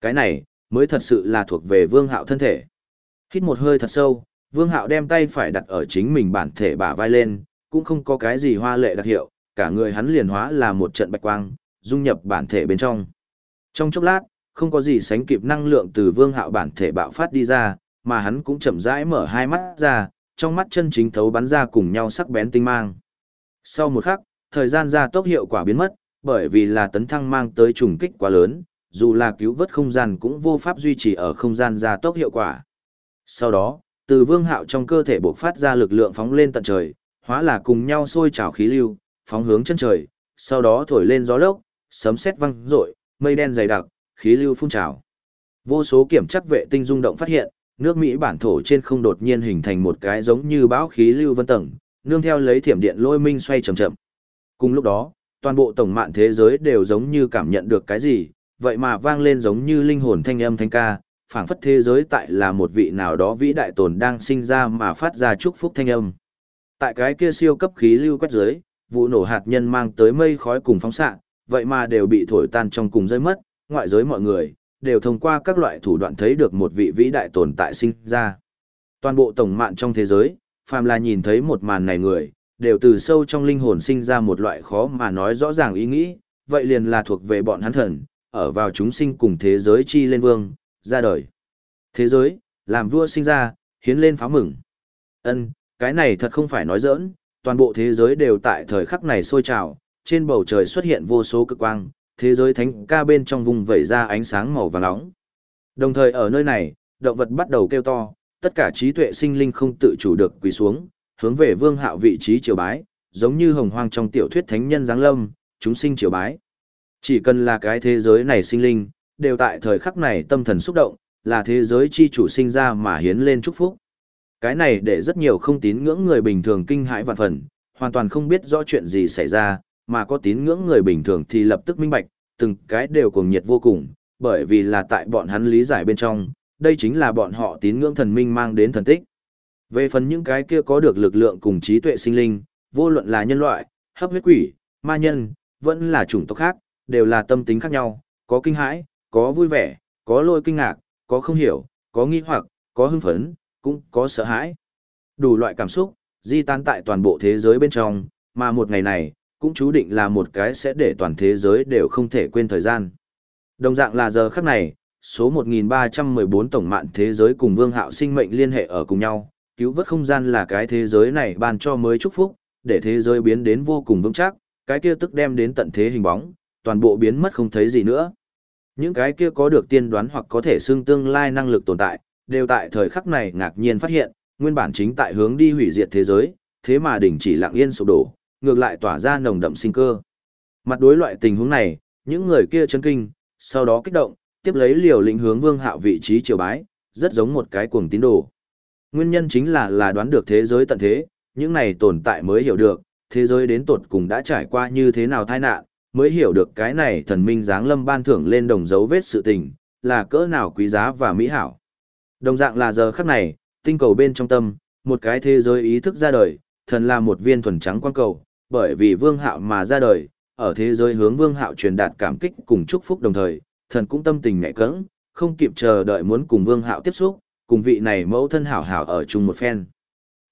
Cái này, mới thật sự là thuộc về vương hạo thân thể. Hít một hơi thật sâu, vương hạo đem tay phải đặt ở chính mình bản thể bả vai lên, cũng không có cái gì hoa lệ đặc hiệu, cả người hắn liền hóa là một trận bạch quang, dung nhập bản thể bên trong. Trong chốc lát, không có gì sánh kịp năng lượng từ vương hạo bản thể bạo phát đi ra, mà hắn cũng chậm rãi mở hai mắt ra, trong mắt chân chính thấu bắn ra cùng nhau sắc bén tinh mang. Sau một khắc, thời gian gia tốc hiệu quả biến mất, bởi vì là tấn thăng mang tới trùng kích quá lớn, dù là cứu vớt không gian cũng vô pháp duy trì ở không gian gia tốc hiệu quả. Sau đó, từ vương hạo trong cơ thể bộc phát ra lực lượng phóng lên tận trời, hóa là cùng nhau sôi trào khí lưu, phóng hướng chân trời, sau đó thổi lên gió lốc, sấm sét vang rội, mây đen dày đặc, khí lưu phun trào. Vô số kiểm chắc vệ tinh rung động phát hiện, nước Mỹ bản thổ trên không đột nhiên hình thành một cái giống như bão khí lưu vân tầng, nương theo lấy thiểm điện lôi minh xoay chậm chậm. Cùng lúc đó, toàn bộ tổng mạng thế giới đều giống như cảm nhận được cái gì, vậy mà vang lên giống như linh hồn thanh âm thanh ca, phảng phất thế giới tại là một vị nào đó vĩ đại tồn đang sinh ra mà phát ra chúc phúc thanh âm. Tại cái kia siêu cấp khí lưu quét dưới, vụ nổ hạt nhân mang tới mây khói cùng phóng xạ, vậy mà đều bị thổi tan trong cùng rơi mất, ngoại giới mọi người đều thông qua các loại thủ đoạn thấy được một vị vĩ đại tồn tại sinh ra. Toàn bộ tổng mạng trong thế giới, phàm là nhìn thấy một màn này người, đều từ sâu trong linh hồn sinh ra một loại khó mà nói rõ ràng ý nghĩ, vậy liền là thuộc về bọn hắn thần, ở vào chúng sinh cùng thế giới chi lên vương, ra đời. Thế giới, làm vua sinh ra, hiến lên pháo mừng. Ân, cái này thật không phải nói giỡn, toàn bộ thế giới đều tại thời khắc này sôi trào, trên bầu trời xuất hiện vô số cực quang, thế giới thánh ca bên trong vùng vẩy ra ánh sáng màu vàng nóng. Đồng thời ở nơi này, động vật bắt đầu kêu to, tất cả trí tuệ sinh linh không tự chủ được quỳ xuống, hướng về vương hạo vị trí triều bái, giống như hồng hoang trong tiểu thuyết thánh nhân giáng lâm, chúng sinh triều bái. Chỉ cần là cái thế giới này sinh linh, đều tại thời khắc này tâm thần xúc động, là thế giới chi chủ sinh ra mà hiến lên chúc phúc. Cái này để rất nhiều không tín ngưỡng người bình thường kinh hãi vạn phần, hoàn toàn không biết rõ chuyện gì xảy ra, mà có tín ngưỡng người bình thường thì lập tức minh bạch, từng cái đều cuồng nhiệt vô cùng, bởi vì là tại bọn hắn lý giải bên trong, đây chính là bọn họ tín ngưỡng thần minh mang đến thần tích. Về phần những cái kia có được lực lượng cùng trí tuệ sinh linh, vô luận là nhân loại, hấp huyết quỷ, ma nhân, vẫn là chủng tộc khác, đều là tâm tính khác nhau, có kinh hãi, có vui vẻ, có lôi kinh ngạc, có không hiểu, có nghi hoặc, có hưng phấn, cũng có sợ hãi. Đủ loại cảm xúc, di tán tại toàn bộ thế giới bên trong, mà một ngày này, cũng chú định là một cái sẽ để toàn thế giới đều không thể quên thời gian. Đồng dạng là giờ khắc này, số 1314 tổng mạng thế giới cùng vương hạo sinh mệnh liên hệ ở cùng nhau, cứu vớt không gian là cái thế giới này ban cho mới chúc phúc, để thế giới biến đến vô cùng vững chắc, cái kia tức đem đến tận thế hình bóng, toàn bộ biến mất không thấy gì nữa. Những cái kia có được tiên đoán hoặc có thể xương tương lai năng lực tồn tại, đều tại thời khắc này ngạc nhiên phát hiện, nguyên bản chính tại hướng đi hủy diệt thế giới, thế mà đỉnh chỉ lặng yên sụp đổ, ngược lại tỏa ra nồng đậm sinh cơ. Mặt đối loại tình huống này, những người kia chấn kinh, sau đó kích động, tiếp lấy liều lĩnh hướng Vương Hạo vị trí triều bái, rất giống một cái cuồng tín đồ. Nguyên nhân chính là là đoán được thế giới tận thế, những này tồn tại mới hiểu được, thế giới đến tột cùng đã trải qua như thế nào tai nạn, mới hiểu được cái này thần minh giáng lâm ban thưởng lên đồng dấu vết sự tình, là cỡ nào quý giá và mỹ hảo. Đồng dạng là giờ khắc này, tinh cầu bên trong tâm, một cái thế giới ý thức ra đời, thần là một viên thuần trắng quan cầu, bởi vì vương hạo mà ra đời, ở thế giới hướng vương hạo truyền đạt cảm kích cùng chúc phúc đồng thời, thần cũng tâm tình nhẹ cẫng, không kịp chờ đợi muốn cùng vương hạo tiếp xúc, cùng vị này mẫu thân hảo hảo ở chung một phen.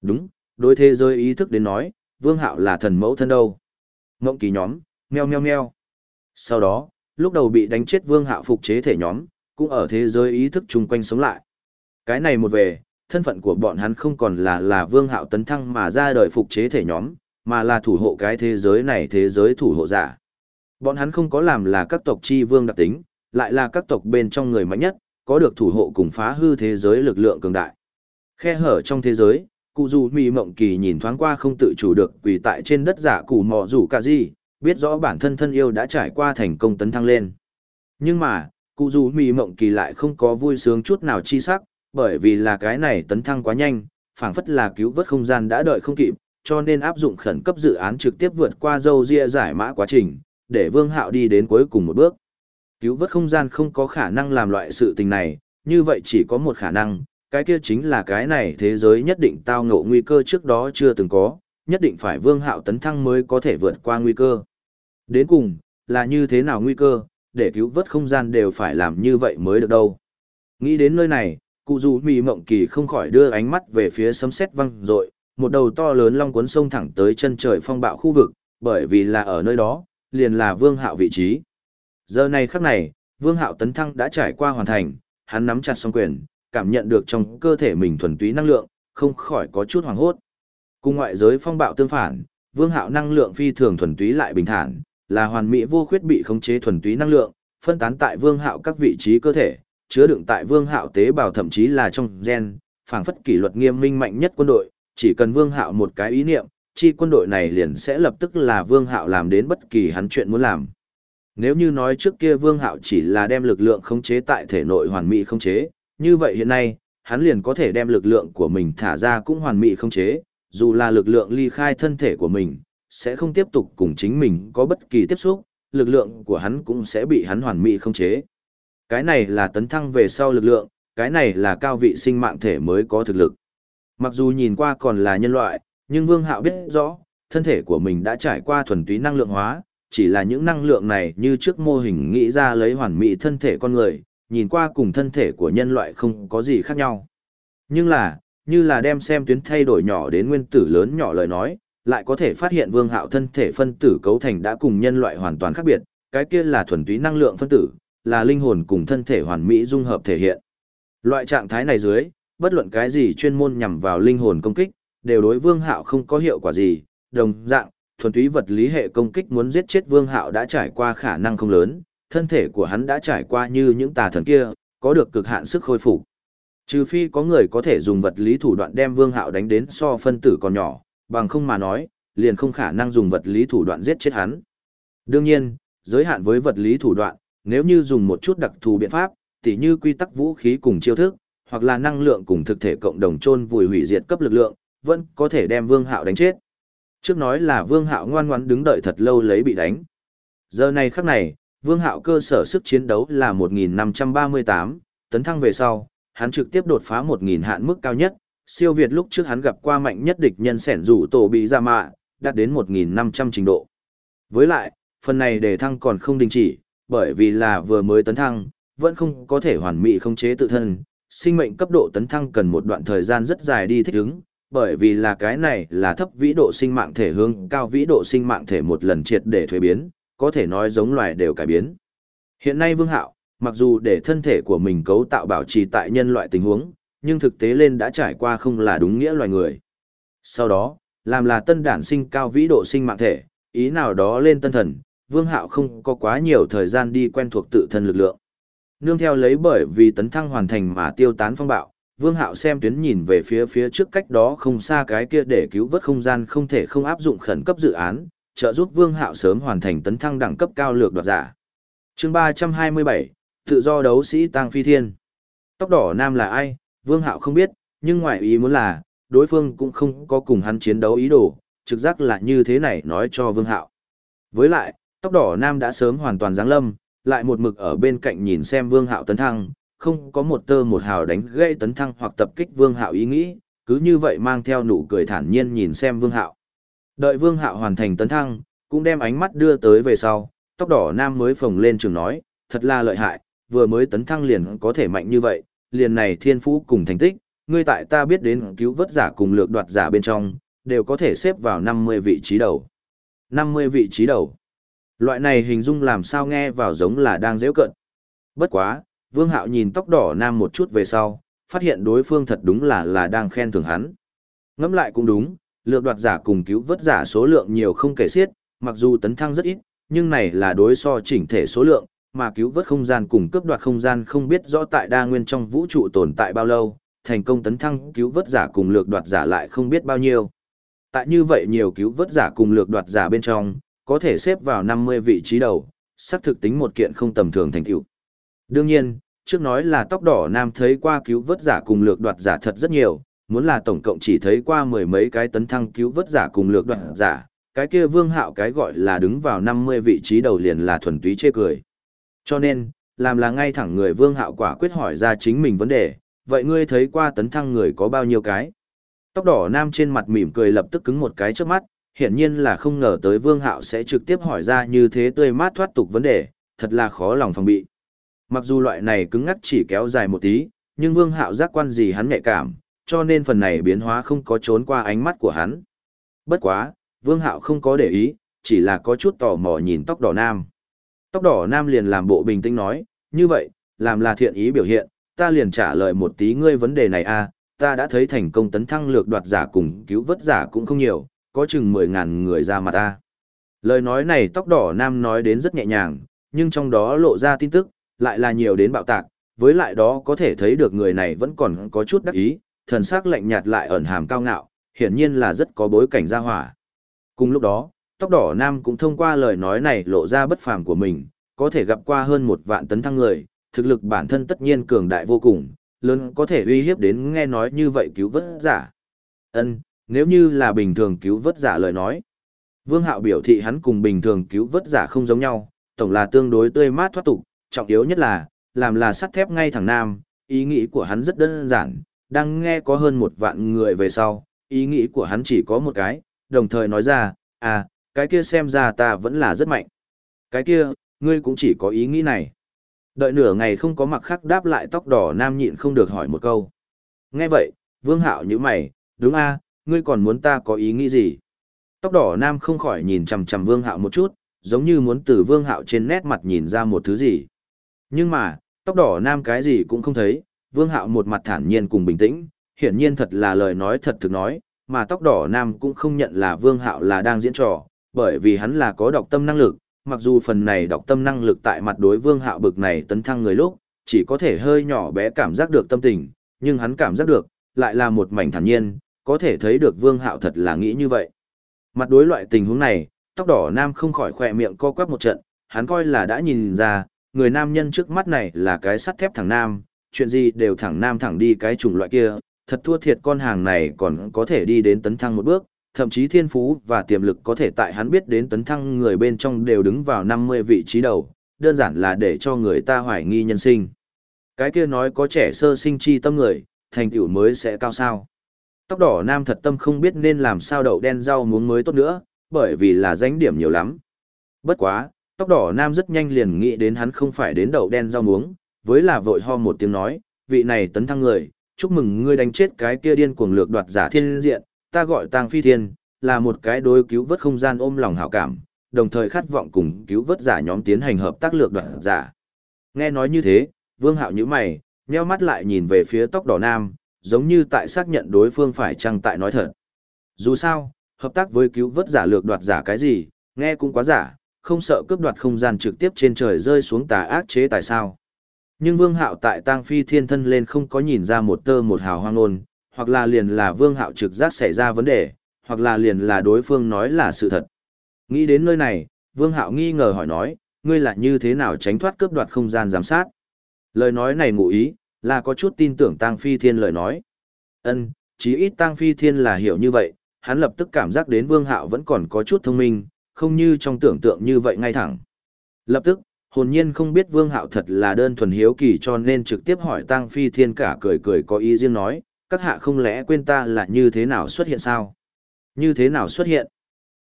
Đúng, đối thế giới ý thức đến nói, vương hạo là thần mẫu thân đâu. Ngộng kỳ nhóm, meo meo meo. Sau đó, lúc đầu bị đánh chết vương hạo phục chế thể nhóm, cũng ở thế giới ý thức chung quanh sống lại. Cái này một về, thân phận của bọn hắn không còn là là vương hạo tấn thăng mà ra đời phục chế thể nhóm, mà là thủ hộ cái thế giới này thế giới thủ hộ giả. Bọn hắn không có làm là các tộc chi vương đặc tính, lại là các tộc bên trong người mạnh nhất, có được thủ hộ cùng phá hư thế giới lực lượng cường đại. Khe hở trong thế giới, cụ dù mì mộng kỳ nhìn thoáng qua không tự chủ được quỳ tại trên đất giả cụ mò rủ cả gì, biết rõ bản thân thân yêu đã trải qua thành công tấn thăng lên. Nhưng mà, cụ dù mì mộng kỳ lại không có vui sướng chút nào chi sắc, bởi vì là cái này tấn thăng quá nhanh, phảng phất là cứu vớt không gian đã đợi không kịp, cho nên áp dụng khẩn cấp dự án trực tiếp vượt qua dâu ria giải mã quá trình, để Vương Hạo đi đến cuối cùng một bước. Cứu vớt không gian không có khả năng làm loại sự tình này, như vậy chỉ có một khả năng, cái kia chính là cái này thế giới nhất định tao ngộ nguy cơ trước đó chưa từng có, nhất định phải Vương Hạo tấn thăng mới có thể vượt qua nguy cơ. Đến cùng, là như thế nào nguy cơ, để cứu vớt không gian đều phải làm như vậy mới được đâu. Nghĩ đến nơi này, cụ dù mì mộng kỳ không khỏi đưa ánh mắt về phía sấm sét văng rội, một đầu to lớn long cuốn sông thẳng tới chân trời phong bạo khu vực, bởi vì là ở nơi đó, liền là vương hạo vị trí. Giờ này khắc này, vương hạo tấn thăng đã trải qua hoàn thành, hắn nắm chặt song quyền, cảm nhận được trong cơ thể mình thuần túy năng lượng, không khỏi có chút hoảng hốt. Cùng ngoại giới phong bạo tương phản, vương hạo năng lượng phi thường thuần túy lại bình thản, là hoàn mỹ vô khuyết bị khống chế thuần túy năng lượng, phân tán tại vương hạo các vị trí cơ thể, chứa đựng tại vương hạo tế bào thậm chí là trong gen, phảng phất kỷ luật nghiêm minh mạnh nhất quân đội, chỉ cần vương hạo một cái ý niệm, chi quân đội này liền sẽ lập tức là vương hạo làm đến bất kỳ hắn chuyện muốn làm. Nếu như nói trước kia vương hạo chỉ là đem lực lượng khống chế tại thể nội hoàn mỹ khống chế, như vậy hiện nay, hắn liền có thể đem lực lượng của mình thả ra cũng hoàn mỹ khống chế, dù là lực lượng ly khai thân thể của mình, sẽ không tiếp tục cùng chính mình có bất kỳ tiếp xúc, lực lượng của hắn cũng sẽ bị hắn hoàn mỹ không chế. Cái này là tấn thăng về sau lực lượng, cái này là cao vị sinh mạng thể mới có thực lực. Mặc dù nhìn qua còn là nhân loại, nhưng Vương Hạo biết rõ, thân thể của mình đã trải qua thuần túy năng lượng hóa, chỉ là những năng lượng này như trước mô hình nghĩ ra lấy hoàn mỹ thân thể con người, nhìn qua cùng thân thể của nhân loại không có gì khác nhau. Nhưng là, như là đem xem tuyến thay đổi nhỏ đến nguyên tử lớn nhỏ lời nói, lại có thể phát hiện vương hạo thân thể phân tử cấu thành đã cùng nhân loại hoàn toàn khác biệt, cái kia là thuần túy năng lượng phân tử, là linh hồn cùng thân thể hoàn mỹ dung hợp thể hiện. Loại trạng thái này dưới, bất luận cái gì chuyên môn nhằm vào linh hồn công kích, đều đối vương hạo không có hiệu quả gì, đồng dạng, thuần túy vật lý hệ công kích muốn giết chết vương hạo đã trải qua khả năng không lớn, thân thể của hắn đã trải qua như những tà thần kia, có được cực hạn sức khôi phục. Trừ phi có người có thể dùng vật lý thủ đoạn đem vương hạo đánh đến so phân tử còn nhỏ, bằng không mà nói, liền không khả năng dùng vật lý thủ đoạn giết chết hắn. Đương nhiên, giới hạn với vật lý thủ đoạn, nếu như dùng một chút đặc thù biện pháp, tỉ như quy tắc vũ khí cùng chiêu thức, hoặc là năng lượng cùng thực thể cộng đồng chôn vùi hủy diệt cấp lực lượng, vẫn có thể đem Vương Hạo đánh chết. Trước nói là Vương Hạo ngoan ngoãn đứng đợi thật lâu lấy bị đánh. Giờ này khắc này, Vương Hạo cơ sở sức chiến đấu là 1538, tấn thăng về sau, hắn trực tiếp đột phá 1000 hạn mức cao nhất, siêu việt lúc trước hắn gặp qua mạnh nhất địch nhân sẻn rủ tổ bị ra mạ, đạt đến 1500 trình độ. Với lại, phần này đề thăng còn không đình chỉ, bởi vì là vừa mới tấn thăng, vẫn không có thể hoàn mỹ khống chế tự thân, sinh mệnh cấp độ tấn thăng cần một đoạn thời gian rất dài đi thích ứng, bởi vì là cái này là thấp vĩ độ sinh mạng thể hướng cao vĩ độ sinh mạng thể một lần triệt để thuế biến, có thể nói giống loài đều cải biến. Hiện nay Vương Hạo, mặc dù để thân thể của mình cấu tạo bảo trì tại nhân loại tình huống, nhưng thực tế lên đã trải qua không là đúng nghĩa loài người. Sau đó, làm là tân đản sinh cao vĩ độ sinh mạng thể, ý nào đó lên tân thần, Vương Hạo không có quá nhiều thời gian đi quen thuộc tự thân lực lượng. Nương theo lấy bởi vì tấn thăng hoàn thành mà tiêu tán phong bạo, Vương Hạo xem tuyến nhìn về phía phía trước cách đó không xa cái kia để cứu vớt không gian không thể không áp dụng khẩn cấp dự án, trợ giúp Vương Hạo sớm hoàn thành tấn thăng đẳng cấp cao lược đoạt giả. Chương 327, tự do đấu sĩ Tăng Phi Thiên. Tóc đỏ nam là ai, Vương Hạo không biết, nhưng ngoại ý muốn là, đối phương cũng không có cùng hắn chiến đấu ý đồ, trực giác là như thế này nói cho Vương Hạo. Với lại, tóc đỏ nam đã sớm hoàn toàn giáng lâm, lại một mực ở bên cạnh nhìn xem Vương Hạo tấn thăng, không có một tơ một hào đánh gây tấn thăng hoặc tập kích Vương Hạo ý nghĩ, cứ như vậy mang theo nụ cười thản nhiên nhìn xem Vương Hạo. Đợi Vương Hạo hoàn thành tấn thăng, cũng đem ánh mắt đưa tới về sau, tóc đỏ nam mới phồng lên trường nói, thật là lợi hại, vừa mới tấn thăng liền có thể mạnh như vậy, liền này thiên phú cùng thành tích, ngươi tại ta biết đến cứu vớt giả cùng lược đoạt giả bên trong, đều có thể xếp vào 50 vị trí đầu. 50 vị trí đầu. Loại này hình dung làm sao nghe vào giống là đang dễ cận. Bất quá, Vương Hạo nhìn tóc đỏ nam một chút về sau, phát hiện đối phương thật đúng là là đang khen thưởng hắn. Ngẫm lại cũng đúng, lược đoạt giả cùng cứu vớt giả số lượng nhiều không kể xiết, mặc dù tấn thăng rất ít, nhưng này là đối so chỉnh thể số lượng, mà cứu vớt không gian cùng cướp đoạt không gian không biết rõ tại đa nguyên trong vũ trụ tồn tại bao lâu, thành công tấn thăng cứu vớt giả cùng lược đoạt giả lại không biết bao nhiêu. Tại như vậy nhiều cứu vớt giả cùng lược đoạt giả bên trong, có thể xếp vào 50 vị trí đầu, xác thực tính một kiện không tầm thường thành tựu. Đương nhiên, trước nói là tóc đỏ nam thấy qua cứu vớt giả cùng lược đoạt giả thật rất nhiều, muốn là tổng cộng chỉ thấy qua mười mấy cái tấn thăng cứu vớt giả cùng lược đoạt giả, cái kia vương hạo cái gọi là đứng vào 50 vị trí đầu liền là thuần túy chê cười. Cho nên, làm là ngay thẳng người vương hạo quả quyết hỏi ra chính mình vấn đề, vậy ngươi thấy qua tấn thăng người có bao nhiêu cái? Tóc đỏ nam trên mặt mỉm cười lập tức cứng một cái trước mắt, hiển nhiên là không ngờ tới vương hạo sẽ trực tiếp hỏi ra như thế tươi mát thoát tục vấn đề, thật là khó lòng phòng bị. Mặc dù loại này cứng ngắc chỉ kéo dài một tí, nhưng Vương Hạo giác quan gì hắn nhạy cảm, cho nên phần này biến hóa không có trốn qua ánh mắt của hắn. Bất quá, Vương Hạo không có để ý, chỉ là có chút tò mò nhìn tóc đỏ nam. Tóc đỏ nam liền làm bộ bình tĩnh nói, như vậy, làm là thiện ý biểu hiện, ta liền trả lời một tí ngươi vấn đề này a à, ta đã thấy thành công tấn thăng lược đoạt giả cùng cứu vớt giả cũng không nhiều, có chừng mười ngàn người ra mặt ta. Lời nói này tóc đỏ nam nói đến rất nhẹ nhàng, nhưng trong đó lộ ra tin tức, lại là nhiều đến bạo tạc, với lại đó có thể thấy được người này vẫn còn có chút đắc ý, thần sắc lạnh nhạt lại ẩn hàm cao ngạo, hiển nhiên là rất có bối cảnh gia hỏa. Cùng lúc đó, tóc đỏ nam cũng thông qua lời nói này lộ ra bất phàm của mình, có thể gặp qua hơn một vạn tấn thăng người, thực lực bản thân tất nhiên cường đại vô cùng, lớn có thể uy hiếp đến nghe nói như vậy cứu vớt giả. Ân, nếu như là bình thường cứu vớt giả lời nói. Vương Hạo biểu thị hắn cùng bình thường cứu vớt giả không giống nhau, tổng là tương đối tươi mát thoát tục, trọng yếu nhất là, làm là sắt thép ngay thẳng nam, ý nghĩ của hắn rất đơn giản, đang nghe có hơn một vạn người về sau, ý nghĩ của hắn chỉ có một cái, đồng thời nói ra, à, cái kia xem ra ta vẫn là rất mạnh. Cái kia, ngươi cũng chỉ có ý nghĩ này. Đợi nửa ngày không có mặc khắc đáp lại tóc đỏ nam nhịn không được hỏi một câu. Nghe vậy, vương hạo như mày, đúng a ngươi còn muốn ta có ý nghĩ gì? Tóc đỏ nam không khỏi nhìn chằm chằm vương hạo một chút, giống như muốn từ vương hạo trên nét mặt nhìn ra một thứ gì. Nhưng mà, tóc đỏ nam cái gì cũng không thấy, vương hạo một mặt thản nhiên cùng bình tĩnh, hiển nhiên thật là lời nói thật thực nói, mà tóc đỏ nam cũng không nhận là vương hạo là đang diễn trò, bởi vì hắn là có đọc tâm năng lực, mặc dù phần này đọc tâm năng lực tại mặt đối vương hạo bực này tấn thăng người lúc, chỉ có thể hơi nhỏ bé cảm giác được tâm tình, nhưng hắn cảm giác được, lại là một mảnh thản nhiên, có thể thấy được vương hạo thật là nghĩ như vậy. Mặt đối loại tình huống này, tóc đỏ nam không khỏi khỏe miệng co quắp một trận, hắn coi là đã nhìn ra, người nam nhân trước mắt này là cái sắt thép thẳng nam, chuyện gì đều thẳng nam thẳng đi cái chủng loại kia, thật thua thiệt con hàng này còn có thể đi đến tấn thăng một bước, thậm chí thiên phú và tiềm lực có thể tại hắn biết đến tấn thăng người bên trong đều đứng vào 50 vị trí đầu, đơn giản là để cho người ta hoài nghi nhân sinh. Cái kia nói có trẻ sơ sinh chi tâm người, thành tựu mới sẽ cao sao. Tóc đỏ nam thật tâm không biết nên làm sao đậu đen rau muống mới tốt nữa, bởi vì là danh điểm nhiều lắm. Bất quá, tóc đỏ nam rất nhanh liền nghĩ đến hắn không phải đến đậu đen rau muống, với là vội ho một tiếng nói, vị này tấn thăng người, chúc mừng ngươi đánh chết cái kia điên cuồng lược đoạt giả thiên diện, ta gọi tang phi thiên, là một cái đối cứu vớt không gian ôm lòng hảo cảm, đồng thời khát vọng cùng cứu vớt giả nhóm tiến hành hợp tác lược đoạt giả. Nghe nói như thế, vương hạo nhíu mày, nheo mắt lại nhìn về phía tóc đỏ nam, giống như tại xác nhận đối phương phải chăng tại nói thật. Dù sao, hợp tác với cứu vớt giả lược đoạt giả cái gì, nghe cũng quá giả, không sợ cướp đoạt không gian trực tiếp trên trời rơi xuống tà ác chế tại sao. Nhưng Vương Hạo tại Tang Phi Thiên thân lên không có nhìn ra một tơ một hào hoang ôn hoặc là liền là Vương Hạo trực giác xảy ra vấn đề, hoặc là liền là đối phương nói là sự thật. Nghĩ đến nơi này, Vương Hạo nghi ngờ hỏi nói, ngươi là như thế nào tránh thoát cướp đoạt không gian giám sát? Lời nói này ngụ ý, là có chút tin tưởng Tang Phi Thiên lời nói. Ân, chí ít Tang Phi Thiên là hiểu như vậy, hắn lập tức cảm giác đến Vương Hạo vẫn còn có chút thông minh, không như trong tưởng tượng như vậy ngay thẳng. Lập tức, hồn nhiên không biết Vương Hạo thật là đơn thuần hiếu kỳ cho nên trực tiếp hỏi Tang Phi Thiên cả cười cười có ý riêng nói, các hạ không lẽ quên ta là như thế nào xuất hiện sao? Như thế nào xuất hiện?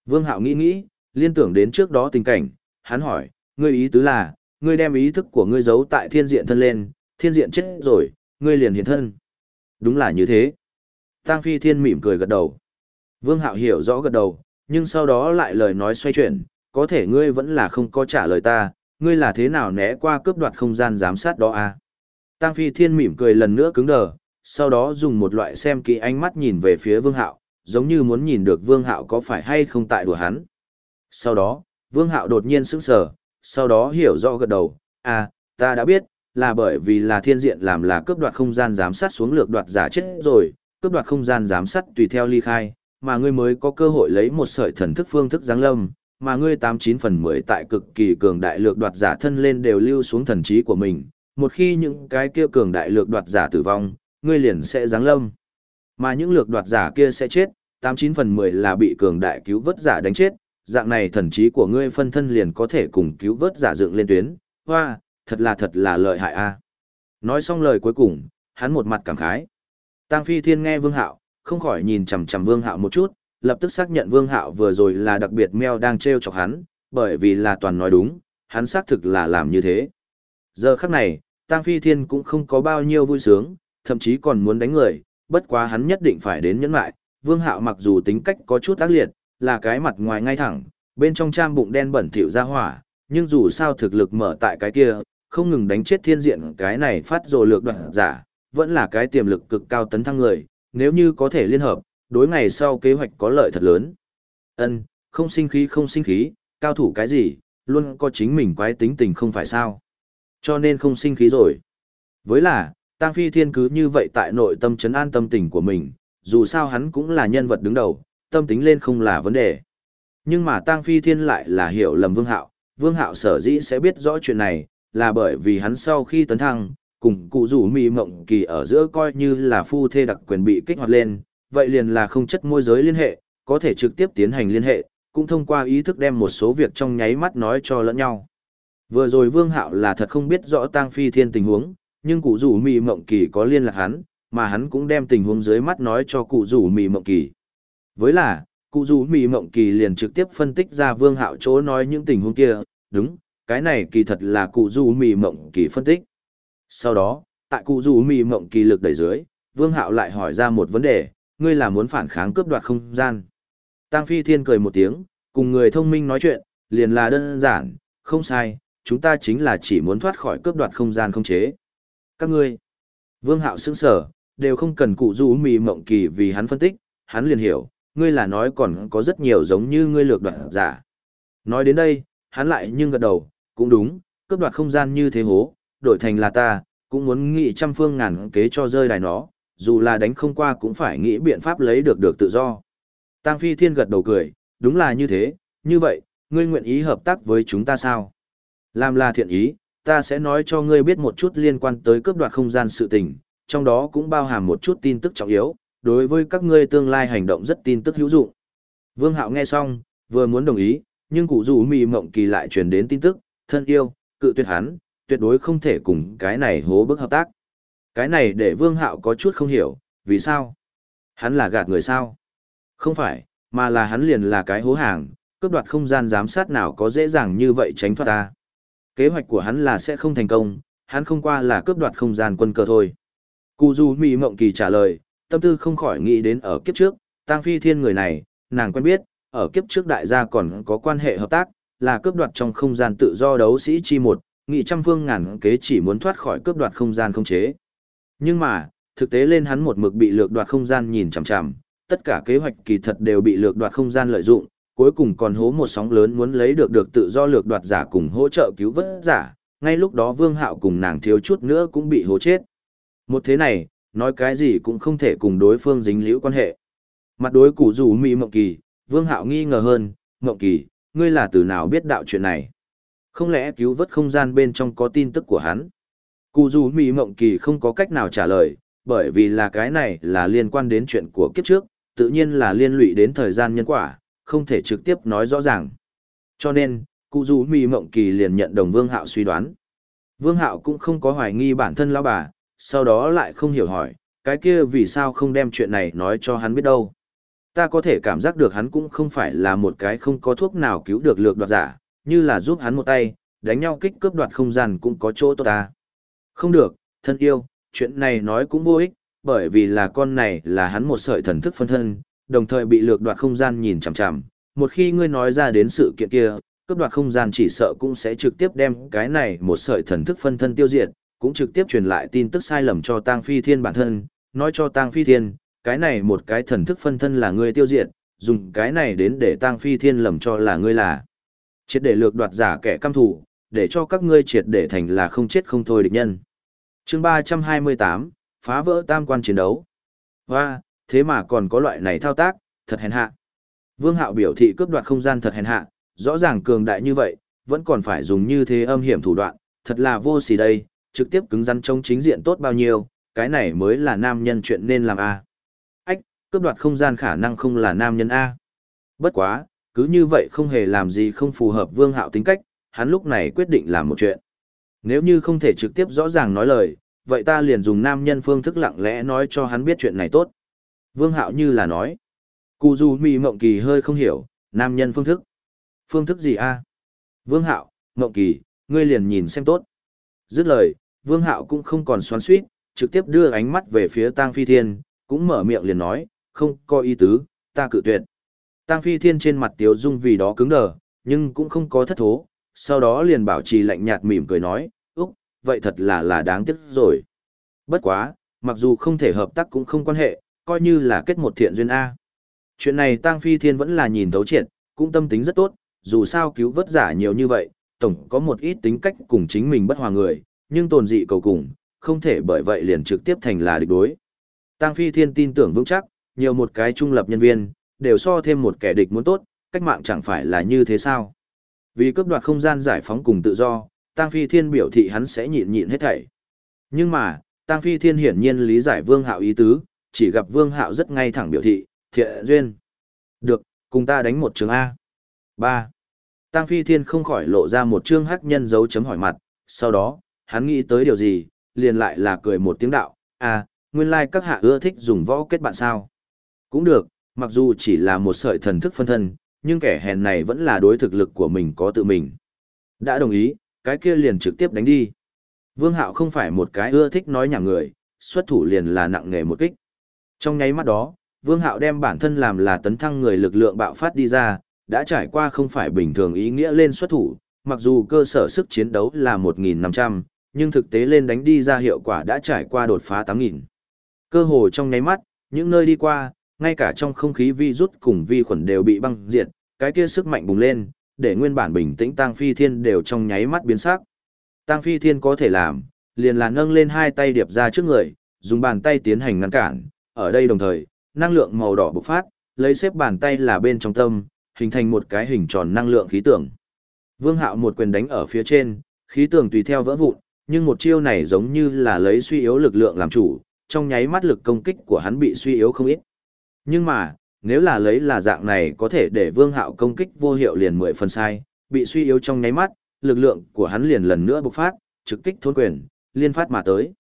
Vương Hạo nghĩ nghĩ, liên tưởng đến trước đó tình cảnh, hắn hỏi, ngươi ý tứ là, ngươi đem ý thức của ngươi giấu tại thiên diện thân lên, thiên diện chết rồi, ngươi liền hiện thân. Đúng là như thế. Tang Phi Thiên mỉm cười gật đầu. Vương Hạo hiểu rõ gật đầu, nhưng sau đó lại lời nói xoay chuyển, có thể ngươi vẫn là không có trả lời ta, ngươi là thế nào né qua cướp đoạt không gian giám sát đó à? tang Phi Thiên mỉm cười lần nữa cứng đờ, sau đó dùng một loại xem kỹ ánh mắt nhìn về phía Vương Hạo, giống như muốn nhìn được Vương Hạo có phải hay không tại đùa hắn. Sau đó, Vương Hạo đột nhiên sững sờ, sau đó hiểu rõ gật đầu, à, ta đã biết, là bởi vì là thiên diện làm là cướp đoạt không gian giám sát xuống lược đoạt giả chết rồi, cướp đoạt không gian giám sát tùy theo ly khai, mà ngươi mới có cơ hội lấy một sợi thần thức phương thức giáng lâm, mà ngươi tám chín phần mười tại cực kỳ cường đại lược đoạt giả thân lên đều lưu xuống thần trí của mình, một khi những cái kia cường đại lược đoạt giả tử vong, ngươi liền sẽ giáng lâm. Mà những lược đoạt giả kia sẽ chết, tám chín phần mười là bị cường đại cứu vớt giả đánh chết, dạng này thần trí của ngươi phân thân liền có thể cùng cứu vớt giả dựng lên tuyến. Hoa, thật là thật là lợi hại a. Nói xong lời cuối cùng, hắn một mặt cảm khái. Tang Phi Thiên nghe Vương Hạo, không khỏi nhìn chằm chằm Vương Hạo một chút, lập tức xác nhận Vương Hạo vừa rồi là đặc biệt meo đang trêu chọc hắn, bởi vì là toàn nói đúng, hắn xác thực là làm như thế. Giờ khắc này, Tăng Phi Thiên cũng không có bao nhiêu vui sướng, thậm chí còn muốn đánh người, bất quá hắn nhất định phải đến nhẫn lại. Vương Hạo mặc dù tính cách có chút ác liệt, là cái mặt ngoài ngay thẳng, bên trong trang bụng đen bẩn thỉu ra hỏa, nhưng dù sao thực lực mở tại cái kia, không ngừng đánh chết thiên diện cái này phát rồ lược đoạn giả, vẫn là cái tiềm lực cực cao tấn thăng người, nếu như có thể liên hợp, đối ngày sau kế hoạch có lợi thật lớn. Ân, không sinh khí không sinh khí, cao thủ cái gì, luôn có chính mình quái tính tình không phải sao. Cho nên không sinh khí rồi. Với là, Tang Phi Thiên cứ như vậy tại nội tâm trấn an tâm tình của mình, dù sao hắn cũng là nhân vật đứng đầu, tâm tính lên không là vấn đề. Nhưng mà Tang Phi Thiên lại là hiểu lầm Vương Hạo, Vương Hạo sở dĩ sẽ biết rõ chuyện này, là bởi vì hắn sau khi tấn thăng, cùng cụ rủ mị mộng kỳ ở giữa coi như là phu thê đặc quyền bị kích hoạt lên, vậy liền là không chất môi giới liên hệ, có thể trực tiếp tiến hành liên hệ, cũng thông qua ý thức đem một số việc trong nháy mắt nói cho lẫn nhau. Vừa rồi Vương Hạo là thật không biết rõ Tang Phi Thiên tình huống, nhưng cụ rủ mì mộng kỳ có liên lạc hắn, mà hắn cũng đem tình huống dưới mắt nói cho cụ rủ mì mộng kỳ. Với là, cụ rủ mì mộng kỳ liền trực tiếp phân tích ra Vương Hạo chỗ nói những tình huống kia, đúng, cái này kỳ thật là cụ rủ mì mộng kỳ phân tích. Sau đó, tại cụ rủ mì mộng kỳ lực đẩy dưới, Vương Hạo lại hỏi ra một vấn đề, ngươi là muốn phản kháng cướp đoạt không gian. Tăng Phi Thiên cười một tiếng, cùng người thông minh nói chuyện, liền là đơn giản, không sai, chúng ta chính là chỉ muốn thoát khỏi cướp đoạt không gian không chế. Các ngươi, Vương Hạo sững sở, đều không cần cụ du mì mộng kỳ vì hắn phân tích, hắn liền hiểu, ngươi là nói còn có rất nhiều giống như ngươi lược đoạt giả. Nói đến đây, hắn lại nhưng gật đầu, cũng đúng, cướp đoạt không gian như thế hố, đổi thành là ta, cũng muốn nghĩ trăm phương ngàn kế cho rơi đài nó, dù là đánh không qua cũng phải nghĩ biện pháp lấy được được tự do. Tăng Phi Thiên gật đầu cười, đúng là như thế, như vậy, ngươi nguyện ý hợp tác với chúng ta sao? Làm là thiện ý, ta sẽ nói cho ngươi biết một chút liên quan tới cướp đoạt không gian sự tình, trong đó cũng bao hàm một chút tin tức trọng yếu, đối với các ngươi tương lai hành động rất tin tức hữu dụng. Vương Hạo nghe xong, vừa muốn đồng ý, nhưng cụ rủ mì mộng kỳ lại truyền đến tin tức, thân yêu, cự tuyệt hắn, tuyệt đối không thể cùng cái này hố bức hợp tác. Cái này để Vương Hạo có chút không hiểu, vì sao? Hắn là gạt người sao? Không phải, mà là hắn liền là cái hố hàng, cướp đoạt không gian giám sát nào có dễ dàng như vậy tránh thoát ta. Kế hoạch của hắn là sẽ không thành công, hắn không qua là cướp đoạt không gian quân cờ thôi. Cù Du Mỹ Mộng Kỳ trả lời, tâm tư không khỏi nghĩ đến ở kiếp trước, Tang Phi Thiên người này, nàng quen biết, ở kiếp trước đại gia còn có quan hệ hợp tác, là cướp đoạt trong không gian tự do đấu sĩ chi một, nghị trăm phương ngàn kế chỉ muốn thoát khỏi cướp đoạt không gian không chế. Nhưng mà, thực tế lên hắn một mực bị lược đoạt không gian nhìn chằm chằm, tất cả kế hoạch kỳ thật đều bị lược đoạt không gian lợi dụng, cuối cùng còn hố một sóng lớn muốn lấy được được tự do lược đoạt giả cùng hỗ trợ cứu vớt giả, ngay lúc đó Vương Hạo cùng nàng thiếu chút nữa cũng bị hố chết. Một thế này, nói cái gì cũng không thể cùng đối phương dính liễu quan hệ. Mặt đối củ rủ Mỹ Mộng Kỳ, Vương Hạo nghi ngờ hơn, Mộng Kỳ, ngươi là từ nào biết đạo chuyện này? Không lẽ cứu vớt không gian bên trong có tin tức của hắn? Cụ dù Mỹ Mộng Kỳ không có cách nào trả lời, bởi vì là cái này là liên quan đến chuyện của kiếp trước, tự nhiên là liên lụy đến thời gian nhân quả, không thể trực tiếp nói rõ ràng. Cho nên, cụ dù mì Mộng Kỳ liền nhận đồng Vương Hạo suy đoán. Vương Hạo cũng không có hoài nghi bản thân lão bà, sau đó lại không hiểu hỏi, cái kia vì sao không đem chuyện này nói cho hắn biết đâu. Ta có thể cảm giác được hắn cũng không phải là một cái không có thuốc nào cứu được lược đoạt giả, như là giúp hắn một tay, đánh nhau kích cướp đoạt không gian cũng có chỗ tốt ta. Không được, thân yêu, chuyện này nói cũng vô ích, bởi vì là con này là hắn một sợi thần thức phân thân, đồng thời bị lược đoạt không gian nhìn chằm chằm. Một khi ngươi nói ra đến sự kiện kia, cướp đoạt không gian chỉ sợ cũng sẽ trực tiếp đem cái này một sợi thần thức phân thân tiêu diệt, cũng trực tiếp truyền lại tin tức sai lầm cho Tang Phi Thiên bản thân, nói cho Tang Phi Thiên, cái này một cái thần thức phân thân là ngươi tiêu diệt, dùng cái này đến để Tang Phi Thiên lầm cho là ngươi là triệt để lược đoạt giả kẻ căm thù, để cho các ngươi triệt để thành là không chết không thôi địch nhân. Chương 328, phá vỡ tam quan chiến đấu. Hoa, thế mà còn có loại này thao tác, thật hèn hạ. Vương Hạo biểu thị cướp đoạt không gian thật hèn hạ, rõ ràng cường đại như vậy, vẫn còn phải dùng như thế âm hiểm thủ đoạn, thật là vô sỉ đây, trực tiếp cứng rắn trông chính diện tốt bao nhiêu, cái này mới là nam nhân chuyện nên làm a. Ách, cướp đoạt không gian khả năng không là nam nhân a. Bất quá, cứ như vậy không hề làm gì không phù hợp Vương Hạo tính cách, hắn lúc này quyết định làm một chuyện. Nếu như không thể trực tiếp rõ ràng nói lời, vậy ta liền dùng nam nhân phương thức lặng lẽ nói cho hắn biết chuyện này tốt. Vương Hạo như là nói. Cụ dù mì mộng kỳ hơi không hiểu, nam nhân phương thức. Phương thức gì a? Vương Hạo, Mộng Kỳ, ngươi liền nhìn xem tốt. Dứt lời, Vương Hạo cũng không còn xoắn xuýt, trực tiếp đưa ánh mắt về phía Tang Phi Thiên, cũng mở miệng liền nói, không có ý tứ, ta cự tuyệt. Tang Phi Thiên trên mặt tiếu dung vì đó cứng đờ, nhưng cũng không có thất thố, sau đó liền bảo trì lạnh nhạt mỉm cười nói, Úc, vậy thật là là đáng tiếc rồi. Bất quá, mặc dù không thể hợp tác cũng không quan hệ, coi như là kết một thiện duyên A. Chuyện này Tang Phi Thiên vẫn là nhìn thấu triệt, cũng tâm tính rất tốt, dù sao cứu vớt giả nhiều như vậy, tổng có một ít tính cách cùng chính mình bất hòa người, nhưng tồn dị cầu cùng, không thể bởi vậy liền trực tiếp thành là địch đối. Tang Phi Thiên tin tưởng vững chắc, nhiều một cái trung lập nhân viên, đều so thêm một kẻ địch muốn tốt, cách mạng chẳng phải là như thế sao? Vì cướp đoạt không gian giải phóng cùng tự do, Tang Phi Thiên biểu thị hắn sẽ nhịn nhịn hết thảy. Nhưng mà, Tang Phi Thiên hiển nhiên lý giải Vương Hạo ý tứ, chỉ gặp Vương Hạo rất ngay thẳng biểu thị, thiện duyên. Được, cùng ta đánh một trường A. 3. Tang Phi Thiên không khỏi lộ ra một chương hắc nhân dấu chấm hỏi mặt, sau đó, hắn nghĩ tới điều gì, liền lại là cười một tiếng đạo, à, nguyên lai like các hạ ưa thích dùng võ kết bạn sao. Cũng được, mặc dù chỉ là một sợi thần thức phân thân, nhưng kẻ hèn này vẫn là đối thực lực của mình có tự mình. Đã đồng ý, cái kia liền trực tiếp đánh đi. Vương Hạo không phải một cái ưa thích nói nhảm người, xuất thủ liền là nặng nghề một kích. Trong nháy mắt đó, Vương Hạo đem bản thân làm là tấn thăng người lực lượng bạo phát đi ra, đã trải qua không phải bình thường ý nghĩa lên xuất thủ, mặc dù cơ sở sức chiến đấu là 1.500, nhưng thực tế lên đánh đi ra hiệu quả đã trải qua đột phá 8.000. Cơ hồ trong nháy mắt, những nơi đi qua, ngay cả trong không khí vi rút cùng vi khuẩn đều bị băng diệt, cái kia sức mạnh bùng lên, để nguyên bản bình tĩnh Tăng Phi Thiên đều trong nháy mắt biến sắc. Tăng Phi Thiên có thể làm, liền là nâng lên hai tay điệp ra trước người, dùng bàn tay tiến hành ngăn cản, ở đây đồng thời, năng lượng màu đỏ bộc phát, lấy xếp bàn tay là bên trong tâm, hình thành một cái hình tròn năng lượng khí tượng. Vương Hạo một quyền đánh ở phía trên, khí tượng tùy theo vỡ vụn, nhưng một chiêu này giống như là lấy suy yếu lực lượng làm chủ, trong nháy mắt lực công kích của hắn bị suy yếu không ít. Nhưng mà, nếu là lấy là dạng này có thể để Vương Hạo công kích vô hiệu liền mười phần sai, bị suy yếu trong nháy mắt, lực lượng của hắn liền lần nữa bộc phát, trực kích thôn quyền, liên phát mà tới.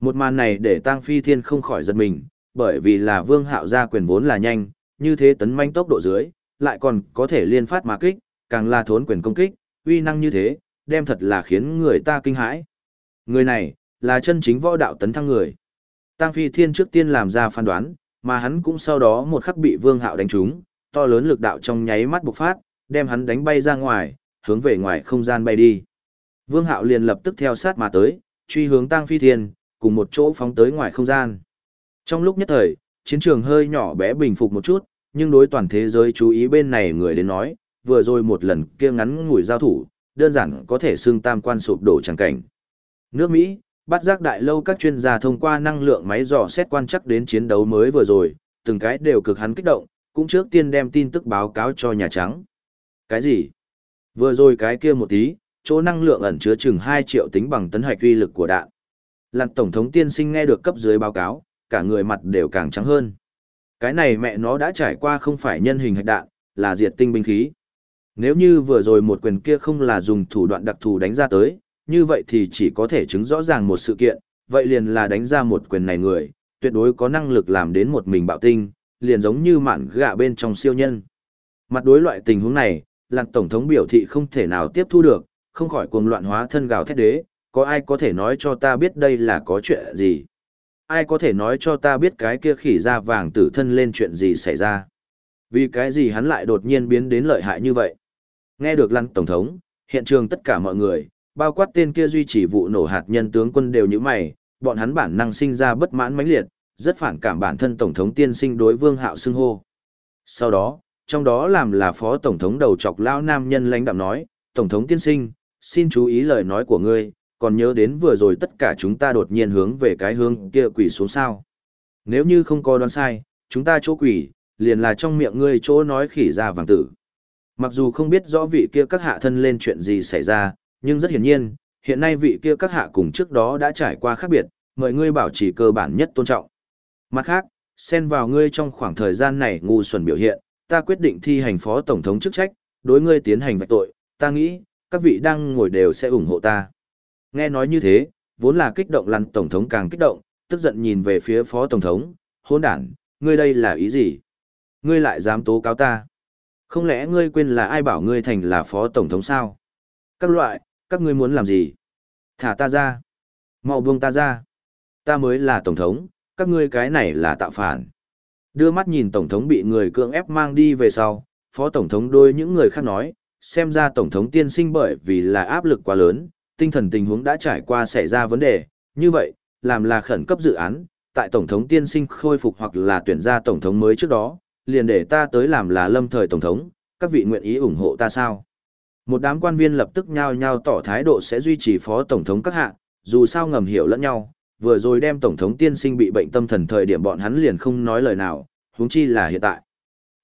Một màn này để Tăng Phi Thiên không khỏi giật mình, bởi vì là Vương Hạo ra quyền vốn là nhanh, như thế tấn manh tốc độ dưới, lại còn có thể liên phát mà kích, càng là thốn quyền công kích, uy năng như thế, đem thật là khiến người ta kinh hãi. Người này, là chân chính võ đạo tấn thăng người. Tăng Phi Thiên trước tiên làm ra phán đoán, mà hắn cũng sau đó một khắc bị Vương Hạo đánh trúng, to lớn lực đạo trong nháy mắt bộc phát, đem hắn đánh bay ra ngoài, hướng về ngoài không gian bay đi. Vương Hạo liền lập tức theo sát mà tới, truy hướng Tăng Phi Thiên, cùng một chỗ phóng tới ngoài không gian. Trong lúc nhất thời, chiến trường hơi nhỏ bé bình phục một chút, nhưng đối toàn thế giới chú ý bên này người đến nói, vừa rồi một lần kia ngắn ngủi giao thủ, đơn giản có thể xưng tam quan sụp đổ chẳng cảnh. Nước Mỹ, bắt giác đại lâu các chuyên gia thông qua năng lượng máy dò xét quan chắc đến chiến đấu mới vừa rồi, từng cái đều cực hắn kích động, cũng trước tiên đem tin tức báo cáo cho Nhà Trắng. Cái gì? Vừa rồi cái kia một tí, chỗ năng lượng ẩn chứa chừng 2 triệu tính bằng tấn hạch uy lực của đạn. Lặn Tổng thống tiên sinh nghe được cấp dưới báo cáo, cả người mặt đều càng trắng hơn. Cái này mẹ nó đã trải qua không phải nhân hình hạch đạn, là diệt tinh binh khí. Nếu như vừa rồi một quyền kia không là dùng thủ đoạn đặc thù đánh ra tới, như vậy thì chỉ có thể chứng rõ ràng một sự kiện, vậy liền là đánh ra một quyền này người, tuyệt đối có năng lực làm đến một mình bạo tinh, liền giống như mạn gạ bên trong siêu nhân. Mặt đối loại tình huống này, Lạc Tổng thống biểu thị không thể nào tiếp thu được, không khỏi cuồng loạn hóa thân gào thét đế, có ai có thể nói cho ta biết đây là có chuyện gì? Ai có thể nói cho ta biết cái kia khỉ da vàng tử thân lên chuyện gì xảy ra? Vì cái gì hắn lại đột nhiên biến đến lợi hại như vậy? Nghe được Lăng Tổng thống, hiện trường tất cả mọi người, bao quát tên kia duy trì vụ nổ hạt nhân tướng quân đều như mày, bọn hắn bản năng sinh ra bất mãn mãnh liệt, rất phản cảm bản thân Tổng thống tiên sinh đối vương hạo xưng hô. Sau đó, trong đó làm là phó Tổng thống đầu chọc lão nam nhân lãnh đạm nói, Tổng thống tiên sinh, xin chú ý lời nói của ngươi, còn nhớ đến vừa rồi tất cả chúng ta đột nhiên hướng về cái hướng kia quỷ xuống sao. Nếu như không có đoán sai, chúng ta chỗ quỷ, liền là trong miệng ngươi chỗ nói khỉ ra vàng tử. Mặc dù không biết rõ vị kia các hạ thân lên chuyện gì xảy ra, nhưng rất hiển nhiên, hiện nay vị kia các hạ cùng trước đó đã trải qua khác biệt, mời ngươi bảo trì cơ bản nhất tôn trọng. Mặt khác, xen vào ngươi trong khoảng thời gian này ngu xuẩn biểu hiện, ta quyết định thi hành phó tổng thống chức trách, đối ngươi tiến hành vạch tội, ta nghĩ, các vị đang ngồi đều sẽ ủng hộ ta. Nghe nói như thế, vốn là kích động lăn tổng thống càng kích động, tức giận nhìn về phía phó tổng thống, hôn đản, ngươi đây là ý gì? Ngươi lại dám tố cáo ta? Không lẽ ngươi quên là ai bảo ngươi thành là phó tổng thống sao? Các loại, các ngươi muốn làm gì? Thả ta ra. mau buông ta ra. Ta mới là tổng thống, các ngươi cái này là tạo phản. Đưa mắt nhìn tổng thống bị người cưỡng ép mang đi về sau, phó tổng thống đôi những người khác nói, xem ra tổng thống tiên sinh bởi vì là áp lực quá lớn, tinh thần tình huống đã trải qua xảy ra vấn đề, như vậy, làm là khẩn cấp dự án, tại tổng thống tiên sinh khôi phục hoặc là tuyển ra tổng thống mới trước đó, liền để ta tới làm là lâm thời tổng thống, các vị nguyện ý ủng hộ ta sao? Một đám quan viên lập tức nhao nhao tỏ thái độ sẽ duy trì phó tổng thống các hạ, dù sao ngầm hiểu lẫn nhau, vừa rồi đem tổng thống tiên sinh bị bệnh tâm thần thời điểm bọn hắn liền không nói lời nào, huống chi là hiện tại.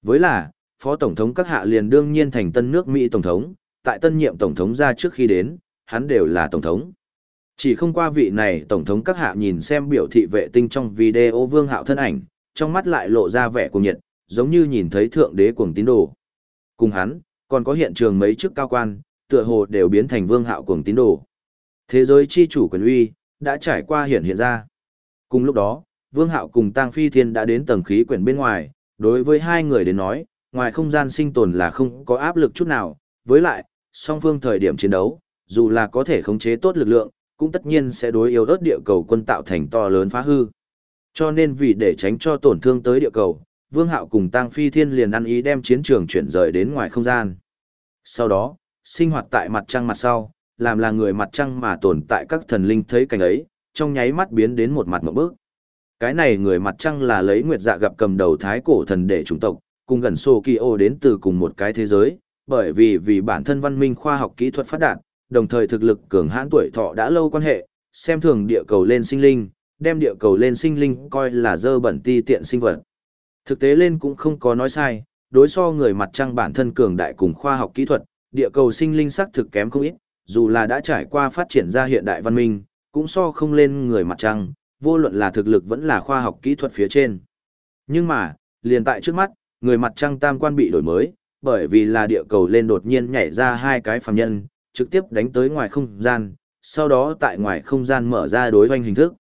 Với là, phó tổng thống các hạ liền đương nhiên thành tân nước Mỹ tổng thống, tại tân nhiệm tổng thống ra trước khi đến, hắn đều là tổng thống. Chỉ không qua vị này tổng thống các hạ nhìn xem biểu thị vệ tinh trong video vương hạo thân ảnh, trong mắt lại lộ ra vẻ cuồng nhiệt, giống như nhìn thấy thượng đế cuồng tín đồ. Cùng hắn, còn có hiện trường mấy chức cao quan, tựa hồ đều biến thành vương hạo cuồng tín đồ. Thế giới chi chủ quyền uy, đã trải qua hiện hiện ra. Cùng lúc đó, vương hạo cùng tang phi thiên đã đến tầng khí quyển bên ngoài, đối với hai người đến nói, ngoài không gian sinh tồn là không có áp lực chút nào, với lại, song phương thời điểm chiến đấu, dù là có thể khống chế tốt lực lượng, cũng tất nhiên sẽ đối yếu ớt địa cầu quân tạo thành to lớn phá hư. Cho nên vì để tránh cho tổn thương tới địa cầu, Vương Hạo cùng Tang Phi Thiên liền ăn ý đem chiến trường chuyển rời đến ngoài không gian. Sau đó, sinh hoạt tại mặt trăng mặt sau, làm là người mặt trăng mà tồn tại các thần linh thấy cảnh ấy, trong nháy mắt biến đến một mặt một bước. Cái này người mặt trăng là lấy nguyệt dạ gặp cầm đầu thái cổ thần để chủng tộc, cùng gần Sokio đến từ cùng một cái thế giới, bởi vì vì bản thân văn minh khoa học kỹ thuật phát đạt, đồng thời thực lực cường hãn tuổi thọ đã lâu quan hệ, xem thường địa cầu lên sinh linh, đem địa cầu lên sinh linh coi là dơ bẩn ti tiện sinh vật. Thực tế lên cũng không có nói sai, đối so người mặt trăng bản thân cường đại cùng khoa học kỹ thuật, địa cầu sinh linh sắc thực kém không ít, dù là đã trải qua phát triển ra hiện đại văn minh, cũng so không lên người mặt trăng, vô luận là thực lực vẫn là khoa học kỹ thuật phía trên. Nhưng mà, liền tại trước mắt, người mặt trăng tam quan bị đổi mới, bởi vì là địa cầu lên đột nhiên nhảy ra hai cái phàm nhân, trực tiếp đánh tới ngoài không gian, sau đó tại ngoài không gian mở ra đối hoành hình thức.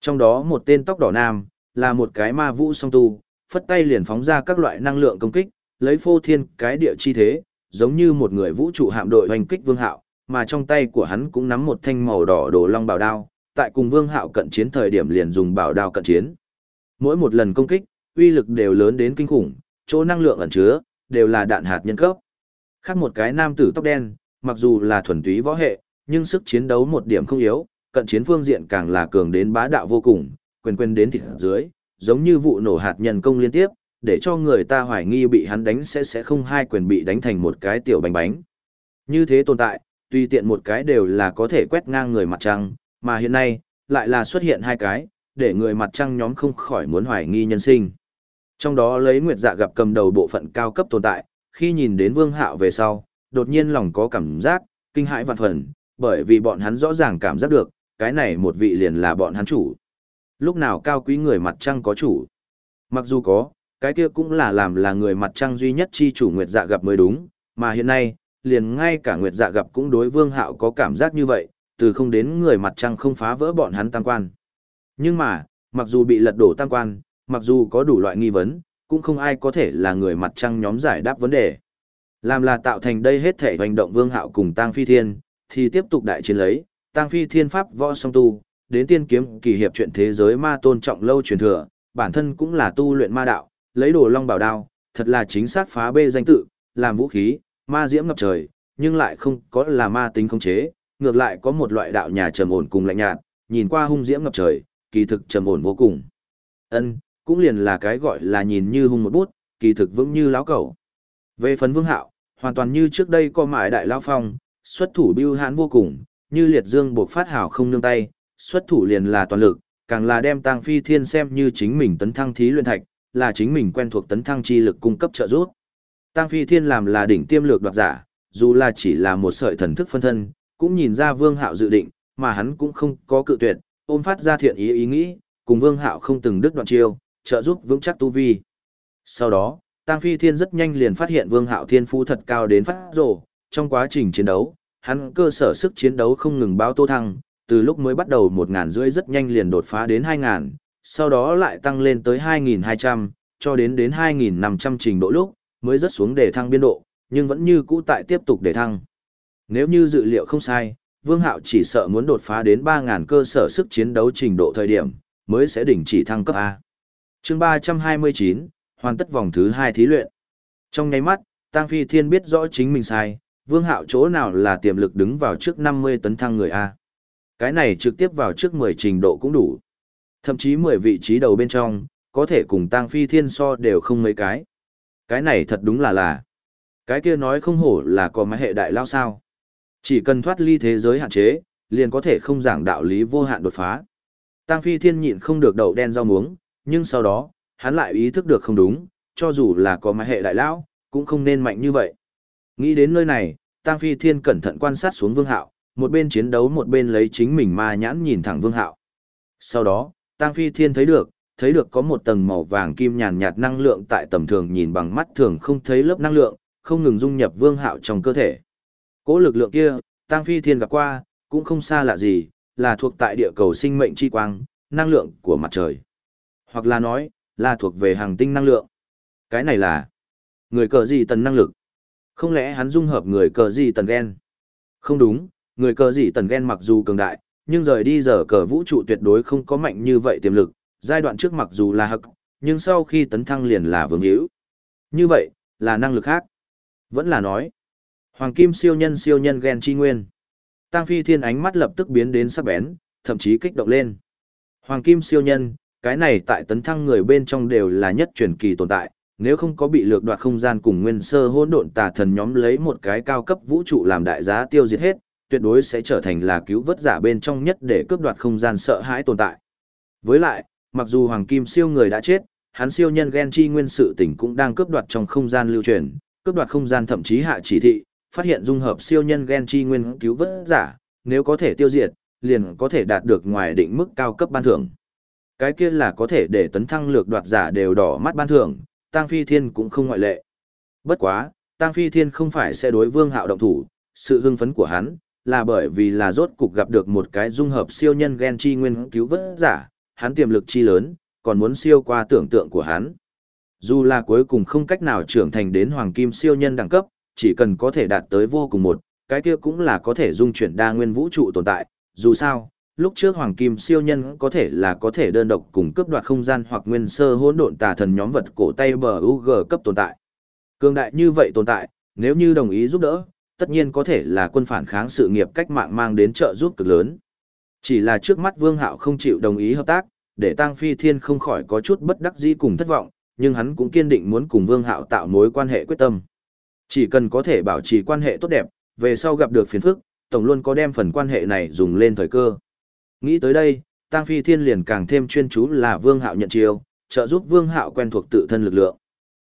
Trong đó một tên tóc đỏ nam, là một cái ma vũ song tu, phất tay liền phóng ra các loại năng lượng công kích, lấy phô thiên cái địa chi thế, giống như một người vũ trụ hạm đội hoành kích vương hạo, mà trong tay của hắn cũng nắm một thanh màu đỏ đồ long bảo đao, tại cùng vương hạo cận chiến thời điểm liền dùng bảo đao cận chiến. Mỗi một lần công kích, uy lực đều lớn đến kinh khủng, chỗ năng lượng ẩn chứa, đều là đạn hạt nhân cấp. Khác một cái nam tử tóc đen, mặc dù là thuần túy võ hệ, nhưng sức chiến đấu một điểm không yếu, cận chiến phương diện càng là cường đến bá đạo vô cùng, quyền quyền đến thịt dưới, giống như vụ nổ hạt nhân công liên tiếp, để cho người ta hoài nghi bị hắn đánh sẽ sẽ không hai quyền bị đánh thành một cái tiểu bánh bánh. Như thế tồn tại, tùy tiện một cái đều là có thể quét ngang người mặt trăng, mà hiện nay, lại là xuất hiện hai cái, để người mặt trăng nhóm không khỏi muốn hoài nghi nhân sinh. Trong đó lấy Nguyệt Dạ gặp cầm đầu bộ phận cao cấp tồn tại, khi nhìn đến Vương Hạo về sau, đột nhiên lòng có cảm giác, kinh hãi vạn phần, bởi vì bọn hắn rõ ràng cảm giác được, cái này một vị liền là bọn hắn chủ. Lúc nào cao quý người mặt trăng có chủ? Mặc dù có, cái kia cũng là làm là người mặt trăng duy nhất chi chủ Nguyệt Dạ gặp mới đúng, mà hiện nay, liền ngay cả Nguyệt Dạ gặp cũng đối Vương Hạo có cảm giác như vậy, từ không đến người mặt trăng không phá vỡ bọn hắn tam quan. Nhưng mà, mặc dù bị lật đổ tam quan, mặc dù có đủ loại nghi vấn, cũng không ai có thể là người mặt trăng nhóm giải đáp vấn đề. Làm là tạo thành đây hết thể hành động vương hạo cùng Tăng Phi Thiên, thì tiếp tục đại chiến lấy, Tăng Phi Thiên pháp võ song tu, đến tiên kiếm kỳ hiệp chuyện thế giới ma tôn trọng lâu truyền thừa, bản thân cũng là tu luyện ma đạo, lấy đồ long bảo đao, thật là chính xác phá bê danh tự, làm vũ khí, ma diễm ngập trời, nhưng lại không có là ma tính không chế, ngược lại có một loại đạo nhà trầm ổn cùng lạnh nhạt, nhìn qua hung diễm ngập trời, kỳ thực trầm ổn vô cùng. Ân, cũng liền là cái gọi là nhìn như hung một bút, kỳ thực vững như láo cẩu. Về phần Vương Hạo, hoàn toàn như trước đây có mại đại lao phong, xuất thủ bưu hãn vô cùng, như liệt dương buộc phát hảo không nương tay, xuất thủ liền là toàn lực, càng là đem tang phi thiên xem như chính mình tấn thăng thí luyện thạch, là chính mình quen thuộc tấn thăng chi lực cung cấp trợ giúp. Tang phi thiên làm là đỉnh tiêm lược đoạt giả, dù là chỉ là một sợi thần thức phân thân, cũng nhìn ra vương hạo dự định, mà hắn cũng không có cự tuyệt, ôm phát ra thiện ý ý nghĩ, cùng vương hạo không từng đứt đoạn chiêu, trợ giúp vững chắc tu vi. Sau đó, Tang Phi Thiên rất nhanh liền phát hiện Vương Hạo Thiên Phú thật cao đến phát rồ, trong quá trình chiến đấu, hắn cơ sở sức chiến đấu không ngừng báo tô thăng, từ lúc mới bắt đầu 1.000 rưỡi rất nhanh liền đột phá đến 2.000, sau đó lại tăng lên tới 2.200, cho đến đến 2.500 trình độ lúc, mới rất xuống để thăng biên độ, nhưng vẫn như cũ tại tiếp tục để thăng. Nếu như dự liệu không sai, Vương Hạo chỉ sợ muốn đột phá đến 3.000 cơ sở sức chiến đấu trình độ thời điểm, mới sẽ đỉnh chỉ thăng cấp A. chương 329, hoàn tất vòng thứ hai thí luyện. Trong nháy mắt, Tăng Phi Thiên biết rõ chính mình sai, Vương Hạo chỗ nào là tiềm lực đứng vào trước 50 tấn thăng người A. Cái này trực tiếp vào trước 10 trình độ cũng đủ. Thậm chí 10 vị trí đầu bên trong, có thể cùng Tăng Phi Thiên so đều không mấy cái. Cái này thật đúng là là. Cái kia nói không hổ là có mái hệ đại lao sao. Chỉ cần thoát ly thế giới hạn chế, liền có thể không giảng đạo lý vô hạn đột phá. Tăng Phi Thiên nhịn không được đầu đen rau muống, nhưng sau đó, hắn lại ý thức được không đúng, cho dù là có mái hệ đại lão, cũng không nên mạnh như vậy. Nghĩ đến nơi này, Tăng Phi Thiên cẩn thận quan sát xuống Vương Hạo, một bên chiến đấu một bên lấy chính mình ma nhãn nhìn thẳng Vương Hạo. Sau đó, Tăng Phi Thiên thấy được, thấy được có một tầng màu vàng kim nhàn nhạt năng lượng tại tầm thường nhìn bằng mắt thường không thấy lớp năng lượng, không ngừng dung nhập Vương Hạo trong cơ thể. cố lực lượng kia, Tăng Phi Thiên gặp qua, cũng không xa lạ gì, là thuộc tại địa cầu sinh mệnh chi quang, năng lượng của mặt trời. Hoặc là nói, là thuộc về hàng tinh năng lượng. Cái này là người cờ gì tần năng lực. Không lẽ hắn dung hợp người cờ gì tần gen? Không đúng, người cờ gì tần gen mặc dù cường đại, nhưng rời đi giờ cờ vũ trụ tuyệt đối không có mạnh như vậy tiềm lực, giai đoạn trước mặc dù là hậc, nhưng sau khi tấn thăng liền là vương hữu. Như vậy, là năng lực khác. Vẫn là nói, Hoàng kim siêu nhân siêu nhân gen chi nguyên. Tăng Phi Thiên ánh mắt lập tức biến đến sắc bén, thậm chí kích động lên. Hoàng kim siêu nhân, cái này tại tấn thăng người bên trong đều là nhất truyền kỳ tồn tại, nếu không có bị lược đoạt không gian cùng nguyên sơ hỗn độn tà thần nhóm lấy một cái cao cấp vũ trụ làm đại giá tiêu diệt hết, tuyệt đối sẽ trở thành là cứu vớt giả bên trong nhất để cướp đoạt không gian sợ hãi tồn tại. Với lại, mặc dù hoàng kim siêu người đã chết, hắn siêu nhân gen chi nguyên sự tỉnh cũng đang cướp đoạt trong không gian lưu truyền, cướp đoạt không gian thậm chí hạ chỉ thị, phát hiện dung hợp siêu nhân gen chi nguyên cứu vớt giả, nếu có thể tiêu diệt, liền có thể đạt được ngoài định mức cao cấp ban thưởng. Cái kia là có thể để tấn thăng lược đoạt giả đều đỏ mắt ban thưởng, Tăng Phi Thiên cũng không ngoại lệ. Bất quá, Tăng Phi Thiên không phải sẽ đối Vương Hạo động thủ, sự hưng phấn của hắn là bởi vì là rốt cục gặp được một cái dung hợp siêu nhân gen chi nguyên cứu vớt giả, hắn tiềm lực chi lớn, còn muốn siêu qua tưởng tượng của hắn. Dù là cuối cùng không cách nào trưởng thành đến hoàng kim siêu nhân đẳng cấp, chỉ cần có thể đạt tới vô cùng một, cái kia cũng là có thể dung chuyển đa nguyên vũ trụ tồn tại. Dù sao, lúc trước hoàng kim siêu nhân có thể là có thể đơn độc cùng cướp đoạt không gian hoặc nguyên sơ hỗn độn tà thần nhóm vật cổ tay bờ UG cấp tồn tại. Cường đại như vậy tồn tại, nếu như đồng ý giúp đỡ, tất nhiên có thể là quân phản kháng sự nghiệp cách mạng mang đến trợ giúp cực lớn. Chỉ là trước mắt Vương Hạo không chịu đồng ý hợp tác, để Tăng Phi Thiên không khỏi có chút bất đắc dĩ cùng thất vọng, nhưng hắn cũng kiên định muốn cùng Vương Hạo tạo mối quan hệ quyết tâm. Chỉ cần có thể bảo trì quan hệ tốt đẹp, về sau gặp được phiền phức, tổng luôn có đem phần quan hệ này dùng lên thời cơ. Nghĩ tới đây, Tăng Phi Thiên liền càng thêm chuyên chú là Vương Hạo nhận chiêu, trợ giúp Vương Hạo quen thuộc tự thân lực lượng.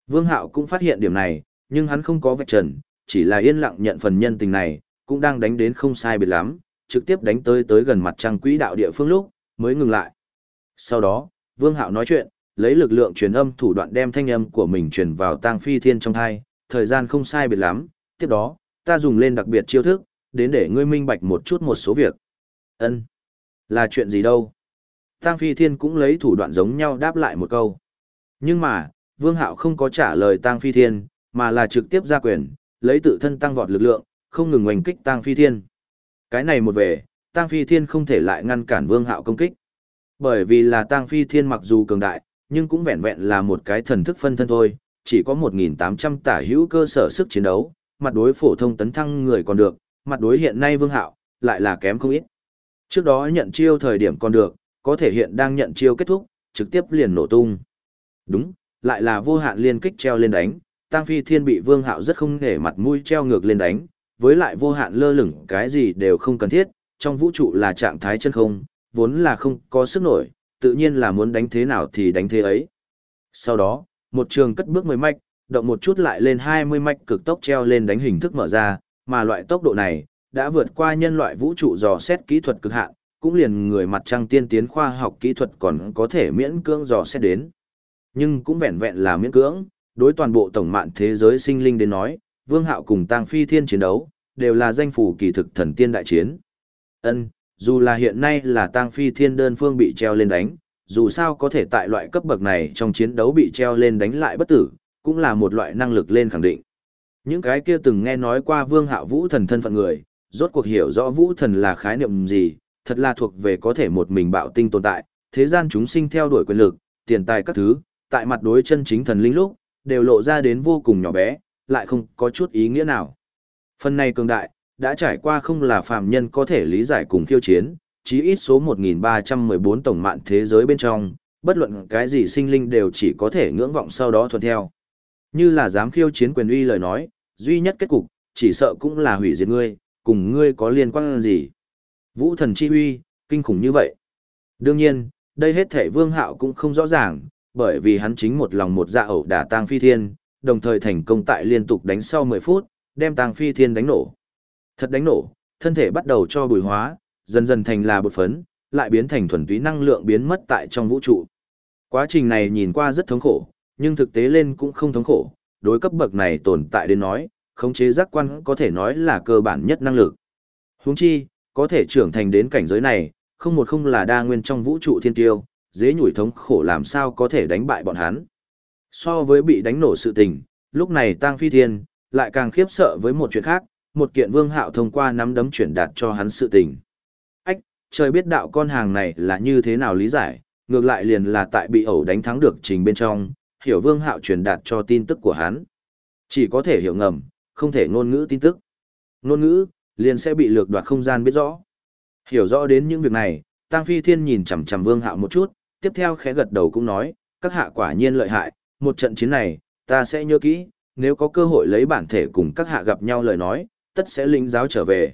Vương Hạo cũng phát hiện điểm này, nhưng hắn không có vạch trần, chỉ là yên lặng nhận phần nhân tình này, cũng đang đánh đến không sai biệt lắm, trực tiếp đánh tới tới gần mặt trăng quỹ đạo địa phương lúc, mới ngừng lại. Sau đó, Vương Hạo nói chuyện, lấy lực lượng truyền âm thủ đoạn đem thanh âm của mình truyền vào Tang Phi Thiên trong thai, thời gian không sai biệt lắm, tiếp đó, ta dùng lên đặc biệt chiêu thức, đến để ngươi minh bạch một chút một số việc. Ân, là chuyện gì đâu? Tang Phi Thiên cũng lấy thủ đoạn giống nhau đáp lại một câu. Nhưng mà, Vương Hạo không có trả lời Tang Phi Thiên, mà là trực tiếp ra quyền, lấy tự thân tăng vọt lực lượng, không ngừng oanh kích Tang Phi Thiên. Cái này một về, Tang Phi Thiên không thể lại ngăn cản Vương Hạo công kích. Bởi vì là Tang Phi Thiên mặc dù cường đại, nhưng cũng vẹn vẹn là một cái thần thức phân thân thôi, chỉ có 1.800 tả hữu cơ sở sức chiến đấu, mặt đối phổ thông tấn thăng người còn được, mặt đối hiện nay vương hạo, lại là kém không ít. Trước đó nhận chiêu thời điểm còn được, có thể hiện đang nhận chiêu kết thúc, trực tiếp liền nổ tung. Đúng, lại là vô hạn liên kích treo lên đánh, Tăng Phi Thiên bị Vương Hạo rất không nể mặt mũi treo ngược lên đánh, với lại vô hạn lơ lửng cái gì đều không cần thiết, trong vũ trụ là trạng thái chân không, vốn là không có sức nổi, tự nhiên là muốn đánh thế nào thì đánh thế ấy. Sau đó, một trường cất bước 10 mạch, động một chút lại lên 20 mạch cực tốc treo lên đánh hình thức mở ra, mà loại tốc độ này đã vượt qua nhân loại vũ trụ dò xét kỹ thuật cực hạn, cũng liền người mặt trăng tiên tiến khoa học kỹ thuật còn có thể miễn cưỡng dò xét đến. Nhưng cũng vẹn vẹn là miễn cưỡng, đối toàn bộ tổng mạng thế giới sinh linh đến nói, Vương Hạo cùng Tang Phi Thiên chiến đấu, đều là danh phủ kỳ thực thần tiên đại chiến. Ân, dù là hiện nay là Tang Phi Thiên đơn phương bị treo lên đánh, dù sao có thể tại loại cấp bậc này trong chiến đấu bị treo lên đánh lại bất tử, cũng là một loại năng lực lên khẳng định. Những cái kia từng nghe nói qua Vương Hạo Vũ thần thân phận người, rốt cuộc hiểu rõ vũ thần là khái niệm gì, thật là thuộc về có thể một mình bạo tinh tồn tại, thế gian chúng sinh theo đuổi quyền lực, tiền tài các thứ, tại mặt đối chân chính thần linh lúc, đều lộ ra đến vô cùng nhỏ bé, lại không có chút ý nghĩa nào. Phần này cường đại, đã trải qua không là phàm nhân có thể lý giải cùng khiêu chiến, chí ít số 1314 tổng mạng thế giới bên trong, bất luận cái gì sinh linh đều chỉ có thể ngưỡng vọng sau đó thuận theo. Như là dám khiêu chiến quyền uy lời nói, duy nhất kết cục, chỉ sợ cũng là hủy diệt ngươi, cùng ngươi có liên quan gì. Vũ thần chi uy, kinh khủng như vậy. Đương nhiên, đây hết thể vương hạo cũng không rõ ràng, bởi vì hắn chính một lòng một dạ ẩu đả tang phi thiên, đồng thời thành công tại liên tục đánh sau 10 phút, đem tang phi thiên đánh nổ. Thật đánh nổ, thân thể bắt đầu cho bùi hóa, dần dần thành là bột phấn, lại biến thành thuần túy năng lượng biến mất tại trong vũ trụ. Quá trình này nhìn qua rất thống khổ, nhưng thực tế lên cũng không thống khổ, đối cấp bậc này tồn tại đến nói, khống chế giác quan có thể nói là cơ bản nhất năng lực. Huống chi, có thể trưởng thành đến cảnh giới này, không một không là đa nguyên trong vũ trụ thiên tiêu, dễ nhủi thống khổ làm sao có thể đánh bại bọn hắn. So với bị đánh nổ sự tình, lúc này Tăng Phi Thiên, lại càng khiếp sợ với một chuyện khác, một kiện vương hạo thông qua nắm đấm chuyển đạt cho hắn sự tình. Ách, trời biết đạo con hàng này là như thế nào lý giải, ngược lại liền là tại bị ẩu đánh thắng được trình bên trong, hiểu vương hạo truyền đạt cho tin tức của hắn. Chỉ có thể hiểu ngầm, không thể ngôn ngữ tin tức. Ngôn ngữ, liền sẽ bị lược đoạt không gian biết rõ. Hiểu rõ đến những việc này, Tăng Phi Thiên nhìn chằm chằm Vương Hạo một chút, tiếp theo khẽ gật đầu cũng nói, các hạ quả nhiên lợi hại, một trận chiến này, ta sẽ nhớ kỹ, nếu có cơ hội lấy bản thể cùng các hạ gặp nhau lời nói, tất sẽ linh giáo trở về.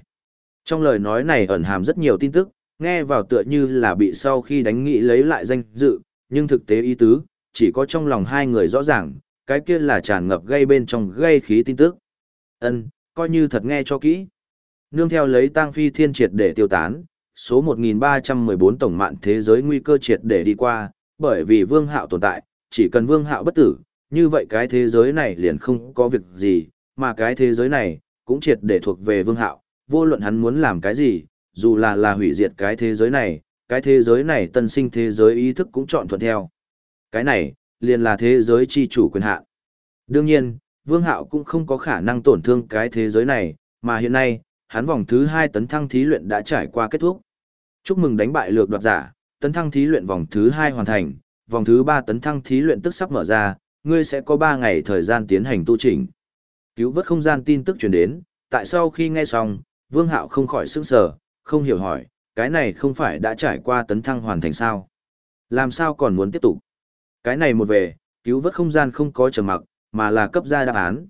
Trong lời nói này ẩn hàm rất nhiều tin tức, nghe vào tựa như là bị sau khi đánh nghị lấy lại danh dự, nhưng thực tế ý tứ, chỉ có trong lòng hai người rõ ràng, cái kia là tràn ngập gây bên trong gây khí tin tức. Ân, coi như thật nghe cho kỹ. Nương theo lấy tang phi thiên triệt để tiêu tán, số 1314 tổng mạng thế giới nguy cơ triệt để đi qua, bởi vì vương hạo tồn tại, chỉ cần vương hạo bất tử, như vậy cái thế giới này liền không có việc gì, mà cái thế giới này, cũng triệt để thuộc về vương hạo, vô luận hắn muốn làm cái gì, dù là là hủy diệt cái thế giới này, cái thế giới này tân sinh thế giới ý thức cũng chọn thuận theo. Cái này, liền là thế giới chi chủ quyền hạn. Đương nhiên, vương hạo cũng không có khả năng tổn thương cái thế giới này, mà hiện nay, hắn vòng thứ hai tấn thăng thí luyện đã trải qua kết thúc. Chúc mừng đánh bại lược đoạt giả, tấn thăng thí luyện vòng thứ hai hoàn thành, vòng thứ ba tấn thăng thí luyện tức sắp mở ra, ngươi sẽ có ba ngày thời gian tiến hành tu chỉnh. Cứu vớt không gian tin tức truyền đến, tại sau khi nghe xong, Vương Hạo không khỏi sững sờ, không hiểu hỏi, cái này không phải đã trải qua tấn thăng hoàn thành sao? Làm sao còn muốn tiếp tục? Cái này một về, cứu vớt không gian không có trở mặc, mà là cấp ra đáp án.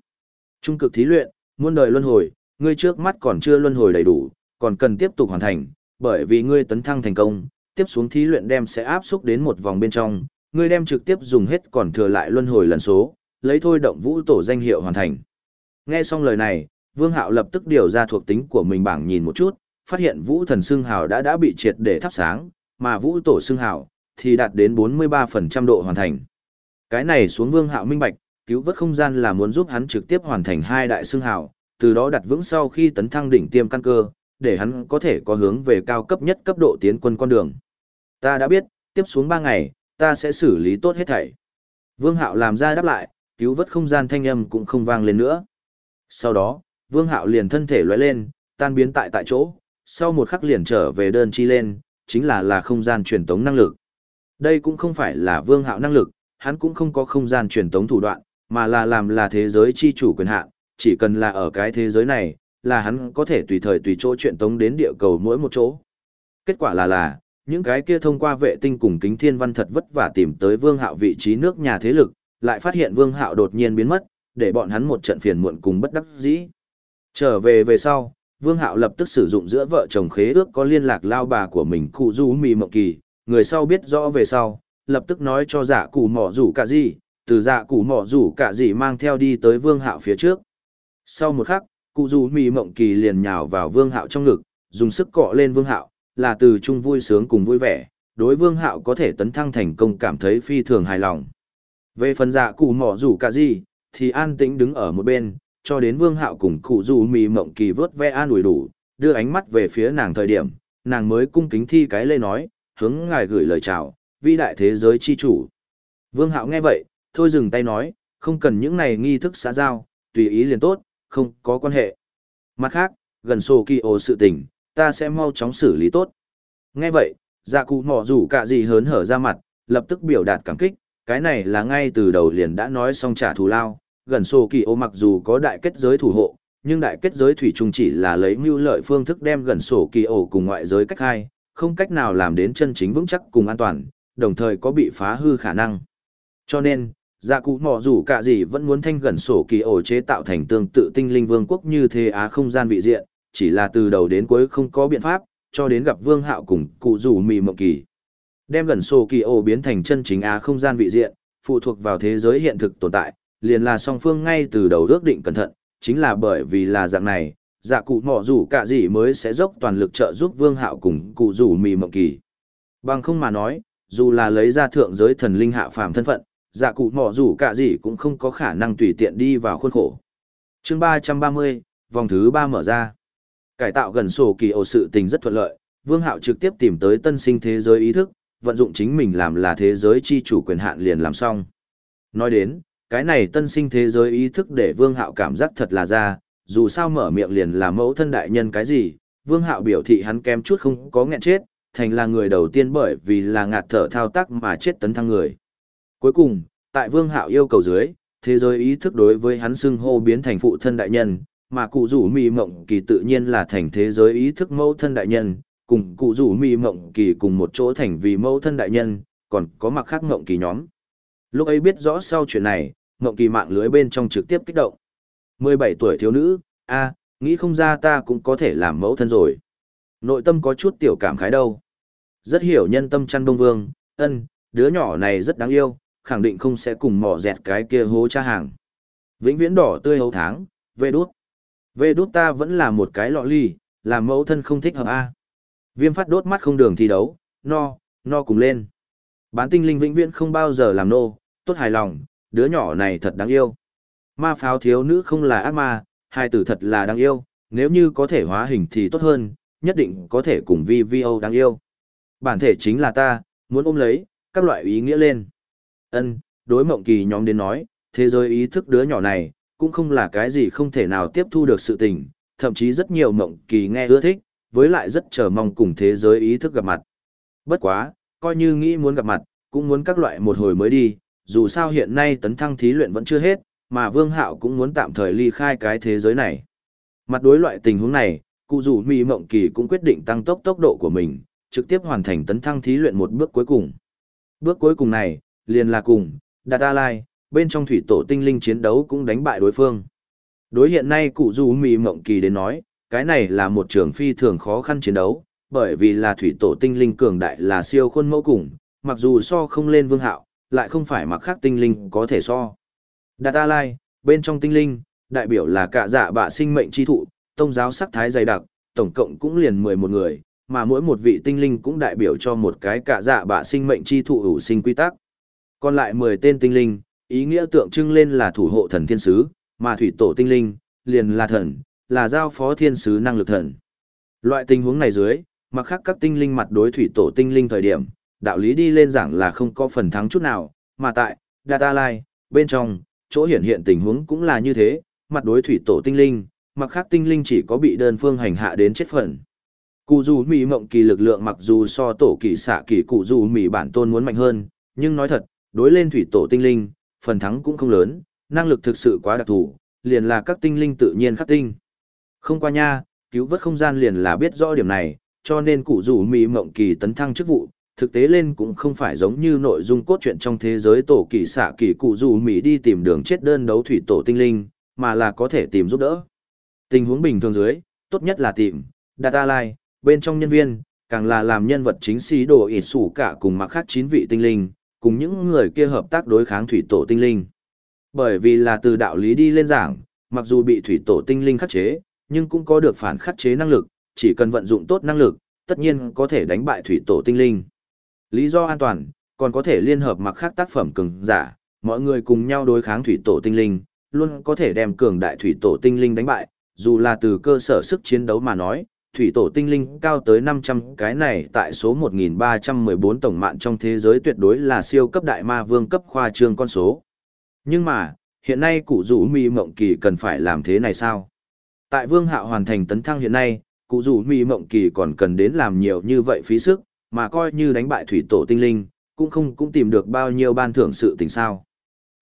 Trung cực thí luyện, muôn đời luân hồi, ngươi trước mắt còn chưa luân hồi đầy đủ, còn cần tiếp tục hoàn thành, bởi vì ngươi tấn thăng thành công, tiếp xuống thí luyện đem sẽ áp xúc đến một vòng bên trong, ngươi đem trực tiếp dùng hết còn thừa lại luân hồi lần số, lấy thôi động vũ tổ danh hiệu hoàn thành. Nghe xong lời này, Vương Hạo lập tức điều ra thuộc tính của mình bảng nhìn một chút, phát hiện vũ thần xương hào đã đã bị triệt để thắp sáng, mà vũ tổ xương hào thì đạt đến 43% độ hoàn thành. Cái này xuống Vương Hạo minh bạch, cứu vớt không gian là muốn giúp hắn trực tiếp hoàn thành hai đại xương hào, từ đó đặt vững sau khi tấn thăng đỉnh tiêm căn cơ, để hắn có thể có hướng về cao cấp nhất cấp độ tiến quân con đường. Ta đã biết, tiếp xuống 3 ngày, ta sẽ xử lý tốt hết thảy. Vương Hạo làm ra đáp lại, cứu vớt không gian thanh âm cũng không vang lên nữa. Sau đó, Vương Hạo liền thân thể lóe lên, tan biến tại tại chỗ, sau một khắc liền trở về đơn chi lên, chính là là không gian truyền tống năng lực. Đây cũng không phải là Vương Hạo năng lực, hắn cũng không có không gian truyền tống thủ đoạn, mà là làm là thế giới chi chủ quyền hạn, chỉ cần là ở cái thế giới này, là hắn có thể tùy thời tùy chỗ chuyện tống đến địa cầu mỗi một chỗ. Kết quả là là, những cái kia thông qua vệ tinh cùng kính thiên văn thật vất vả tìm tới vương hạo vị trí nước nhà thế lực, lại phát hiện vương hạo đột nhiên biến mất, để bọn hắn một trận phiền muộn cùng bất đắc dĩ. Trở về về sau, vương hạo lập tức sử dụng giữa vợ chồng khế ước có liên lạc lao bà của mình cụ du mì mộng kỳ, người sau biết rõ về sau, lập tức nói cho giả cụ mỏ rủ cả gì, từ dạ cụ mỏ rủ cả gì mang theo đi tới vương hạo phía trước. Sau một khắc, cụ rủ mì mộng kỳ liền nhào vào vương hạo trong ngực, dùng sức cọ lên vương hạo, là từ chung vui sướng cùng vui vẻ, đối vương hạo có thể tấn thăng thành công cảm thấy phi thường hài lòng. Về phần dạ cụ mỏ rủ cả gì, thì an tĩnh đứng ở một bên, cho đến vương hạo cùng cụ dù mì mộng kỳ vớt ve an ủi đủ, đưa ánh mắt về phía nàng thời điểm, nàng mới cung kính thi cái lê nói, hướng ngài gửi lời chào, vĩ đại thế giới chi chủ. Vương hạo nghe vậy, thôi dừng tay nói, không cần những này nghi thức xã giao, tùy ý liền tốt, không có quan hệ. Mặt khác, gần sổ kỳ ổ sự tình, ta sẽ mau chóng xử lý tốt. Nghe vậy, dạ cụ mỏ rủ cả gì hớn hở ra mặt, lập tức biểu đạt cảm kích, cái này là ngay từ đầu liền đã nói xong trả thù lao, gần sổ kỳ ổ mặc dù có đại kết giới thủ hộ, nhưng đại kết giới thủy chung chỉ là lấy mưu lợi phương thức đem gần sổ kỳ ổ cùng ngoại giới cách hai, không cách nào làm đến chân chính vững chắc cùng an toàn, đồng thời có bị phá hư khả năng. Cho nên, dạ cụ mỏ rủ cả gì vẫn muốn thanh gần sổ kỳ ổ chế tạo thành tương tự tinh linh vương quốc như thế á không gian vị diện, chỉ là từ đầu đến cuối không có biện pháp, cho đến gặp vương hạo cùng cụ rủ mì mộng kỳ. Đem gần sổ kỳ ổ biến thành chân chính á không gian vị diện, phụ thuộc vào thế giới hiện thực tồn tại, liền là song phương ngay từ đầu ước định cẩn thận, chính là bởi vì là dạng này, dạ cụ mỏ rủ cả gì mới sẽ dốc toàn lực trợ giúp vương hạo cùng cụ rủ mì mộng kỳ. Bằng không mà nói, dù là lấy ra thượng giới thần linh hạ phàm thân phận, dạ cụ mỏ rủ cả gì cũng không có khả năng tùy tiện đi vào khuôn khổ. chương ba trăm ba mươi vòng thứ ba mở ra. Cải tạo gần sổ kỳ ổ sự tình rất thuận lợi, Vương Hạo trực tiếp tìm tới tân sinh thế giới ý thức, vận dụng chính mình làm là thế giới chi chủ quyền hạn liền làm xong. Nói đến, cái này tân sinh thế giới ý thức để Vương Hạo cảm giác thật là ra, dù sao mở miệng liền là mẫu thân đại nhân cái gì, Vương Hạo biểu thị hắn kém chút không có nghẹn chết, thành là người đầu tiên bởi vì là ngạt thở thao tác mà chết tấn thăng người. Cuối cùng, tại Vương Hạo yêu cầu dưới, thế giới ý thức đối với hắn xưng hô biến thành phụ thân đại nhân, mà cụ rủ mì mộng kỳ tự nhiên là thành thế giới ý thức mẫu thân đại nhân, cùng cụ rủ mì mộng kỳ cùng một chỗ thành vì mẫu thân đại nhân, còn có mặc khác mộng kỳ nhóm. Lúc ấy biết rõ sau chuyện này, mộng kỳ mạng lưới bên trong trực tiếp kích động. 17 tuổi thiếu nữ, a nghĩ không ra ta cũng có thể làm mẫu thân rồi. Nội tâm có chút tiểu cảm khái đâu. Rất hiểu nhân tâm chăn đông vương, ân, đứa nhỏ này rất đáng yêu, khẳng định không sẽ cùng mỏ dẹt cái kia hố cha hàng. Vĩnh viễn đỏ tươi hấu tháng, về đút. Về đút ta vẫn là một cái lọ ly, làm mẫu thân không thích hợp a. Viêm phát đốt mắt không đường thi đấu, no, no cùng lên. Bán tinh linh vĩnh viễn không bao giờ làm nô, tốt hài lòng, đứa nhỏ này thật đáng yêu. Ma pháo thiếu nữ không là ác ma, hai tử thật là đáng yêu, nếu như có thể hóa hình thì tốt hơn, nhất định có thể cùng VVO đáng yêu. Bản thể chính là ta, muốn ôm lấy, các loại ý nghĩa lên. Ân, đối mộng kỳ nhóm đến nói, thế giới ý thức đứa nhỏ này, cũng không là cái gì không thể nào tiếp thu được sự tình, thậm chí rất nhiều mộng kỳ nghe ưa thích, với lại rất chờ mong cùng thế giới ý thức gặp mặt. Bất quá, coi như nghĩ muốn gặp mặt, cũng muốn các loại một hồi mới đi, dù sao hiện nay tấn thăng thí luyện vẫn chưa hết, mà Vương Hạo cũng muốn tạm thời ly khai cái thế giới này. Mặt đối loại tình huống này, cụ dù Mỹ mộng kỳ cũng quyết định tăng tốc tốc độ của mình, trực tiếp hoàn thành tấn thăng thí luyện một bước cuối cùng. Bước cuối cùng này, liền là cùng, Data Lai, bên trong thủy tổ tinh linh chiến đấu cũng đánh bại đối phương. Đối hiện nay cụ du mì mộng kỳ đến nói, cái này là một trường phi thường khó khăn chiến đấu, bởi vì là thủy tổ tinh linh cường đại là siêu khuôn mẫu cùng, mặc dù so không lên vương hạo, lại không phải mặc khác tinh linh có thể so. Data Lai, bên trong tinh linh, đại biểu là cả dạ bạ sinh mệnh chi thụ, tông giáo sắc thái dày đặc, tổng cộng cũng liền 11 người, mà mỗi một vị tinh linh cũng đại biểu cho một cái cả dạ bạ sinh mệnh chi thụ ủ sinh quy tắc. Còn lại 10 tên tinh linh, ý nghĩa tượng trưng lên là thủ hộ thần thiên sứ, mà thủy tổ tinh linh, liền là thần, là giao phó thiên sứ năng lực thần. Loại tình huống này dưới, mặc khác các tinh linh mặt đối thủy tổ tinh linh thời điểm, đạo lý đi lên giảng là không có phần thắng chút nào, mà tại, Data Line, bên trong, chỗ hiển hiện tình huống cũng là như thế, mặt đối thủy tổ tinh linh, mặc khác tinh linh chỉ có bị đơn phương hành hạ đến chết phần. Cụ dù mì mộng kỳ lực lượng mặc dù so tổ kỳ xạ kỳ cụ dù mì bản tôn muốn mạnh hơn, nhưng nói thật, đối lên thủy tổ tinh linh, phần thắng cũng không lớn, năng lực thực sự quá đặc thù, liền là các tinh linh tự nhiên khắc tinh. Không qua nha, cứu vớt không gian liền là biết rõ điểm này, cho nên cụ rủ mỹ mộng kỳ tấn thăng chức vụ, thực tế lên cũng không phải giống như nội dung cốt truyện trong thế giới tổ kỳ xạ kỳ cụ rủ mỹ đi tìm đường chết đơn đấu thủy tổ tinh linh, mà là có thể tìm giúp đỡ. Tình huống bình thường dưới, tốt nhất là tìm, data line, bên trong nhân viên, càng là làm nhân vật chính sĩ đồ ít sủ cả cùng mặc khác chín vị tinh linh, cùng những người kia hợp tác đối kháng thủy tổ tinh linh. Bởi vì là từ đạo lý đi lên giảng, mặc dù bị thủy tổ tinh linh khắc chế, nhưng cũng có được phản khắc chế năng lực, chỉ cần vận dụng tốt năng lực, tất nhiên có thể đánh bại thủy tổ tinh linh. Lý do an toàn, còn có thể liên hợp mặc khác tác phẩm cường giả, mọi người cùng nhau đối kháng thủy tổ tinh linh, luôn có thể đem cường đại thủy tổ tinh linh đánh bại, dù là từ cơ sở sức chiến đấu mà nói, thủy tổ tinh linh cao tới 500 cái này tại số 1314 tổng mạng trong thế giới tuyệt đối là siêu cấp đại ma vương cấp khoa trương con số. Nhưng mà, hiện nay cụ rủ mi mộng kỳ cần phải làm thế này sao? Tại Vương Hạo hoàn thành tấn thăng hiện nay, cụ rủ mì mộng kỳ còn cần đến làm nhiều như vậy phí sức, mà coi như đánh bại thủy tổ tinh linh, cũng không cũng tìm được bao nhiêu ban thưởng sự tình sao.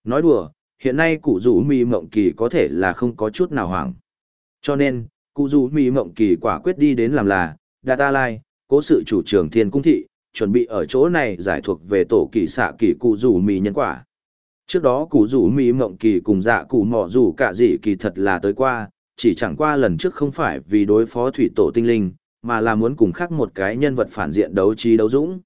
Nói đùa, hiện nay cụ rủ mì mộng kỳ có thể là không có chút nào hoảng. Cho nên, cụ dù mỹ mộng kỳ quả quyết đi đến làm là, Data Lai, cố sự chủ trưởng thiên cung thị, chuẩn bị ở chỗ này giải thuộc về tổ kỳ xạ kỳ cụ rủ mì nhân quả. Trước đó cụ rủ mì mộng kỳ cùng dạ cụ mỏ rủ cả gì kỳ thật là tới qua, chỉ chẳng qua lần trước không phải vì đối phó thủy tổ tinh linh, mà là muốn cùng khác một cái nhân vật phản diện đấu trí đấu dũng.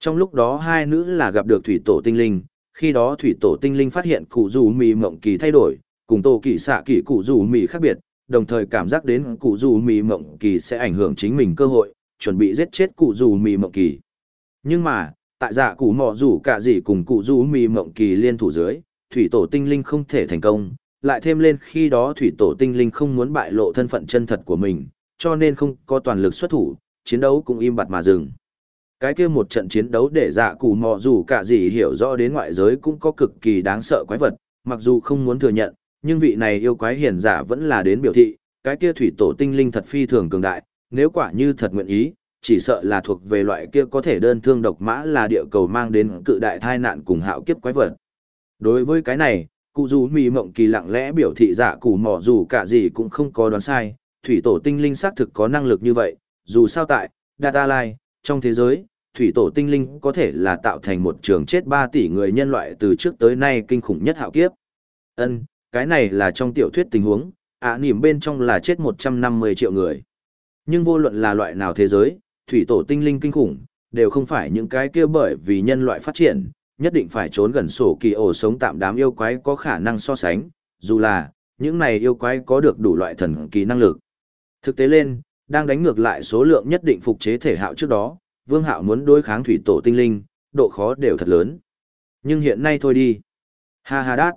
Trong lúc đó hai nữ là gặp được thủy tổ tinh linh, khi đó thủy tổ tinh linh phát hiện cụ rủ mì mộng kỳ thay đổi, cùng tổ kỳ xạ kỳ cụ rủ mì khác biệt, đồng thời cảm giác đến cụ dù mì mộng kỳ sẽ ảnh hưởng chính mình cơ hội, chuẩn bị giết chết cụ dù mì mộng kỳ. Nhưng mà, tại dạ cụ mò rủ cả gì cùng cụ dù mì mộng kỳ liên thủ dưới, thủy tổ tinh linh không thể thành công, lại thêm lên khi đó thủy tổ tinh linh không muốn bại lộ thân phận chân thật của mình, cho nên không có toàn lực xuất thủ, chiến đấu cũng im bặt mà dừng. Cái kia một trận chiến đấu để dạ cụ mò dù cả gì hiểu rõ đến ngoại giới cũng có cực kỳ đáng sợ quái vật, mặc dù không muốn thừa nhận, nhưng vị này yêu quái hiền giả vẫn là đến biểu thị, cái kia thủy tổ tinh linh thật phi thường cường đại, nếu quả như thật nguyện ý, chỉ sợ là thuộc về loại kia có thể đơn thương độc mã là địa cầu mang đến cự đại tai nạn cùng hạo kiếp quái vật. Đối với cái này, cụ dù mì mộng kỳ lặng lẽ biểu thị giả cụ mỏ dù cả gì cũng không có đoán sai, thủy tổ tinh linh xác thực có năng lực như vậy, dù sao tại, Data Lai, trong thế giới, thủy tổ tinh linh có thể là tạo thành một trường chết 3 tỷ người nhân loại từ trước tới nay kinh khủng nhất hạo kiếp. Ân, cái này là trong tiểu thuyết tình huống, ạ à, nỉm bên trong là chết 150 triệu người. Nhưng vô luận là loại nào thế giới, thủy tổ tinh linh kinh khủng, đều không phải những cái kia bởi vì nhân loại phát triển, nhất định phải trốn gần sổ kỳ ổ sống tạm đám yêu quái có khả năng so sánh, dù là, những này yêu quái có được đủ loại thần kỳ năng lực. Thực tế lên, đang đánh ngược lại số lượng nhất định phục chế thể hạo trước đó, Vương Hạo muốn đối kháng thủy tổ tinh linh, độ khó đều thật lớn. Nhưng hiện nay thôi đi. Ha ha đát.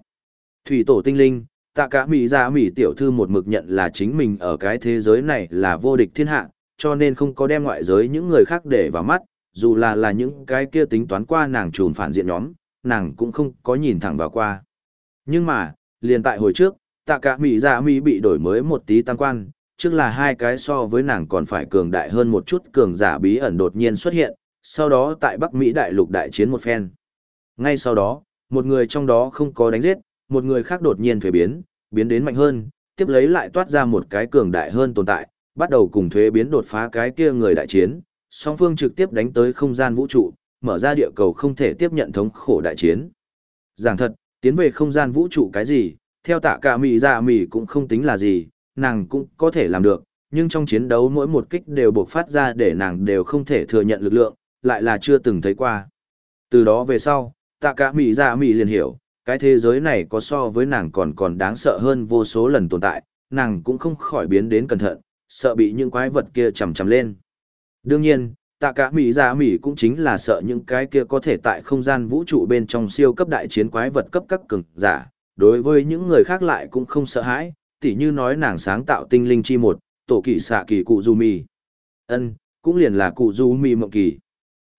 Thủy tổ tinh linh, tạ cả mỹ ra mỹ tiểu thư một mực nhận là chính mình ở cái thế giới này là vô địch thiên hạ, cho nên không có đem ngoại giới những người khác để vào mắt, dù là là những cái kia tính toán qua nàng trùn phản diện nhóm, nàng cũng không có nhìn thẳng vào qua. Nhưng mà, liền tại hồi trước, tạ cả mỹ dạ mỹ bị đổi mới một tí tăng quan, trước là hai cái so với nàng còn phải cường đại hơn một chút cường giả bí ẩn đột nhiên xuất hiện, sau đó tại Bắc Mỹ đại lục đại chiến một phen. Ngay sau đó, một người trong đó không có đánh giết, một người khác đột nhiên thuế biến, biến đến mạnh hơn, tiếp lấy lại toát ra một cái cường đại hơn tồn tại, bắt đầu cùng thuế biến đột phá cái kia người đại chiến, song phương trực tiếp đánh tới không gian vũ trụ, mở ra địa cầu không thể tiếp nhận thống khổ đại chiến. Giảng thật, tiến về không gian vũ trụ cái gì, theo tạ cả mì dạ mì cũng không tính là gì, nàng cũng có thể làm được, nhưng trong chiến đấu mỗi một kích đều buộc phát ra để nàng đều không thể thừa nhận lực lượng, lại là chưa từng thấy qua. Từ đó về sau, tạ cả mì dạ mì liền hiểu, cái thế giới này có so với nàng còn còn đáng sợ hơn vô số lần tồn tại, nàng cũng không khỏi biến đến cẩn thận, sợ bị những quái vật kia chầm chầm lên. Đương nhiên, tạ cả Mỹ giả Mỹ cũng chính là sợ những cái kia có thể tại không gian vũ trụ bên trong siêu cấp đại chiến quái vật cấp các cường giả, đối với những người khác lại cũng không sợ hãi, tỉ như nói nàng sáng tạo tinh linh chi một, tổ kỳ xạ kỳ cụ du mì. ân cũng liền là cụ du mì mộng kỳ.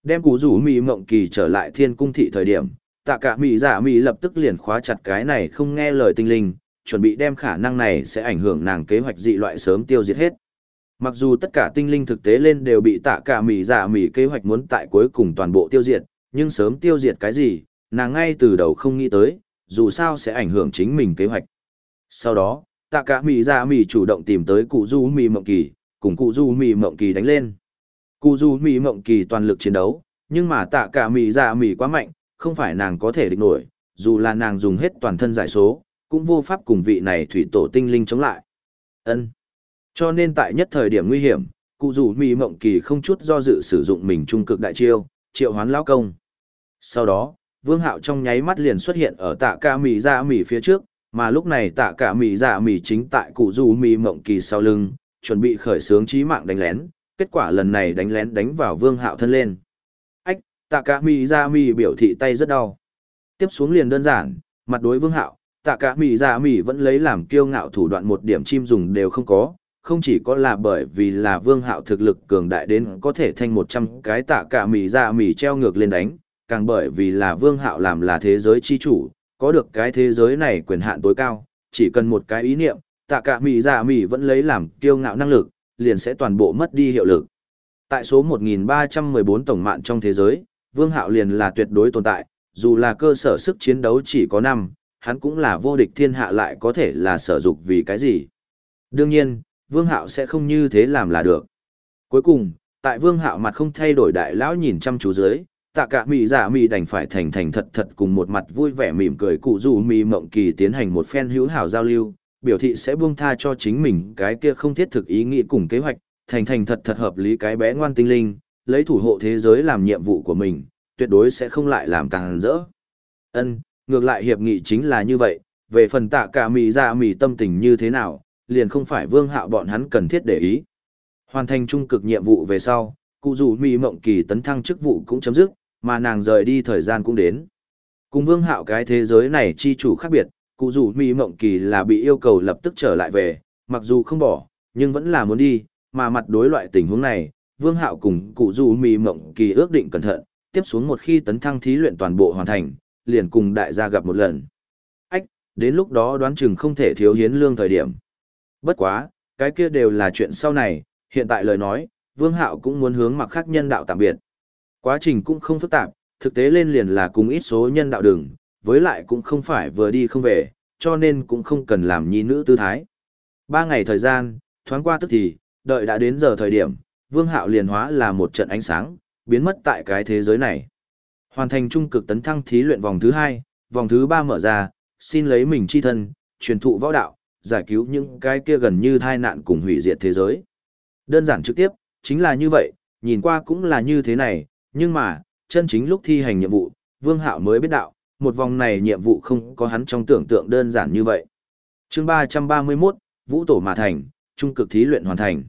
Đem cụ du mì mộng kỳ trở lại thiên cung thị thời điểm, tạ cả Mỹ giả Mỹ lập tức liền khóa chặt cái này không nghe lời tinh linh, chuẩn bị đem khả năng này sẽ ảnh hưởng nàng kế hoạch dị loại sớm tiêu diệt hết. Mặc dù tất cả tinh linh thực tế lên đều bị tạ cả mỹ giả mỹ kế hoạch muốn tại cuối cùng toàn bộ tiêu diệt, nhưng sớm tiêu diệt cái gì, nàng ngay từ đầu không nghĩ tới, dù sao sẽ ảnh hưởng chính mình kế hoạch. Sau đó, tạ cả mỹ giả mỹ chủ động tìm tới cụ du mỹ mộng kỳ, cùng cụ du mỹ mộng kỳ đánh lên. Cụ du mỹ mộng kỳ toàn lực chiến đấu, nhưng mà tạ cả mỹ giả mỹ quá mạnh, không phải nàng có thể địch nổi, dù là nàng dùng hết toàn thân giải số, cũng vô pháp cùng vị này thủy tổ tinh linh chống lại. Ân. Cho nên tại nhất thời điểm nguy hiểm, cụ rủ Mị mộng kỳ không chút do dự sử dụng mình trung cực đại chiêu, triệu hoán lão công. Sau đó, vương hạo trong nháy mắt liền xuất hiện ở tạ ca Mị ra Mị phía trước, mà lúc này tạ cả Mị ra Mị chính tại cụ Dù Mị mộng kỳ sau lưng, chuẩn bị khởi xướng trí mạng đánh lén, kết quả lần này đánh lén đánh vào vương hạo thân lên. Tạ cả mì ra mì biểu thị tay rất đau. Tiếp xuống liền đơn giản, mặt đối vương hạo, tạ cả mì ra mì vẫn lấy làm kiêu ngạo thủ đoạn một điểm chim dùng đều không có, không chỉ có là bởi vì là vương hạo thực lực cường đại đến có thể thanh một trăm cái tạ cả mì ra mì treo ngược lên đánh, càng bởi vì là vương hạo làm là thế giới chi chủ, có được cái thế giới này quyền hạn tối cao, chỉ cần một cái ý niệm, tạ cả mì Ra mì vẫn lấy làm kiêu ngạo năng lực, liền sẽ toàn bộ mất đi hiệu lực. Tại số 1314 tổng mạng trong thế giới, Vương Hạo liền là tuyệt đối tồn tại, dù là cơ sở sức chiến đấu chỉ có 5, hắn cũng là vô địch thiên hạ lại có thể là sở dục vì cái gì. Đương nhiên, Vương Hạo sẽ không như thế làm là được. Cuối cùng, tại Vương Hạo mặt không thay đổi đại lão nhìn chăm chú dưới, tạ cả mị giả mị đành phải thành thành thật thật cùng một mặt vui vẻ mỉm cười cụ dù mị mộng kỳ tiến hành một phen hữu hảo giao lưu, biểu thị sẽ buông tha cho chính mình cái kia không thiết thực ý nghĩ cùng kế hoạch, thành thành thật thật hợp lý cái bé ngoan tinh linh, lấy thủ hộ thế giới làm nhiệm vụ của mình, tuyệt đối sẽ không lại làm càng rỡ. Ân, ngược lại hiệp nghị chính là như vậy, về phần tạ cả mị ra mị tâm tình như thế nào, liền không phải vương hạo bọn hắn cần thiết để ý. Hoàn thành trung cực nhiệm vụ về sau, cụ dù mị mộng kỳ tấn thăng chức vụ cũng chấm dứt, mà nàng rời đi thời gian cũng đến. Cùng vương hạo cái thế giới này chi chủ khác biệt, cụ dù mị mộng kỳ là bị yêu cầu lập tức trở lại về, mặc dù không bỏ, nhưng vẫn là muốn đi, mà mặt đối loại tình huống này, vương hạo cùng cụ Du Mì mộng kỳ ước định cẩn thận, tiếp xuống một khi tấn thăng thí luyện toàn bộ hoàn thành, liền cùng đại gia gặp một lần. Ách, đến lúc đó đoán chừng không thể thiếu hiến lương thời điểm. Bất quá, cái kia đều là chuyện sau này, hiện tại lời nói, Vương Hạo cũng muốn hướng mặc khác nhân đạo tạm biệt. Quá trình cũng không phức tạp, thực tế lên liền là cùng ít số nhân đạo đường, với lại cũng không phải vừa đi không về, cho nên cũng không cần làm nhi nữ tư thái. Ba ngày thời gian, thoáng qua tức thì, đợi đã đến giờ thời điểm, Vương Hạo liền hóa là một trận ánh sáng, biến mất tại cái thế giới này. Hoàn thành trung cực tấn thăng thí luyện vòng thứ hai, vòng thứ ba mở ra, xin lấy mình chi thân, truyền thụ võ đạo, giải cứu những cái kia gần như tai nạn cùng hủy diệt thế giới. Đơn giản trực tiếp, chính là như vậy, nhìn qua cũng là như thế này, nhưng mà, chân chính lúc thi hành nhiệm vụ, Vương Hạo mới biết đạo, một vòng này nhiệm vụ không có hắn trong tưởng tượng đơn giản như vậy. chương 331, Vũ Tổ Mà Thành, Trung cực thí luyện hoàn thành.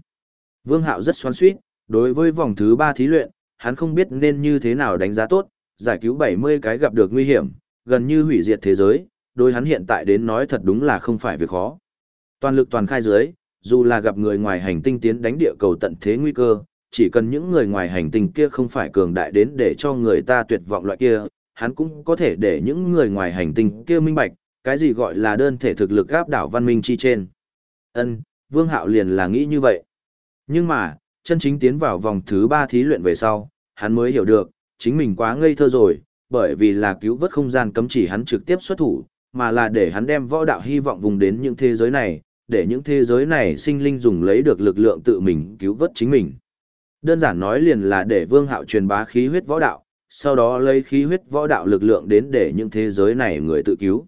Vương Hạo rất xoắn xuýt, đối với vòng thứ 3 thí luyện, hắn không biết nên như thế nào đánh giá tốt, giải cứu 70 cái gặp được nguy hiểm, gần như hủy diệt thế giới, đối hắn hiện tại đến nói thật đúng là không phải việc khó. Toàn lực toàn khai dưới, dù là gặp người ngoài hành tinh tiến đánh địa cầu tận thế nguy cơ, chỉ cần những người ngoài hành tinh kia không phải cường đại đến để cho người ta tuyệt vọng loại kia, hắn cũng có thể để những người ngoài hành tinh kia minh bạch, cái gì gọi là đơn thể thực lực áp đảo văn minh chi trên. Ân, Vương Hạo liền là nghĩ như vậy. Nhưng mà, chân chính tiến vào vòng thứ ba thí luyện về sau, hắn mới hiểu được, chính mình quá ngây thơ rồi, bởi vì là cứu vớt không gian cấm chỉ hắn trực tiếp xuất thủ, mà là để hắn đem võ đạo hy vọng vùng đến những thế giới này, để những thế giới này sinh linh dùng lấy được lực lượng tự mình cứu vớt chính mình. Đơn giản nói liền là để Vương Hạo truyền bá khí huyết võ đạo, sau đó lấy khí huyết võ đạo lực lượng đến để những thế giới này người tự cứu.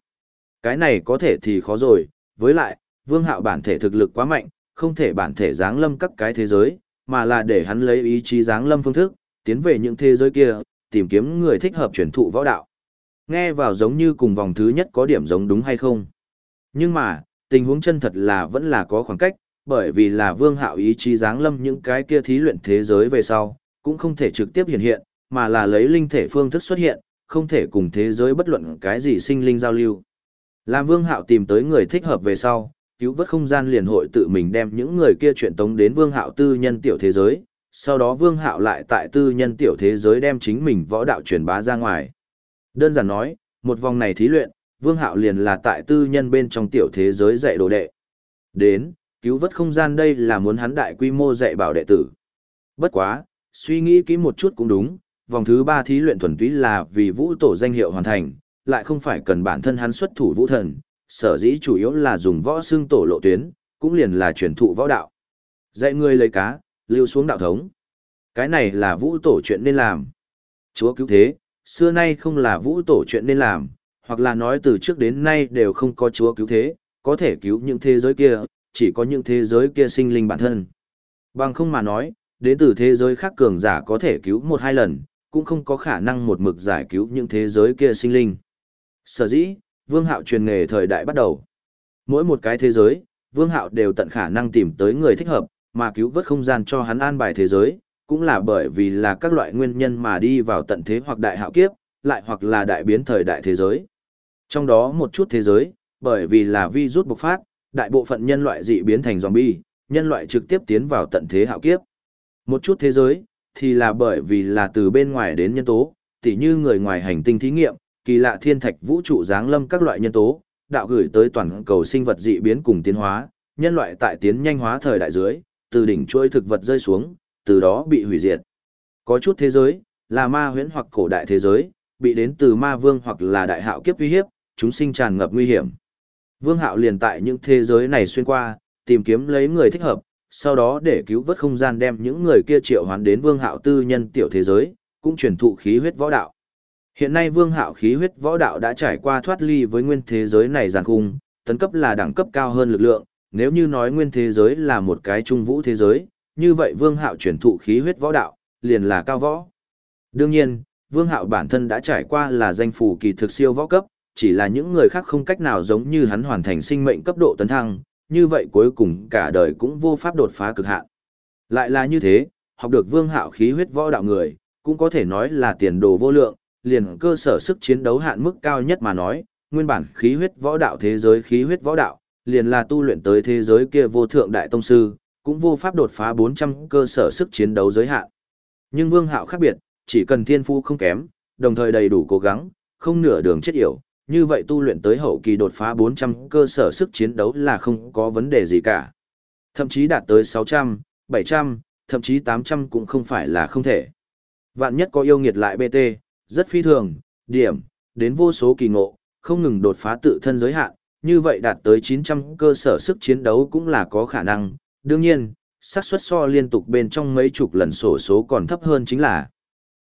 Cái này có thể thì khó rồi, với lại, Vương Hạo bản thể thực lực quá mạnh, không thể bản thể giáng lâm các cái thế giới, mà là để hắn lấy ý chí giáng lâm phương thức, tiến về những thế giới kia, tìm kiếm người thích hợp truyền thụ võ đạo. Nghe vào giống như cùng vòng thứ nhất có điểm giống đúng hay không? Nhưng mà, tình huống chân thật là vẫn là có khoảng cách, bởi vì là vương hạo ý chí giáng lâm những cái kia thí luyện thế giới về sau, cũng không thể trực tiếp hiện hiện, mà là lấy linh thể phương thức xuất hiện, không thể cùng thế giới bất luận cái gì sinh linh giao lưu. Làm vương hạo tìm tới người thích hợp về sau, cứu vớt không gian liền hội tự mình đem những người kia chuyện tống đến vương hạo tư nhân tiểu thế giới, sau đó vương hạo lại tại tư nhân tiểu thế giới đem chính mình võ đạo truyền bá ra ngoài. Đơn giản nói, một vòng này thí luyện, vương hạo liền là tại tư nhân bên trong tiểu thế giới dạy đồ đệ. Đến, cứu vớt không gian đây là muốn hắn đại quy mô dạy bảo đệ tử. Bất quá, suy nghĩ kỹ một chút cũng đúng, vòng thứ ba thí luyện thuần túy là vì vũ tổ danh hiệu hoàn thành, lại không phải cần bản thân hắn xuất thủ vũ thần, sở dĩ chủ yếu là dùng võ xương tổ lộ tuyến, cũng liền là truyền thụ võ đạo. Dạy người lấy cá, lưu xuống đạo thống. Cái này là vũ tổ chuyện nên làm. Chúa cứu thế, xưa nay không là vũ tổ chuyện nên làm, hoặc là nói từ trước đến nay đều không có chúa cứu thế, có thể cứu những thế giới kia, chỉ có những thế giới kia sinh linh bản thân. Bằng không mà nói, đến từ thế giới khác cường giả có thể cứu một hai lần, cũng không có khả năng một mực giải cứu những thế giới kia sinh linh. Sở dĩ, vương hạo truyền nghề thời đại bắt đầu. Mỗi một cái thế giới, vương hạo đều tận khả năng tìm tới người thích hợp, mà cứu vớt không gian cho hắn an bài thế giới, cũng là bởi vì là các loại nguyên nhân mà đi vào tận thế hoặc đại hạo kiếp, lại hoặc là đại biến thời đại thế giới. Trong đó một chút thế giới, bởi vì là vi rút bộc phát, đại bộ phận nhân loại dị biến thành zombie, nhân loại trực tiếp tiến vào tận thế hạo kiếp. Một chút thế giới, thì là bởi vì là từ bên ngoài đến nhân tố, tỉ như người ngoài hành tinh thí nghiệm, kỳ lạ thiên thạch vũ trụ giáng lâm các loại nhân tố, đạo gửi tới toàn cầu sinh vật dị biến cùng tiến hóa, nhân loại tại tiến nhanh hóa thời đại dưới, từ đỉnh chuỗi thực vật rơi xuống, từ đó bị hủy diệt. Có chút thế giới, là ma huyễn hoặc cổ đại thế giới, bị đến từ ma vương hoặc là đại hạo kiếp uy hiếp, chúng sinh tràn ngập nguy hiểm. Vương hạo liền tại những thế giới này xuyên qua, tìm kiếm lấy người thích hợp, sau đó để cứu vớt không gian đem những người kia triệu hoán đến vương hạo tư nhân tiểu thế giới, cũng truyền thụ khí huyết võ đạo. Hiện nay vương hạo khí huyết võ đạo đã trải qua thoát ly với nguyên thế giới này giàn khung, tấn cấp là đẳng cấp cao hơn lực lượng, nếu như nói nguyên thế giới là một cái trung vũ thế giới, như vậy vương hạo chuyển thụ khí huyết võ đạo, liền là cao võ. Đương nhiên, vương hạo bản thân đã trải qua là danh phủ kỳ thực siêu võ cấp, chỉ là những người khác không cách nào giống như hắn hoàn thành sinh mệnh cấp độ tấn thăng, như vậy cuối cùng cả đời cũng vô pháp đột phá cực hạn. Lại là như thế, học được vương hạo khí huyết võ đạo người, cũng có thể nói là tiền đồ vô lượng, liền cơ sở sức chiến đấu hạn mức cao nhất mà nói, nguyên bản khí huyết võ đạo thế giới khí huyết võ đạo, liền là tu luyện tới thế giới kia vô thượng đại tông sư, cũng vô pháp đột phá 400 cơ sở sức chiến đấu giới hạn. Nhưng Vương Hạo khác biệt, chỉ cần thiên phu không kém, đồng thời đầy đủ cố gắng, không nửa đường chết yểu, như vậy tu luyện tới hậu kỳ đột phá 400 cơ sở sức chiến đấu là không có vấn đề gì cả. Thậm chí đạt tới 600, 700, thậm chí 800 cũng không phải là không thể. Vạn nhất có yêu nghiệt lại BT, rất phi thường, điểm, đến vô số kỳ ngộ, không ngừng đột phá tự thân giới hạn, như vậy đạt tới 900 cơ sở sức chiến đấu cũng là có khả năng. Đương nhiên, xác suất so liên tục bên trong mấy chục lần sổ số còn thấp hơn chính là.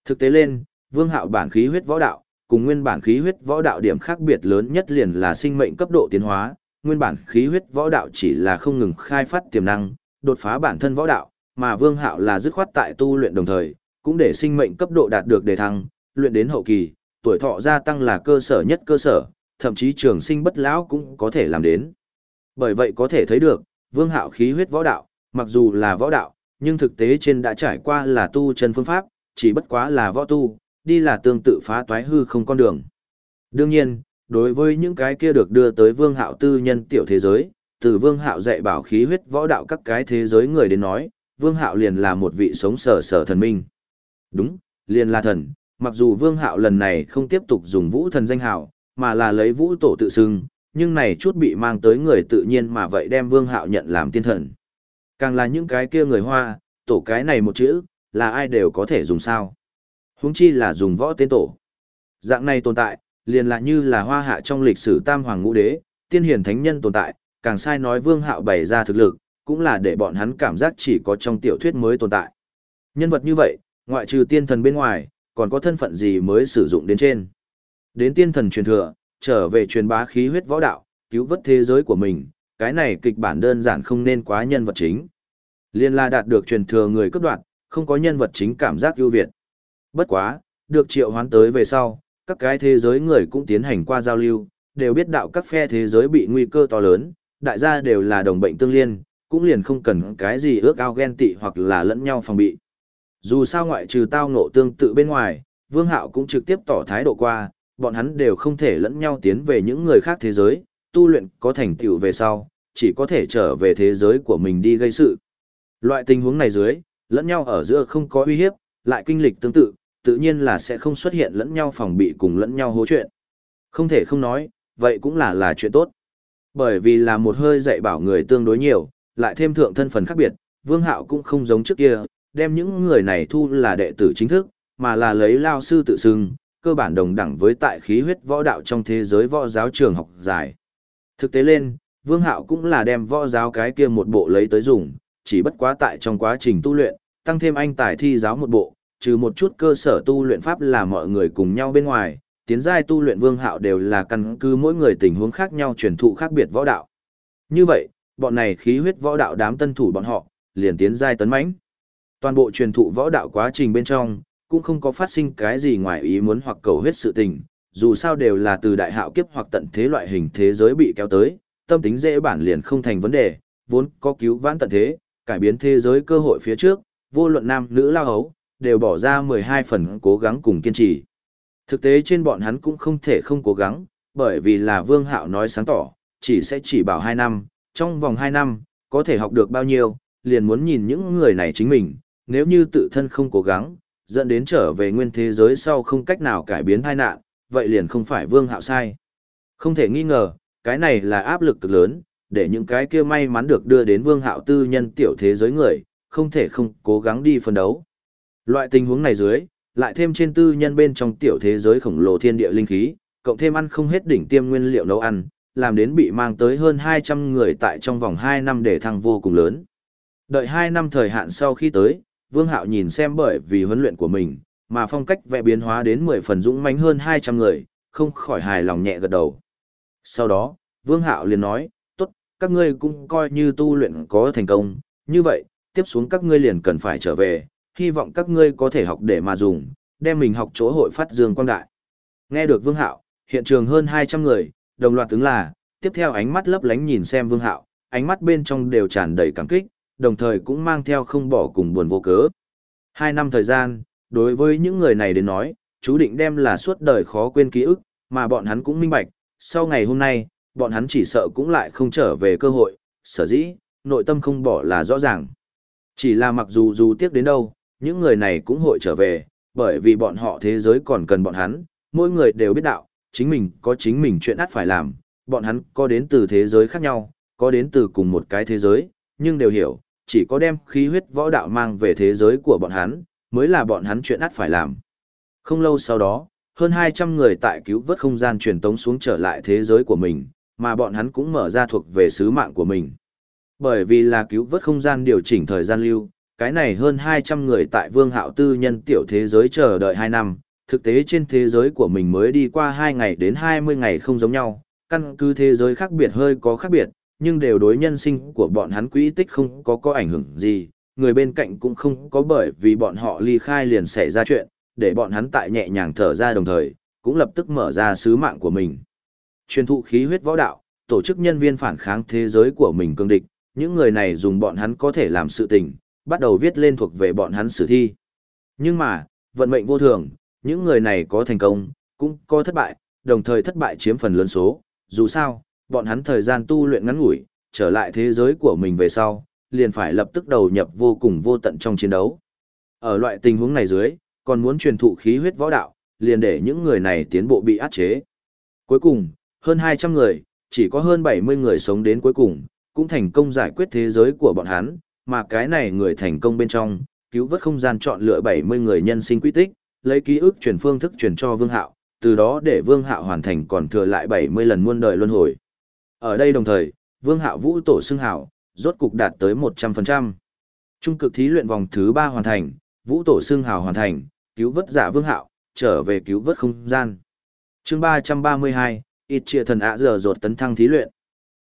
Thực tế lên, vương hạo bản khí huyết võ đạo, cùng nguyên bản khí huyết võ đạo điểm khác biệt lớn nhất liền là sinh mệnh cấp độ tiến hóa, nguyên bản khí huyết võ đạo chỉ là không ngừng khai phát tiềm năng, đột phá bản thân võ đạo, mà vương hạo là dứt khoát tại tu luyện đồng thời, cũng để sinh mệnh cấp độ đạt được đề thăng, luyện đến hậu kỳ, tuổi thọ gia tăng là cơ sở nhất cơ sở, thậm chí trường sinh bất lão cũng có thể làm đến. Bởi vậy có thể thấy được, vương hạo khí huyết võ đạo, mặc dù là võ đạo, nhưng thực tế trên đã trải qua là tu chân phương pháp, chỉ bất quá là võ tu, đi là tương tự phá toái hư không con đường. Đương nhiên, đối với những cái kia được đưa tới vương hạo tư nhân tiểu thế giới, từ vương hạo dạy bảo khí huyết võ đạo các cái thế giới người đến nói, vương hạo liền là một vị sống sở sở thần minh. Đúng, liền là thần, mặc dù vương hạo lần này không tiếp tục dùng vũ thần danh hạo, mà là lấy vũ tổ tự xưng, nhưng này chút bị mang tới người tự nhiên mà vậy đem vương hạo nhận làm tiên thần. Càng là những cái kia người hoa, tổ cái này một chữ, là ai đều có thể dùng sao. Huống chi là dùng võ tên tổ. Dạng này tồn tại, liền là như là hoa hạ trong lịch sử tam hoàng ngũ đế, tiên hiển thánh nhân tồn tại, càng sai nói vương hạo bày ra thực lực, cũng là để bọn hắn cảm giác chỉ có trong tiểu thuyết mới tồn tại. Nhân vật như vậy, ngoại trừ tiên thần bên ngoài, còn có thân phận gì mới sử dụng đến trên. Đến tiên thần truyền thừa, trở về truyền bá khí huyết võ đạo, cứu vớt thế giới của mình, cái này kịch bản đơn giản không nên quá nhân vật chính. Liên la đạt được truyền thừa người cấp đoạn, không có nhân vật chính cảm giác ưu việt. Bất quá, được triệu hoán tới về sau, các cái thế giới người cũng tiến hành qua giao lưu, đều biết đạo các phe thế giới bị nguy cơ to lớn, đại gia đều là đồng bệnh tương liên, cũng liền không cần cái gì ước ao ghen tị hoặc là lẫn nhau phòng bị. Dù sao ngoại trừ tao ngộ tương tự bên ngoài, Vương Hạo cũng trực tiếp tỏ thái độ qua, bọn hắn đều không thể lẫn nhau tiến về những người khác thế giới, tu luyện có thành tựu về sau, chỉ có thể trở về thế giới của mình đi gây sự. Loại tình huống này dưới, lẫn nhau ở giữa không có uy hiếp, lại kinh lịch tương tự, tự nhiên là sẽ không xuất hiện lẫn nhau phòng bị cùng lẫn nhau hố chuyện. Không thể không nói, vậy cũng là là chuyện tốt. Bởi vì là một hơi dạy bảo người tương đối nhiều, lại thêm thượng thân phần khác biệt, Vương Hạo cũng không giống trước kia, đem những người này thu là đệ tử chính thức, mà là lấy lao sư tự xưng, cơ bản đồng đẳng với tại khí huyết võ đạo trong thế giới võ giáo trường học dài. Thực tế lên, Vương Hạo cũng là đem võ giáo cái kia một bộ lấy tới dùng, chỉ bất quá tại trong quá trình tu luyện, tăng thêm anh tài thi giáo một bộ, trừ một chút cơ sở tu luyện pháp là mọi người cùng nhau bên ngoài, tiến giai tu luyện Vương Hạo đều là căn cứ mỗi người tình huống khác nhau truyền thụ khác biệt võ đạo. Như vậy, bọn này khí huyết võ đạo đám tân thủ bọn họ, liền tiến giai tấn mãnh. Toàn bộ truyền thụ võ đạo quá trình bên trong, cũng không có phát sinh cái gì ngoài ý muốn hoặc cầu hết sự tình, dù sao đều là từ đại hạo kiếp hoặc tận thế loại hình thế giới bị kéo tới, tâm tính dễ bản liền không thành vấn đề, vốn có cứu vãn tận thế, cải biến thế giới cơ hội phía trước, vô luận nam nữ lao hấu, đều bỏ ra 12 phần cố gắng cùng kiên trì. Thực tế trên bọn hắn cũng không thể không cố gắng, bởi vì là Vương Hạo nói sáng tỏ, chỉ sẽ chỉ bảo 2 năm, trong vòng 2 năm, có thể học được bao nhiêu, liền muốn nhìn những người này chính mình, nếu như tự thân không cố gắng, dẫn đến trở về nguyên thế giới sau không cách nào cải biến tai nạn, vậy liền không phải vương hạo sai. Không thể nghi ngờ, cái này là áp lực cực lớn, để những cái kia may mắn được đưa đến vương hạo tư nhân tiểu thế giới người, không thể không cố gắng đi phân đấu. Loại tình huống này dưới, lại thêm trên tư nhân bên trong tiểu thế giới khổng lồ thiên địa linh khí, cộng thêm ăn không hết đỉnh tiêm nguyên liệu nấu ăn, làm đến bị mang tới hơn 200 người tại trong vòng 2 năm để thăng vô cùng lớn. Đợi 2 năm thời hạn sau khi tới, Vương Hạo nhìn xem bởi vì huấn luyện của mình, mà phong cách vẽ biến hóa đến 10 phần dũng mãnh hơn 200 người, không khỏi hài lòng nhẹ gật đầu. Sau đó, Vương Hạo liền nói, tốt, các ngươi cũng coi như tu luyện có thành công, như vậy, tiếp xuống các ngươi liền cần phải trở về, hy vọng các ngươi có thể học để mà dùng, đem mình học chỗ hội phát dương quang đại. Nghe được Vương Hạo, hiện trường hơn 200 người, đồng loạt ứng là, tiếp theo ánh mắt lấp lánh nhìn xem Vương Hạo, ánh mắt bên trong đều tràn đầy cảm kích, đồng thời cũng mang theo không bỏ cùng buồn vô cớ. Hai năm thời gian, đối với những người này đến nói, chú định đem là suốt đời khó quên ký ức, mà bọn hắn cũng minh bạch, sau ngày hôm nay, bọn hắn chỉ sợ cũng lại không trở về cơ hội, sở dĩ, nội tâm không bỏ là rõ ràng. Chỉ là mặc dù dù tiếc đến đâu, những người này cũng hội trở về, bởi vì bọn họ thế giới còn cần bọn hắn, mỗi người đều biết đạo, chính mình có chính mình chuyện át phải làm, bọn hắn có đến từ thế giới khác nhau, có đến từ cùng một cái thế giới, nhưng đều hiểu, chỉ có đem khí huyết võ đạo mang về thế giới của bọn hắn, mới là bọn hắn chuyện át phải làm. Không lâu sau đó, hơn 200 người tại cứu vớt không gian truyền tống xuống trở lại thế giới của mình, mà bọn hắn cũng mở ra thuộc về sứ mạng của mình. Bởi vì là cứu vớt không gian điều chỉnh thời gian lưu, cái này hơn 200 người tại vương hạo tư nhân tiểu thế giới chờ đợi 2 năm, thực tế trên thế giới của mình mới đi qua 2 ngày đến 20 ngày không giống nhau, căn cứ thế giới khác biệt hơi có khác biệt, nhưng đều đối nhân sinh của bọn hắn quỹ tích không có có ảnh hưởng gì, người bên cạnh cũng không có bởi vì bọn họ ly khai liền xảy ra chuyện, để bọn hắn tại nhẹ nhàng thở ra đồng thời, cũng lập tức mở ra sứ mạng của mình. Truyền thụ khí huyết võ đạo, tổ chức nhân viên phản kháng thế giới của mình cương địch, những người này dùng bọn hắn có thể làm sự tình, bắt đầu viết lên thuộc về bọn hắn sử thi. Nhưng mà, vận mệnh vô thường, những người này có thành công, cũng có thất bại, đồng thời thất bại chiếm phần lớn số, dù sao, bọn hắn thời gian tu luyện ngắn ngủi, trở lại thế giới của mình về sau, liền phải lập tức đầu nhập vô cùng vô tận trong chiến đấu. Ở loại tình huống này dưới, còn muốn truyền thụ khí huyết võ đạo, liền để những người này tiến bộ bị áp chế. Cuối cùng, hơn 200 người, chỉ có hơn 70 người sống đến cuối cùng, cũng thành công giải quyết thế giới của bọn hắn, mà cái này người thành công bên trong, cứu vớt không gian chọn lựa 70 người nhân sinh quy tích, lấy ký ức truyền phương thức truyền cho Vương Hạo, từ đó để Vương Hạo hoàn thành còn thừa lại 70 lần muôn đời luân hồi. Ở đây đồng thời, Vương Hạo Vũ tổ xưng hảo, rốt cục đạt tới 100%. Trung cực thí luyện vòng thứ 3 hoàn thành, Vũ tổ xưng hảo hoàn thành, cứu vớt giả Vương Hạo, trở về cứu vớt không gian. Chương 332, ít chia thần ạ giờ rột tấn thăng thí luyện.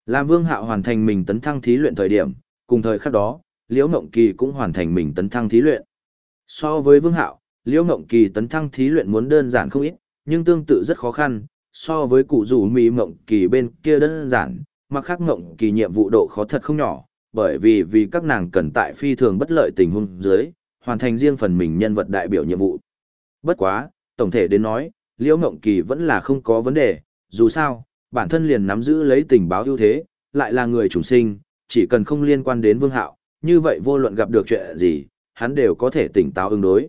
Làm Vương Hạo hoàn thành mình tấn thăng thí luyện thời điểm, cùng thời khắc đó, Liễu Ngộng Kỳ cũng hoàn thành mình tấn thăng thí luyện. So với Vương Hạo, Liễu Ngộng Kỳ tấn thăng thí luyện muốn đơn giản không ít, nhưng tương tự rất khó khăn, so với cụ rủ mì mộng Kỳ bên kia đơn giản, mà khác mộng Kỳ nhiệm vụ độ khó thật không nhỏ, bởi vì vì các nàng cần tại phi thường bất lợi tình huống dưới, hoàn thành riêng phần mình nhân vật đại biểu nhiệm vụ. Bất quá, tổng thể đến nói, Liễu Ngộng Kỳ vẫn là không có vấn đề, dù sao, bản thân liền nắm giữ lấy tình báo ưu thế, lại là người chủng sinh, chỉ cần không liên quan đến Vương Hạo, như vậy vô luận gặp được chuyện gì, hắn đều có thể tỉnh táo ứng đối.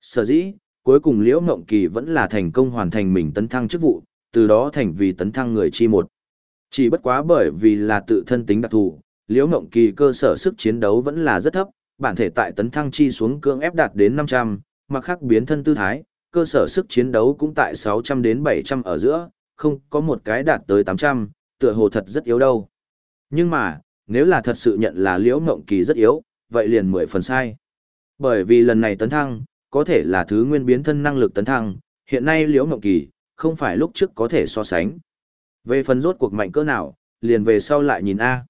Sở dĩ, cuối cùng Liễu Ngộng Kỳ vẫn là thành công hoàn thành mình tấn thăng chức vụ, từ đó thành vì tấn thăng người chi một. Chỉ bất quá bởi vì là tự thân tính đặc thù, Liễu Ngộng Kỳ cơ sở sức chiến đấu vẫn là rất thấp, bản thể tại tấn thăng chi xuống cưỡng ép đạt đến 500, mà khác biến thân tư thái, cơ sở sức chiến đấu cũng tại 600 đến 700 ở giữa, không có một cái đạt tới 800, tựa hồ thật rất yếu đâu. Nhưng mà, nếu là thật sự nhận là Liễu Ngộng Kỳ rất yếu, vậy liền mười phần sai. Bởi vì lần này tấn thăng, có thể là thứ nguyên biến thân năng lực tấn thăng, hiện nay Liễu Ngộng Kỳ, không phải lúc trước có thể so sánh. Về phần rốt cuộc mạnh cỡ nào, liền về sau lại nhìn A.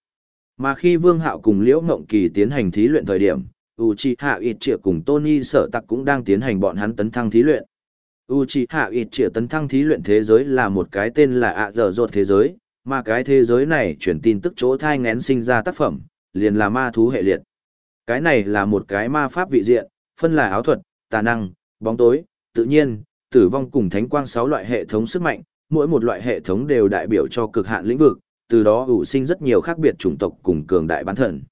Mà khi Vương Hạo cùng Liễu Ngộng Kỳ tiến hành thí luyện thời điểm, Uchiha Itchia cùng Tony Sở Tặc cũng đang tiến hành bọn hắn tấn thăng thí luyện. Uchiha Itchia tấn thăng thí luyện thế giới là một cái tên là ạ dở dột thế giới, mà cái thế giới này chuyển tin tức chỗ thai ngén sinh ra tác phẩm, liền là ma thú hệ liệt. Cái này là một cái ma pháp vị diện, phân là áo thuật, tà năng, bóng tối, tự nhiên, tử vong cùng thánh quang sáu loại hệ thống sức mạnh, mỗi một loại hệ thống đều đại biểu cho cực hạn lĩnh vực, từ đó ủ sinh rất nhiều khác biệt chủng tộc cùng cường đại bán thần.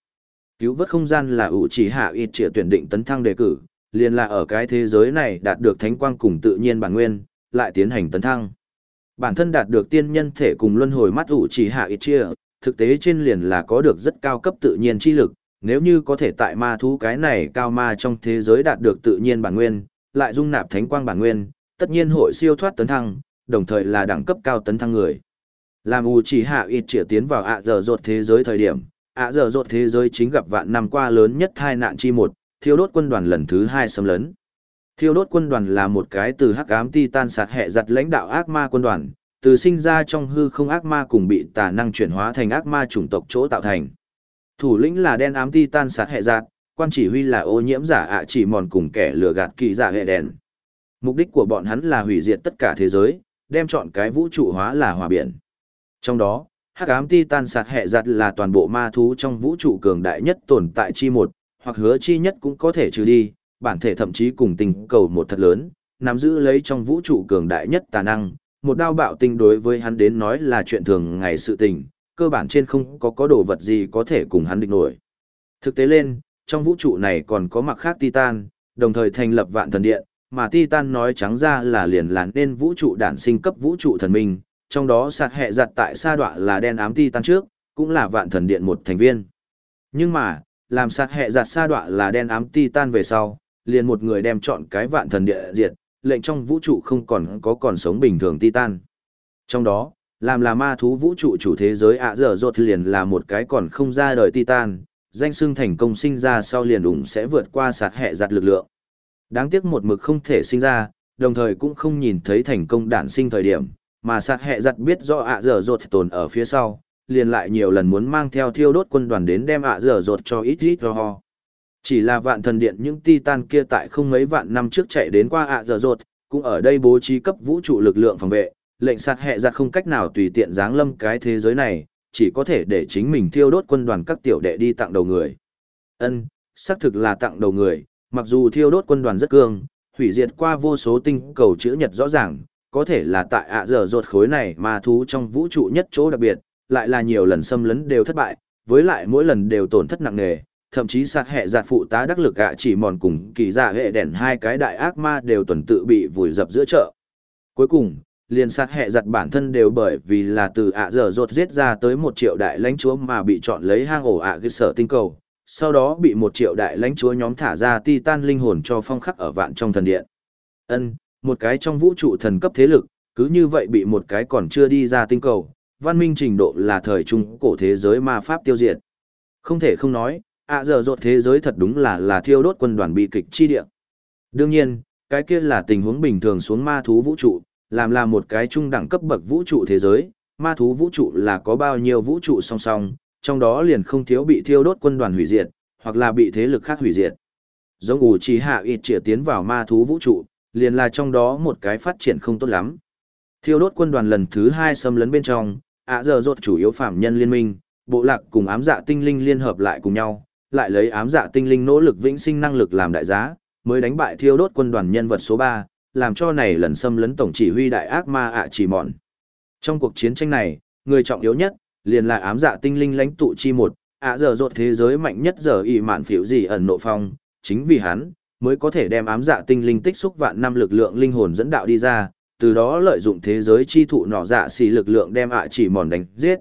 Cứu vớt không gian là ủ chỉ hạ ít trịa tuyển định tấn thăng đề cử, liền là ở cái thế giới này đạt được thánh quang cùng tự nhiên bản nguyên, lại tiến hành tấn thăng. Bản thân đạt được tiên nhân thể cùng luân hồi mắt ủ chỉ hạ ít chia, thực tế trên liền là có được rất cao cấp tự nhiên chi lực, nếu như có thể tại ma thú cái này cao ma trong thế giới đạt được tự nhiên bản nguyên, lại dung nạp thánh quang bản nguyên, tất nhiên hội siêu thoát tấn thăng, đồng thời là đẳng cấp cao tấn thăng người. Làm U chỉ hạ ít trịa tiến vào ạ giờ rột thế giới thời điểm, ạ giờ rột thế giới chính gặp vạn năm qua lớn nhất hai nạn chi một, thiêu đốt quân đoàn lần thứ hai xâm lấn. Thiêu đốt quân đoàn là một cái từ hắc ám titan sạt hệ giặt lãnh đạo ác ma quân đoàn, từ sinh ra trong hư không ác ma cùng bị tà năng chuyển hóa thành ác ma chủng tộc chỗ tạo thành. Thủ lĩnh là đen ám titan sạt hệ giặt, quan chỉ huy là ô nhiễm giả ạ chỉ mòn cùng kẻ lừa gạt kỳ giả hệ đèn. Mục đích của bọn hắn là hủy diệt tất cả thế giới, đem chọn cái vũ trụ hóa là hòa biển. Trong đó, hắc ám titan sạt hệ giặt là toàn bộ ma thú trong vũ trụ cường đại nhất tồn tại chi một, hoặc hứa chi nhất cũng có thể trừ đi, bản thể thậm chí cùng tình cầu một thật lớn, nắm giữ lấy trong vũ trụ cường đại nhất tà năng, một đao bạo tinh đối với hắn đến nói là chuyện thường ngày sự tình, cơ bản trên không có có đồ vật gì có thể cùng hắn địch nổi. Thực tế lên, trong vũ trụ này còn có mặt khác Titan, đồng thời thành lập vạn thần điện, mà Titan nói trắng ra là liền là nên vũ trụ đản sinh cấp vũ trụ thần minh, trong đó sạt hệ giặt tại sa đọa là đen ám Titan trước, cũng là vạn thần điện một thành viên. Nhưng mà, làm sạt hệ giặt sa đọa là đen ám Titan về sau, liền một người đem chọn cái vạn thần địa diệt, lệnh trong vũ trụ không còn có còn sống bình thường Titan. Trong đó, làm là ma thú vũ trụ chủ thế giới ạ dở dột liền là một cái còn không ra đời Titan, danh xưng thành công sinh ra sau liền ủng sẽ vượt qua sạt hệ giặt lực lượng. Đáng tiếc một mực không thể sinh ra, đồng thời cũng không nhìn thấy thành công đản sinh thời điểm, mà sạt hệ giặt biết do ạ dở dột tồn ở phía sau, liền lại nhiều lần muốn mang theo thiêu đốt quân đoàn đến đem ạ dở dột cho ít ít cho ho. Chỉ là vạn thần điện những titan kia tại không mấy vạn năm trước chạy đến qua ạ dở dột, cũng ở đây bố trí cấp vũ trụ lực lượng phòng vệ, lệnh sạt hệ giặt không cách nào tùy tiện giáng lâm cái thế giới này, chỉ có thể để chính mình thiêu đốt quân đoàn các tiểu đệ đi tặng đầu người. Ân, xác thực là tặng đầu người, mặc dù thiêu đốt quân đoàn rất cương, hủy diệt qua vô số tinh cầu chữ nhật rõ ràng, có thể là tại ạ dở ruột khối này mà thú trong vũ trụ nhất chỗ đặc biệt, lại là nhiều lần xâm lấn đều thất bại, với lại mỗi lần đều tổn thất nặng nề, thậm chí sát hệ giạt phụ tá đắc lực ạ chỉ mòn cùng kỳ giả hệ đèn hai cái đại ác ma đều tuần tự bị vùi dập giữa chợ. Cuối cùng, liền sát hệ giặt bản thân đều bởi vì là từ ạ dở ruột giết ra tới một triệu đại lãnh chúa mà bị chọn lấy hang ổ ạ à sở tinh cầu, sau đó bị một triệu đại lãnh chúa nhóm thả ra titan linh hồn cho phong khắc ở vạn trong thần điện. Ân, một cái trong vũ trụ thần cấp thế lực, cứ như vậy bị một cái còn chưa đi ra tinh cầu, văn minh trình độ là thời trung cổ thế giới ma pháp tiêu diệt. Không thể không nói, ạ giờ rột thế giới thật đúng là là thiêu đốt quân đoàn bị kịch chi địa. Đương nhiên, cái kia là tình huống bình thường xuống ma thú vũ trụ, làm là một cái trung đẳng cấp bậc vũ trụ thế giới, ma thú vũ trụ là có bao nhiêu vũ trụ song song, trong đó liền không thiếu bị thiêu đốt quân đoàn hủy diệt, hoặc là bị thế lực khác hủy diệt. Giống ủ chỉ hạ ít trịa tiến vào ma thú vũ trụ, liền là trong đó một cái phát triển không tốt lắm. Thiêu đốt quân đoàn lần thứ hai xâm lấn bên trong, ạ giờ rột chủ yếu phạm nhân liên minh, bộ lạc cùng ám dạ tinh linh liên hợp lại cùng nhau, lại lấy ám dạ tinh linh nỗ lực vĩnh sinh năng lực làm đại giá, mới đánh bại thiêu đốt quân đoàn nhân vật số 3, làm cho này lần xâm lấn tổng chỉ huy đại ác ma ạ chỉ mòn. Trong cuộc chiến tranh này, người trọng yếu nhất, liền là ám dạ tinh linh lãnh tụ chi một, ạ giờ rột thế giới mạnh nhất giờ ỷ mạn phiểu gì ẩn nộ phong, chính vì hắn, mới có thể đem ám dạ tinh linh tích xúc vạn năm lực lượng linh hồn dẫn đạo đi ra, từ đó lợi dụng thế giới chi thụ nọ dạ xì lực lượng đem ạ chỉ mòn đánh giết.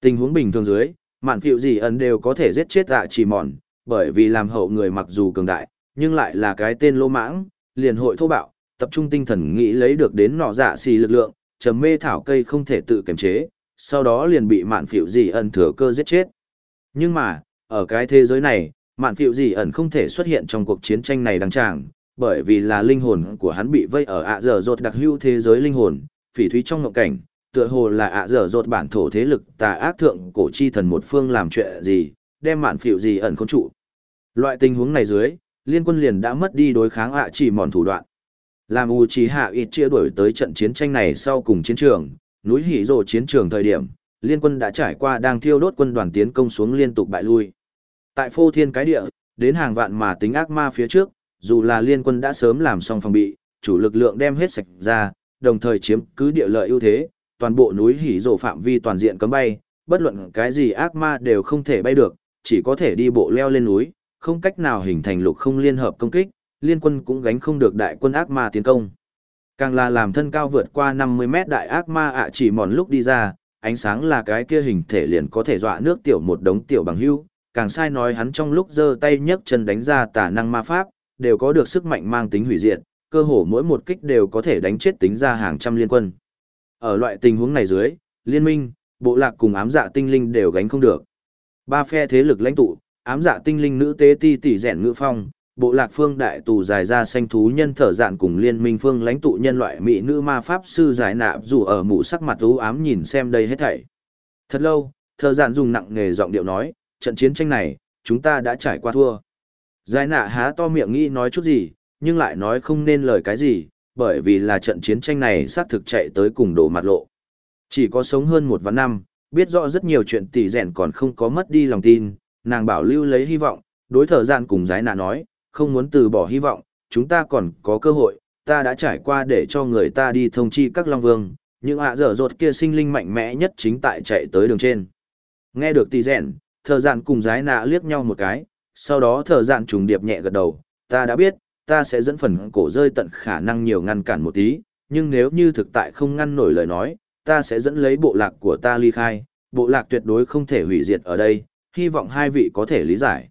Tình huống bình thường dưới, mạn phiểu gì ẩn đều có thể giết chết ạ chỉ mòn, bởi vì làm hậu người mặc dù cường đại, nhưng lại là cái tên lô mãng, liền hội thô bạo, tập trung tinh thần nghĩ lấy được đến nọ dạ xì lực lượng, trầm mê thảo cây không thể tự kiềm chế, sau đó liền bị mạn phiểu dị ẩn thừa cơ giết chết. Nhưng mà, ở cái thế giới này, mạn phiểu dị ẩn không thể xuất hiện trong cuộc chiến tranh này đăng tràng, bởi vì là linh hồn của hắn bị vây ở ạ dở dột đặc hữu thế giới linh hồn, phỉ thúy trong ngộng cảnh, tựa hồ là ạ dở dột bản thổ thế lực tà ác thượng cổ chi thần một phương làm chuyện gì, đem mạn phiểu dị ẩn khống trụ. Loại tình huống này dưới, liên quân liền đã mất đi đối kháng ạ chỉ mòn thủ đoạn. Làm U Chí Hạ ít chia đuổi tới trận chiến tranh này sau cùng chiến trường, núi Hỉ Rồ chiến trường thời điểm, liên quân đã trải qua đang thiêu đốt quân đoàn tiến công xuống liên tục bại lui. Tại phô thiên cái địa, đến hàng vạn mà tính ác ma phía trước, dù là liên quân đã sớm làm xong phòng bị, chủ lực lượng đem hết sạch ra, đồng thời chiếm cứ địa lợi ưu thế, toàn bộ núi Hỉ Rồ phạm vi toàn diện cấm bay, bất luận cái gì ác ma đều không thể bay được, chỉ có thể đi bộ leo lên núi, không cách nào hình thành lục không liên hợp công kích, liên quân cũng gánh không được đại quân ác ma tiến công. Càng là làm thân cao vượt qua 50 mét đại ác ma ạ chỉ mòn lúc đi ra, ánh sáng là cái kia hình thể liền có thể dọa nước tiểu một đống tiểu bằng hưu, càng sai nói hắn trong lúc giơ tay nhấc chân đánh ra tà năng ma pháp, đều có được sức mạnh mang tính hủy diệt, cơ hồ mỗi một kích đều có thể đánh chết tính ra hàng trăm liên quân. Ở loại tình huống này dưới, liên minh, bộ lạc cùng ám dạ tinh linh đều gánh không được. Ba phe thế lực lãnh tụ, ám dạ tinh linh nữ tế ti tỷ rèn ngữ phong, bộ lạc phương đại tù dài ra xanh thú nhân thở dạn cùng liên minh phương lãnh tụ nhân loại mỹ nữ ma pháp sư giải nạp dù ở mũ sắc mặt u ám nhìn xem đây hết thảy. Thật lâu, thở dạn dùng nặng nghề giọng điệu nói, trận chiến tranh này, chúng ta đã trải qua thua. Giải nạ há to miệng nghĩ nói chút gì, nhưng lại nói không nên lời cái gì, bởi vì là trận chiến tranh này xác thực chạy tới cùng đổ mặt lộ. Chỉ có sống hơn một vạn năm, biết rõ rất nhiều chuyện tỷ rèn còn không có mất đi lòng tin, nàng bảo lưu lấy hy vọng, đối thở dạn cùng giải nạ nói, không muốn từ bỏ hy vọng, chúng ta còn có cơ hội, ta đã trải qua để cho người ta đi thông chi các long vương, những ạ dở dột kia sinh linh mạnh mẽ nhất chính tại chạy tới đường trên. Nghe được tỷ rèn, thở dạn cùng giái nạ liếc nhau một cái, sau đó thở dạn trùng điệp nhẹ gật đầu, ta đã biết, ta sẽ dẫn phần cổ rơi tận khả năng nhiều ngăn cản một tí, nhưng nếu như thực tại không ngăn nổi lời nói, ta sẽ dẫn lấy bộ lạc của ta ly khai, bộ lạc tuyệt đối không thể hủy diệt ở đây, hy vọng hai vị có thể lý giải.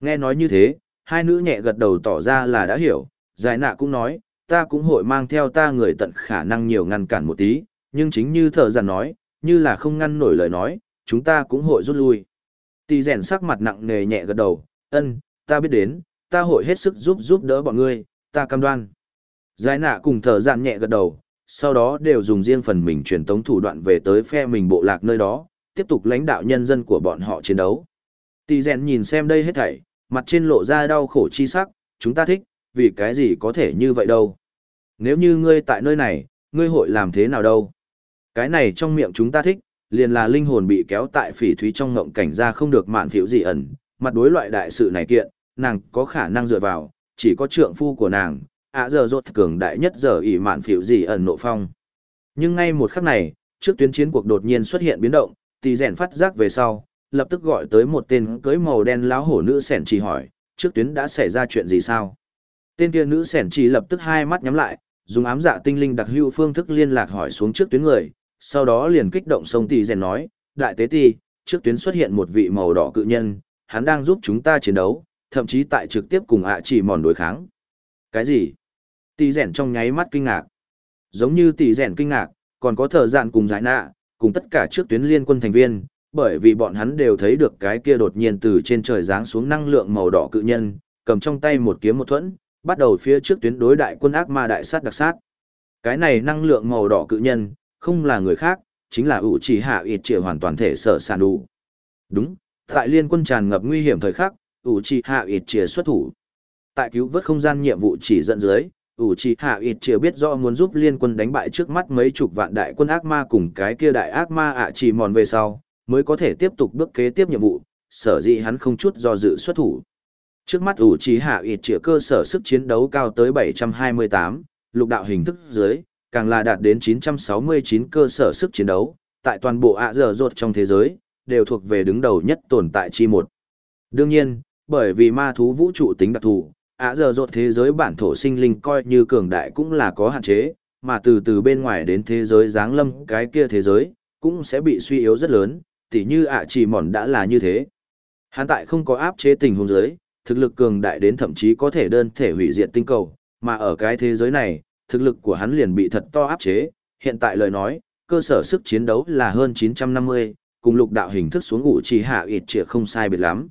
Nghe nói như thế, hai nữ nhẹ gật đầu tỏ ra là đã hiểu, giải nạ cũng nói, ta cũng hội mang theo ta người tận khả năng nhiều ngăn cản một tí, nhưng chính như thợ giàn nói, như là không ngăn nổi lời nói, chúng ta cũng hội rút lui. Tỳ rèn sắc mặt nặng nề nhẹ gật đầu, ân, ta biết đến, ta hội hết sức giúp giúp đỡ bọn ngươi, ta cam đoan. Giải nạ cùng thở dạn nhẹ gật đầu, sau đó đều dùng riêng phần mình truyền tống thủ đoạn về tới phe mình bộ lạc nơi đó, tiếp tục lãnh đạo nhân dân của bọn họ chiến đấu. Tỷ rèn nhìn xem đây hết thảy, mặt trên lộ ra đau khổ chi sắc, chúng ta thích, vì cái gì có thể như vậy đâu. Nếu như ngươi tại nơi này, ngươi hội làm thế nào đâu. Cái này trong miệng chúng ta thích, liền là linh hồn bị kéo tại phỉ thúy trong ngộng cảnh ra không được mạn thiểu gì ẩn, mặt đối loại đại sự này kiện, nàng có khả năng dựa vào, chỉ có trượng phu của nàng, ạ giờ rốt cường đại nhất giờ ỉ mạn phiểu gì ẩn nộ phong. Nhưng ngay một khắc này, trước tuyến chiến cuộc đột nhiên xuất hiện biến động, tỷ rèn phát giác về sau, lập tức gọi tới một tên cưới màu đen láo hổ nữ sẻn chỉ hỏi, trước tuyến đã xảy ra chuyện gì sao? Tên kia nữ sẻn chỉ lập tức hai mắt nhắm lại, dùng ám dạ tinh linh đặc hữu phương thức liên lạc hỏi xuống trước tuyến người, sau đó liền kích động sông tỷ rèn nói, đại tế ti, trước tuyến xuất hiện một vị màu đỏ cự nhân, hắn đang giúp chúng ta chiến đấu, thậm chí tại trực tiếp cùng ạ chỉ mòn đối kháng. Cái gì? Tỷ rèn trong nháy mắt kinh ngạc. Giống như tỷ rèn kinh ngạc, còn có thờ dạn cùng giải nạ, cùng tất cả trước tuyến liên quân thành viên, bởi vì bọn hắn đều thấy được cái kia đột nhiên từ trên trời giáng xuống năng lượng màu đỏ cự nhân, cầm trong tay một kiếm một thuẫn, bắt đầu phía trước tuyến đối đại quân ác ma đại sát đặc sát. Cái này năng lượng màu đỏ cự nhân, không là người khác, chính là ủ chỉ hạ ịt trịa hoàn toàn thể sở sản đủ. Đúng, tại liên quân tràn ngập nguy hiểm thời khắc, ủ chỉ hạ ịt trịa xuất thủ. Tại cứu vớt không gian nhiệm vụ chỉ dẫn dưới, ủ trì hạ ịt chia biết rõ muốn giúp liên quân đánh bại trước mắt mấy chục vạn đại quân ác ma cùng cái kia đại ác ma ạ chỉ mòn về sau mới có thể tiếp tục bước kế tiếp nhiệm vụ sở dĩ hắn không chút do dự xuất thủ. Trước mắt ủ trí hạ ịt trịa cơ sở sức chiến đấu cao tới 728, lục đạo hình thức dưới càng là đạt đến 969 cơ sở sức chiến đấu tại toàn bộ ạ dở ruột trong thế giới đều thuộc về đứng đầu nhất tồn tại chi một. Đương nhiên bởi vì ma thú vũ trụ tính đặc thù ạ giờ ruột thế giới bản thổ sinh linh coi như cường đại cũng là có hạn chế, mà từ từ bên ngoài đến thế giới giáng lâm cái kia thế giới, cũng sẽ bị suy yếu rất lớn, tỉ như ạ chỉ mòn đã là như thế. Hắn tại không có áp chế tình huống giới, thực lực cường đại đến thậm chí có thể đơn thể hủy diệt tinh cầu, mà ở cái thế giới này, thực lực của hắn liền bị thật to áp chế, hiện tại lời nói, cơ sở sức chiến đấu là hơn 950, cùng lục đạo hình thức xuống ngủ chỉ hạ ịt chia không sai biệt lắm.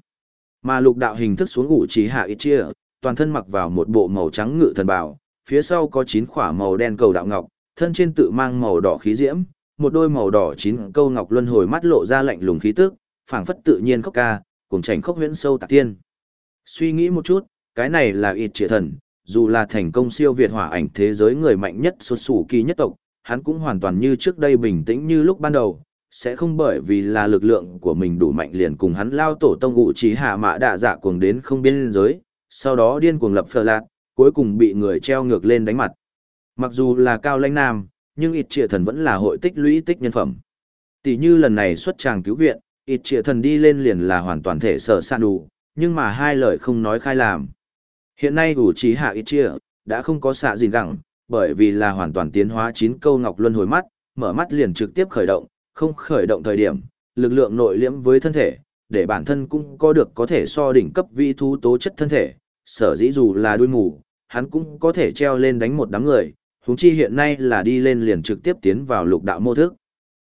Mà lục đạo hình thức xuống ngủ chỉ hạ ịt chia, toàn thân mặc vào một bộ màu trắng ngự thần bào, phía sau có chín khỏa màu đen cầu đạo ngọc, thân trên tự mang màu đỏ khí diễm, một đôi màu đỏ chín câu ngọc luân hồi mắt lộ ra lạnh lùng khí tức, phảng phất tự nhiên khốc ca, cùng chảnh khốc huyễn sâu tạc tiên. Suy nghĩ một chút, cái này là ịt triệt thần, dù là thành công siêu việt hỏa ảnh thế giới người mạnh nhất xuất sủ kỳ nhất tộc, hắn cũng hoàn toàn như trước đây bình tĩnh như lúc ban đầu, sẽ không bởi vì là lực lượng của mình đủ mạnh liền cùng hắn lao tổ tông ngụ trí hạ mã đạ dạ cuồng đến không biên giới, sau đó điên cuồng lập phờ lạc, cuối cùng bị người treo ngược lên đánh mặt. Mặc dù là cao lãnh nam, nhưng ít trịa thần vẫn là hội tích lũy tích nhân phẩm. Tỷ như lần này xuất tràng cứu viện, ít trịa thần đi lên liền là hoàn toàn thể sở san đủ, nhưng mà hai lời không nói khai làm. Hiện nay ủ trí hạ ít trịa, đã không có xạ gì gẳng, bởi vì là hoàn toàn tiến hóa chín câu ngọc luân hồi mắt, mở mắt liền trực tiếp khởi động, không khởi động thời điểm, lực lượng nội liễm với thân thể, để bản thân cũng có được có thể so đỉnh cấp vi thú tố chất thân thể, sở dĩ dù là đuôi ngủ, hắn cũng có thể treo lên đánh một đám người, huống chi hiện nay là đi lên liền trực tiếp tiến vào lục đạo mô thức.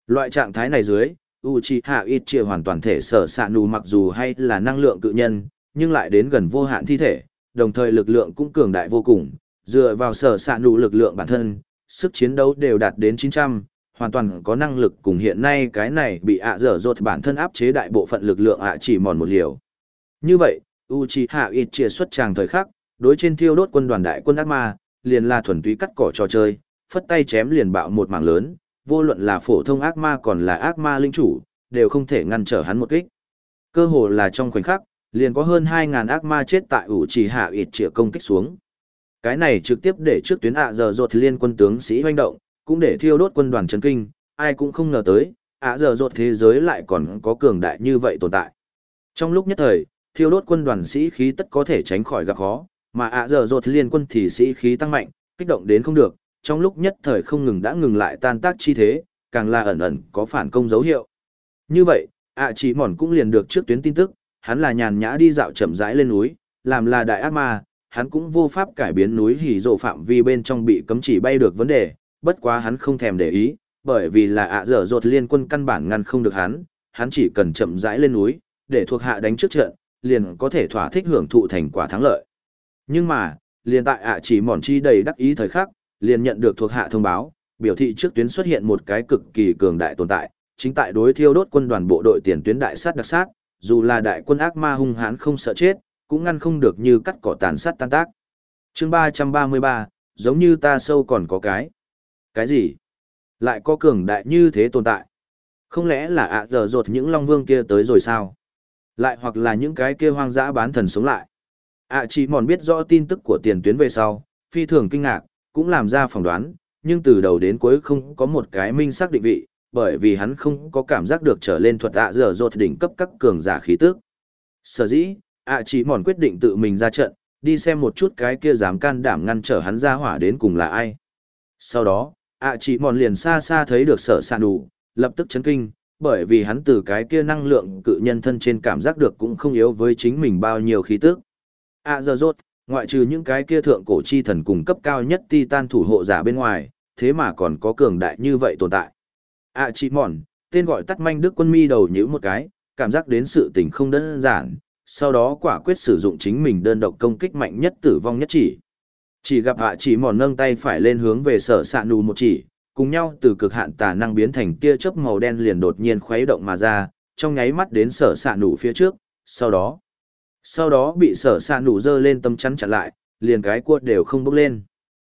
Loại trạng thái này dưới, Uchiha Itchia hoàn toàn thể sở sạ nù mặc dù hay là năng lượng cự nhân, nhưng lại đến gần vô hạn thi thể, đồng thời lực lượng cũng cường đại vô cùng, dựa vào sở sạ nù lực lượng bản thân, sức chiến đấu đều đạt đến 900, hoàn toàn có năng lực cùng hiện nay cái này bị ạ dở dột bản thân áp chế đại bộ phận lực lượng ạ chỉ mòn một liều. Như vậy, Uchiha Itchia xuất tràng thời khắc, đối trên thiêu đốt quân đoàn đại quân ác ma, liền là thuần túy cắt cỏ trò chơi, phất tay chém liền bạo một mảng lớn, vô luận là phổ thông ác ma còn là ác ma linh chủ, đều không thể ngăn trở hắn một kích. Cơ hồ là trong khoảnh khắc, liền có hơn 2.000 ác ma chết tại ủ chỉ hạ ịt trịa công kích xuống. Cái này trực tiếp để trước tuyến ạ giờ rột liên quân tướng sĩ hoành động, cũng để thiêu đốt quân đoàn chấn kinh, ai cũng không ngờ tới, ạ giờ rột thế giới lại còn có cường đại như vậy tồn tại. Trong lúc nhất thời, thiêu đốt quân đoàn sĩ khí tất có thể tránh khỏi gặp khó, mà ạ giờ rột liên quân thì sĩ khí tăng mạnh, kích động đến không được, trong lúc nhất thời không ngừng đã ngừng lại tan tác chi thế, càng là ẩn ẩn có phản công dấu hiệu. Như vậy, ạ chỉ mòn cũng liền được trước tuyến tin tức, hắn là nhàn nhã đi dạo chậm rãi lên núi, làm là đại ác ma, hắn cũng vô pháp cải biến núi hỉ rộ phạm vi bên trong bị cấm chỉ bay được vấn đề, bất quá hắn không thèm để ý, bởi vì là ạ dở dột liên quân căn bản ngăn không được hắn, hắn chỉ cần chậm rãi lên núi, để thuộc hạ đánh trước trận, liền có thể thỏa thích hưởng thụ thành quả thắng lợi. Nhưng mà, liền tại ạ chỉ mòn chi đầy đắc ý thời khắc, liền nhận được thuộc hạ thông báo, biểu thị trước tuyến xuất hiện một cái cực kỳ cường đại tồn tại, chính tại đối thiêu đốt quân đoàn bộ đội tiền tuyến đại sát đặc sát, dù là đại quân ác ma hung hãn không sợ chết, cũng ngăn không được như cắt cỏ tàn sát tan tác. Chương 333, giống như ta sâu còn có cái. Cái gì? Lại có cường đại như thế tồn tại? Không lẽ là ạ giờ rột những long vương kia tới rồi sao? Lại hoặc là những cái kia hoang dã bán thần sống lại? Ạ à, chỉ mòn biết rõ tin tức của tiền tuyến về sau, phi thường kinh ngạc, cũng làm ra phỏng đoán, nhưng từ đầu đến cuối không có một cái minh xác định vị, bởi vì hắn không có cảm giác được trở lên thuật ạ dở dột đỉnh cấp các cường giả khí tức. Sở dĩ, ạ chỉ mòn quyết định tự mình ra trận, đi xem một chút cái kia dám can đảm ngăn trở hắn ra hỏa đến cùng là ai. Sau đó, ạ chỉ mòn liền xa xa thấy được sở sạn đủ, lập tức chấn kinh, bởi vì hắn từ cái kia năng lượng cự nhân thân trên cảm giác được cũng không yếu với chính mình bao nhiêu khí tức. À giờ rốt, ngoại trừ những cái kia thượng cổ chi thần cùng cấp cao nhất titan thủ hộ giả bên ngoài, thế mà còn có cường đại như vậy tồn tại. À chị mòn, tên gọi tắt manh đức quân mi đầu nhữ một cái, cảm giác đến sự tình không đơn giản, sau đó quả quyết sử dụng chính mình đơn độc công kích mạnh nhất tử vong nhất chỉ. Chỉ gặp hạ chỉ mòn nâng tay phải lên hướng về sở sạ nù một chỉ, cùng nhau từ cực hạn tà năng biến thành tia chớp màu đen liền đột nhiên khuấy động mà ra, trong nháy mắt đến sở sạ nù phía trước, sau đó, sau đó bị sở xạ nụ dơ lên tâm chắn chặn lại, liền cái cuột đều không bốc lên.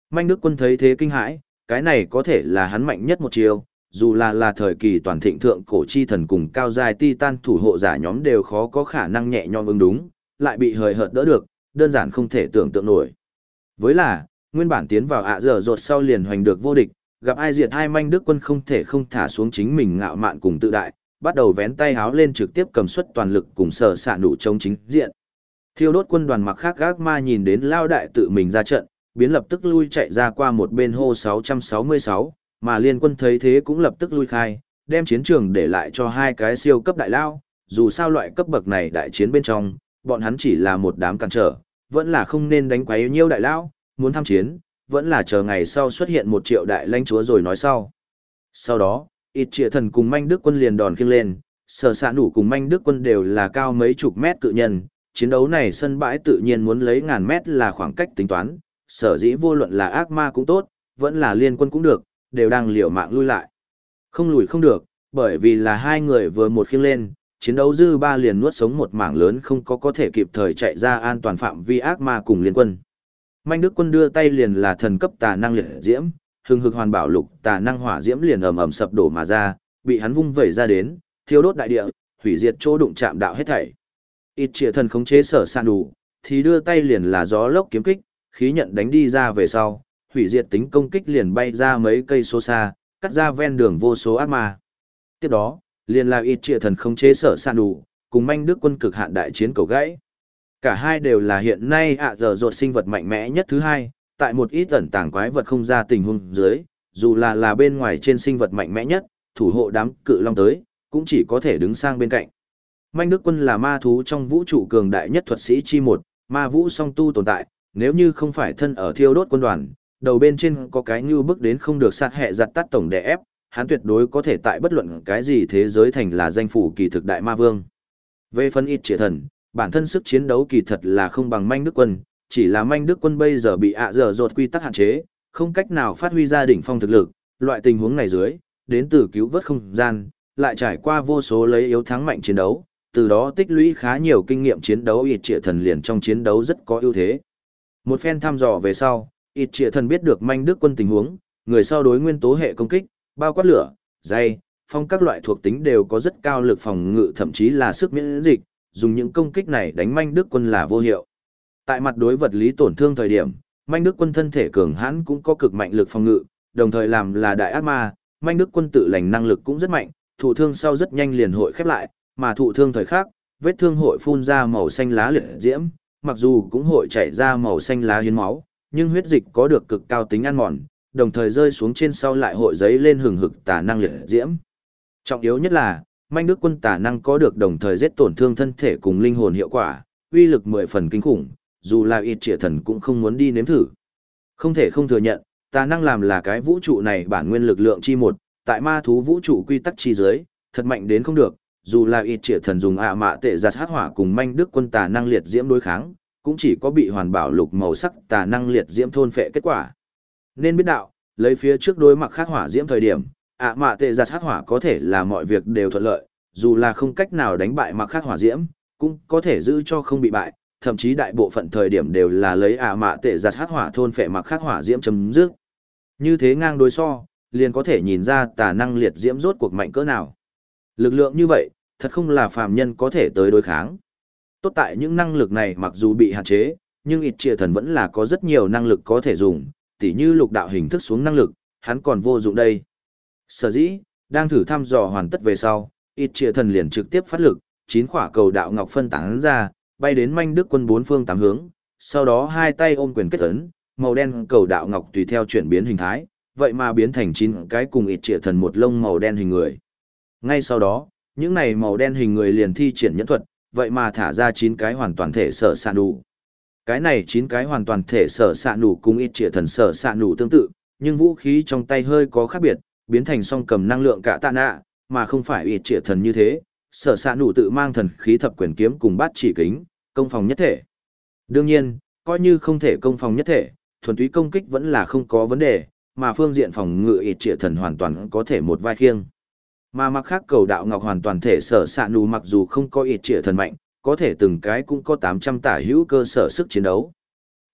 Manh Đức quân thấy thế kinh hãi, cái này có thể là hắn mạnh nhất một chiều, dù là là thời kỳ toàn thịnh thượng cổ chi thần cùng cao dài titan thủ hộ giả nhóm đều khó có khả năng nhẹ nhõm ứng đúng, lại bị hời hợt đỡ được, đơn giản không thể tưởng tượng nổi. Với là, nguyên bản tiến vào ạ dở rột sau liền hoành được vô địch, gặp ai diệt hai manh đức quân không thể không thả xuống chính mình ngạo mạn cùng tự đại, bắt đầu vén tay háo lên trực tiếp cầm suất toàn lực cùng sở xạ nụ chống chính diện. Thiêu đốt quân đoàn mặc khác gác ma nhìn đến lao đại tự mình ra trận, biến lập tức lui chạy ra qua một bên hô 666, mà liên quân thấy thế cũng lập tức lui khai, đem chiến trường để lại cho hai cái siêu cấp đại lao, dù sao loại cấp bậc này đại chiến bên trong, bọn hắn chỉ là một đám cản trở, vẫn là không nên đánh quấy nhiêu đại lao, muốn tham chiến, vẫn là chờ ngày sau xuất hiện một triệu đại lãnh chúa rồi nói sau. Sau đó, ít trịa thần cùng manh đức quân liền đòn khiêng lên, sở xạ nủ cùng manh đức quân đều là cao mấy chục mét cự nhân, chiến đấu này sân bãi tự nhiên muốn lấy ngàn mét là khoảng cách tính toán, sở dĩ vô luận là ác ma cũng tốt, vẫn là liên quân cũng được, đều đang liều mạng lui lại. Không lùi không được, bởi vì là hai người vừa một khiêng lên, chiến đấu dư ba liền nuốt sống một mảng lớn không có có thể kịp thời chạy ra an toàn phạm vi ác ma cùng liên quân. Manh Đức quân đưa tay liền là thần cấp tà năng liệt diễm, hừng hực hoàn bảo lục tà năng hỏa diễm liền ầm ầm sập đổ mà ra, bị hắn vung vẩy ra đến, thiêu đốt đại địa, hủy diệt chỗ đụng chạm đạo hết thảy. Ít triệt thần khống chế sở san đủ, thì đưa tay liền là gió lốc kiếm kích, khí nhận đánh đi ra về sau, hủy diệt tính công kích liền bay ra mấy cây số xa, cắt ra ven đường vô số ác ma. Tiếp đó, liền là ít triệt thần khống chế sở san đủ, cùng manh đức quân cực hạn đại chiến cầu gãy. Cả hai đều là hiện nay ạ giờ rột sinh vật mạnh mẽ nhất thứ hai, tại một ít ẩn tàng quái vật không ra tình huống dưới, dù là là bên ngoài trên sinh vật mạnh mẽ nhất, thủ hộ đám cự long tới, cũng chỉ có thể đứng sang bên cạnh. Manh Đức Quân là ma thú trong vũ trụ cường đại nhất thuật sĩ chi một, ma vũ song tu tồn tại, nếu như không phải thân ở thiêu đốt quân đoàn, đầu bên trên có cái như bước đến không được sát hệ giặt tắt tổng đè ép, hắn tuyệt đối có thể tại bất luận cái gì thế giới thành là danh phủ kỳ thực đại ma vương. Về phân ít triệt thần, bản thân sức chiến đấu kỳ thật là không bằng manh đức quân, chỉ là manh đức quân bây giờ bị ạ dở dột quy tắc hạn chế, không cách nào phát huy ra đỉnh phong thực lực, loại tình huống này dưới, đến từ cứu vớt không gian, lại trải qua vô số lấy yếu thắng mạnh chiến đấu, từ đó tích lũy khá nhiều kinh nghiệm chiến đấu ịt trịa thần liền trong chiến đấu rất có ưu thế. Một phen thăm dò về sau, ịt trịa thần biết được manh đức quân tình huống, người sau đối nguyên tố hệ công kích, bao quát lửa, dây, phong các loại thuộc tính đều có rất cao lực phòng ngự thậm chí là sức miễn dịch, dùng những công kích này đánh manh đức quân là vô hiệu. Tại mặt đối vật lý tổn thương thời điểm, manh đức quân thân thể cường hãn cũng có cực mạnh lực phòng ngự, đồng thời làm là đại ác ma, manh đức quân tự lành năng lực cũng rất mạnh, thụ thương sau rất nhanh liền hội khép lại, mà thụ thương thời khác, vết thương hội phun ra màu xanh lá liệt diễm, mặc dù cũng hội chảy ra màu xanh lá hiến máu, nhưng huyết dịch có được cực cao tính ăn mòn, đồng thời rơi xuống trên sau lại hội giấy lên hừng hực tà năng liệt diễm. Trọng yếu nhất là, manh đức quân tà năng có được đồng thời giết tổn thương thân thể cùng linh hồn hiệu quả, uy lực mười phần kinh khủng, dù là ít trịa thần cũng không muốn đi nếm thử. Không thể không thừa nhận, tà năng làm là cái vũ trụ này bản nguyên lực lượng chi một, tại ma thú vũ trụ quy tắc chi giới, thật mạnh đến không được, dù là ít trịa thần dùng ạ mạ tệ giặt hát hỏa cùng manh đức quân tà năng liệt diễm đối kháng, cũng chỉ có bị hoàn bảo lục màu sắc tà năng liệt diễm thôn phệ kết quả. Nên biết đạo, lấy phía trước đối mặt khắc hỏa diễm thời điểm, ạ mạ tệ giặt hát hỏa có thể là mọi việc đều thuận lợi, dù là không cách nào đánh bại mặc khắc hỏa diễm, cũng có thể giữ cho không bị bại, thậm chí đại bộ phận thời điểm đều là lấy ạ mạ tệ giặt hát hỏa thôn phệ mặc khắc hỏa diễm chấm dứt. Như thế ngang đối so, liền có thể nhìn ra tà năng liệt diễm rốt cuộc mạnh cỡ nào. Lực lượng như vậy, thật không là phàm nhân có thể tới đối kháng. Tốt tại những năng lực này mặc dù bị hạn chế, nhưng ít trịa thần vẫn là có rất nhiều năng lực có thể dùng, tỉ như lục đạo hình thức xuống năng lực, hắn còn vô dụng đây. Sở dĩ, đang thử thăm dò hoàn tất về sau, ít trịa thần liền trực tiếp phát lực, chín quả cầu đạo ngọc phân tán ra, bay đến manh đức quân bốn phương tám hướng, sau đó hai tay ôm quyền kết ấn, màu đen cầu đạo ngọc tùy theo chuyển biến hình thái, vậy mà biến thành chín cái cùng ít trịa thần một lông màu đen hình người. Ngay sau đó, những này màu đen hình người liền thi triển nhẫn thuật, vậy mà thả ra chín cái hoàn toàn thể sở sạn đủ. Cái này chín cái hoàn toàn thể sở sạn đủ cùng ít trịa thần sở sạn đủ tương tự, nhưng vũ khí trong tay hơi có khác biệt, biến thành song cầm năng lượng cả tạ nạ, mà không phải ít trịa thần như thế. Sở sạn đủ tự mang thần khí thập quyền kiếm cùng bát chỉ kính, công phòng nhất thể. Đương nhiên, coi như không thể công phòng nhất thể, thuần túy công kích vẫn là không có vấn đề, mà phương diện phòng ngự ịt trịa thần hoàn toàn có thể một vai khiêng. Mà mặc khác cầu đạo ngọc hoàn toàn thể sở sạ nù mặc dù không có ịt trịa thần mạnh, có thể từng cái cũng có 800 tả hữu cơ sở sức chiến đấu.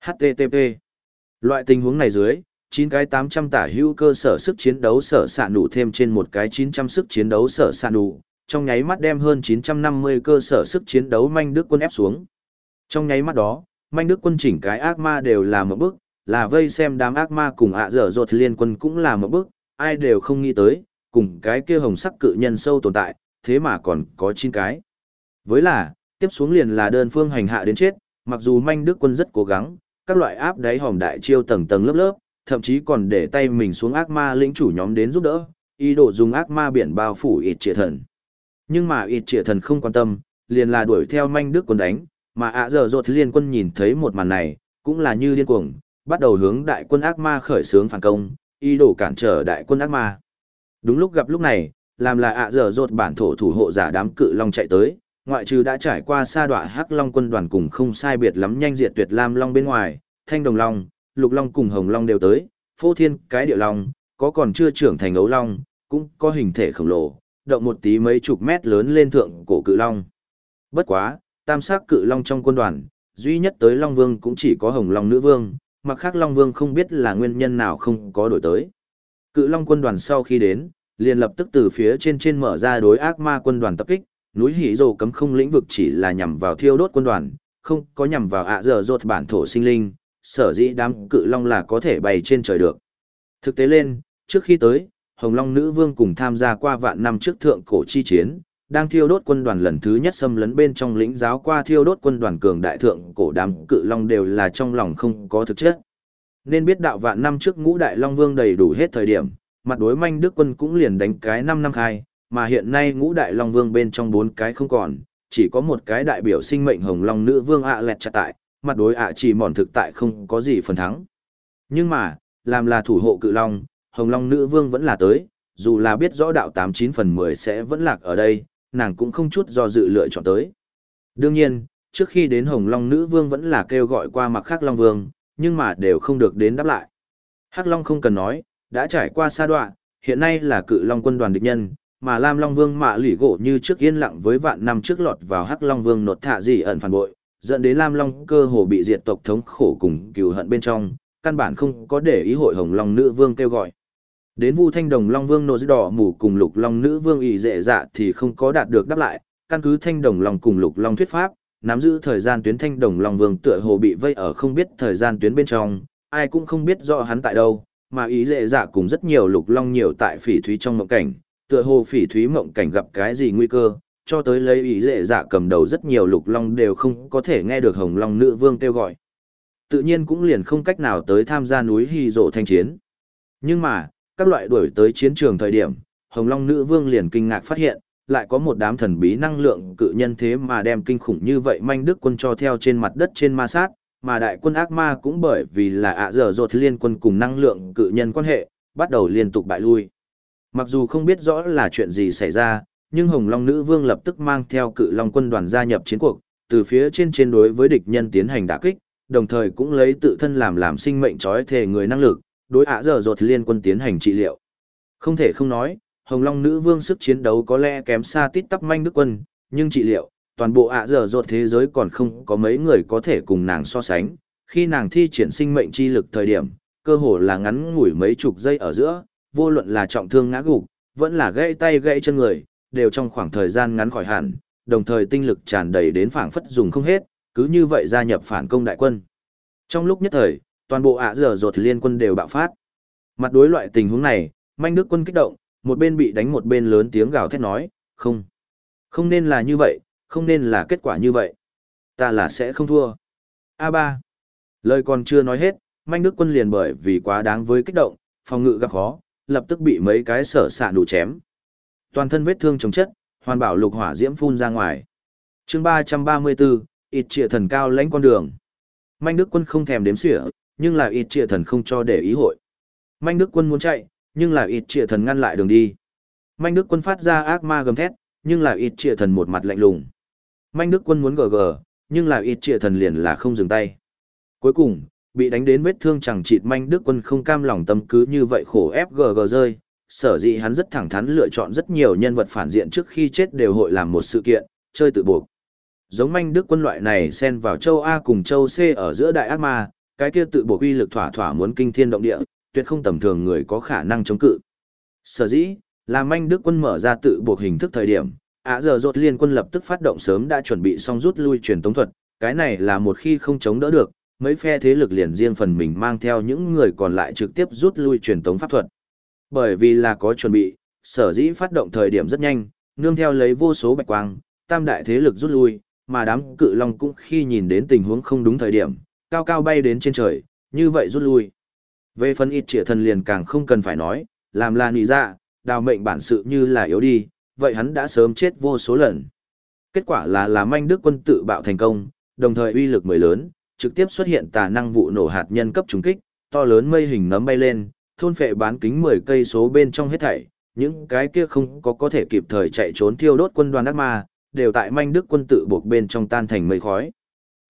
HTTP Loại tình huống này dưới, 9 cái 800 tả hữu cơ sở sức chiến đấu sở sạ nụ thêm trên một cái 900 sức chiến đấu sở sạ nụ, trong nháy mắt đem hơn 950 cơ sở sức chiến đấu manh đức quân ép xuống. Trong nháy mắt đó, manh đức quân chỉnh cái ác ma đều là một bước, là vây xem đám ác ma cùng ạ dở dột liên quân cũng là một bước, ai đều không nghĩ tới, cùng cái kia hồng sắc cự nhân sâu tồn tại, thế mà còn có 9 cái. Với là, tiếp xuống liền là đơn phương hành hạ đến chết, mặc dù manh đức quân rất cố gắng, các loại áp đáy hòm đại chiêu tầng tầng lớp lớp, thậm chí còn để tay mình xuống ác ma lĩnh chủ nhóm đến giúp đỡ, ý đồ dùng ác ma biển bao phủ ít trịa thần. Nhưng mà ít trịa thần không quan tâm, liền là đuổi theo manh đức quân đánh, mà ạ giờ rột liên quân nhìn thấy một màn này, cũng là như điên cuồng, bắt đầu hướng đại quân ác ma khởi xướng phản công, ý đồ cản trở đại quân ác ma. Đúng lúc gặp lúc này, làm là ạ giờ rột bản thổ thủ hộ giả đám cự long chạy tới, ngoại trừ đã trải qua sa đọa hắc long quân đoàn cùng không sai biệt lắm nhanh diệt tuyệt lam long bên ngoài, thanh đồng long, lục long cùng hồng long đều tới, phô thiên cái địa long, có còn chưa trưởng thành ấu long, cũng có hình thể khổng lồ, động một tí mấy chục mét lớn lên thượng cổ cự long. Bất quá, tam sắc cự long trong quân đoàn, duy nhất tới long vương cũng chỉ có hồng long nữ vương, mặc khác long vương không biết là nguyên nhân nào không có đổi tới. Cự long quân đoàn sau khi đến, liền lập tức từ phía trên trên mở ra đối ác ma quân đoàn tập kích, núi hỉ rồ cấm không lĩnh vực chỉ là nhằm vào thiêu đốt quân đoàn, không có nhằm vào ạ giờ dột bản thổ sinh linh, sở dĩ đám cự long là có thể bay trên trời được. Thực tế lên, trước khi tới, Hồng Long Nữ Vương cùng tham gia qua vạn năm trước thượng cổ chi chiến, đang thiêu đốt quân đoàn lần thứ nhất xâm lấn bên trong lĩnh giáo qua thiêu đốt quân đoàn cường đại thượng cổ đám cự long đều là trong lòng không có thực chất. Nên biết đạo vạn năm trước ngũ đại long vương đầy đủ hết thời điểm, mặt đối manh đức quân cũng liền đánh cái 5 năm khai, mà hiện nay ngũ đại long vương bên trong bốn cái không còn, chỉ có một cái đại biểu sinh mệnh hồng long nữ vương ạ lẹt chặt tại, mặt đối ạ chỉ mòn thực tại không có gì phần thắng. Nhưng mà, làm là thủ hộ cự long, hồng long nữ vương vẫn là tới, dù là biết rõ đạo 89 phần 10 sẽ vẫn lạc ở đây, nàng cũng không chút do dự lựa chọn tới. Đương nhiên, trước khi đến hồng long nữ vương vẫn là kêu gọi qua mặc khác long vương, nhưng mà đều không được đến đáp lại. Hắc long không cần nói, đã trải qua sa đoạn, hiện nay là cự long quân đoàn địch nhân, mà Lam Long Vương mạ lỷ gỗ như trước yên lặng với vạn năm trước lọt vào Hắc Long Vương nột thạ gì ẩn phản bội, dẫn đến Lam Long cơ hồ bị diệt tộc thống khổ cùng cừu hận bên trong, căn bản không có để ý hội Hồng Long Nữ Vương kêu gọi. Đến Vu Thanh Đồng Long Vương nô đỏ mù cùng Lục Long Nữ Vương ỷ dệ dạ thì không có đạt được đáp lại, căn cứ Thanh Đồng Long cùng Lục Long thuyết pháp, nắm giữ thời gian tuyến Thanh Đồng Long Vương tựa hồ bị vây ở không biết thời gian tuyến bên trong, ai cũng không biết rõ hắn tại đâu, mà ý dệ dạ cùng rất nhiều Lục Long nhiều tại phỉ thúy trong mộng cảnh, tựa hồ phỉ thúy mộng cảnh gặp cái gì nguy cơ, cho tới lấy ý dễ dạ cầm đầu rất nhiều lục long đều không có thể nghe được hồng long nữ vương kêu gọi. Tự nhiên cũng liền không cách nào tới tham gia núi hy rộ thanh chiến. Nhưng mà, các loại đuổi tới chiến trường thời điểm, hồng long nữ vương liền kinh ngạc phát hiện, lại có một đám thần bí năng lượng cự nhân thế mà đem kinh khủng như vậy manh đức quân cho theo trên mặt đất trên ma sát, mà đại quân ác ma cũng bởi vì là ạ dở dột liên quân cùng năng lượng cự nhân quan hệ, bắt đầu liên tục bại lui. Mặc dù không biết rõ là chuyện gì xảy ra, nhưng Hồng Long Nữ Vương lập tức mang theo cự Long quân đoàn gia nhập chiến cuộc, từ phía trên trên đối với địch nhân tiến hành đả kích, đồng thời cũng lấy tự thân làm làm sinh mệnh trói thể người năng lực, đối ạ giờ dột liên quân tiến hành trị liệu. Không thể không nói, Hồng Long Nữ Vương sức chiến đấu có lẽ kém xa tít tắp manh đức quân, nhưng trị liệu, toàn bộ ạ giờ dột thế giới còn không có mấy người có thể cùng nàng so sánh. Khi nàng thi triển sinh mệnh chi lực thời điểm, cơ hồ là ngắn ngủi mấy chục giây ở giữa, vô luận là trọng thương ngã gục, vẫn là gãy tay gãy chân người, đều trong khoảng thời gian ngắn khỏi hẳn, đồng thời tinh lực tràn đầy đến phảng phất dùng không hết, cứ như vậy gia nhập phản công đại quân. Trong lúc nhất thời, toàn bộ ạ dở dột liên quân đều bạo phát. Mặt đối loại tình huống này, manh đức quân kích động, một bên bị đánh một bên lớn tiếng gào thét nói, không, không nên là như vậy, không nên là kết quả như vậy. Ta là sẽ không thua. A3. Lời còn chưa nói hết, manh đức quân liền bởi vì quá đáng với kích động, phòng ngự gặp khó, lập tức bị mấy cái sở sạ đủ chém. Toàn thân vết thương chống chất, hoàn bảo lục hỏa diễm phun ra ngoài. chương 334, ít trịa thần cao lãnh con đường. Manh Đức quân không thèm đếm xỉa, nhưng là ít trịa thần không cho để ý hội. Manh Đức quân muốn chạy, nhưng là ít trịa thần ngăn lại đường đi. Manh Đức quân phát ra ác ma gầm thét, nhưng là ít trịa thần một mặt lạnh lùng. Manh Đức quân muốn gờ gờ, nhưng là ít trịa thần liền là không dừng tay. Cuối cùng, bị đánh đến vết thương chẳng chịt manh đức quân không cam lòng tâm cứ như vậy khổ ép gờ gờ rơi sở dĩ hắn rất thẳng thắn lựa chọn rất nhiều nhân vật phản diện trước khi chết đều hội làm một sự kiện chơi tự buộc giống manh đức quân loại này xen vào châu a cùng châu c ở giữa đại ác ma cái kia tự buộc uy lực thỏa thỏa muốn kinh thiên động địa tuyệt không tầm thường người có khả năng chống cự sở dĩ là manh đức quân mở ra tự buộc hình thức thời điểm ạ giờ rột liên quân lập tức phát động sớm đã chuẩn bị xong rút lui truyền tống thuật cái này là một khi không chống đỡ được mấy phe thế lực liền riêng phần mình mang theo những người còn lại trực tiếp rút lui truyền tống pháp thuật. Bởi vì là có chuẩn bị, sở dĩ phát động thời điểm rất nhanh, nương theo lấy vô số bạch quang, tam đại thế lực rút lui, mà đám cự long cũng khi nhìn đến tình huống không đúng thời điểm, cao cao bay đến trên trời, như vậy rút lui. Về phần ít trịa thần liền càng không cần phải nói, làm là nì ra, dạ, đào mệnh bản sự như là yếu đi, vậy hắn đã sớm chết vô số lần. Kết quả là làm anh đức quân tự bạo thành công, đồng thời uy lực mới lớn, trực tiếp xuất hiện tà năng vụ nổ hạt nhân cấp trùng kích, to lớn mây hình nấm bay lên, thôn phệ bán kính 10 cây số bên trong hết thảy, những cái kia không có có thể kịp thời chạy trốn thiêu đốt quân đoàn ác ma, đều tại manh đức quân tự buộc bên trong tan thành mây khói.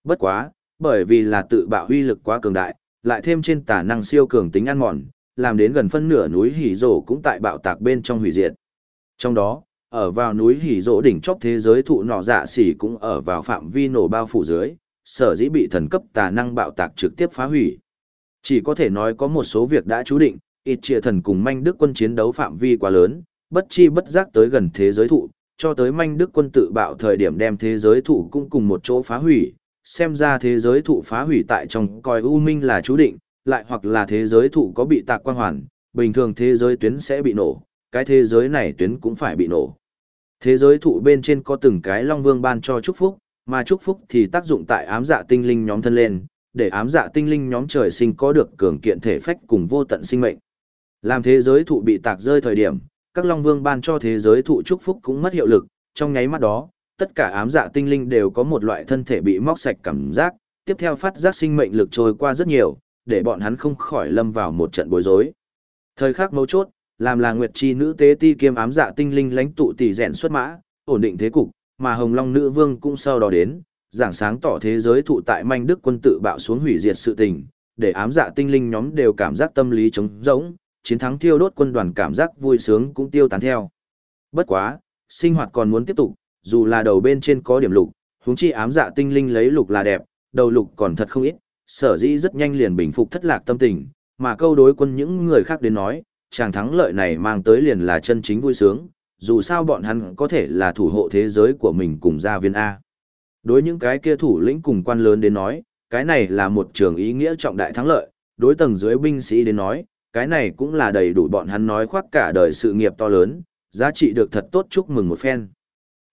Bất quá, bởi vì là tự bạo huy lực quá cường đại, lại thêm trên tà năng siêu cường tính ăn mòn, làm đến gần phân nửa núi hỉ rổ cũng tại bạo tạc bên trong hủy diệt. Trong đó, ở vào núi hỉ rổ đỉnh chóp thế giới thụ nọ dạ xỉ cũng ở vào phạm vi nổ bao phủ dưới, sở dĩ bị thần cấp tà năng bạo tạc trực tiếp phá hủy. Chỉ có thể nói có một số việc đã chú định, ít trịa thần cùng manh đức quân chiến đấu phạm vi quá lớn, bất chi bất giác tới gần thế giới thụ, cho tới manh đức quân tự bạo thời điểm đem thế giới thụ cũng cùng một chỗ phá hủy, xem ra thế giới thụ phá hủy tại trong coi u minh là chú định, lại hoặc là thế giới thụ có bị tạc quan hoàn, bình thường thế giới tuyến sẽ bị nổ, cái thế giới này tuyến cũng phải bị nổ. Thế giới thụ bên trên có từng cái Long Vương ban cho chúc phúc, mà chúc phúc thì tác dụng tại ám dạ tinh linh nhóm thân lên, để ám dạ tinh linh nhóm trời sinh có được cường kiện thể phách cùng vô tận sinh mệnh. Làm thế giới thụ bị tạc rơi thời điểm, các Long Vương ban cho thế giới thụ chúc phúc cũng mất hiệu lực, trong nháy mắt đó, tất cả ám dạ tinh linh đều có một loại thân thể bị móc sạch cảm giác, tiếp theo phát giác sinh mệnh lực trôi qua rất nhiều, để bọn hắn không khỏi lâm vào một trận bối rối. Thời khắc mấu chốt, làm là Nguyệt Chi nữ tế ti kiêm ám dạ tinh linh lãnh tụ tỷ rèn xuất mã, ổn định thế cục, mà Hồng Long nữ vương cũng sau đó đến, giảng sáng tỏ thế giới thụ tại manh đức quân tự bạo xuống hủy diệt sự tình, để ám dạ tinh linh nhóm đều cảm giác tâm lý trống rỗng, chiến thắng thiêu đốt quân đoàn cảm giác vui sướng cũng tiêu tán theo. Bất quá, sinh hoạt còn muốn tiếp tục, dù là đầu bên trên có điểm lục, huống chi ám dạ tinh linh lấy lục là đẹp, đầu lục còn thật không ít, sở dĩ rất nhanh liền bình phục thất lạc tâm tình, mà câu đối quân những người khác đến nói, chàng thắng lợi này mang tới liền là chân chính vui sướng, dù sao bọn hắn có thể là thủ hộ thế giới của mình cùng gia viên A. Đối những cái kia thủ lĩnh cùng quan lớn đến nói, cái này là một trường ý nghĩa trọng đại thắng lợi, đối tầng dưới binh sĩ đến nói, cái này cũng là đầy đủ bọn hắn nói khoác cả đời sự nghiệp to lớn, giá trị được thật tốt chúc mừng một phen.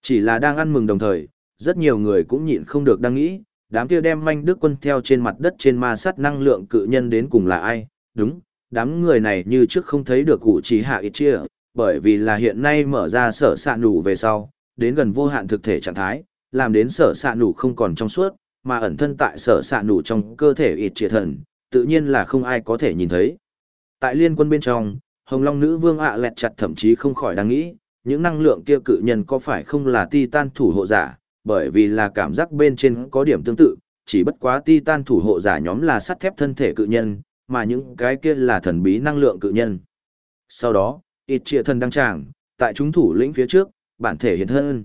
Chỉ là đang ăn mừng đồng thời, rất nhiều người cũng nhịn không được đang nghĩ, đám kia đem manh đức quân theo trên mặt đất trên ma sát năng lượng cự nhân đến cùng là ai, đúng, đám người này như trước không thấy được cụ trí hạ ít chia, bởi vì là hiện nay mở ra sở sạ nủ về sau, đến gần vô hạn thực thể trạng thái, làm đến sở sạ nủ không còn trong suốt, mà ẩn thân tại sở sạ nủ trong cơ thể ít triệt thần, tự nhiên là không ai có thể nhìn thấy. Tại liên quân bên trong, Hồng Long nữ vương ạ lẹt chặt thậm chí không khỏi đang nghĩ, những năng lượng kia cự nhân có phải không là titan thủ hộ giả, bởi vì là cảm giác bên trên có điểm tương tự, chỉ bất quá titan thủ hộ giả nhóm là sắt thép thân thể cự nhân, mà những cái kia là thần bí năng lượng cự nhân. Sau đó, ít trịa thần đăng tràng, tại chúng thủ lĩnh phía trước, bản thể hiện thân.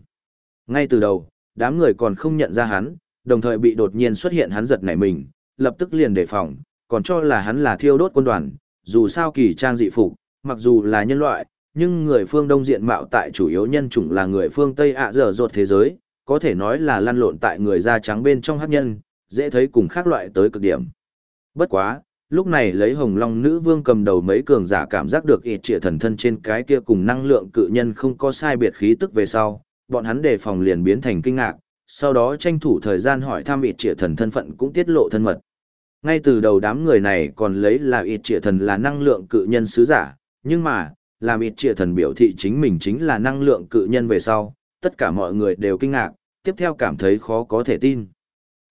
Ngay từ đầu, đám người còn không nhận ra hắn, đồng thời bị đột nhiên xuất hiện hắn giật nảy mình, lập tức liền đề phòng, còn cho là hắn là thiêu đốt quân đoàn, dù sao kỳ trang dị phục, mặc dù là nhân loại, nhưng người phương Đông diện mạo tại chủ yếu nhân chủng là người phương Tây ạ dở dột thế giới, có thể nói là lăn lộn tại người da trắng bên trong hắc nhân, dễ thấy cùng khác loại tới cực điểm. Bất quá, lúc này lấy hồng long nữ vương cầm đầu mấy cường giả cảm giác được ít trịa thần thân trên cái kia cùng năng lượng cự nhân không có sai biệt khí tức về sau, bọn hắn đề phòng liền biến thành kinh ngạc, sau đó tranh thủ thời gian hỏi thăm ít trịa thần thân phận cũng tiết lộ thân mật. Ngay từ đầu đám người này còn lấy là ít trịa thần là năng lượng cự nhân sứ giả, nhưng mà, làm ít trịa thần biểu thị chính mình chính là năng lượng cự nhân về sau, tất cả mọi người đều kinh ngạc, tiếp theo cảm thấy khó có thể tin.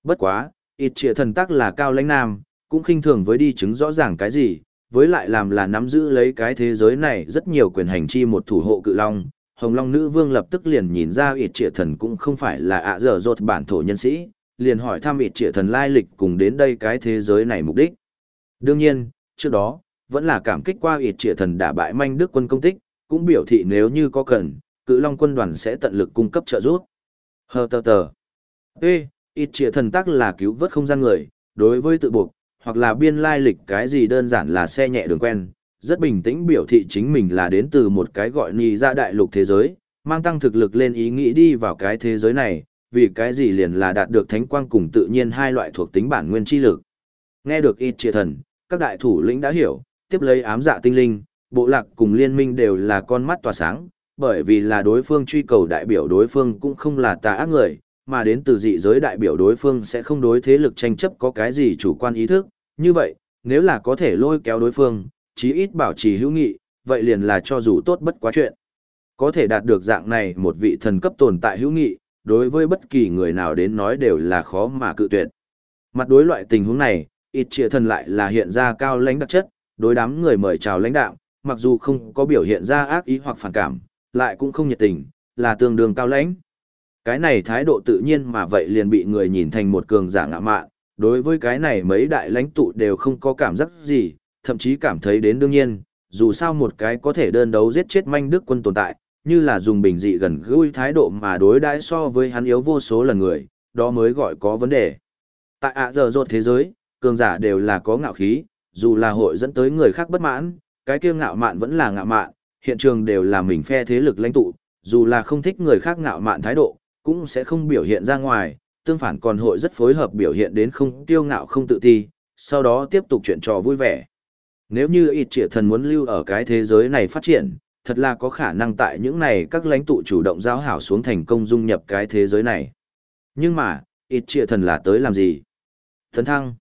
Bất quá, ít trịa thần tắc là cao lãnh nam, cũng khinh thường với đi chứng rõ ràng cái gì, với lại làm là nắm giữ lấy cái thế giới này rất nhiều quyền hành chi một thủ hộ cự long. Hồng Long Nữ Vương lập tức liền nhìn ra ịt trịa thần cũng không phải là ạ dở dột bản thổ nhân sĩ, liền hỏi thăm ịt trịa thần lai lịch cùng đến đây cái thế giới này mục đích. Đương nhiên, trước đó, vẫn là cảm kích qua ịt trịa thần đả bại manh đức quân công tích, cũng biểu thị nếu như có cần, cự long quân đoàn sẽ tận lực cung cấp trợ giúp. Hờ tờ tờ. Ê, ịt trịa thần tắc là cứu vớt không gian người, đối với tự buộc, hoặc là biên lai lịch cái gì đơn giản là xe nhẹ đường quen, rất bình tĩnh biểu thị chính mình là đến từ một cái gọi nì ra đại lục thế giới, mang tăng thực lực lên ý nghĩ đi vào cái thế giới này, vì cái gì liền là đạt được thánh quang cùng tự nhiên hai loại thuộc tính bản nguyên chi lực. Nghe được ít triệt thần, các đại thủ lĩnh đã hiểu, tiếp lấy ám dạ tinh linh, bộ lạc cùng liên minh đều là con mắt tỏa sáng, bởi vì là đối phương truy cầu đại biểu đối phương cũng không là tà ác người, mà đến từ dị giới đại biểu đối phương sẽ không đối thế lực tranh chấp có cái gì chủ quan ý thức, như vậy, nếu là có thể lôi kéo đối phương, chí ít bảo trì hữu nghị, vậy liền là cho dù tốt bất quá chuyện. Có thể đạt được dạng này một vị thần cấp tồn tại hữu nghị, đối với bất kỳ người nào đến nói đều là khó mà cự tuyệt. Mặt đối loại tình huống này, ít trịa thần lại là hiện ra cao lãnh đặc chất, đối đám người mời chào lãnh đạo, mặc dù không có biểu hiện ra ác ý hoặc phản cảm, lại cũng không nhiệt tình, là tương đương cao lãnh. Cái này thái độ tự nhiên mà vậy liền bị người nhìn thành một cường giả ngạ mạn, đối với cái này mấy đại lãnh tụ đều không có cảm giác gì, thậm chí cảm thấy đến đương nhiên, dù sao một cái có thể đơn đấu giết chết manh đức quân tồn tại, như là dùng bình dị gần gũi thái độ mà đối đãi so với hắn yếu vô số lần người, đó mới gọi có vấn đề. Tại ạ giờ rột thế giới, cường giả đều là có ngạo khí, dù là hội dẫn tới người khác bất mãn, cái kia ngạo mạn vẫn là ngạo mạn, hiện trường đều là mình phe thế lực lãnh tụ, dù là không thích người khác ngạo mạn thái độ, cũng sẽ không biểu hiện ra ngoài, tương phản còn hội rất phối hợp biểu hiện đến không tiêu ngạo không tự ti, sau đó tiếp tục chuyện trò vui vẻ. Nếu như ít trịa thần muốn lưu ở cái thế giới này phát triển, thật là có khả năng tại những này các lãnh tụ chủ động giao hảo xuống thành công dung nhập cái thế giới này. Nhưng mà, ít trịa thần là tới làm gì? Thần thăng.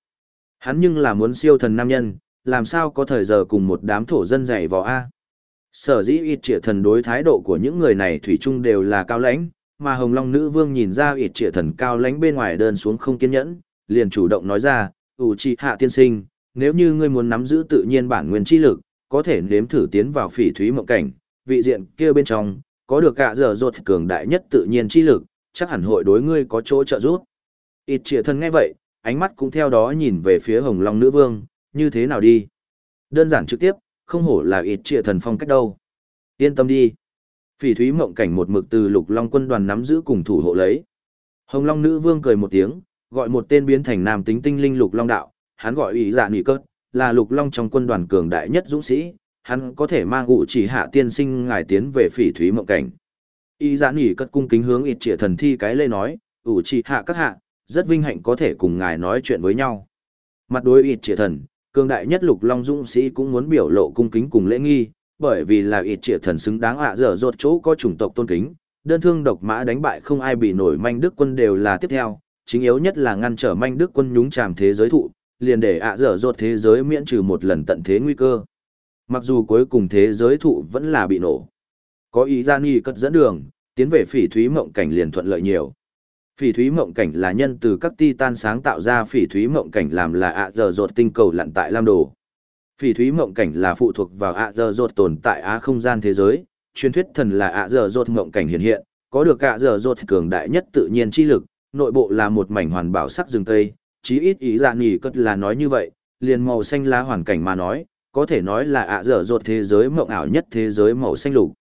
Hắn nhưng là muốn siêu thần nam nhân, làm sao có thời giờ cùng một đám thổ dân dạy vò A. Sở dĩ ít trịa thần đối thái độ của những người này thủy chung đều là cao lãnh, mà Hồng Long Nữ Vương nhìn ra ít trịa thần cao lãnh bên ngoài đơn xuống không kiên nhẫn, liền chủ động nói ra, ủ trì hạ tiên sinh, nếu như ngươi muốn nắm giữ tự nhiên bản nguyên chi lực, có thể nếm thử tiến vào phỉ thúy mộng cảnh, vị diện kia bên trong, có được cả giờ ruột cường đại nhất tự nhiên chi lực, chắc hẳn hội đối ngươi có chỗ trợ giúp. Ít trịa thần nghe vậy, ánh mắt cũng theo đó nhìn về phía Hồng Long Nữ Vương, như thế nào đi? Đơn giản trực tiếp, không hổ là ít trịa thần phong cách đâu. Yên tâm đi. Phỉ thúy mộng cảnh một mực từ lục long quân đoàn nắm giữ cùng thủ hộ lấy. Hồng Long Nữ Vương cười một tiếng, gọi một tên biến thành nam tính tinh linh lục long đạo, hắn gọi ý dạ nỉ cớt, là lục long trong quân đoàn cường đại nhất dũng sĩ, hắn có thể mang ngụ chỉ hạ tiên sinh ngài tiến về phỉ thúy mộng cảnh. Ý dạ nỉ cất cung kính hướng ít trịa thần thi cái lê nói, ủ chỉ hạ các hạ, rất vinh hạnh có thể cùng ngài nói chuyện với nhau. Mặt đối ịt trịa thần, cường đại nhất lục long dũng sĩ cũng muốn biểu lộ cung kính cùng lễ nghi, bởi vì là ịt trịa thần xứng đáng ạ à dở dột chỗ có chủng tộc tôn kính, đơn thương độc mã đánh bại không ai bị nổi manh đức quân đều là tiếp theo, chính yếu nhất là ngăn trở manh đức quân nhúng chàm thế giới thụ, liền để ạ à dở dột thế giới miễn trừ một lần tận thế nguy cơ. Mặc dù cuối cùng thế giới thụ vẫn là bị nổ. Có ý gian nghi cất dẫn đường, tiến về phỉ thúy mộng cảnh liền thuận lợi nhiều. Phỉ thúy mộng cảnh là nhân từ các titan sáng tạo ra phỉ thúy mộng cảnh làm là ạ dở dột tinh cầu lặn tại Lam Đồ. Phỉ thúy mộng cảnh là phụ thuộc vào ạ dở dột tồn tại á không gian thế giới, truyền thuyết thần là ạ dở dột mộng cảnh hiện hiện, có được ạ dở dột cường đại nhất tự nhiên chi lực, nội bộ là một mảnh hoàn bảo sắc rừng tây, chí ít ý dạ nghỉ cất là nói như vậy, liền màu xanh lá hoàn cảnh mà nói, có thể nói là ạ dở dột thế giới mộng ảo nhất thế giới màu xanh lục.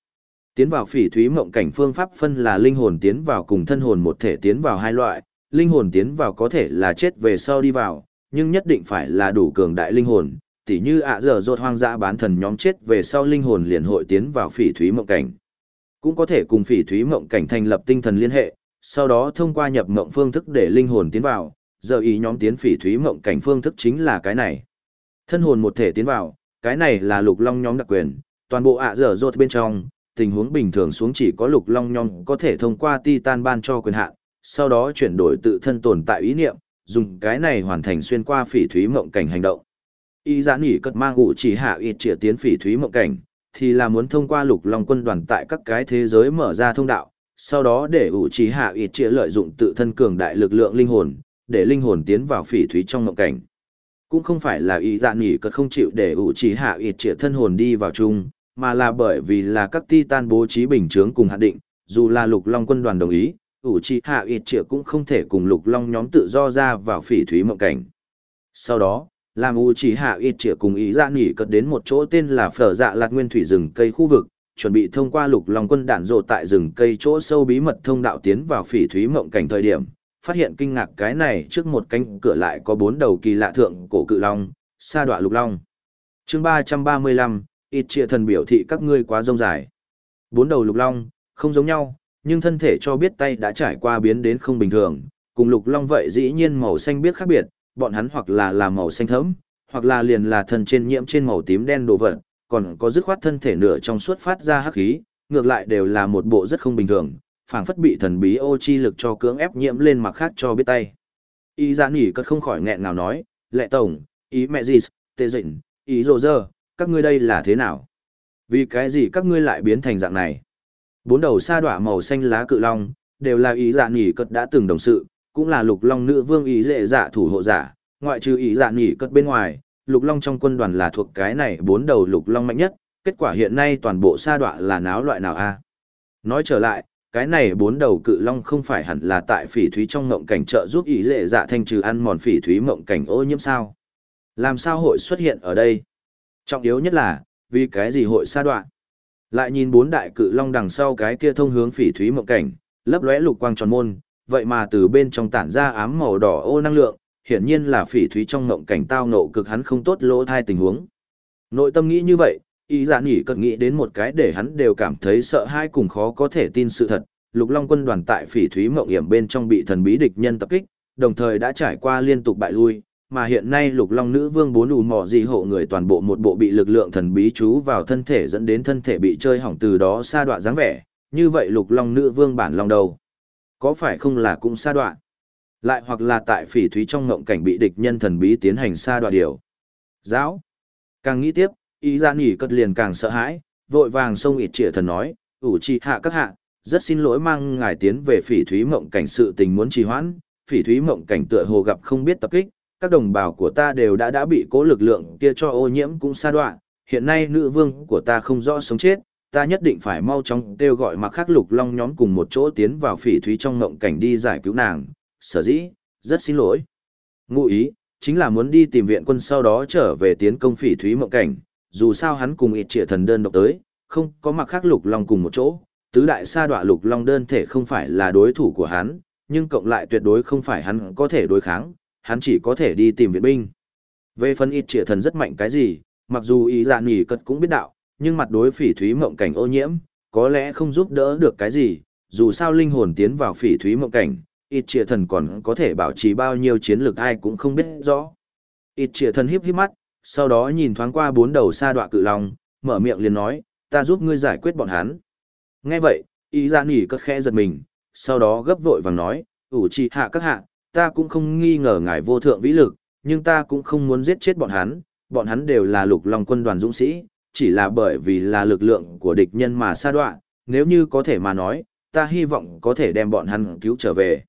Tiến vào phỉ thúy mộng cảnh phương pháp phân là linh hồn tiến vào cùng thân hồn một thể tiến vào hai loại, linh hồn tiến vào có thể là chết về sau đi vào, nhưng nhất định phải là đủ cường đại linh hồn, tỉ như ạ dở dột hoang dã bán thần nhóm chết về sau linh hồn liền hội tiến vào phỉ thúy mộng cảnh. Cũng có thể cùng phỉ thúy mộng cảnh thành lập tinh thần liên hệ, sau đó thông qua nhập mộng phương thức để linh hồn tiến vào, giờ ý nhóm tiến phỉ thúy mộng cảnh phương thức chính là cái này. Thân hồn một thể tiến vào, cái này là lục long nhóm đặc quyền, toàn bộ ạ dở dột bên trong, tình huống bình thường xuống chỉ có lục long nhong có thể thông qua titan ban cho quyền hạn, sau đó chuyển đổi tự thân tồn tại ý niệm, dùng cái này hoàn thành xuyên qua phỉ thúy mộng cảnh hành động. Y giã nỉ cất mang ngụ chỉ hạ ít trịa tiến phỉ thúy mộng cảnh, thì là muốn thông qua lục long quân đoàn tại các cái thế giới mở ra thông đạo, sau đó để ủ chỉ hạ ít trịa lợi dụng tự thân cường đại lực lượng linh hồn, để linh hồn tiến vào phỉ thúy trong mộng cảnh. Cũng không phải là ý giãn nghỉ cất không chịu để ủ chỉ hạ ít trịa thân hồn đi vào chung, mà là bởi vì là các titan bố trí bình chướng cùng hạn định, dù là lục long quân đoàn đồng ý, ủ trì hạ ịt triệu cũng không thể cùng lục long nhóm tự do ra vào phỉ thúy mộng cảnh. Sau đó, làm ủ trì hạ ịt triệu cùng ý ra nghỉ cất đến một chỗ tên là phở dạ Lạt nguyên thủy rừng cây khu vực, chuẩn bị thông qua lục long quân đạn rộ tại rừng cây chỗ sâu bí mật thông đạo tiến vào phỉ thúy mộng cảnh thời điểm, phát hiện kinh ngạc cái này trước một cánh cửa lại có bốn đầu kỳ lạ thượng cổ cự long, sa đọa lục long. chương ba trăm ba mươi lăm ít chia thần biểu thị các ngươi quá rông dài. Bốn đầu lục long, không giống nhau, nhưng thân thể cho biết tay đã trải qua biến đến không bình thường, cùng lục long vậy dĩ nhiên màu xanh biết khác biệt, bọn hắn hoặc là là màu xanh thẫm, hoặc là liền là thân trên nhiễm trên màu tím đen đồ vật, còn có dứt khoát thân thể nửa trong suốt phát ra hắc khí, ngược lại đều là một bộ rất không bình thường, phảng phất bị thần bí ô chi lực cho cưỡng ép nhiễm lên mặt khác cho biết tay. Y giã nỉ cất không khỏi nghẹn nào nói, lệ tổng, ý mẹ gì, tê dịnh, ý rồ dơ, các ngươi đây là thế nào? Vì cái gì các ngươi lại biến thành dạng này? Bốn đầu sa đọa màu xanh lá cự long, đều là ý dạ nhỉ cất đã từng đồng sự, cũng là lục long nữ vương ý dệ dạ thủ hộ giả, ngoại trừ ý dạ nhỉ cất bên ngoài, lục long trong quân đoàn là thuộc cái này bốn đầu lục long mạnh nhất, kết quả hiện nay toàn bộ sa đọa là náo loại nào a? Nói trở lại, cái này bốn đầu cự long không phải hẳn là tại phỉ thúy trong ngộng cảnh trợ giúp ý dệ dạ thanh trừ ăn mòn phỉ thúy mộng cảnh ô nhiễm sao? Làm sao hội xuất hiện ở đây? Trọng yếu nhất là, vì cái gì hội sa đoạn. Lại nhìn bốn đại cự long đằng sau cái kia thông hướng phỉ thúy mộng cảnh, lấp lóe lục quang tròn môn, vậy mà từ bên trong tản ra ám màu đỏ ô năng lượng, hiển nhiên là phỉ thúy trong mộng cảnh tao nộ cực hắn không tốt lỗ thai tình huống. Nội tâm nghĩ như vậy, ý giả dạ nhỉ cật nghĩ đến một cái để hắn đều cảm thấy sợ hãi cùng khó có thể tin sự thật. Lục Long quân đoàn tại phỉ thúy mộng hiểm bên trong bị thần bí địch nhân tập kích, đồng thời đã trải qua liên tục bại lui, mà hiện nay lục long nữ vương bốn ủ mỏ dị hộ người toàn bộ một bộ bị lực lượng thần bí chú vào thân thể dẫn đến thân thể bị chơi hỏng từ đó sa đọa dáng vẻ. Như vậy lục long nữ vương bản long đầu có phải không là cũng sa đọa? Lại hoặc là tại phỉ thúy trong ngộng cảnh bị địch nhân thần bí tiến hành sa đọa điều. Giáo. Càng nghĩ tiếp, ý ra nghỉ cất liền càng sợ hãi, vội vàng xông ít trịa thần nói, ủ trị hạ các hạ, rất xin lỗi mang ngài tiến về phỉ thúy mộng cảnh sự tình muốn trì hoãn, phỉ thúy mộng cảnh tựa hồ gặp không biết tập kích, các đồng bào của ta đều đã đã bị cố lực lượng kia cho ô nhiễm cũng sa đoạn, hiện nay nữ vương của ta không rõ sống chết, ta nhất định phải mau chóng kêu gọi mặc khắc lục long nhóm cùng một chỗ tiến vào phỉ thúy trong ngộng cảnh đi giải cứu nàng, sở dĩ, rất xin lỗi. Ngụ ý, chính là muốn đi tìm viện quân sau đó trở về tiến công phỉ thúy mộng cảnh, dù sao hắn cùng ít trịa thần đơn độc tới, không có mặc khắc lục long cùng một chỗ, tứ đại sa đoạ lục long đơn thể không phải là đối thủ của hắn, nhưng cộng lại tuyệt đối không phải hắn có thể đối kháng, hắn chỉ có thể đi tìm viện binh. Về phần ít trịa thần rất mạnh cái gì, mặc dù ý dạ nỉ cất cũng biết đạo, nhưng mặt đối phỉ thúy mộng cảnh ô nhiễm, có lẽ không giúp đỡ được cái gì, dù sao linh hồn tiến vào phỉ thúy mộng cảnh, ít trịa thần còn có thể bảo trì bao nhiêu chiến lược ai cũng không biết rõ. Ít trịa thần híp híp mắt, sau đó nhìn thoáng qua bốn đầu sa đọa cự long, mở miệng liền nói, ta giúp ngươi giải quyết bọn hắn. Nghe vậy, ý dạ nỉ cất khẽ giật mình, sau đó gấp vội vàng nói, ủ trì hạ các hạ, ta cũng không nghi ngờ ngài vô thượng vĩ lực, nhưng ta cũng không muốn giết chết bọn hắn, bọn hắn đều là lục long quân đoàn dũng sĩ, chỉ là bởi vì là lực lượng của địch nhân mà sa đoạn, nếu như có thể mà nói, ta hy vọng có thể đem bọn hắn cứu trở về.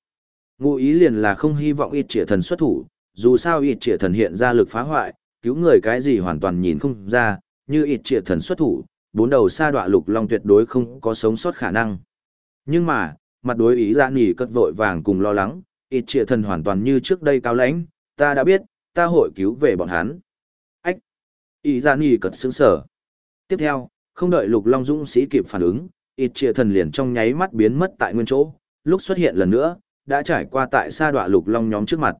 Ngụ ý liền là không hy vọng ít trịa thần xuất thủ, dù sao ít trịa thần hiện ra lực phá hoại, cứu người cái gì hoàn toàn nhìn không ra, như ít trịa thần xuất thủ, bốn đầu sa đoạn lục long tuyệt đối không có sống sót khả năng. Nhưng mà, mặt đối ý ra nỉ cất vội vàng cùng lo lắng, ít trịa thần hoàn toàn như trước đây cao lãnh, ta đã biết, ta hội cứu về bọn hắn. Ách! Ý dạ ra nỉ cật sững sở. Tiếp theo, không đợi lục long dũng sĩ kịp phản ứng, ít trịa thần liền trong nháy mắt biến mất tại nguyên chỗ, lúc xuất hiện lần nữa, đã trải qua tại sa đọa lục long nhóm trước mặt.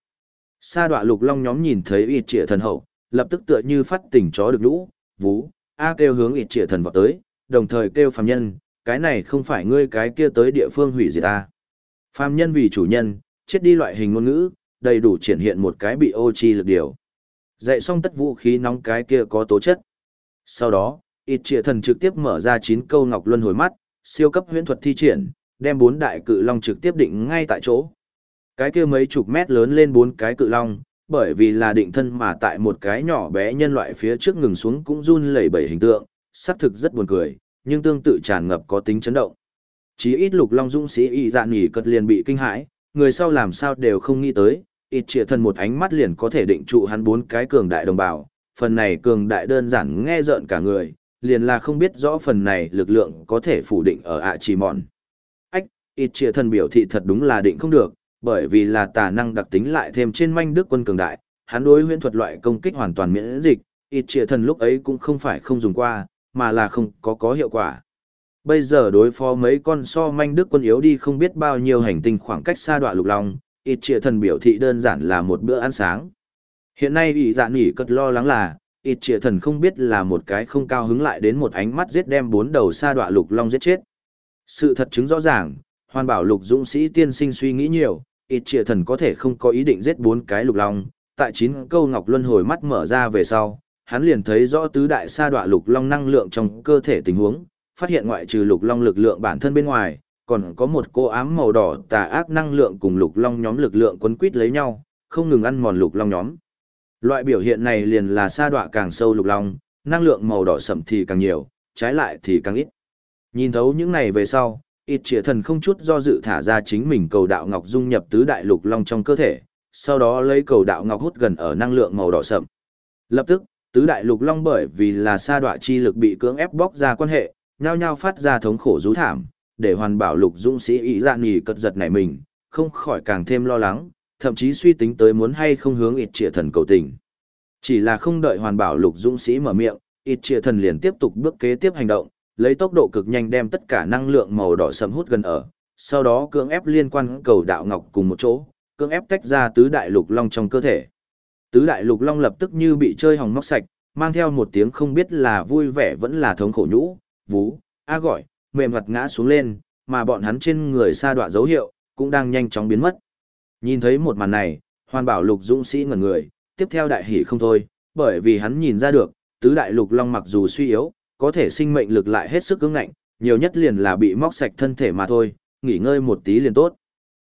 Sa đọa lục long nhóm nhìn thấy ít trịa thần hậu, lập tức tựa như phát tỉnh chó được lũ, vú, a kêu hướng ít trịa thần vào tới, đồng thời kêu phàm nhân, cái này không phải ngươi cái kia tới địa phương hủy diệt ta. Phàm nhân vì chủ nhân, chết đi loại hình ngôn ngữ, đầy đủ triển hiện một cái bị ô chi lực điều. Dạy xong tất vũ khí nóng cái kia có tố chất. Sau đó, ít trịa thần trực tiếp mở ra chín câu ngọc luân hồi mắt, siêu cấp huyễn thuật thi triển, đem bốn đại cự long trực tiếp định ngay tại chỗ. Cái kia mấy chục mét lớn lên bốn cái cự long, bởi vì là định thân mà tại một cái nhỏ bé nhân loại phía trước ngừng xuống cũng run lẩy bẩy hình tượng, xác thực rất buồn cười, nhưng tương tự tràn ngập có tính chấn động. Chí ít lục long dũng sĩ y dạn nghỉ cật liền bị kinh hãi, người sau làm sao đều không nghĩ tới, ít trịa thần một ánh mắt liền có thể định trụ hắn bốn cái cường đại đồng bào, phần này cường đại đơn giản nghe rợn cả người, liền là không biết rõ phần này lực lượng có thể phủ định ở ạ chỉ mòn. Ách, ít trịa thần biểu thị thật đúng là định không được, bởi vì là tà năng đặc tính lại thêm trên manh đức quân cường đại, hắn đối huyễn thuật loại công kích hoàn toàn miễn dịch, ít trịa thần lúc ấy cũng không phải không dùng qua, mà là không có có hiệu quả. Bây giờ đối phó mấy con so manh đức quân yếu đi không biết bao nhiêu hành tinh khoảng cách xa đoạn lục long, ít trịa thần biểu thị đơn giản là một bữa ăn sáng. Hiện nay ý dạ nỉ cất lo lắng là, ít trịa thần không biết là một cái không cao hứng lại đến một ánh mắt giết đem bốn đầu xa đoạn lục long giết chết. Sự thật chứng rõ ràng, hoàn bảo lục dũng sĩ tiên sinh suy nghĩ nhiều, ít trịa thần có thể không có ý định giết bốn cái lục long, tại chín câu ngọc luân hồi mắt mở ra về sau, hắn liền thấy rõ tứ đại sa đọa lục long năng lượng trong cơ thể tình huống, phát hiện ngoại trừ lục long lực lượng bản thân bên ngoài, còn có một cô ám màu đỏ tà ác năng lượng cùng lục long nhóm lực lượng quấn quýt lấy nhau, không ngừng ăn mòn lục long nhóm. Loại biểu hiện này liền là sa đọa càng sâu lục long, năng lượng màu đỏ sậm thì càng nhiều, trái lại thì càng ít. Nhìn thấu những này về sau, ít trịa thần không chút do dự thả ra chính mình cầu đạo ngọc dung nhập tứ đại lục long trong cơ thể, sau đó lấy cầu đạo ngọc hút gần ở năng lượng màu đỏ sậm. Lập tức, tứ đại lục long bởi vì là sa đọa chi lực bị cưỡng ép bóc ra quan hệ, nhao nhao phát ra thống khổ rú thảm, để hoàn bảo lục dũng sĩ ý dạ nghỉ cật giật nảy mình, không khỏi càng thêm lo lắng, thậm chí suy tính tới muốn hay không hướng ít trịa thần cầu tình. Chỉ là không đợi hoàn bảo lục dũng sĩ mở miệng, ít trịa thần liền tiếp tục bước kế tiếp hành động, lấy tốc độ cực nhanh đem tất cả năng lượng màu đỏ sầm hút gần ở, sau đó cưỡng ép liên quan cầu đạo ngọc cùng một chỗ, cưỡng ép tách ra tứ đại lục long trong cơ thể. Tứ đại lục long lập tức như bị chơi hỏng móc sạch, mang theo một tiếng không biết là vui vẻ vẫn là thống khổ nhũ, vú, a gọi, mềm mặt ngã xuống lên, mà bọn hắn trên người sa đọa dấu hiệu, cũng đang nhanh chóng biến mất. Nhìn thấy một màn này, hoàn bảo lục dũng sĩ ngẩn người, tiếp theo đại hỉ không thôi, bởi vì hắn nhìn ra được, tứ đại lục long mặc dù suy yếu, có thể sinh mệnh lực lại hết sức cứng ngạnh, nhiều nhất liền là bị móc sạch thân thể mà thôi, nghỉ ngơi một tí liền tốt.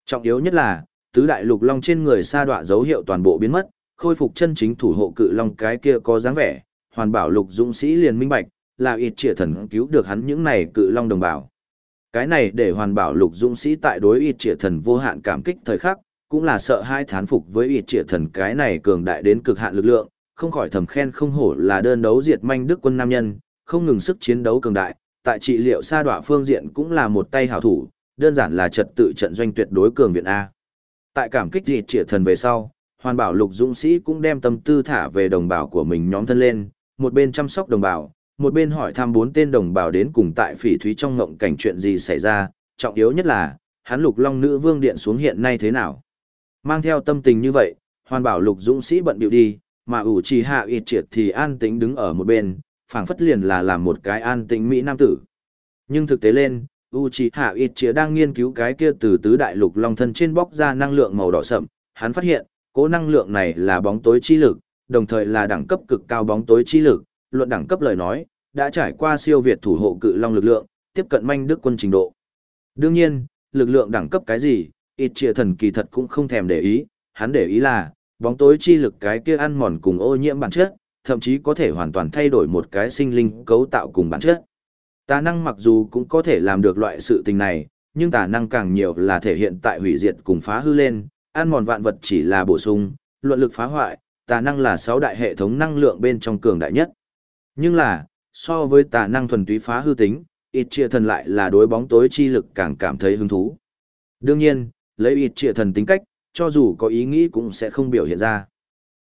Trọng yếu nhất là, tứ đại lục long trên người sa đọa dấu hiệu toàn bộ biến mất, khôi phục chân chính thủ hộ cự long cái kia có dáng vẻ, hoàn bảo lục dũng sĩ liền minh bạch, là ít trịa thần cứu được hắn những này cự long đồng bào. Cái này để hoàn bảo lục dũng sĩ tại đối ít trịa thần vô hạn cảm kích thời khắc, cũng là sợ hai thán phục với ít trịa thần cái này cường đại đến cực hạn lực lượng, không khỏi thầm khen không hổ là đơn đấu diệt manh đức quân nam nhân, không ngừng sức chiến đấu cường đại, tại trị liệu sa đọa phương diện cũng là một tay hảo thủ, đơn giản là trật tự trận doanh tuyệt đối cường viện A. Tại cảm kích ít trịa thần về sau, hoàn bảo lục dũng sĩ cũng đem tâm tư thả về đồng bào của mình nhóm thân lên, một bên chăm sóc đồng bào, một bên hỏi thăm bốn tên đồng bào đến cùng tại phỉ thúy trong ngộng cảnh chuyện gì xảy ra, trọng yếu nhất là, hắn lục long nữ vương điện xuống hiện nay thế nào. Mang theo tâm tình như vậy, hoàn bảo lục dũng sĩ bận bịu đi, mà ủ trì hạ ịt triệt thì an tĩnh đứng ở một bên, phảng phất liền là làm một cái an tĩnh mỹ nam tử. Nhưng thực tế lên, u hạ ít chĩa đang nghiên cứu cái kia từ tứ đại lục long thân trên bóc ra năng lượng màu đỏ sậm, hắn phát hiện, cố năng lượng này là bóng tối chi lực, đồng thời là đẳng cấp cực cao bóng tối chi lực, luận đẳng cấp lời nói, đã trải qua siêu việt thủ hộ cự long lực lượng, tiếp cận manh đức quân trình độ. Đương nhiên, lực lượng đẳng cấp cái gì, ít Itchia thần kỳ thật cũng không thèm để ý, hắn để ý là, bóng tối chi lực cái kia ăn mòn cùng ô nhiễm bản chất, thậm chí có thể hoàn toàn thay đổi một cái sinh linh cấu tạo cùng bản chất. Tà năng mặc dù cũng có thể làm được loại sự tình này, nhưng tà năng càng nhiều là thể hiện tại hủy diệt cùng phá hư lên, ăn mòn vạn vật chỉ là bổ sung, luận lực phá hoại, tà năng là sáu đại hệ thống năng lượng bên trong cường đại nhất. Nhưng là, so với tà năng thuần túy phá hư tính, ít trịa thần lại là đối bóng tối chi lực càng cảm thấy hứng thú. Đương nhiên, lấy ít trịa thần tính cách, cho dù có ý nghĩ cũng sẽ không biểu hiện ra.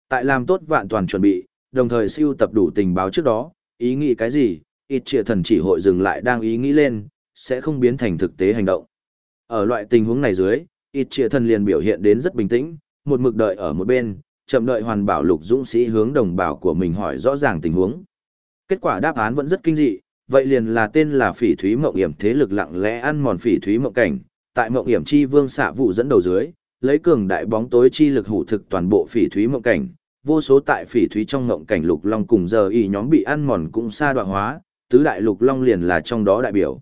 Tại làm tốt vạn toàn chuẩn bị, đồng thời siêu tập đủ tình báo trước đó, ý nghĩ cái gì, ít trịa thần chỉ hội dừng lại đang ý nghĩ lên, sẽ không biến thành thực tế hành động. Ở loại tình huống này dưới, ít trịa thần liền biểu hiện đến rất bình tĩnh, một mực đợi ở một bên, chậm đợi hoàn bảo lục dũng sĩ hướng đồng bào của mình hỏi rõ ràng tình huống. Kết quả đáp án vẫn rất kinh dị, vậy liền là tên là phỉ thúy mộng hiểm thế lực lặng lẽ ăn mòn phỉ thúy mộng cảnh, tại mộng hiểm chi vương xạ vụ dẫn đầu dưới, lấy cường đại bóng tối chi lực hủ thực toàn bộ phỉ thúy mộng cảnh, vô số tại phỉ thúy trong mộng cảnh lục long cùng giờ y nhóm bị ăn mòn cũng sa đoạn hóa, tứ đại lục long liền là trong đó đại biểu.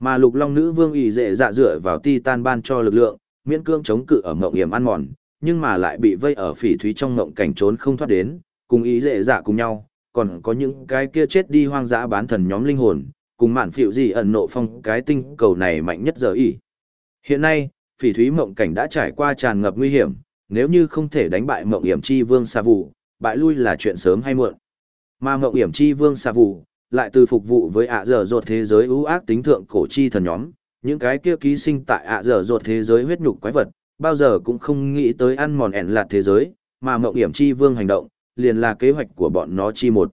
Mà lục long nữ vương y dễ dạ dựa vào titan ban cho lực lượng, miễn cương chống cự ở mộng hiểm ăn mòn, nhưng mà lại bị vây ở phỉ thúy trong mộng cảnh trốn không thoát đến, cùng ý dễ dạ cùng nhau, còn có những cái kia chết đi hoang dã bán thần nhóm linh hồn, cùng mạn phiệu gì ẩn nộ phong cái tinh cầu này mạnh nhất giờ y. Hiện nay, phỉ thúy mộng cảnh đã trải qua tràn ngập nguy hiểm, nếu như không thể đánh bại mộng hiểm chi vương xa vụ, bại lui là chuyện sớm hay muộn. Mà mộng hiểm chi vương xa vụ, lại từ phục vụ với ạ dở dột thế giới ưu ác tính thượng cổ chi thần nhóm, những cái kia ký sinh tại ạ dở dột thế giới huyết nhục quái vật, bao giờ cũng không nghĩ tới ăn mòn ẻn lạt thế giới, mà mộng hiểm chi vương hành động, liền là kế hoạch của bọn nó chi một.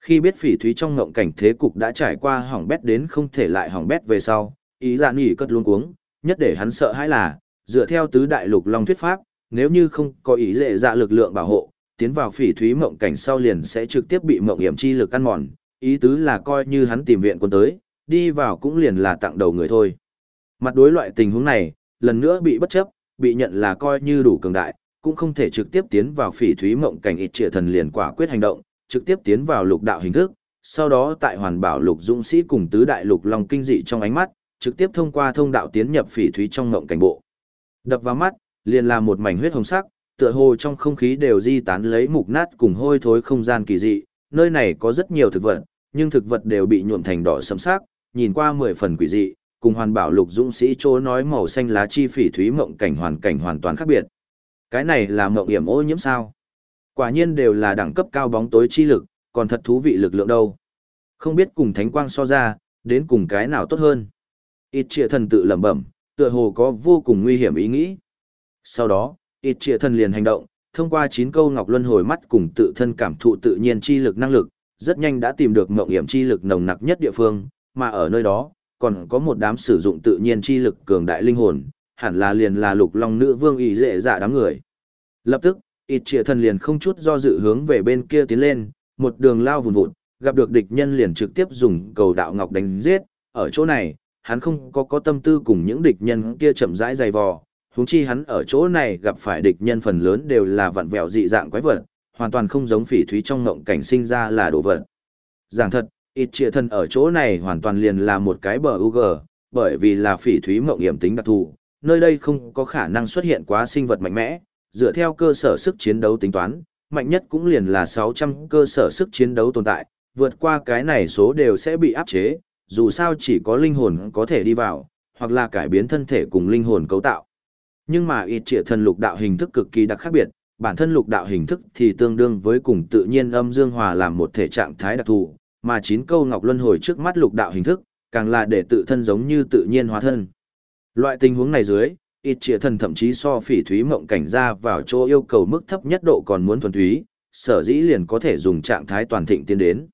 Khi biết phỉ thúy trong ngộng cảnh thế cục đã trải qua hỏng bét đến không thể lại hỏng bét về sau, ý dạ nghỉ cất luôn cuống, nhất để hắn sợ hãi là, dựa theo tứ đại lục long thuyết pháp, nếu như không có ý dễ dạ lực lượng bảo hộ, tiến vào phỉ thúy mộng cảnh sau liền sẽ trực tiếp bị mộng hiểm chi lực ăn mòn, ý tứ là coi như hắn tìm viện quân tới, đi vào cũng liền là tặng đầu người thôi. Mặt đối loại tình huống này, lần nữa bị bất chấp, bị nhận là coi như đủ cường đại, cũng không thể trực tiếp tiến vào phỉ thúy mộng cảnh ít trịa thần liền quả quyết hành động, trực tiếp tiến vào lục đạo hình thức, sau đó tại hoàn bảo lục dũng sĩ cùng tứ đại lục long kinh dị trong ánh mắt, trực tiếp thông qua thông đạo tiến nhập phỉ thúy trong mộng cảnh bộ. Đập vào mắt, liền là một mảnh huyết hồng sắc, tựa hồ trong không khí đều di tán lấy mục nát cùng hôi thối không gian kỳ dị, nơi này có rất nhiều thực vật, nhưng thực vật đều bị nhuộm thành đỏ sẫm sắc, nhìn qua mười phần quỷ dị, cùng hoàn bảo lục dũng sĩ chỗ nói màu xanh lá chi phỉ thúy mộng cảnh hoàn cảnh hoàn toàn khác biệt. Cái này là mộng hiểm ô nhiễm sao? Quả nhiên đều là đẳng cấp cao bóng tối chi lực, còn thật thú vị lực lượng đâu. Không biết cùng thánh quang so ra, đến cùng cái nào tốt hơn. Ít trịa thần tự lẩm bẩm, tựa hồ có vô cùng nguy hiểm ý nghĩ. Sau đó, ít trịa thần liền hành động, thông qua chín câu ngọc luân hồi mắt cùng tự thân cảm thụ tự nhiên chi lực năng lực, rất nhanh đã tìm được mộng hiểm chi lực nồng nặc nhất địa phương, mà ở nơi đó, còn có một đám sử dụng tự nhiên chi lực cường đại linh hồn, hẳn là liền là lục long nữ vương ý dễ dạ đám người. Lập tức, ít trịa thần liền không chút do dự hướng về bên kia tiến lên, một đường lao vùn vụt, gặp được địch nhân liền trực tiếp dùng cầu đạo ngọc đánh giết, ở chỗ này, hắn không có có tâm tư cùng những địch nhân kia chậm rãi dày vò, huống chi hắn ở chỗ này gặp phải địch nhân phần lớn đều là vặn vẹo dị dạng quái vật, hoàn toàn không giống phỉ thúy trong ngộng cảnh sinh ra là đồ vật. Giảng thật, ít trịa thần ở chỗ này hoàn toàn liền là một cái bờ UG, bởi vì là phỉ thúy mộng hiểm tính đặc thù, nơi đây không có khả năng xuất hiện quá sinh vật mạnh mẽ, dựa theo cơ sở sức chiến đấu tính toán, mạnh nhất cũng liền là 600 cơ sở sức chiến đấu tồn tại, vượt qua cái này số đều sẽ bị áp chế, dù sao chỉ có linh hồn có thể đi vào, hoặc là cải biến thân thể cùng linh hồn cấu tạo. Nhưng mà ít trịa thần lục đạo hình thức cực kỳ đặc khác biệt, bản thân lục đạo hình thức thì tương đương với cùng tự nhiên âm dương hòa làm một thể trạng thái đặc thù, mà chín câu ngọc luân hồi trước mắt lục đạo hình thức, càng là để tự thân giống như tự nhiên hóa thân. Loại tình huống này dưới, ít trịa thần thậm chí so phỉ thúy mộng cảnh ra vào chỗ yêu cầu mức thấp nhất độ còn muốn thuần thúy, sở dĩ liền có thể dùng trạng thái toàn thịnh tiến đến.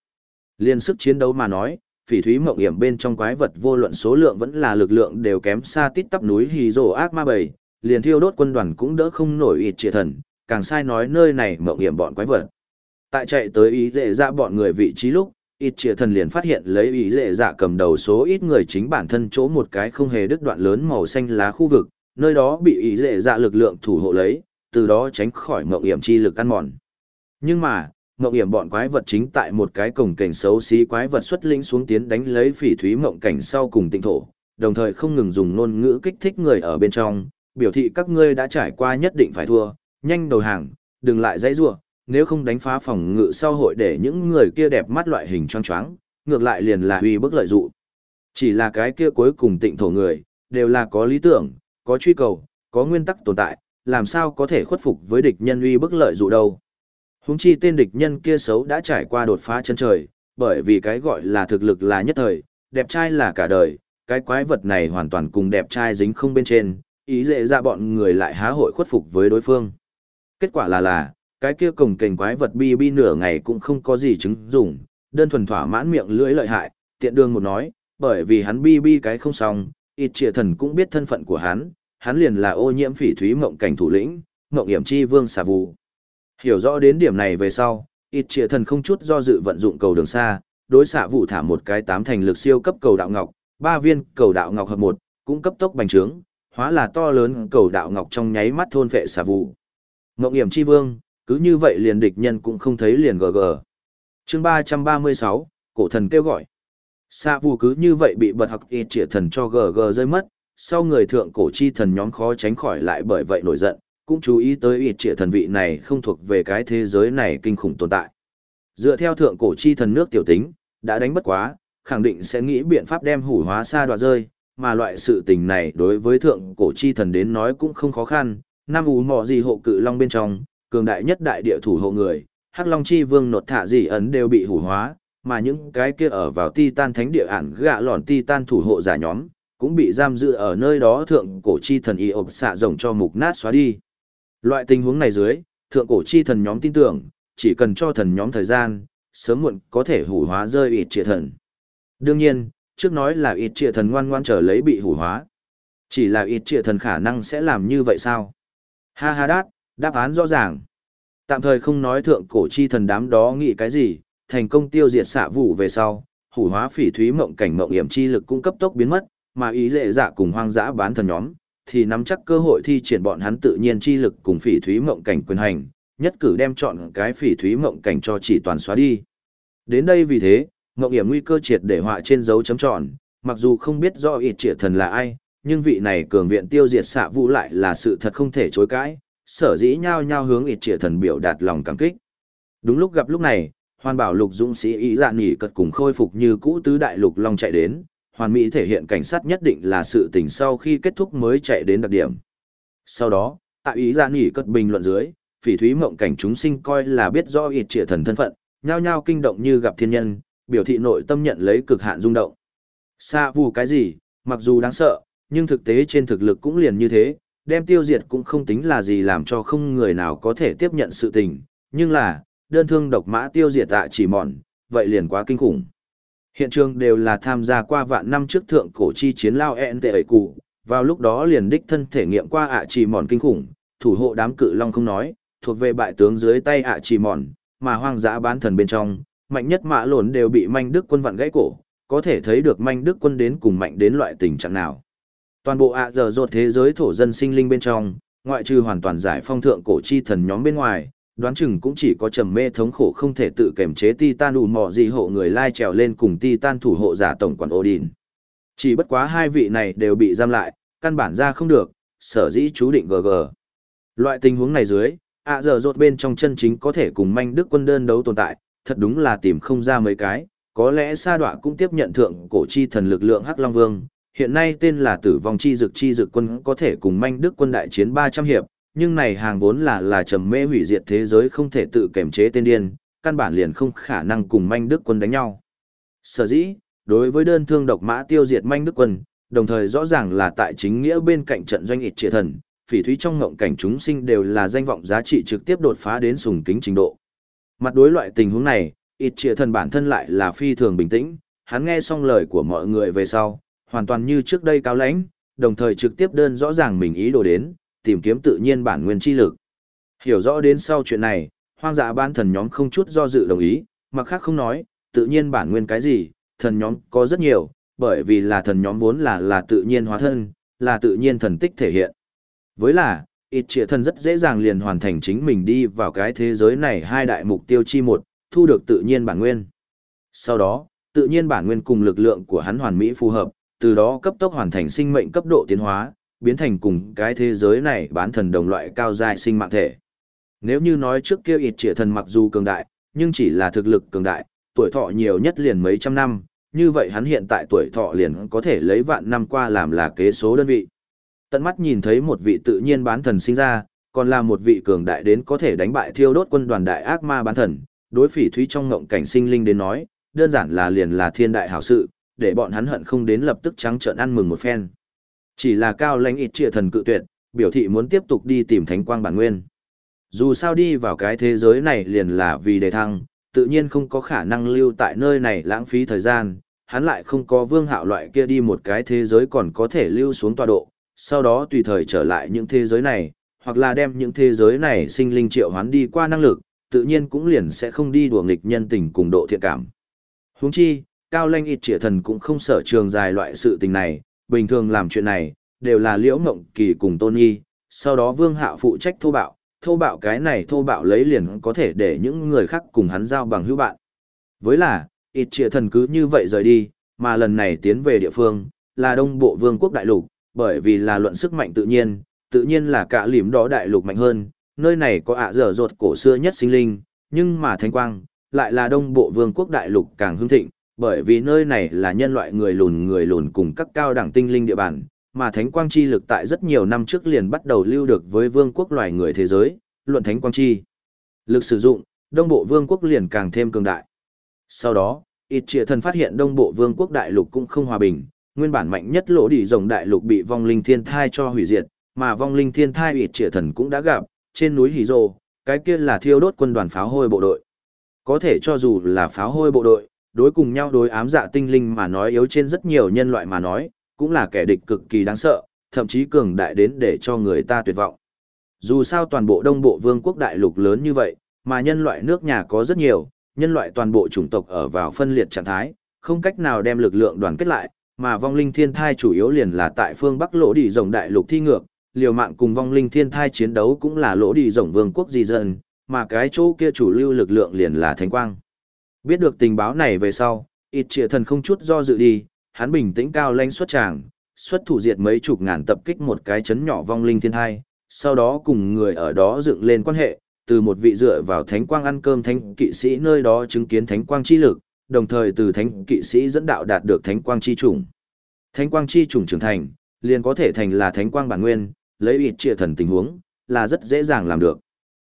Liên sức chiến đấu mà nói, phỉ thúy mộng hiểm bên trong quái vật vô luận số lượng vẫn là lực lượng đều kém xa tít tắp núi hì rồ ác ma bầy, liền thiêu đốt quân đoàn cũng đỡ không nổi ít trịa thần, càng sai nói nơi này mộng hiểm bọn quái vật. Tại chạy tới ý dễ ra bọn người vị trí lúc, ít chĩa thần liền phát hiện lấy ý dệ dạ cầm đầu số ít người chính bản thân chỗ một cái không hề đứt đoạn lớn màu xanh lá khu vực, nơi đó bị ý dệ dạ lực lượng thủ hộ lấy, từ đó tránh khỏi mộng hiểm chi lực ăn mòn. Nhưng mà, mộng hiểm bọn quái vật chính tại một cái cổng cảnh xấu xí quái vật xuất linh xuống tiến đánh lấy phỉ thúy mộng cảnh sau cùng tịnh thổ, đồng thời không ngừng dùng ngôn ngữ kích thích người ở bên trong, biểu thị các ngươi đã trải qua nhất định phải thua, nhanh đầu hàng, đừng lại dãy giụa nếu không đánh phá phòng ngự sau hội để những người kia đẹp mắt loại hình choáng choáng, ngược lại liền là uy bức lợi dụ. Chỉ là cái kia cuối cùng tịnh thổ người, đều là có lý tưởng, có truy cầu, có nguyên tắc tồn tại, làm sao có thể khuất phục với địch nhân uy bức lợi dụ đâu. Húng chi tên địch nhân kia xấu đã trải qua đột phá chân trời, bởi vì cái gọi là thực lực là nhất thời, đẹp trai là cả đời, cái quái vật này hoàn toàn cùng đẹp trai dính không bên trên, ý dễ ra bọn người lại há hội khuất phục với đối phương. Kết quả là là, cái kia cổng kềnh quái vật bi bi nửa ngày cũng không có gì chứng dùng, đơn thuần thỏa mãn miệng lưỡi lợi hại, tiện đường một nói, bởi vì hắn bi bi cái không xong, ít trịa thần cũng biết thân phận của hắn, hắn liền là ô nhiễm phỉ thúy mộng cảnh thủ lĩnh, mộng hiểm chi vương xà vụ. Hiểu rõ đến điểm này về sau, ít trịa thần không chút do dự vận dụng cầu đường xa, đối xạ vụ thả một cái tám thành lực siêu cấp cầu đạo ngọc, ba viên cầu đạo ngọc hợp một, cũng cấp tốc bành trướng, hóa là to lớn cầu đạo ngọc trong nháy mắt thôn vệ xà vụ. Ngộng hiểm chi vương, cứ như vậy liền địch nhân cũng không thấy liền gg. chương ba trăm ba mươi sáu cổ thần kêu gọi. Sa vù cứ như vậy bị bật học y trịa thần cho gg rơi mất, sau người thượng cổ chi thần nhóm khó tránh khỏi lại bởi vậy nổi giận, cũng chú ý tới y trịa thần vị này không thuộc về cái thế giới này kinh khủng tồn tại. Dựa theo thượng cổ chi thần nước tiểu tính, đã đánh bất quá, khẳng định sẽ nghĩ biện pháp đem hủ hóa xa đoạt rơi, mà loại sự tình này đối với thượng cổ chi thần đến nói cũng không khó khăn, nam ú mò gì hộ cự long bên trong, cường đại nhất đại địa thủ hộ người, hắc long chi vương nột thả gì ấn đều bị hủ hóa, mà những cái kia ở vào titan thánh địa ản gạ lòn titan thủ hộ giả nhóm, cũng bị giam giữ ở nơi đó thượng cổ chi thần y ộp xạ rồng cho mục nát xóa đi. Loại tình huống này dưới, thượng cổ chi thần nhóm tin tưởng, chỉ cần cho thần nhóm thời gian, sớm muộn có thể hủ hóa rơi ít trịa thần. Đương nhiên, trước nói là ít trịa thần ngoan ngoan trở lấy bị hủ hóa. Chỉ là ít trịa thần khả năng sẽ làm như vậy sao? Ha ha đát, đáp án rõ ràng. Tạm thời không nói thượng cổ chi thần đám đó nghĩ cái gì, thành công tiêu diệt xạ vụ về sau, hủ hóa phỉ thúy mộng cảnh mộng hiểm chi lực cung cấp tốc biến mất, mà ý dễ dạ cùng hoang dã bán thần nhóm, thì nắm chắc cơ hội thi triển bọn hắn tự nhiên chi lực cùng phỉ thúy mộng cảnh quyền hành, nhất cử đem chọn cái phỉ thúy mộng cảnh cho chỉ toàn xóa đi. Đến đây vì thế, mộng hiểm nguy cơ triệt để họa trên dấu chấm tròn, mặc dù không biết do ít triệt thần là ai, nhưng vị này cường viện tiêu diệt xạ vũ lại là sự thật không thể chối cãi, sở dĩ nhao nhao hướng ít triệt thần biểu đạt lòng cảm kích. Đúng lúc gặp lúc này, hoàn bảo lục dũng sĩ ý dạ nghỉ cật cùng khôi phục như cũ tứ đại lục long chạy đến, hoàn mỹ thể hiện cảnh sát nhất định là sự tình sau khi kết thúc mới chạy đến đặc điểm. Sau đó, tại ý dạ nghỉ cật bình luận dưới, phỉ thúy mộng cảnh chúng sinh coi là biết rõ ít trịa thần thân phận, nhao nhao kinh động như gặp thiên nhân, biểu thị nội tâm nhận lấy cực hạn rung động. Xa vù cái gì, mặc dù đáng sợ, nhưng thực tế trên thực lực cũng liền như thế, đem tiêu diệt cũng không tính là gì làm cho không người nào có thể tiếp nhận sự tình, nhưng là, đơn thương độc mã tiêu diệt tạ chỉ mòn, vậy liền quá kinh khủng. Hiện trường đều là tham gia qua vạn năm trước thượng cổ chi chiến lao ẹn tệ ấy cụ, vào lúc đó liền đích thân thể nghiệm qua ạ chỉ mòn kinh khủng, thủ hộ đám cự long không nói, thuộc về bại tướng dưới tay ạ chỉ mòn, mà hoang dã bán thần bên trong, mạnh nhất mã lồn đều bị manh đức quân vặn gãy cổ, có thể thấy được manh đức quân đến cùng mạnh đến loại tình trạng nào. Toàn bộ ạ giờ rột thế giới thổ dân sinh linh bên trong, ngoại trừ hoàn toàn giải phong thượng cổ chi thần nhóm bên ngoài, đoán chừng cũng chỉ có trầm mê thống khổ không thể tự kềm chế titan đủ mò gì hộ người lai trèo lên cùng titan thủ hộ giả tổng quản Odin. Chỉ bất quá hai vị này đều bị giam lại, căn bản ra không được, sở dĩ chú định GG. Loại tình huống này dưới, ạ giờ rột bên trong chân chính có thể cùng manh đức quân đơn đấu tồn tại, thật đúng là tìm không ra mấy cái, có lẽ sa đọa cũng tiếp nhận thượng cổ chi thần lực lượng Hắc Long Vương, hiện nay tên là tử vong chi dực chi dực quân có thể cùng manh đức quân đại chiến 300 hiệp, nhưng này hàng vốn là là trầm mê hủy diệt thế giới không thể tự kiểm chế tên điên, căn bản liền không khả năng cùng manh đức quân đánh nhau. Sở dĩ, đối với đơn thương độc mã tiêu diệt manh đức quân, đồng thời rõ ràng là tại chính nghĩa bên cạnh trận doanh ịt triệt thần, phỉ thúy trong ngộng cảnh chúng sinh đều là danh vọng giá trị trực tiếp đột phá đến sùng kính trình độ. Mặt đối loại tình huống này, ịt triệt thần bản thân lại là phi thường bình tĩnh, hắn nghe xong lời của mọi người về sau, hoàn toàn như trước đây cao lãnh, đồng thời trực tiếp đơn rõ ràng mình ý đồ đến, tìm kiếm tự nhiên bản nguyên chi lực. Hiểu rõ đến sau chuyện này, hoang dã ban thần nhóm không chút do dự đồng ý, mà khác không nói, tự nhiên bản nguyên cái gì, thần nhóm có rất nhiều, bởi vì là thần nhóm vốn là là tự nhiên hóa thân, là tự nhiên thần tích thể hiện. Với là, ít trịa thần rất dễ dàng liền hoàn thành chính mình đi vào cái thế giới này hai đại mục tiêu chi một, thu được tự nhiên bản nguyên. Sau đó, tự nhiên bản nguyên cùng lực lượng của hắn hoàn mỹ phù hợp, từ đó cấp tốc hoàn thành sinh mệnh cấp độ tiến hóa, biến thành cùng cái thế giới này bán thần đồng loại cao giai sinh mạng thể. Nếu như nói trước kia ít trịa thần mặc dù cường đại, nhưng chỉ là thực lực cường đại, tuổi thọ nhiều nhất liền mấy trăm năm, như vậy hắn hiện tại tuổi thọ liền có thể lấy vạn năm qua làm là kế số đơn vị. Tận mắt nhìn thấy một vị tự nhiên bán thần sinh ra, còn là một vị cường đại đến có thể đánh bại thiêu đốt quân đoàn đại ác ma bán thần, đối phỉ thúy trong ngộng cảnh sinh linh đến nói, đơn giản là liền là thiên đại hảo sự, để bọn hắn hận không đến lập tức trắng trợn ăn mừng một phen. Chỉ là cao lãnh ít trịa thần cự tuyệt, biểu thị muốn tiếp tục đi tìm thánh quang bản nguyên. Dù sao đi vào cái thế giới này liền là vì đề thăng, tự nhiên không có khả năng lưu tại nơi này lãng phí thời gian, hắn lại không có vương hạo loại kia đi một cái thế giới còn có thể lưu xuống tọa độ, sau đó tùy thời trở lại những thế giới này, hoặc là đem những thế giới này sinh linh triệu hoán đi qua năng lực, tự nhiên cũng liền sẽ không đi đùa nghịch nhân tình cùng độ thiện cảm. Huống chi, Cao Lanh ít trịa thần cũng không sở trường dài loại sự tình này, bình thường làm chuyện này, đều là liễu mộng kỳ cùng tôn nghi, sau đó vương hạo phụ trách thô bạo, thô bạo cái này thô bạo lấy liền có thể để những người khác cùng hắn giao bằng hữu bạn. Với là, ít trịa thần cứ như vậy rời đi, mà lần này tiến về địa phương, là đông bộ vương quốc đại lục, bởi vì là luận sức mạnh tự nhiên, tự nhiên là cả lìm đó đại lục mạnh hơn, nơi này có ạ dở ruột cổ xưa nhất sinh linh, nhưng mà thánh quang, lại là đông bộ vương quốc đại lục càng hưng thịnh, bởi vì nơi này là nhân loại người lùn người lùn cùng các cao đẳng tinh linh địa bàn, mà thánh quang chi lực tại rất nhiều năm trước liền bắt đầu lưu được với vương quốc loài người thế giới, luận thánh quang chi. Lực sử dụng, đông bộ vương quốc liền càng thêm cường đại. Sau đó, ít trịa thần phát hiện đông bộ vương quốc đại lục cũng không hòa bình, nguyên bản mạnh nhất lỗ đỉ rồng đại lục bị vong linh thiên thai cho hủy diệt, mà vong linh thiên thai ít trịa thần cũng đã gặp, trên núi hỷ Rồ, cái kia là thiêu đốt quân đoàn pháo hôi bộ đội. Có thể cho dù là pháo hôi bộ đội, đối cùng nhau đối ám dạ tinh linh mà nói yếu trên rất nhiều nhân loại mà nói, cũng là kẻ địch cực kỳ đáng sợ, thậm chí cường đại đến để cho người ta tuyệt vọng. Dù sao toàn bộ đông bộ vương quốc đại lục lớn như vậy, mà nhân loại nước nhà có rất nhiều, nhân loại toàn bộ chủng tộc ở vào phân liệt trạng thái, không cách nào đem lực lượng đoàn kết lại, mà vong linh thiên thai chủ yếu liền là tại phương Bắc lỗ đi rồng đại lục thi ngược, liều mạng cùng vong linh thiên thai chiến đấu cũng là lỗ đi rồng vương quốc di dân, mà cái chỗ kia chủ lưu lực lượng liền là thánh quang. Biết được tình báo này về sau, ít trịa thần không chút do dự đi, hắn bình tĩnh cao lãnh xuất tràng, xuất thủ diệt mấy chục ngàn tập kích một cái chấn nhỏ vong linh thiên thai, sau đó cùng người ở đó dựng lên quan hệ, từ một vị dựa vào thánh quang ăn cơm thánh kỵ sĩ nơi đó chứng kiến thánh quang chi lực, đồng thời từ thánh kỵ sĩ dẫn đạo đạt được thánh quang chi chủng. Thánh quang chi chủng trưởng thành, liền có thể thành là thánh quang bản nguyên, lấy ít trịa thần tình huống, là rất dễ dàng làm được.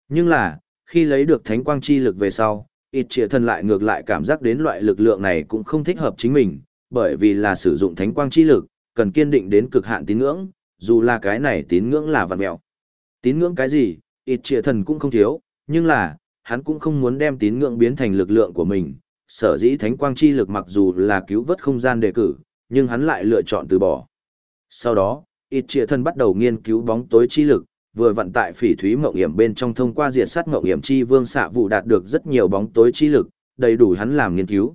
Nhưng là, khi lấy được thánh quang chi lực về sau, ít trịa thần lại ngược lại cảm giác đến loại lực lượng này cũng không thích hợp chính mình, bởi vì là sử dụng thánh quang chi lực, cần kiên định đến cực hạn tín ngưỡng, dù là cái này tín ngưỡng là vật mẹo. Tín ngưỡng cái gì, ít trịa thần cũng không thiếu, nhưng là, hắn cũng không muốn đem tín ngưỡng biến thành lực lượng của mình, sở dĩ thánh quang chi lực mặc dù là cứu vớt không gian đề cử, nhưng hắn lại lựa chọn từ bỏ. Sau đó, ít trịa thần bắt đầu nghiên cứu bóng tối chi lực, vừa vận tại phỉ thúy mộng hiểm bên trong thông qua diệt sát mộng hiểm chi vương xạ vụ đạt được rất nhiều bóng tối chi lực, đầy đủ hắn làm nghiên cứu.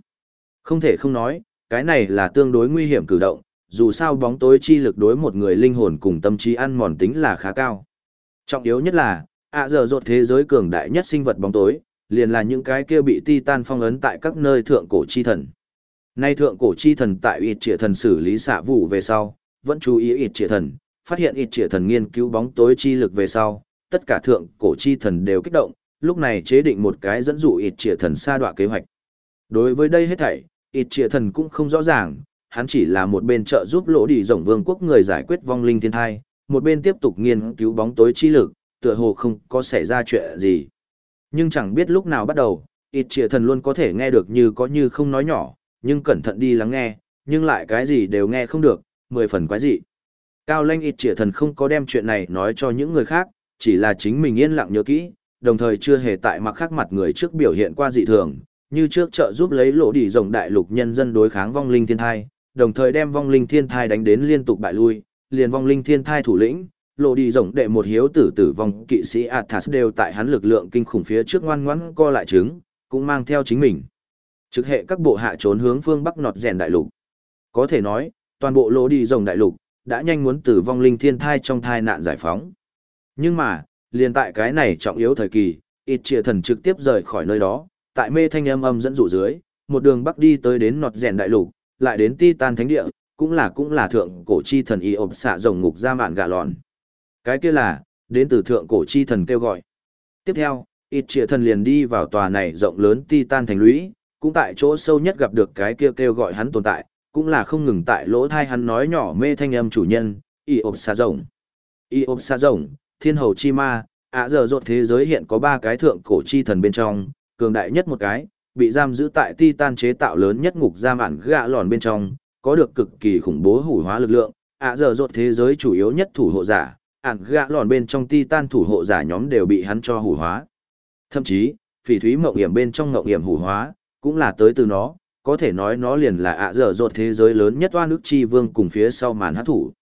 Không thể không nói, cái này là tương đối nguy hiểm cử động, dù sao bóng tối chi lực đối một người linh hồn cùng tâm trí ăn mòn tính là khá cao. Trọng yếu nhất là, ạ giờ rột thế giới cường đại nhất sinh vật bóng tối, liền là những cái kia bị titan phong ấn tại các nơi thượng cổ chi thần. Nay thượng cổ chi thần tại ịt trịa thần xử lý xạ vụ về sau, vẫn chú ý ịt trịa thần, phát hiện ít trịa thần nghiên cứu bóng tối chi lực về sau, tất cả thượng cổ chi thần đều kích động, lúc này chế định một cái dẫn dụ ít trịa thần sa đoạ kế hoạch. Đối với đây hết thảy, ít trịa thần cũng không rõ ràng, hắn chỉ là một bên trợ giúp lỗ đi rộng vương quốc người giải quyết vong linh thiên thai, một bên tiếp tục nghiên cứu bóng tối chi lực, tựa hồ không có xảy ra chuyện gì. Nhưng chẳng biết lúc nào bắt đầu, ít trịa thần luôn có thể nghe được như có như không nói nhỏ, nhưng cẩn thận đi lắng nghe, nhưng lại cái gì đều nghe không được, mười phần quái dị. Cao lanh ít trịa thần không có đem chuyện này nói cho những người khác, chỉ là chính mình yên lặng nhớ kỹ, đồng thời chưa hề tại mặt khác mặt người trước biểu hiện qua dị thường, như trước trợ giúp lấy lỗ đi rồng đại lục nhân dân đối kháng vong linh thiên thai, đồng thời đem vong linh thiên thai đánh đến liên tục bại lui, liền vong linh thiên thai thủ lĩnh, lộ đi rộng đệ một hiếu tử tử vong kỵ sĩ Athas đều tại hắn lực lượng kinh khủng phía trước ngoan ngoãn co lại trứng, cũng mang theo chính mình. Trực hệ các bộ hạ trốn hướng phương bắc nọt rèn đại lục. Có thể nói, toàn bộ lộ đi rồng đại lục, đã nhanh muốn tử vong linh thiên thai trong thai nạn giải phóng. Nhưng mà, liền tại cái này trọng yếu thời kỳ, ít trịa thần trực tiếp rời khỏi nơi đó, tại mê thanh âm âm dẫn dụ dưới, một đường bắc đi tới đến nọt rèn đại lục, lại đến Titan thánh địa, cũng là cũng là thượng cổ chi thần y ộp xạ rồng ngục ra mạn gà lòn. Cái kia là, đến từ thượng cổ chi thần kêu gọi. Tiếp theo, ít trịa thần liền đi vào tòa này rộng lớn Titan thành lũy, cũng tại chỗ sâu nhất gặp được cái kia kêu gọi hắn tồn tại, cũng là không ngừng tại lỗ thai hắn nói nhỏ mê thanh âm chủ nhân, y ộp xa rồng. Y ộp xa rồng, thiên hầu chi ma, ạ giờ rột thế giới hiện có ba cái thượng cổ chi thần bên trong, cường đại nhất một cái, bị giam giữ tại Titan chế tạo lớn nhất ngục giam ản gạ lòn bên trong, có được cực kỳ khủng bố hủ hóa lực lượng, ạ giờ rột thế giới chủ yếu nhất thủ hộ giả, ản gạ lòn bên trong Titan thủ hộ giả nhóm đều bị hắn cho hủ hóa. Thậm chí, phỉ thúy mộng hiểm bên trong mộng hiểm hủ hóa, cũng là tới từ nó, có thể nói nó liền là ạ dở dột thế giới lớn nhất oan ức chi vương cùng phía sau màn hát thủ.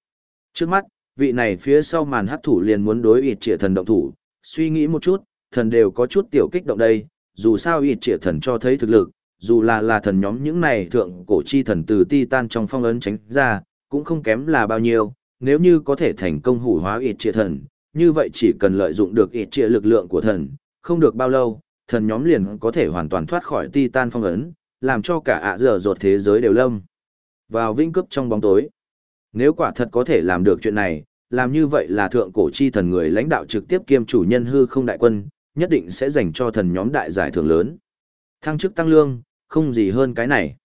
Trước mắt, vị này phía sau màn hát thủ liền muốn đối ịt trịa thần động thủ, suy nghĩ một chút, thần đều có chút tiểu kích động đây, dù sao ịt trịa thần cho thấy thực lực, dù là là thần nhóm những này thượng cổ chi thần từ Titan trong phong ấn tránh ra, cũng không kém là bao nhiêu, nếu như có thể thành công hủ hóa ịt trịa thần, như vậy chỉ cần lợi dụng được ịt trịa lực lượng của thần, không được bao lâu, thần nhóm liền có thể hoàn toàn thoát khỏi Titan phong ấn, làm cho cả ạ dở dột thế giới đều lâm. Vào vinh cấp trong bóng tối. Nếu quả thật có thể làm được chuyện này, làm như vậy là thượng cổ chi thần người lãnh đạo trực tiếp kiêm chủ nhân hư không đại quân, nhất định sẽ dành cho thần nhóm đại giải thưởng lớn. Thăng chức tăng lương, không gì hơn cái này.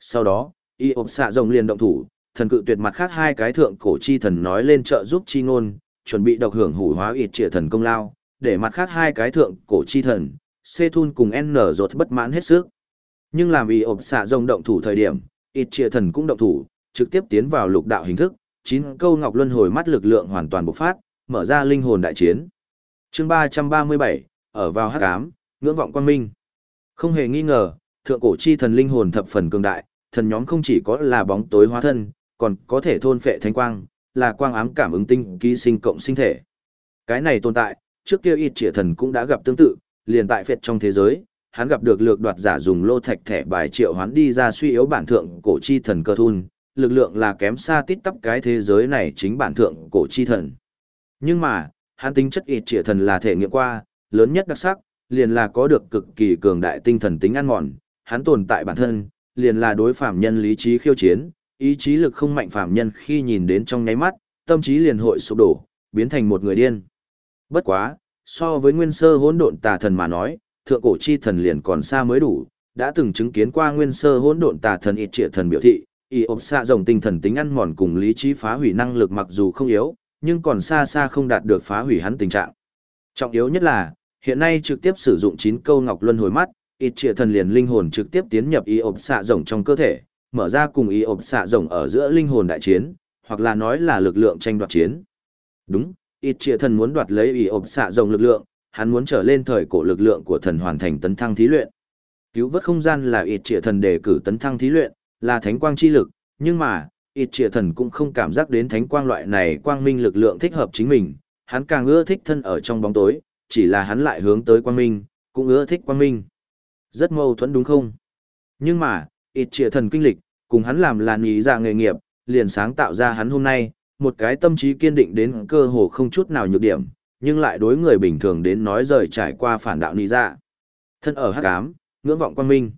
Sau đó, y ộp xạ rồng liền động thủ, thần cự tuyệt mặt khác hai cái thượng cổ chi thần nói lên trợ giúp chi ngôn, chuẩn bị độc hưởng hủ hóa ịt trịa thần công lao, để mặt khác hai cái thượng cổ chi thần, Sê Thun cùng N rột bất mãn hết sức. Nhưng làm y ộp xạ rồng động thủ thời điểm, ít trịa thần cũng động thủ, trực tiếp tiến vào lục đạo hình thức, chín câu ngọc luân hồi mắt lực lượng hoàn toàn bộc phát, mở ra linh hồn đại chiến. Chương 337, ở vào hắc ám, ngưỡng vọng quang minh. Không hề nghi ngờ, thượng cổ chi thần linh hồn thập phần cường đại, thần nhóm không chỉ có là bóng tối hóa thân, còn có thể thôn phệ thánh quang, là quang ám cảm ứng tinh ký sinh cộng sinh thể. Cái này tồn tại, trước kia ít trịa thần cũng đã gặp tương tự, liền tại phệt trong thế giới, hắn gặp được lược đoạt giả dùng lô thạch thẻ bài triệu hoán đi ra suy yếu bản thượng cổ chi thần cơ thun, lực lượng là kém xa tít tắp cái thế giới này chính bản thượng cổ chi thần. Nhưng mà, hắn tính chất ít trịa thần là thể nghiệm qua, lớn nhất đặc sắc, liền là có được cực kỳ cường đại tinh thần tính ăn mòn, hắn tồn tại bản thân, liền là đối phạm nhân lý trí khiêu chiến, ý chí lực không mạnh phạm nhân khi nhìn đến trong nháy mắt, tâm trí liền hội sụp đổ, biến thành một người điên. Bất quá, so với nguyên sơ hỗn độn tà thần mà nói, thượng cổ chi thần liền còn xa mới đủ, đã từng chứng kiến qua nguyên sơ hỗn độn tà thần ít trịa thần biểu thị, y ộp xạ rồng tinh thần tính ăn mòn cùng lý trí phá hủy năng lực mặc dù không yếu, nhưng còn xa xa không đạt được phá hủy hắn tình trạng. Trọng yếu nhất là, hiện nay trực tiếp sử dụng chín câu ngọc luân hồi mắt, ít trịa thần liền linh hồn trực tiếp tiến nhập y ộp xạ rồng trong cơ thể, mở ra cùng y ộp xạ rồng ở giữa linh hồn đại chiến, hoặc là nói là lực lượng tranh đoạt chiến. Đúng, ít trịa thần muốn đoạt lấy y ộp xạ rồng lực lượng, hắn muốn trở lên thời cổ lực lượng của thần hoàn thành tấn thăng thí luyện. Cứu vớt không gian là ít trịa thần đề cử tấn thăng thí luyện, là thánh quang chi lực, nhưng mà, ít trịa thần cũng không cảm giác đến thánh quang loại này quang minh lực lượng thích hợp chính mình, hắn càng ưa thích thân ở trong bóng tối, chỉ là hắn lại hướng tới quang minh, cũng ưa thích quang minh. Rất mâu thuẫn đúng không? Nhưng mà, ít trịa thần kinh lịch, cùng hắn làm là ý ra dạ nghề nghiệp, liền sáng tạo ra hắn hôm nay, một cái tâm trí kiên định đến cơ hồ không chút nào nhược điểm, nhưng lại đối người bình thường đến nói rời trải qua phản đạo ni dạ. Thân ở hắc ám, ngưỡng vọng quang minh.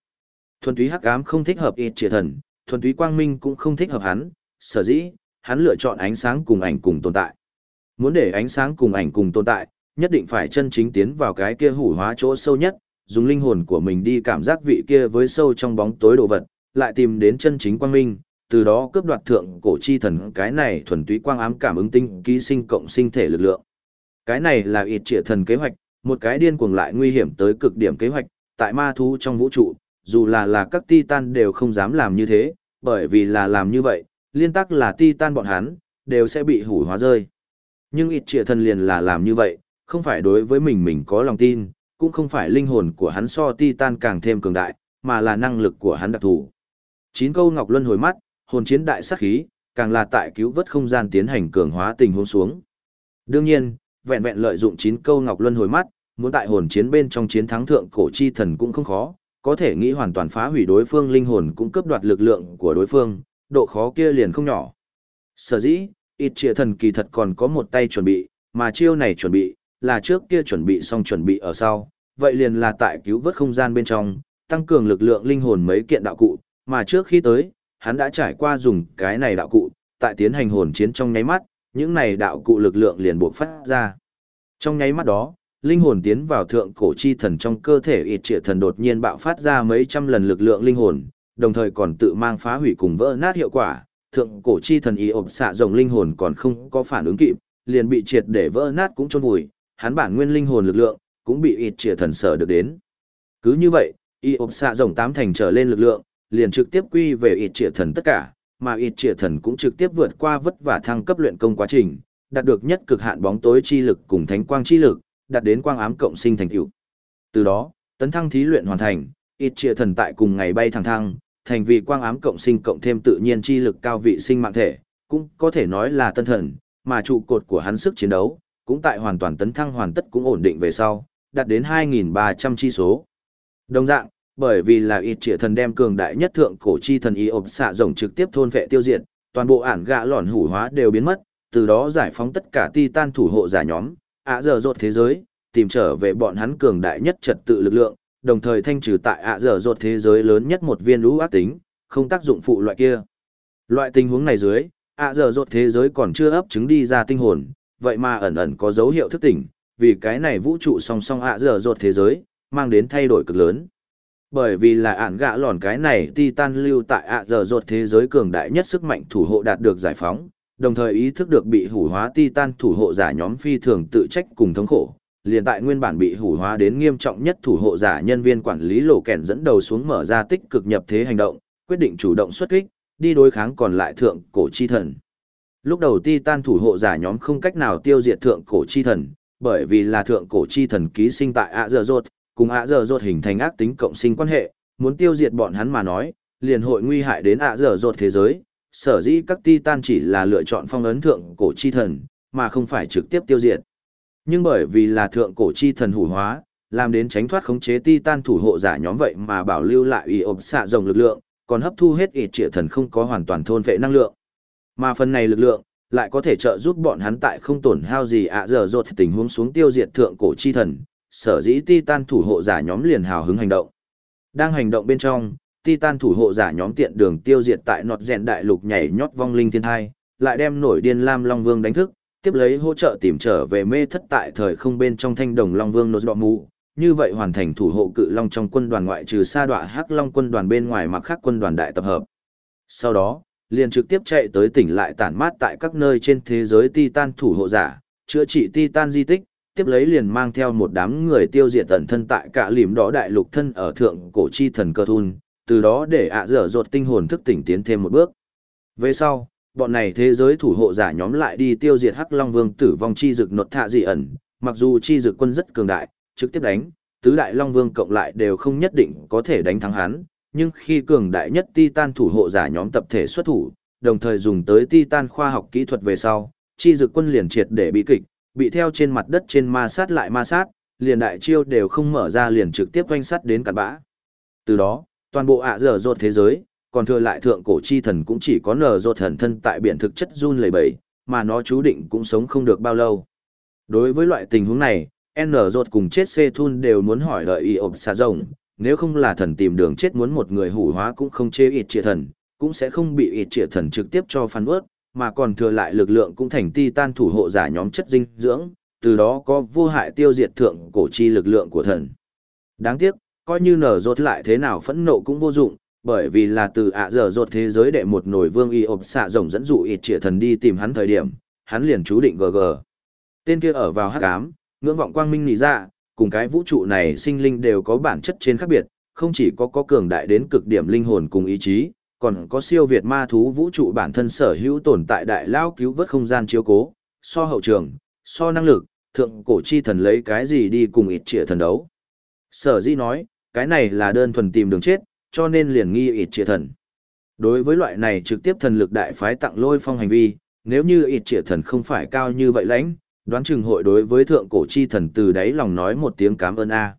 Thuần túy hắc ám không thích hợp ít triệt thần, thuần túy quang minh cũng không thích hợp hắn, sở dĩ, hắn lựa chọn ánh sáng cùng ảnh cùng tồn tại. Muốn để ánh sáng cùng ảnh cùng tồn tại, nhất định phải chân chính tiến vào cái kia hủ hóa chỗ sâu nhất, dùng linh hồn của mình đi cảm giác vị kia với sâu trong bóng tối đồ vật, lại tìm đến chân chính quang minh, từ đó cướp đoạt thượng cổ chi thần cái này thuần túy quang ám cảm ứng tinh ký sinh cộng sinh thể lực lượng. Cái này là ịt trịa thần kế hoạch, một cái điên cuồng lại nguy hiểm tới cực điểm kế hoạch, tại ma thú trong vũ trụ, dù là là các titan đều không dám làm như thế, bởi vì là làm như vậy, liên tắc là titan bọn hắn, đều sẽ bị hủ hóa rơi. Nhưng ịt trịa thần liền là làm như vậy, không phải đối với mình mình có lòng tin, cũng không phải linh hồn của hắn so titan càng thêm cường đại, mà là năng lực của hắn đặc thù. Chín câu ngọc luân hồi mắt, hồn chiến đại sát khí, càng là tại cứu vớt không gian tiến hành cường hóa tình huống xuống. Đương nhiên, vẹn vẹn lợi dụng chín câu ngọc luân hồi mắt, muốn tại hồn chiến bên trong chiến thắng thượng cổ chi thần cũng không khó, có thể nghĩ hoàn toàn phá hủy đối phương linh hồn cũng cướp đoạt lực lượng của đối phương, độ khó kia liền không nhỏ. Sở dĩ, ít trịa thần kỳ thật còn có một tay chuẩn bị, mà chiêu này chuẩn bị, là trước kia chuẩn bị xong chuẩn bị ở sau, vậy liền là tại cứu vớt không gian bên trong, tăng cường lực lượng linh hồn mấy kiện đạo cụ, mà trước khi tới, hắn đã trải qua dùng cái này đạo cụ, tại tiến hành hồn chiến trong nháy mắt, những này đạo cụ lực lượng liền buộc phát ra. Trong nháy mắt đó, linh hồn tiến vào thượng cổ chi thần trong cơ thể ịt trịa thần đột nhiên bạo phát ra mấy trăm lần lực lượng linh hồn, đồng thời còn tự mang phá hủy cùng vỡ nát hiệu quả. Thượng cổ chi thần y ộp xạ rồng linh hồn còn không có phản ứng kịp, liền bị triệt để vỡ nát cũng chôn vùi, hắn bản nguyên linh hồn lực lượng cũng bị ịt trịa thần sở được đến. Cứ như vậy, y ộp xạ rồng tám thành trở lên lực lượng, liền trực tiếp quy về ịt trịa thần tất cả, mà ít trịa thần cũng trực tiếp vượt qua vất vả thăng cấp luyện công quá trình, đạt được nhất cực hạn bóng tối chi lực cùng thánh quang chi lực, đạt đến quang ám cộng sinh thành tựu. Từ đó, tấn thăng thí luyện hoàn thành, ít trịa thần tại cùng ngày bay thẳng thăng, thành vị quang ám cộng sinh cộng thêm tự nhiên chi lực cao vị sinh mạng thể, cũng có thể nói là tân thần, mà trụ cột của hắn sức chiến đấu, cũng tại hoàn toàn tấn thăng hoàn tất cũng ổn định về sau, đạt đến 2.300 chi số. Đồng dạng, bởi vì là ít trịa thần đem cường đại nhất thượng cổ chi thần y ộp xạ rồng trực tiếp thôn vệ tiêu diệt, toàn bộ ản gạ lòn hủ hóa đều biến mất, từ đó giải phóng tất cả titan thủ hộ giả nhóm, ạ dở dột thế giới, tìm trở về bọn hắn cường đại nhất trật tự lực lượng, đồng thời thanh trừ tại ạ dở dột thế giới lớn nhất một viên lũ ác tính, không tác dụng phụ loại kia. Loại tình huống này dưới, ạ dở dột thế giới còn chưa ấp trứng đi ra tinh hồn, vậy mà ẩn ẩn có dấu hiệu thức tỉnh, vì cái này vũ trụ song song ạ dở dột thế giới, mang đến thay đổi cực lớn. Bởi vì là ản gạ lòn cái này titan lưu tại ạ giờ rột thế giới cường đại nhất sức mạnh thủ hộ đạt được giải phóng, đồng thời ý thức được bị hủ hóa titan thủ hộ giả nhóm phi thường tự trách cùng thống khổ. Liền tại nguyên bản bị hủ hóa đến nghiêm trọng nhất thủ hộ giả nhân viên quản lý lộ kèn dẫn đầu xuống mở ra tích cực nhập thế hành động, quyết định chủ động xuất kích, đi đối kháng còn lại thượng cổ chi thần. Lúc đầu titan thủ hộ giả nhóm không cách nào tiêu diệt thượng cổ chi thần, bởi vì là thượng cổ chi thần ký sinh tại ạ dở dột, cùng ạ dở dột hình thành ác tính cộng sinh quan hệ, muốn tiêu diệt bọn hắn mà nói, liền hội nguy hại đến ạ dở dột thế giới, sở dĩ các titan chỉ là lựa chọn phong ấn thượng cổ chi thần, mà không phải trực tiếp tiêu diệt. Nhưng bởi vì là thượng cổ chi thần hủ hóa, làm đến tránh thoát khống chế titan thủ hộ giả nhóm vậy mà bảo lưu lại ủy ộp xạ rồng lực lượng, còn hấp thu hết ít trịa thần không có hoàn toàn thôn vệ năng lượng. Mà phần này lực lượng, lại có thể trợ giúp bọn hắn tại không tổn hao gì ạ giờ rột tình huống xuống tiêu diệt thượng cổ chi thần, sở dĩ titan thủ hộ giả nhóm liền hào hứng hành động. Đang hành động bên trong, Titan thủ hộ giả nhóm tiện đường tiêu diệt tại nọt rèn đại lục nhảy nhót vong linh thiên thai, lại đem nổi điên Lam Long Vương đánh thức, tiếp lấy hỗ trợ tìm trở về mê thất tại thời không bên trong thanh đồng Long Vương nốt bọ mù. Như vậy hoàn thành thủ hộ cự long trong quân đoàn ngoại trừ sa đọa hắc long quân đoàn bên ngoài mặc khác quân đoàn đại tập hợp. Sau đó, liền trực tiếp chạy tới tỉnh lại tản mát tại các nơi trên thế giới Titan thủ hộ giả, chữa trị Titan di tích, tiếp lấy liền mang theo một đám người tiêu diệt tận thân tại cả lìm đỏ đại lục thân ở thượng cổ chi thần cơ thun, từ đó để ạ dở dột tinh hồn thức tỉnh tiến thêm một bước. Về sau, bọn này thế giới thủ hộ giả nhóm lại đi tiêu diệt Hắc Long Vương tử vong chi dực nột thạ dị ẩn, mặc dù chi dực quân rất cường đại, trực tiếp đánh, tứ đại Long Vương cộng lại đều không nhất định có thể đánh thắng hắn, nhưng khi cường đại nhất Titan thủ hộ giả nhóm tập thể xuất thủ, đồng thời dùng tới Titan khoa học kỹ thuật về sau, chi dực quân liền triệt để bị kịch, bị theo trên mặt đất trên ma sát lại ma sát, liền đại chiêu đều không mở ra liền trực tiếp quanh sát đến cặn bã. Từ đó, toàn bộ ạ dở rột thế giới, còn thừa lại thượng cổ chi thần cũng chỉ có nở rột thần thân tại biển thực chất run lầy bẩy mà nó chú định cũng sống không được bao lâu. Đối với loại tình huống này, N rột cùng chết xê thun đều muốn hỏi đợi y ộp xa rồng, nếu không là thần tìm đường chết muốn một người hủ hóa cũng không chê ịt trịa thần, cũng sẽ không bị ịt trịa thần trực tiếp cho phán ướt, mà còn thừa lại lực lượng cũng thành ti tan thủ hộ giả nhóm chất dinh dưỡng, từ đó có vô hại tiêu diệt thượng cổ chi lực lượng của thần. Đáng tiếc, coi như nở rột lại thế nào phẫn nộ cũng vô dụng, bởi vì là từ ạ giờ rột thế giới đệ một nổi vương y ộp xạ rồng dẫn dụ ít trịa thần đi tìm hắn thời điểm, hắn liền chú định GG. Tên kia ở vào hắc ám, ngưỡng vọng quang minh nỉ ra, cùng cái vũ trụ này sinh linh đều có bản chất trên khác biệt, không chỉ có có cường đại đến cực điểm linh hồn cùng ý chí, còn có siêu việt ma thú vũ trụ bản thân sở hữu tồn tại đại lao cứu vớt không gian chiếu cố, so hậu trường, so năng lực, thượng cổ chi thần lấy cái gì đi cùng ít trịa thần đấu. Sở di nói, cái này là đơn thuần tìm đường chết, cho nên liền nghi ít trịa thần. Đối với loại này trực tiếp thần lực đại phái tặng lôi phong hành vi, nếu như ít trịa thần không phải cao như vậy lãnh, đoán chừng hội đối với thượng cổ chi thần từ đáy lòng nói một tiếng cảm ơn a.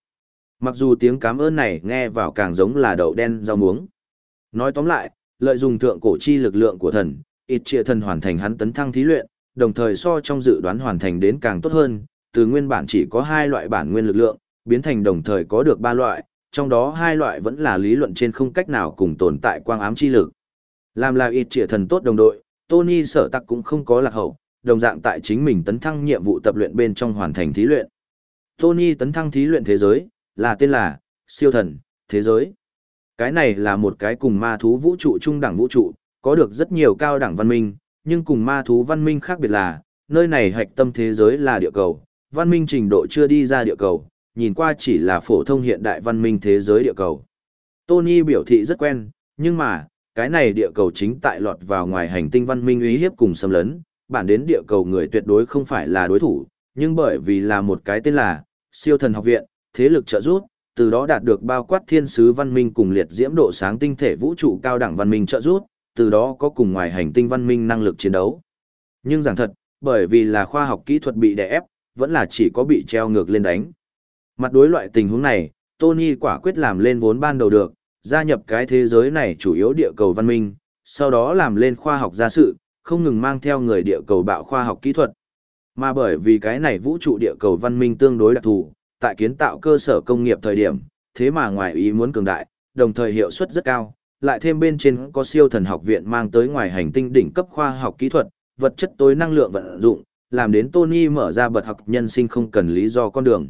Mặc dù tiếng cảm ơn này nghe vào càng giống là đậu đen rau muống. Nói tóm lại, lợi dụng thượng cổ chi lực lượng của thần, ít trịa thần hoàn thành hắn tấn thăng thí luyện, đồng thời so trong dự đoán hoàn thành đến càng tốt hơn, từ nguyên bản chỉ có hai loại bản nguyên lực lượng, biến thành đồng thời có được ba loại, trong đó hai loại vẫn là lý luận trên không cách nào cùng tồn tại quang ám chi lực. Làm là ít trịa thần tốt đồng đội, Tony sở tặc cũng không có lạc hậu, đồng dạng tại chính mình tấn thăng nhiệm vụ tập luyện bên trong hoàn thành thí luyện. Tony tấn thăng thí luyện thế giới, là tên là, siêu thần, thế giới. Cái này là một cái cùng ma thú vũ trụ trung đẳng vũ trụ, có được rất nhiều cao đẳng văn minh, nhưng cùng ma thú văn minh khác biệt là, nơi này hạch tâm thế giới là địa cầu, văn minh trình độ chưa đi ra địa cầu, nhìn qua chỉ là phổ thông hiện đại văn minh thế giới địa cầu. Tony biểu thị rất quen, nhưng mà, cái này địa cầu chính tại lọt vào ngoài hành tinh văn minh uy hiếp cùng xâm lấn, bản đến địa cầu người tuyệt đối không phải là đối thủ, nhưng bởi vì là một cái tên là siêu thần học viện, thế lực trợ giúp, từ đó đạt được bao quát thiên sứ văn minh cùng liệt diễm độ sáng tinh thể vũ trụ cao đẳng văn minh trợ giúp, từ đó có cùng ngoài hành tinh văn minh năng lực chiến đấu. Nhưng giảng thật, bởi vì là khoa học kỹ thuật bị đè ép, vẫn là chỉ có bị treo ngược lên đánh. Mặt đối loại tình huống này, Tony quả quyết làm lên vốn ban đầu được, gia nhập cái thế giới này chủ yếu địa cầu văn minh, sau đó làm lên khoa học gia sự, không ngừng mang theo người địa cầu bạo khoa học kỹ thuật. Mà bởi vì cái này vũ trụ địa cầu văn minh tương đối đặc thù, tại kiến tạo cơ sở công nghiệp thời điểm, thế mà ngoài ý muốn cường đại, đồng thời hiệu suất rất cao, lại thêm bên trên có siêu thần học viện mang tới ngoài hành tinh đỉnh cấp khoa học kỹ thuật, vật chất tối năng lượng vận dụng, làm đến Tony mở ra bật học nhân sinh không cần lý do con đường.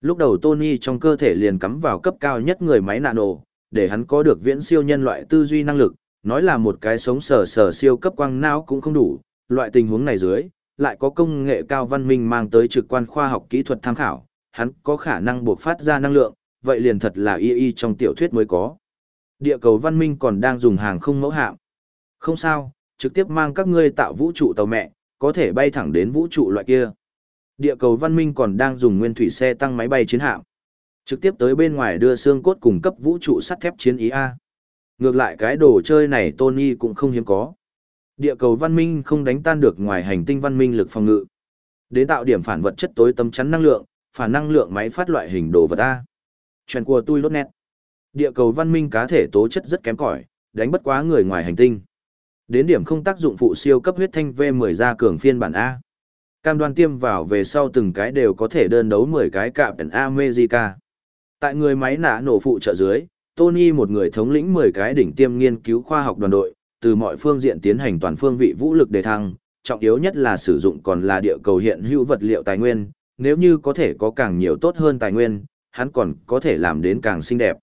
Lúc đầu Tony trong cơ thể liền cắm vào cấp cao nhất người máy nano, để hắn có được viễn siêu nhân loại tư duy năng lực, nói là một cái sống sờ sờ siêu cấp quang não cũng không đủ, loại tình huống này dưới, lại có công nghệ cao văn minh mang tới trực quan khoa học kỹ thuật tham khảo, hắn có khả năng buộc phát ra năng lượng, vậy liền thật là y y trong tiểu thuyết mới có. Địa cầu văn minh còn đang dùng hàng không mẫu hạm. Không sao, trực tiếp mang các ngươi tạo vũ trụ tàu mẹ, có thể bay thẳng đến vũ trụ loại kia. Địa cầu văn minh còn đang dùng nguyên thủy xe tăng máy bay chiến hạm. Trực tiếp tới bên ngoài đưa xương cốt cung cấp vũ trụ sắt thép chiến ý A. Ngược lại cái đồ chơi này Tony cũng không hiếm có. Địa cầu văn minh không đánh tan được ngoài hành tinh văn minh lực phòng ngự. Đến tạo điểm phản vật chất tối tâm chắn năng lượng, phản năng lượng máy phát loại hình đồ vật A. Chuyện của tôi lốt nét. Địa cầu văn minh cá thể tố chất rất kém cỏi, đánh bất quá người ngoài hành tinh. Đến điểm không tác dụng phụ siêu cấp huyết thanh V10 ra cường phiên bản A. Cam đoan tiêm vào về sau từng cái đều có thể đơn đấu 10 cái cạm ẩn America. Tại người máy nã nổ phụ trợ dưới, Tony một người thống lĩnh 10 cái đỉnh tiêm nghiên cứu khoa học đoàn đội, từ mọi phương diện tiến hành toàn phương vị vũ lực đề thăng, trọng yếu nhất là sử dụng còn là địa cầu hiện hữu vật liệu tài nguyên, nếu như có thể có càng nhiều tốt hơn tài nguyên, hắn còn có thể làm đến càng xinh đẹp.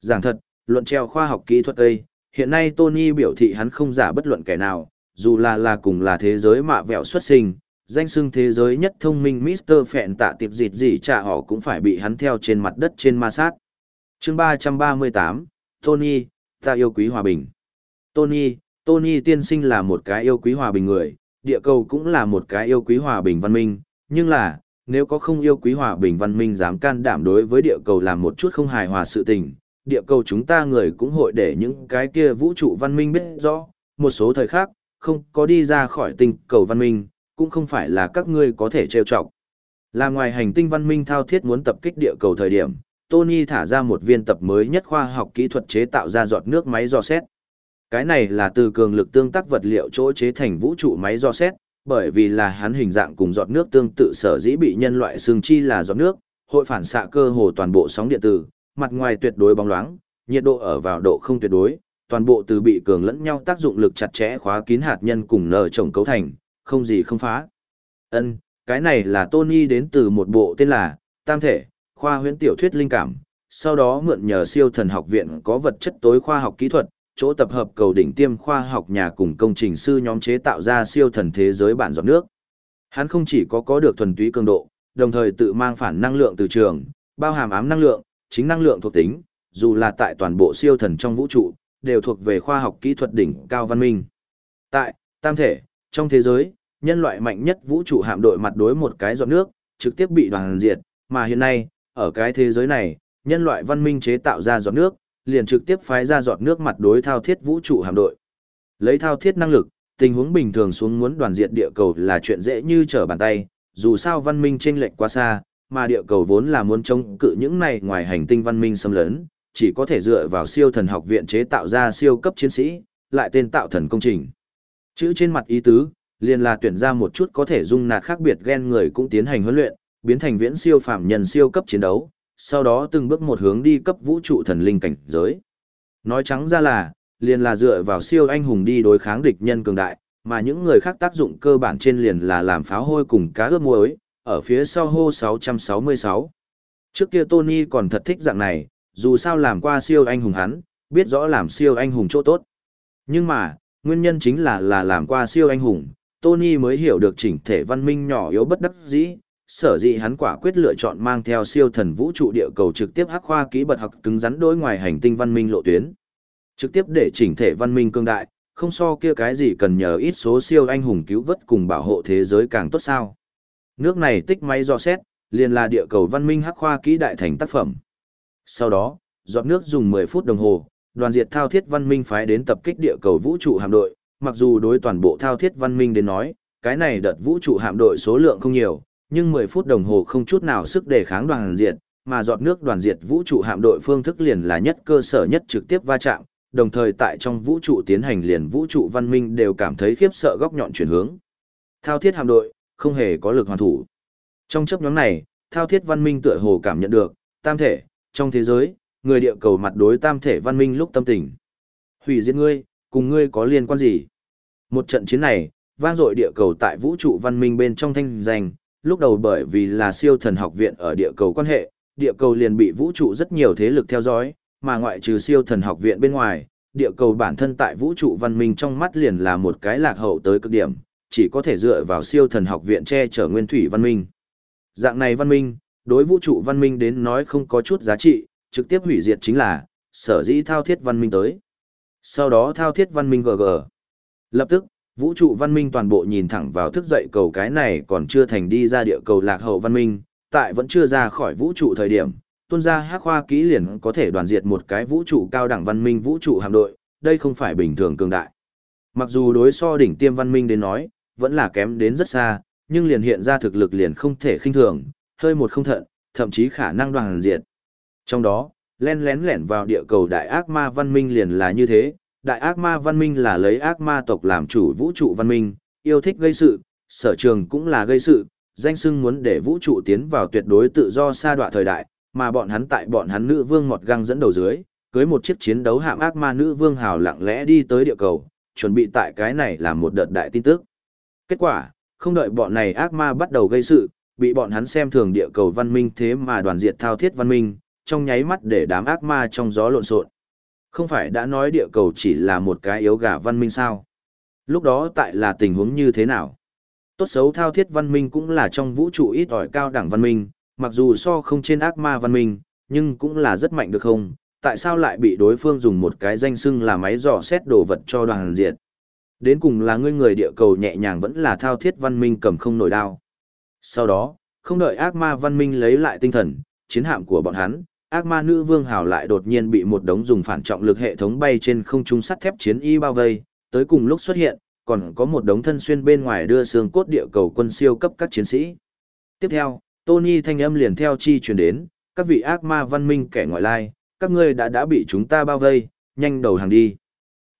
Giảng thật, luận treo khoa học kỹ thuật đây. hiện nay Tony biểu thị hắn không giả bất luận kẻ nào, dù là là cùng là thế giới mạ vẹo xuất sinh, danh xưng thế giới nhất thông minh Mr. Phẹn tạ tiệp dịt gì trả họ cũng phải bị hắn theo trên mặt đất trên ma sát. chương 338, Tony, ta yêu quý hòa bình. Tony, Tony tiên sinh là một cái yêu quý hòa bình người, địa cầu cũng là một cái yêu quý hòa bình văn minh, nhưng là, nếu có không yêu quý hòa bình văn minh dám can đảm đối với địa cầu làm một chút không hài hòa sự tình, địa cầu chúng ta người cũng hội để những cái kia vũ trụ văn minh biết rõ, một số thời khác, không có đi ra khỏi tinh cầu văn minh, cũng không phải là các ngươi có thể trêu chọc. Là ngoài hành tinh văn minh thao thiết muốn tập kích địa cầu thời điểm, Tony thả ra một viên tập mới nhất khoa học kỹ thuật chế tạo ra giọt nước máy dò xét. Cái này là từ cường lực tương tác vật liệu chỗ chế thành vũ trụ máy dò xét, bởi vì là hắn hình dạng cùng giọt nước tương tự sở dĩ bị nhân loại xương chi là giọt nước, hội phản xạ cơ hồ toàn bộ sóng điện tử, mặt ngoài tuyệt đối bóng loáng, nhiệt độ ở vào độ không tuyệt đối, toàn bộ từ bị cường lẫn nhau tác dụng lực chặt chẽ khóa kín hạt nhân cùng nở chồng cấu thành, không gì không phá. Ân, cái này là Tony đến từ một bộ tên là Tam Thể, khoa huyễn tiểu thuyết linh cảm, sau đó mượn nhờ siêu thần học viện có vật chất tối khoa học kỹ thuật, chỗ tập hợp cầu đỉnh tiêm khoa học nhà cùng công trình sư nhóm chế tạo ra siêu thần thế giới bản giọt nước. Hắn không chỉ có có được thuần túy cường độ, đồng thời tự mang phản năng lượng từ trường, bao hàm ám năng lượng, chính năng lượng thuộc tính, dù là tại toàn bộ siêu thần trong vũ trụ, đều thuộc về khoa học kỹ thuật đỉnh cao văn minh. Tại, tam thể, trong thế giới, nhân loại mạnh nhất vũ trụ hạm đội mặt đối một cái giọt nước, trực tiếp bị đoàn diệt, mà hiện nay, ở cái thế giới này, nhân loại văn minh chế tạo ra giọt nước, liền trực tiếp phái ra giọt nước mặt đối thao thiết vũ trụ hạm đội. Lấy thao thiết năng lực, tình huống bình thường xuống muốn đoàn diệt địa cầu là chuyện dễ như trở bàn tay, dù sao văn minh chênh lệch quá xa, mà địa cầu vốn là muốn chống cự những này ngoài hành tinh văn minh xâm lấn, chỉ có thể dựa vào siêu thần học viện chế tạo ra siêu cấp chiến sĩ, lại tên tạo thần công trình. Chữ trên mặt ý tứ, liền là tuyển ra một chút có thể dung nạp khác biệt gen người cũng tiến hành huấn luyện, biến thành viễn siêu phạm nhân siêu cấp chiến đấu, sau đó từng bước một hướng đi cấp vũ trụ thần linh cảnh giới. Nói trắng ra là, liền là dựa vào siêu anh hùng đi đối kháng địch nhân cường đại, mà những người khác tác dụng cơ bản trên liền là làm pháo hôi cùng cá ướp muối, ở phía sau hô 666. Trước kia Tony còn thật thích dạng này, dù sao làm qua siêu anh hùng hắn, biết rõ làm siêu anh hùng chỗ tốt. Nhưng mà, nguyên nhân chính là là làm qua siêu anh hùng, Tony mới hiểu được chỉnh thể văn minh nhỏ yếu bất đắc dĩ, sở dĩ hắn quả quyết lựa chọn mang theo siêu thần vũ trụ địa cầu trực tiếp hắc khoa kỹ bật học cứng rắn đối ngoài hành tinh văn minh lộ tuyến. Trực tiếp để chỉnh thể văn minh cương đại, không so kia cái gì cần nhờ ít số siêu anh hùng cứu vớt cùng bảo hộ thế giới càng tốt sao. Nước này tích máy do xét, liền là địa cầu văn minh hắc khoa kỹ đại thành tác phẩm. Sau đó, giọt nước dùng 10 phút đồng hồ, đoàn diệt thao thiết văn minh phái đến tập kích địa cầu vũ trụ hạm đội, mặc dù đối toàn bộ thao thiết văn minh đến nói, cái này đợt vũ trụ hạm đội số lượng không nhiều, nhưng 10 phút đồng hồ không chút nào sức đề kháng đoàn diệt, mà giọt nước đoàn diệt vũ trụ hạm đội phương thức liền là nhất cơ sở nhất trực tiếp va chạm, đồng thời tại trong vũ trụ tiến hành liền vũ trụ văn minh đều cảm thấy khiếp sợ góc nhọn chuyển hướng. Thao thiết hạm đội, không hề có lực hoàn thủ. Trong chấp nhóm này, thao thiết văn minh tựa hồ cảm nhận được, tam thể, trong thế giới, người địa cầu mặt đối tam thể văn minh lúc tâm tình. Hủy diệt ngươi, cùng ngươi có liên quan gì? Một trận chiến này, vang dội địa cầu tại vũ trụ văn minh bên trong thanh danh, lúc đầu bởi vì là siêu thần học viện ở địa cầu quan hệ, địa cầu liền bị vũ trụ rất nhiều thế lực theo dõi, mà ngoại trừ siêu thần học viện bên ngoài, địa cầu bản thân tại vũ trụ văn minh trong mắt liền là một cái lạc hậu tới cực điểm, chỉ có thể dựa vào siêu thần học viện che chở nguyên thủy văn minh. Dạng này văn minh, đối vũ trụ văn minh đến nói không có chút giá trị, trực tiếp hủy diệt chính là, sở dĩ thao thiết văn minh tới. Sau đó thao thiết văn minh GG. Lập tức, vũ trụ văn minh toàn bộ nhìn thẳng vào thức dậy cầu cái này còn chưa thành đi ra địa cầu lạc hậu văn minh, tại vẫn chưa ra khỏi vũ trụ thời điểm, tuân ra hắc khoa kỹ liền có thể đoàn diệt một cái vũ trụ cao đẳng văn minh vũ trụ hạm đội, đây không phải bình thường cường đại. Mặc dù đối so đỉnh tiêm văn minh đến nói, vẫn là kém đến rất xa, nhưng liền hiện ra thực lực liền không thể khinh thường, hơi một không thận, thậm chí khả năng đoàn diệt. Trong đó, len lén lẻn vào địa cầu đại ác ma văn minh liền là như thế, đại ác ma văn minh là lấy ác ma tộc làm chủ vũ trụ văn minh, yêu thích gây sự, sở trường cũng là gây sự, danh sưng muốn để vũ trụ tiến vào tuyệt đối tự do sa đoạn thời đại, mà bọn hắn tại bọn hắn nữ vương ngọt găng dẫn đầu dưới, cưới một chiếc chiến đấu hạm ác ma nữ vương hào lặng lẽ đi tới địa cầu, chuẩn bị tại cái này làm một đợt đại tin tức. Kết quả, không đợi bọn này ác ma bắt đầu gây sự, bị bọn hắn xem thường địa cầu văn minh thế mà đoàn diệt thao thiết văn minh, trong nháy mắt để đám ác ma trong gió lộn xộn. Không phải đã nói địa cầu chỉ là một cái yếu gà văn minh sao? Lúc đó tại là tình huống như thế nào? Tốt xấu thao thiết văn minh cũng là trong vũ trụ ít ỏi cao đẳng văn minh, mặc dù so không trên ác ma văn minh, nhưng cũng là rất mạnh được không? Tại sao lại bị đối phương dùng một cái danh xưng là máy dò xét đồ vật cho đoàn diệt? Đến cùng là ngươi người địa cầu nhẹ nhàng vẫn là thao thiết văn minh cầm không nổi đao. Sau đó, không đợi ác ma văn minh lấy lại tinh thần, chiến hạm của bọn hắn, ác ma nữ vương hào lại đột nhiên bị một đống dùng phản trọng lực hệ thống bay trên không trung sắt thép chiến y bao vây, tới cùng lúc xuất hiện, còn có một đống thân xuyên bên ngoài đưa xương cốt địa cầu quân siêu cấp các chiến sĩ. Tiếp theo, Tony thanh âm liền theo chi truyền đến, các vị ác ma văn minh kẻ ngoại lai, các ngươi đã đã bị chúng ta bao vây, nhanh đầu hàng đi.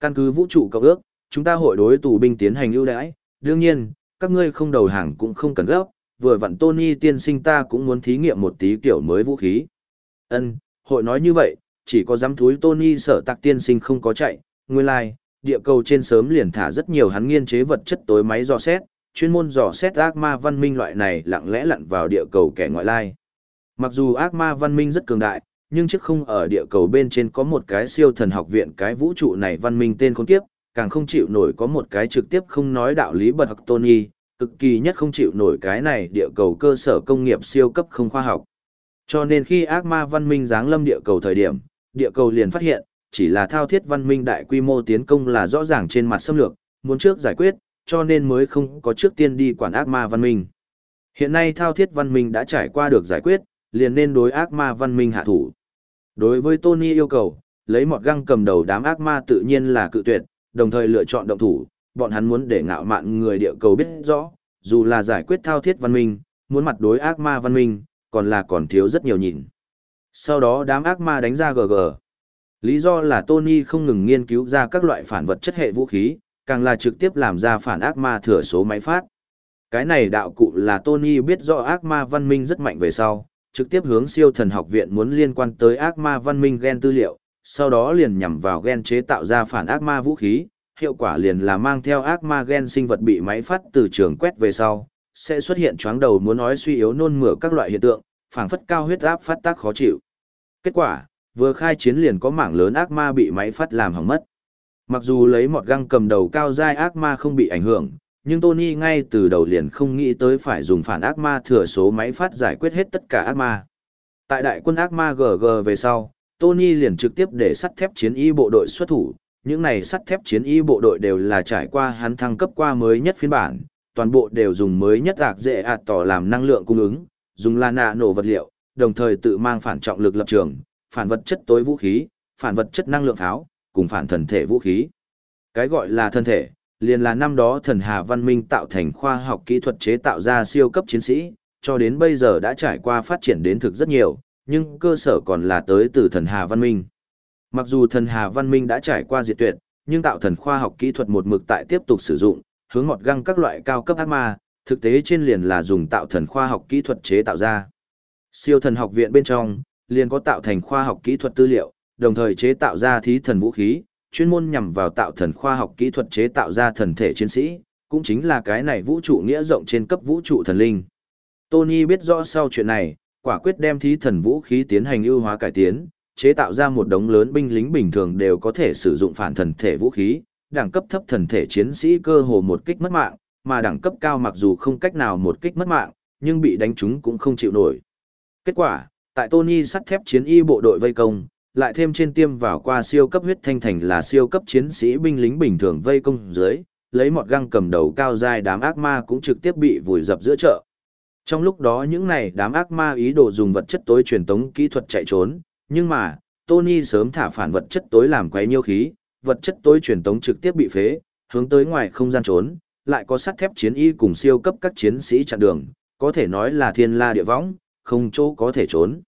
Căn cứ vũ trụ cộng ước, chúng ta hội đối tù binh tiến hành ưu đãi, đương nhiên, các ngươi không đầu hàng cũng không cần gấp, vừa vặn Tony tiên sinh ta cũng muốn thí nghiệm một tí kiểu mới vũ khí. Ân, hội nói như vậy, chỉ có dám thúi Tony sở tạc tiên sinh không có chạy, nguyên lai, like, địa cầu trên sớm liền thả rất nhiều hắn nghiên chế vật chất tối máy dò xét, chuyên môn dò xét ác ma văn minh loại này lặng lẽ lặn vào địa cầu kẻ ngoại lai. Mặc dù ác ma văn minh rất cường đại, nhưng trước không ở địa cầu bên trên có một cái siêu thần học viện cái vũ trụ này văn minh tên con kiếp, càng không chịu nổi có một cái trực tiếp không nói đạo lý bật học Tony, cực kỳ nhất không chịu nổi cái này địa cầu cơ sở công nghiệp siêu cấp không khoa học. Cho nên khi ác ma văn minh giáng lâm địa cầu thời điểm, địa cầu liền phát hiện, chỉ là thao thiết văn minh đại quy mô tiến công là rõ ràng trên mặt xâm lược, muốn trước giải quyết, cho nên mới không có trước tiên đi quản ác ma văn minh. Hiện nay thao thiết văn minh đã trải qua được giải quyết, liền nên đối ác ma văn minh hạ thủ. Đối với Tony yêu cầu, lấy một găng cầm đầu đám ác ma tự nhiên là cự tuyệt, đồng thời lựa chọn động thủ, bọn hắn muốn để ngạo mạn người địa cầu biết rõ, dù là giải quyết thao thiết văn minh, muốn mặt đối ác ma văn minh, còn là còn thiếu rất nhiều nhìn. Sau đó đám ác ma đánh ra GG. Lý do là Tony không ngừng nghiên cứu ra các loại phản vật chất hệ vũ khí, càng là trực tiếp làm ra phản ác ma thừa số máy phát. Cái này đạo cụ là Tony biết rõ ác ma văn minh rất mạnh về sau, trực tiếp hướng siêu thần học viện muốn liên quan tới ác ma văn minh gen tư liệu, sau đó liền nhằm vào gen chế tạo ra phản ác ma vũ khí, hiệu quả liền là mang theo ác ma gen sinh vật bị máy phát từ trường quét về sau, sẽ xuất hiện chóng đầu muốn nói suy yếu nôn mửa các loại hiện tượng, phảng phất cao huyết áp phát tác khó chịu. Kết quả, vừa khai chiến liền có mảng lớn ác ma bị máy phát làm hỏng mất. Mặc dù lấy một găng cầm đầu cao giai ác ma không bị ảnh hưởng, nhưng Tony ngay từ đầu liền không nghĩ tới phải dùng phản ác ma thừa số máy phát giải quyết hết tất cả ác ma. Tại đại quân ác ma GG về sau, Tony liền trực tiếp để sắt thép chiến y bộ đội xuất thủ, những này sắt thép chiến y bộ đội đều là trải qua hắn thăng cấp qua mới nhất phiên bản, toàn bộ đều dùng mới nhất ạc dễ ạt tỏ làm năng lượng cung ứng, dùng là nạ nổ vật liệu, đồng thời tự mang phản trọng lực lập trường, phản vật chất tối vũ khí, phản vật chất năng lượng tháo, cùng phản thần thể vũ khí. Cái gọi là thân thể, liền là năm đó thần hà văn minh tạo thành khoa học kỹ thuật chế tạo ra siêu cấp chiến sĩ, cho đến bây giờ đã trải qua phát triển đến thực rất nhiều, nhưng cơ sở còn là tới từ thần hà văn minh. Mặc dù thần hà văn minh đã trải qua diệt tuyệt, nhưng tạo thần khoa học kỹ thuật một mực tại tiếp tục sử dụng, hướng ngọt găng các loại cao cấp ác ma, thực tế trên liền là dùng tạo thần khoa học kỹ thuật chế tạo ra. Siêu thần học viện bên trong, liền có tạo thành khoa học kỹ thuật tư liệu, đồng thời chế tạo ra thí thần vũ khí, chuyên môn nhằm vào tạo thần khoa học kỹ thuật chế tạo ra thần thể chiến sĩ, cũng chính là cái này vũ trụ nghĩa rộng trên cấp vũ trụ thần linh. Tony biết rõ sau chuyện này, quả quyết đem thí thần vũ khí tiến hành ưu hóa cải tiến, chế tạo ra một đống lớn binh lính bình thường đều có thể sử dụng phản thần thể vũ khí, đẳng cấp thấp thần thể chiến sĩ cơ hồ một kích mất mạng, mà đẳng cấp cao mặc dù không cách nào một kích mất mạng, nhưng bị đánh trúng cũng không chịu nổi. Kết quả, tại Tony sắt thép chiến y bộ đội vây công, lại thêm trên tiêm vào qua siêu cấp huyết thanh thành là siêu cấp chiến sĩ binh lính bình thường vây công dưới, lấy một găng cầm đầu cao dài đám ác ma cũng trực tiếp bị vùi dập giữa chợ. Trong lúc đó những này đám ác ma ý đồ dùng vật chất tối truyền tống kỹ thuật chạy trốn, nhưng mà, Tony sớm thả phản vật chất tối làm quấy nhiêu khí, vật chất tối truyền tống trực tiếp bị phế, hướng tới ngoài không gian trốn, lại có sắt thép chiến y cùng siêu cấp các chiến sĩ chặn đường, có thể nói là thiên la địa võng, không chỗ có thể trốn.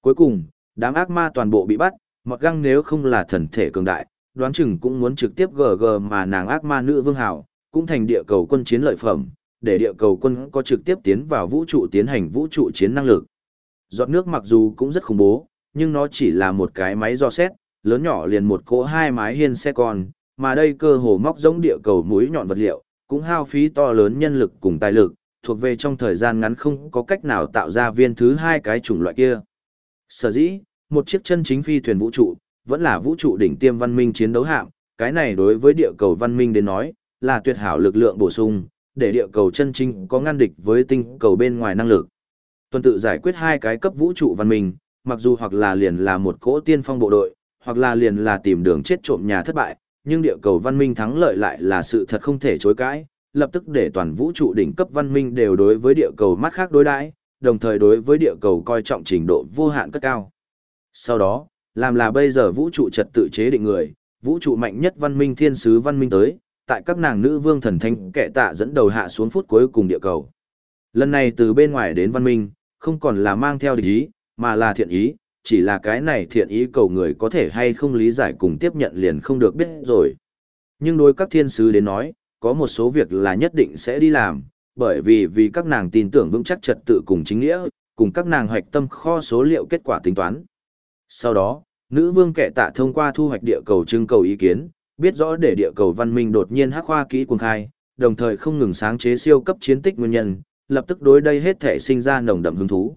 Cuối cùng, đám ác ma toàn bộ bị bắt, mặc găng nếu không là thần thể cường đại, đoán chừng cũng muốn trực tiếp gờ gờ mà nàng ác ma nữ vương hảo, cũng thành địa cầu quân chiến lợi phẩm, để địa cầu quân có trực tiếp tiến vào vũ trụ tiến hành vũ trụ chiến năng lực. Giọt nước mặc dù cũng rất khủng bố, nhưng nó chỉ là một cái máy do xét, lớn nhỏ liền một cỗ hai mái hiên xe con, mà đây cơ hồ móc giống địa cầu mũi nhọn vật liệu, cũng hao phí to lớn nhân lực cùng tài lực, thuộc về trong thời gian ngắn không có cách nào tạo ra viên thứ hai cái chủng loại kia. Sở dĩ, một chiếc chân chính phi thuyền vũ trụ, vẫn là vũ trụ đỉnh tiêm văn minh chiến đấu hạm, cái này đối với địa cầu văn minh đến nói, là tuyệt hảo lực lượng bổ sung, để địa cầu chân chính có ngăn địch với tinh cầu bên ngoài năng lực. Tuần tự giải quyết hai cái cấp vũ trụ văn minh, mặc dù hoặc là liền là một cỗ tiên phong bộ đội, hoặc là liền là tìm đường chết trộm nhà thất bại, nhưng địa cầu văn minh thắng lợi lại là sự thật không thể chối cãi, lập tức để toàn vũ trụ đỉnh cấp văn minh đều đối với địa cầu mắt khác đối đãi, đồng thời đối với địa cầu coi trọng trình độ vô hạn cất cao. Sau đó, làm là bây giờ vũ trụ trật tự chế định người, vũ trụ mạnh nhất văn minh thiên sứ văn minh tới, tại các nàng nữ vương thần thánh kệ tạ dẫn đầu hạ xuống phút cuối cùng địa cầu. Lần này từ bên ngoài đến văn minh, không còn là mang theo địch ý, mà là thiện ý, chỉ là cái này thiện ý cầu người có thể hay không lý giải cùng tiếp nhận liền không được biết rồi. Nhưng đối các thiên sứ đến nói, có một số việc là nhất định sẽ đi làm, bởi vì vì các nàng tin tưởng vững chắc trật tự cùng chính nghĩa, cùng các nàng hoạch tâm kho số liệu kết quả tính toán. Sau đó, nữ vương kẻ tạ thông qua thu hoạch địa cầu trưng cầu ý kiến, biết rõ để địa cầu văn minh đột nhiên hắc hoa kỹ cuồng khai, đồng thời không ngừng sáng chế siêu cấp chiến tích nguyên nhân, lập tức đối đây hết thể sinh ra nồng đậm hứng thú.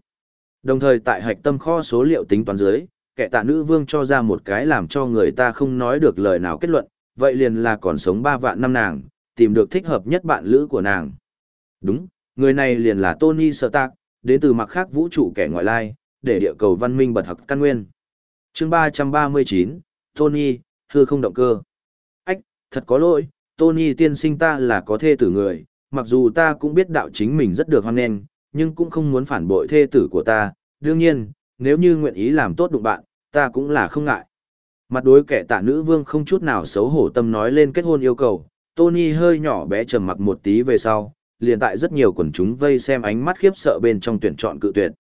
Đồng thời tại hạch tâm kho số liệu tính toán dưới, kẻ tạ nữ vương cho ra một cái làm cho người ta không nói được lời nào kết luận, vậy liền là còn sống 3 vạn năm nàng, tìm được thích hợp nhất bạn lữ của nàng. Đúng, người này liền là Tony Stark, đến từ mặt khác vũ trụ kẻ ngoại lai, để địa cầu văn minh bật học căn nguyên. chương 339, Tony, hư không động cơ. Ách, thật có lỗi, Tony tiên sinh ta là có thê tử người, mặc dù ta cũng biết đạo chính mình rất được hoan nghênh, nhưng cũng không muốn phản bội thê tử của ta, đương nhiên, nếu như nguyện ý làm tốt đụng bạn, ta cũng là không ngại. Mặt đối kẻ tạ nữ vương không chút nào xấu hổ tâm nói lên kết hôn yêu cầu, Tony hơi nhỏ bé trầm mặc một tí về sau, liền tại rất nhiều quần chúng vây xem ánh mắt khiếp sợ bên trong tuyển chọn cự tuyệt.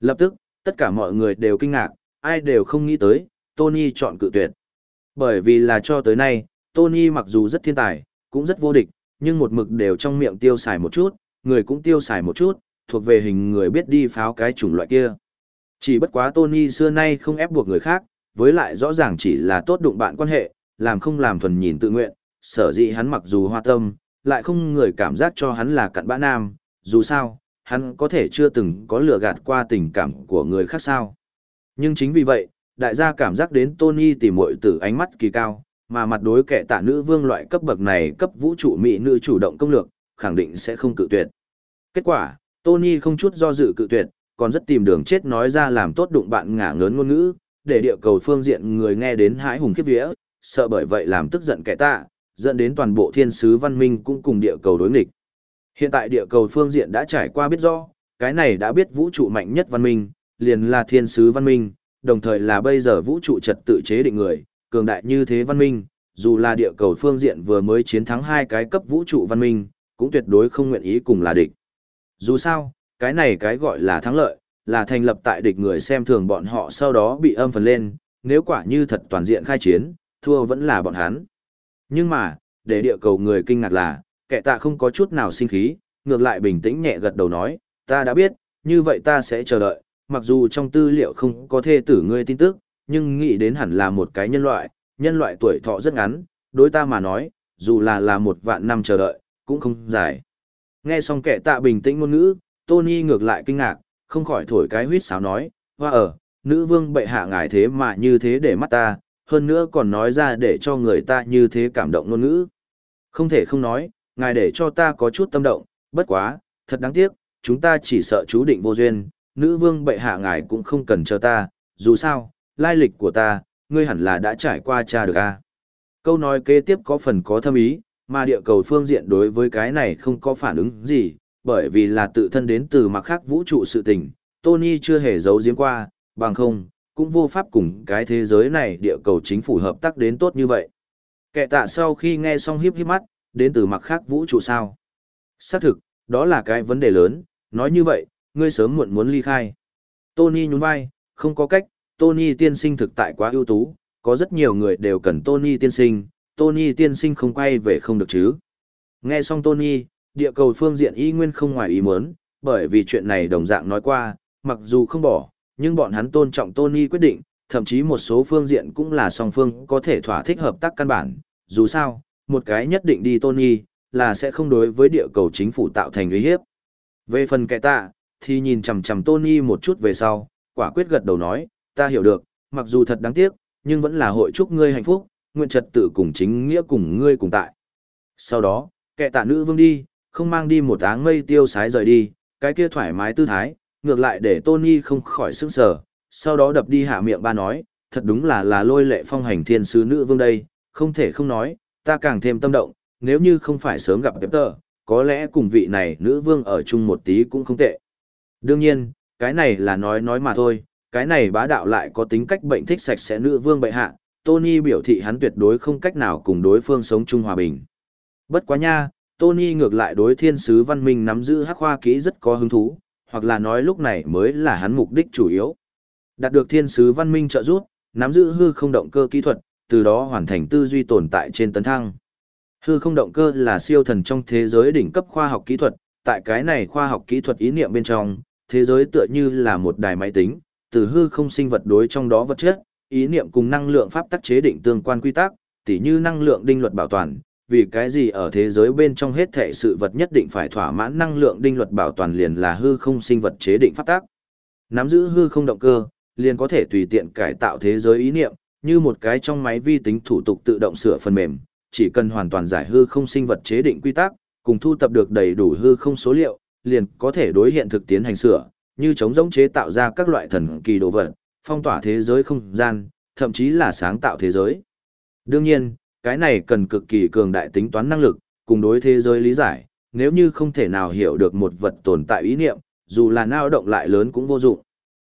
Lập tức, tất cả mọi người đều kinh ngạc, ai đều không nghĩ tới, Tony chọn cự tuyệt. Bởi vì là cho tới nay, Tony mặc dù rất thiên tài, cũng rất vô địch, nhưng một mực đều trong miệng tiêu xài một chút, người cũng tiêu xài một chút, thuộc về hình người biết đi pháo cái chủng loại kia. Chỉ bất quá Tony xưa nay không ép buộc người khác, với lại rõ ràng chỉ là tốt đụng bạn quan hệ, làm không làm thuần nhìn tự nguyện, sở dĩ hắn mặc dù hoa tâm, lại không người cảm giác cho hắn là cặn bã nam, dù sao, hắn có thể chưa từng có lừa gạt qua tình cảm của người khác sao. Nhưng chính vì vậy, đại gia cảm giác đến Tony tìm muội từ ánh mắt kỳ cao, mà mặt đối kẻ tạ nữ vương loại cấp bậc này cấp vũ trụ mỹ nữ chủ động công lược, khẳng định sẽ không cự tuyệt. Kết quả, Tony không chút do dự cự tuyệt, còn rất tìm đường chết nói ra làm tốt đụng bạn ngả ngớn ngôn ngữ, để địa cầu phương diện người nghe đến hãi hùng khiếp vía, sợ bởi vậy làm tức giận kẻ ta, dẫn đến toàn bộ thiên sứ văn minh cũng cùng địa cầu đối nghịch. Hiện tại địa cầu phương diện đã trải qua biết rõ, cái này đã biết vũ trụ mạnh nhất văn minh, liền là thiên sứ văn minh, đồng thời là bây giờ vũ trụ trật tự chế định người, cường đại như thế văn minh, dù là địa cầu phương diện vừa mới chiến thắng hai cái cấp vũ trụ văn minh, cũng tuyệt đối không nguyện ý cùng là địch. Dù sao, cái này cái gọi là thắng lợi, là thành lập tại địch người xem thường bọn họ sau đó bị âm phần lên, nếu quả như thật toàn diện khai chiến, thua vẫn là bọn hắn. Nhưng mà, để địa cầu người kinh ngạc là, kẻ tạ không có chút nào sinh khí, ngược lại bình tĩnh nhẹ gật đầu nói, ta đã biết, như vậy ta sẽ chờ đợi, mặc dù trong tư liệu không có thê tử ngươi tin tức, nhưng nghĩ đến hẳn là một cái nhân loại, nhân loại tuổi thọ rất ngắn, đối ta mà nói, dù là là một vạn năm chờ đợi, cũng không dài. Nghe xong kẻ tạ bình tĩnh ngôn ngữ, Tony ngược lại kinh ngạc, không khỏi thổi cái huyết sáo nói, hoa ở, nữ vương bệ hạ ngài thế mà như thế để mắt ta, hơn nữa còn nói ra để cho người ta như thế cảm động ngôn ngữ. Không thể không nói, ngài để cho ta có chút tâm động, bất quá, thật đáng tiếc, chúng ta chỉ sợ chú định vô duyên, nữ vương bệ hạ ngài cũng không cần chờ ta, dù sao, lai lịch của ta, ngươi hẳn là đã trải qua cha được a. Câu nói kế tiếp có phần có thâm ý, mà địa cầu phương diện đối với cái này không có phản ứng gì, bởi vì là tự thân đến từ mặt khác vũ trụ sự tình, Tony chưa hề giấu giếm qua, bằng không, cũng vô pháp cùng cái thế giới này địa cầu chính phủ hợp tác đến tốt như vậy. Kẻ tạ sau khi nghe xong hiếp hiếp mắt, đến từ mặt khác vũ trụ sao. Xác thực, đó là cái vấn đề lớn, nói như vậy, ngươi sớm muộn muốn ly khai. Tony nhún vai, không có cách, Tony tiên sinh thực tại quá ưu tú, có rất nhiều người đều cần Tony tiên sinh, Tony tiên sinh không quay về không được chứ. Nghe xong Tony, địa cầu phương diện y nguyên không ngoài ý muốn, bởi vì chuyện này đồng dạng nói qua, mặc dù không bỏ, nhưng bọn hắn tôn trọng Tony quyết định, thậm chí một số phương diện cũng là song phương có thể thỏa thích hợp tác căn bản, dù sao, một cái nhất định đi Tony, là sẽ không đối với địa cầu chính phủ tạo thành uy hiếp. Về phần kẻ tạ, thì nhìn chằm chằm Tony một chút về sau, quả quyết gật đầu nói, ta hiểu được, mặc dù thật đáng tiếc, nhưng vẫn là hội chúc ngươi hạnh phúc, nguyện trật tự cùng chính nghĩa cùng ngươi cùng tại. Sau đó, kẻ tạ nữ vương đi, không mang đi một áng mây tiêu sái rời đi, cái kia thoải mái tư thái, ngược lại để Tony không khỏi sững sờ, sau đó đập đi hạ miệng ba nói, thật đúng là là lôi lệ phong hành thiên sứ nữ vương đây, không thể không nói, ta càng thêm tâm động, nếu như không phải sớm gặp Pepper, có lẽ cùng vị này nữ vương ở chung một tí cũng không tệ. Đương nhiên, cái này là nói nói mà thôi, cái này bá đạo lại có tính cách bệnh thích sạch sẽ nữ vương bệ hạ, Tony biểu thị hắn tuyệt đối không cách nào cùng đối phương sống chung hòa bình. Bất quá nha, Tony ngược lại đối thiên sứ văn minh nắm giữ hắc hoa kỹ rất có hứng thú, hoặc là nói lúc này mới là hắn mục đích chủ yếu. Đạt được thiên sứ văn minh trợ giúp, nắm giữ hư không động cơ kỹ thuật, từ đó hoàn thành tư duy tồn tại trên tấn thăng. Hư không động cơ là siêu thần trong thế giới đỉnh cấp khoa học kỹ thuật, tại cái này khoa học kỹ thuật ý niệm bên trong, thế giới tựa như là một đài máy tính, từ hư không sinh vật đối trong đó vật chất, ý niệm cùng năng lượng pháp tắc chế định tương quan quy tắc, tỉ như năng lượng định luật bảo toàn, vì cái gì ở thế giới bên trong hết thể sự vật nhất định phải thỏa mãn năng lượng định luật bảo toàn liền là hư không sinh vật chế định pháp tác. Nắm giữ hư không động cơ, liền có thể tùy tiện cải tạo thế giới ý niệm, như một cái trong máy vi tính thủ tục tự động sửa phần mềm, chỉ cần hoàn toàn giải hư không sinh vật chế định quy tắc, cùng thu tập được đầy đủ hư không số liệu, liền có thể đối hiện thực tiến hành sửa, như chống giống chế tạo ra các loại thần kỳ đồ vật, phong tỏa thế giới không gian, thậm chí là sáng tạo thế giới. Đương nhiên, cái này cần cực kỳ cường đại tính toán năng lực, cùng đối thế giới lý giải, nếu như không thể nào hiểu được một vật tồn tại ý niệm, dù là nao động lại lớn cũng vô dụng.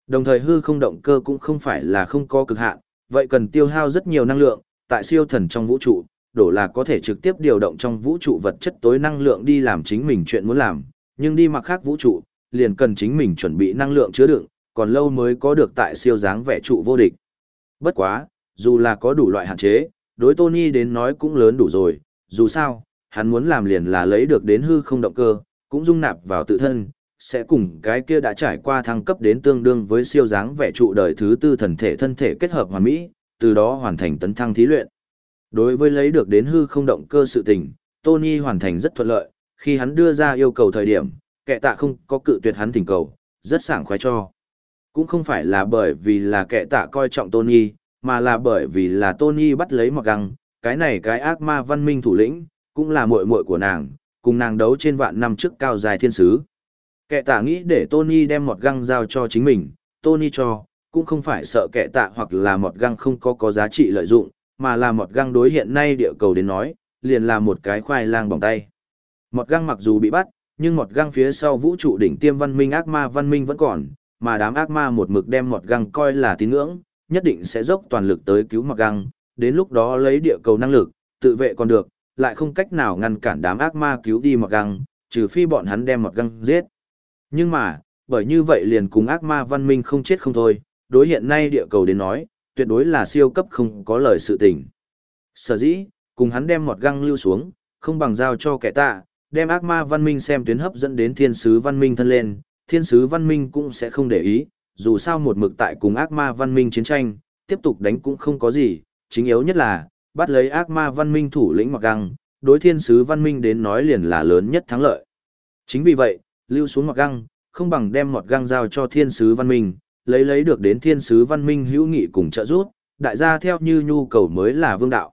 Đồng thời hư không động cơ cũng không phải là không có cực hạn, vậy cần tiêu hao rất nhiều năng lượng, tại siêu thần trong vũ trụ, đổ là có thể trực tiếp điều động trong vũ trụ vật chất tối năng lượng đi làm chính mình chuyện muốn làm, nhưng đi mặc khác vũ trụ, liền cần chính mình chuẩn bị năng lượng chứa đựng, còn lâu mới có được tại siêu dáng vẻ trụ vô địch. Bất quá, dù là có đủ loại hạn chế, đối Tony đến nói cũng lớn đủ rồi, dù sao, hắn muốn làm liền là lấy được đến hư không động cơ, cũng dung nạp vào tự thân, sẽ cùng cái kia đã trải qua thăng cấp đến tương đương với siêu dáng vẻ trụ đời thứ tư thần thể thân thể kết hợp hoàn mỹ, từ đó hoàn thành tấn thăng thí luyện. Đối với lấy được đến hư không động cơ sự tình, Tony hoàn thành rất thuận lợi, khi hắn đưa ra yêu cầu thời điểm, kẻ tạ không có cự tuyệt hắn thỉnh cầu, rất sảng khoái cho. Cũng không phải là bởi vì là kẻ tạ coi trọng Tony, mà là bởi vì là Tony bắt lấy mặc găng, cái này cái ác ma văn minh thủ lĩnh, cũng là muội muội của nàng, cùng nàng đấu trên vạn năm trước cao dài thiên sứ. Kẻ tạ nghĩ để Tony đem một găng giao cho chính mình, Tony cho, cũng không phải sợ kẻ tạ hoặc là một găng không có có giá trị lợi dụng, mà là một găng đối hiện nay địa cầu đến nói, liền là một cái khoai lang bỏng tay. Một găng mặc dù bị bắt, nhưng một găng phía sau vũ trụ đỉnh tiêm văn minh ác ma văn minh vẫn còn, mà đám ác ma một mực đem một găng coi là tín ngưỡng, nhất định sẽ dốc toàn lực tới cứu một găng, đến lúc đó lấy địa cầu năng lực, tự vệ còn được, lại không cách nào ngăn cản đám ác ma cứu đi một găng, trừ phi bọn hắn đem một găng giết. Nhưng mà, bởi như vậy liền cùng ác ma văn minh không chết không thôi, đối hiện nay địa cầu đến nói, tuyệt đối là siêu cấp không có lời sự tình. Sở dĩ, cùng hắn đem một găng lưu xuống, không bằng giao cho kẻ tạ, đem ác ma văn minh xem tuyến hấp dẫn đến thiên sứ văn minh thân lên, thiên sứ văn minh cũng sẽ không để ý, dù sao một mực tại cùng ác ma văn minh chiến tranh, tiếp tục đánh cũng không có gì, chính yếu nhất là, bắt lấy ác ma văn minh thủ lĩnh mặc găng, đối thiên sứ văn minh đến nói liền là lớn nhất thắng lợi. Chính vì vậy, lưu xuống mặc găng, không bằng đem mọt găng giao cho thiên sứ văn minh, lấy lấy được đến thiên sứ văn minh hữu nghị cùng trợ giúp, đại gia theo như nhu cầu mới là vương đạo.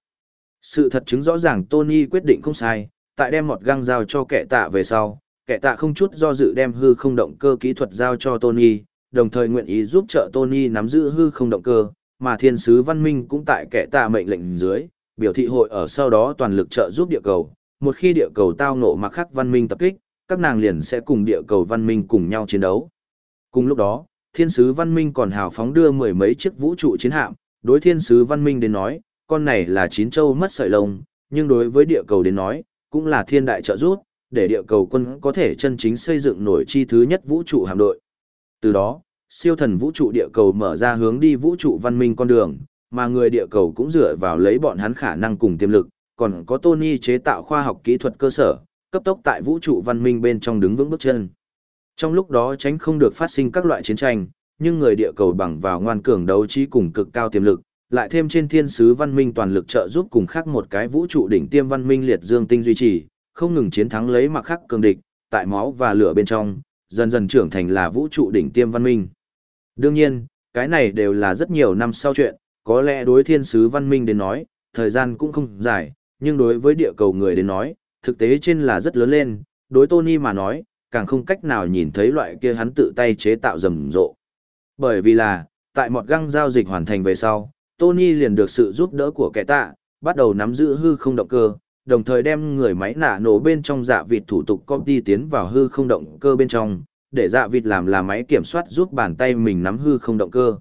Sự thật chứng rõ ràng Tony quyết định không sai, tại đem mọt găng giao cho kẻ tạ về sau, kẻ tạ không chút do dự đem hư không động cơ kỹ thuật giao cho Tony, đồng thời nguyện ý giúp trợ Tony nắm giữ hư không động cơ, mà thiên sứ văn minh cũng tại kẻ tạ mệnh lệnh dưới, biểu thị hội ở sau đó toàn lực trợ giúp địa cầu. Một khi địa cầu tao ngộ mặc khắc văn minh tập kích, các nàng liền sẽ cùng địa cầu văn minh cùng nhau chiến đấu. Cùng lúc đó, thiên sứ văn minh còn hào phóng đưa mười mấy chiếc vũ trụ chiến hạm, đối thiên sứ văn minh đến nói, con này là chín châu mất sợi lông, nhưng đối với địa cầu đến nói, cũng là thiên đại trợ giúp, để địa cầu quân có thể chân chính xây dựng nổi chi thứ nhất vũ trụ hạm đội. Từ đó, siêu thần vũ trụ địa cầu mở ra hướng đi vũ trụ văn minh con đường, mà người địa cầu cũng dựa vào lấy bọn hắn khả năng cùng tiềm lực, còn có Tony chế tạo khoa học kỹ thuật cơ sở, cấp tốc tại vũ trụ văn minh bên trong đứng vững bước chân. Trong lúc đó tránh không được phát sinh các loại chiến tranh, nhưng người địa cầu bằng vào ngoan cường đấu trí cùng cực cao tiềm lực, lại thêm trên thiên sứ văn minh toàn lực trợ giúp cùng khác một cái vũ trụ đỉnh tiêm văn minh liệt dương tinh duy trì, không ngừng chiến thắng lấy mặc khắc cường địch, tại máu và lửa bên trong, dần dần trưởng thành là vũ trụ đỉnh tiêm văn minh. Đương nhiên, cái này đều là rất nhiều năm sau chuyện, có lẽ đối thiên sứ văn minh đến nói, thời gian cũng không dài, nhưng đối với địa cầu người đến nói, thực tế trên là rất lớn lên, đối Tony mà nói, càng không cách nào nhìn thấy loại kia hắn tự tay chế tạo rầm rộ. Bởi vì là, tại một găng giao dịch hoàn thành về sau, Tony liền được sự giúp đỡ của kẻ tạ, bắt đầu nắm giữ hư không động cơ, đồng thời đem người máy nạ nổ bên trong dạ vịt thủ tục copy tiến vào hư không động cơ bên trong, để dạ vịt làm là máy kiểm soát giúp bàn tay mình nắm hư không động cơ.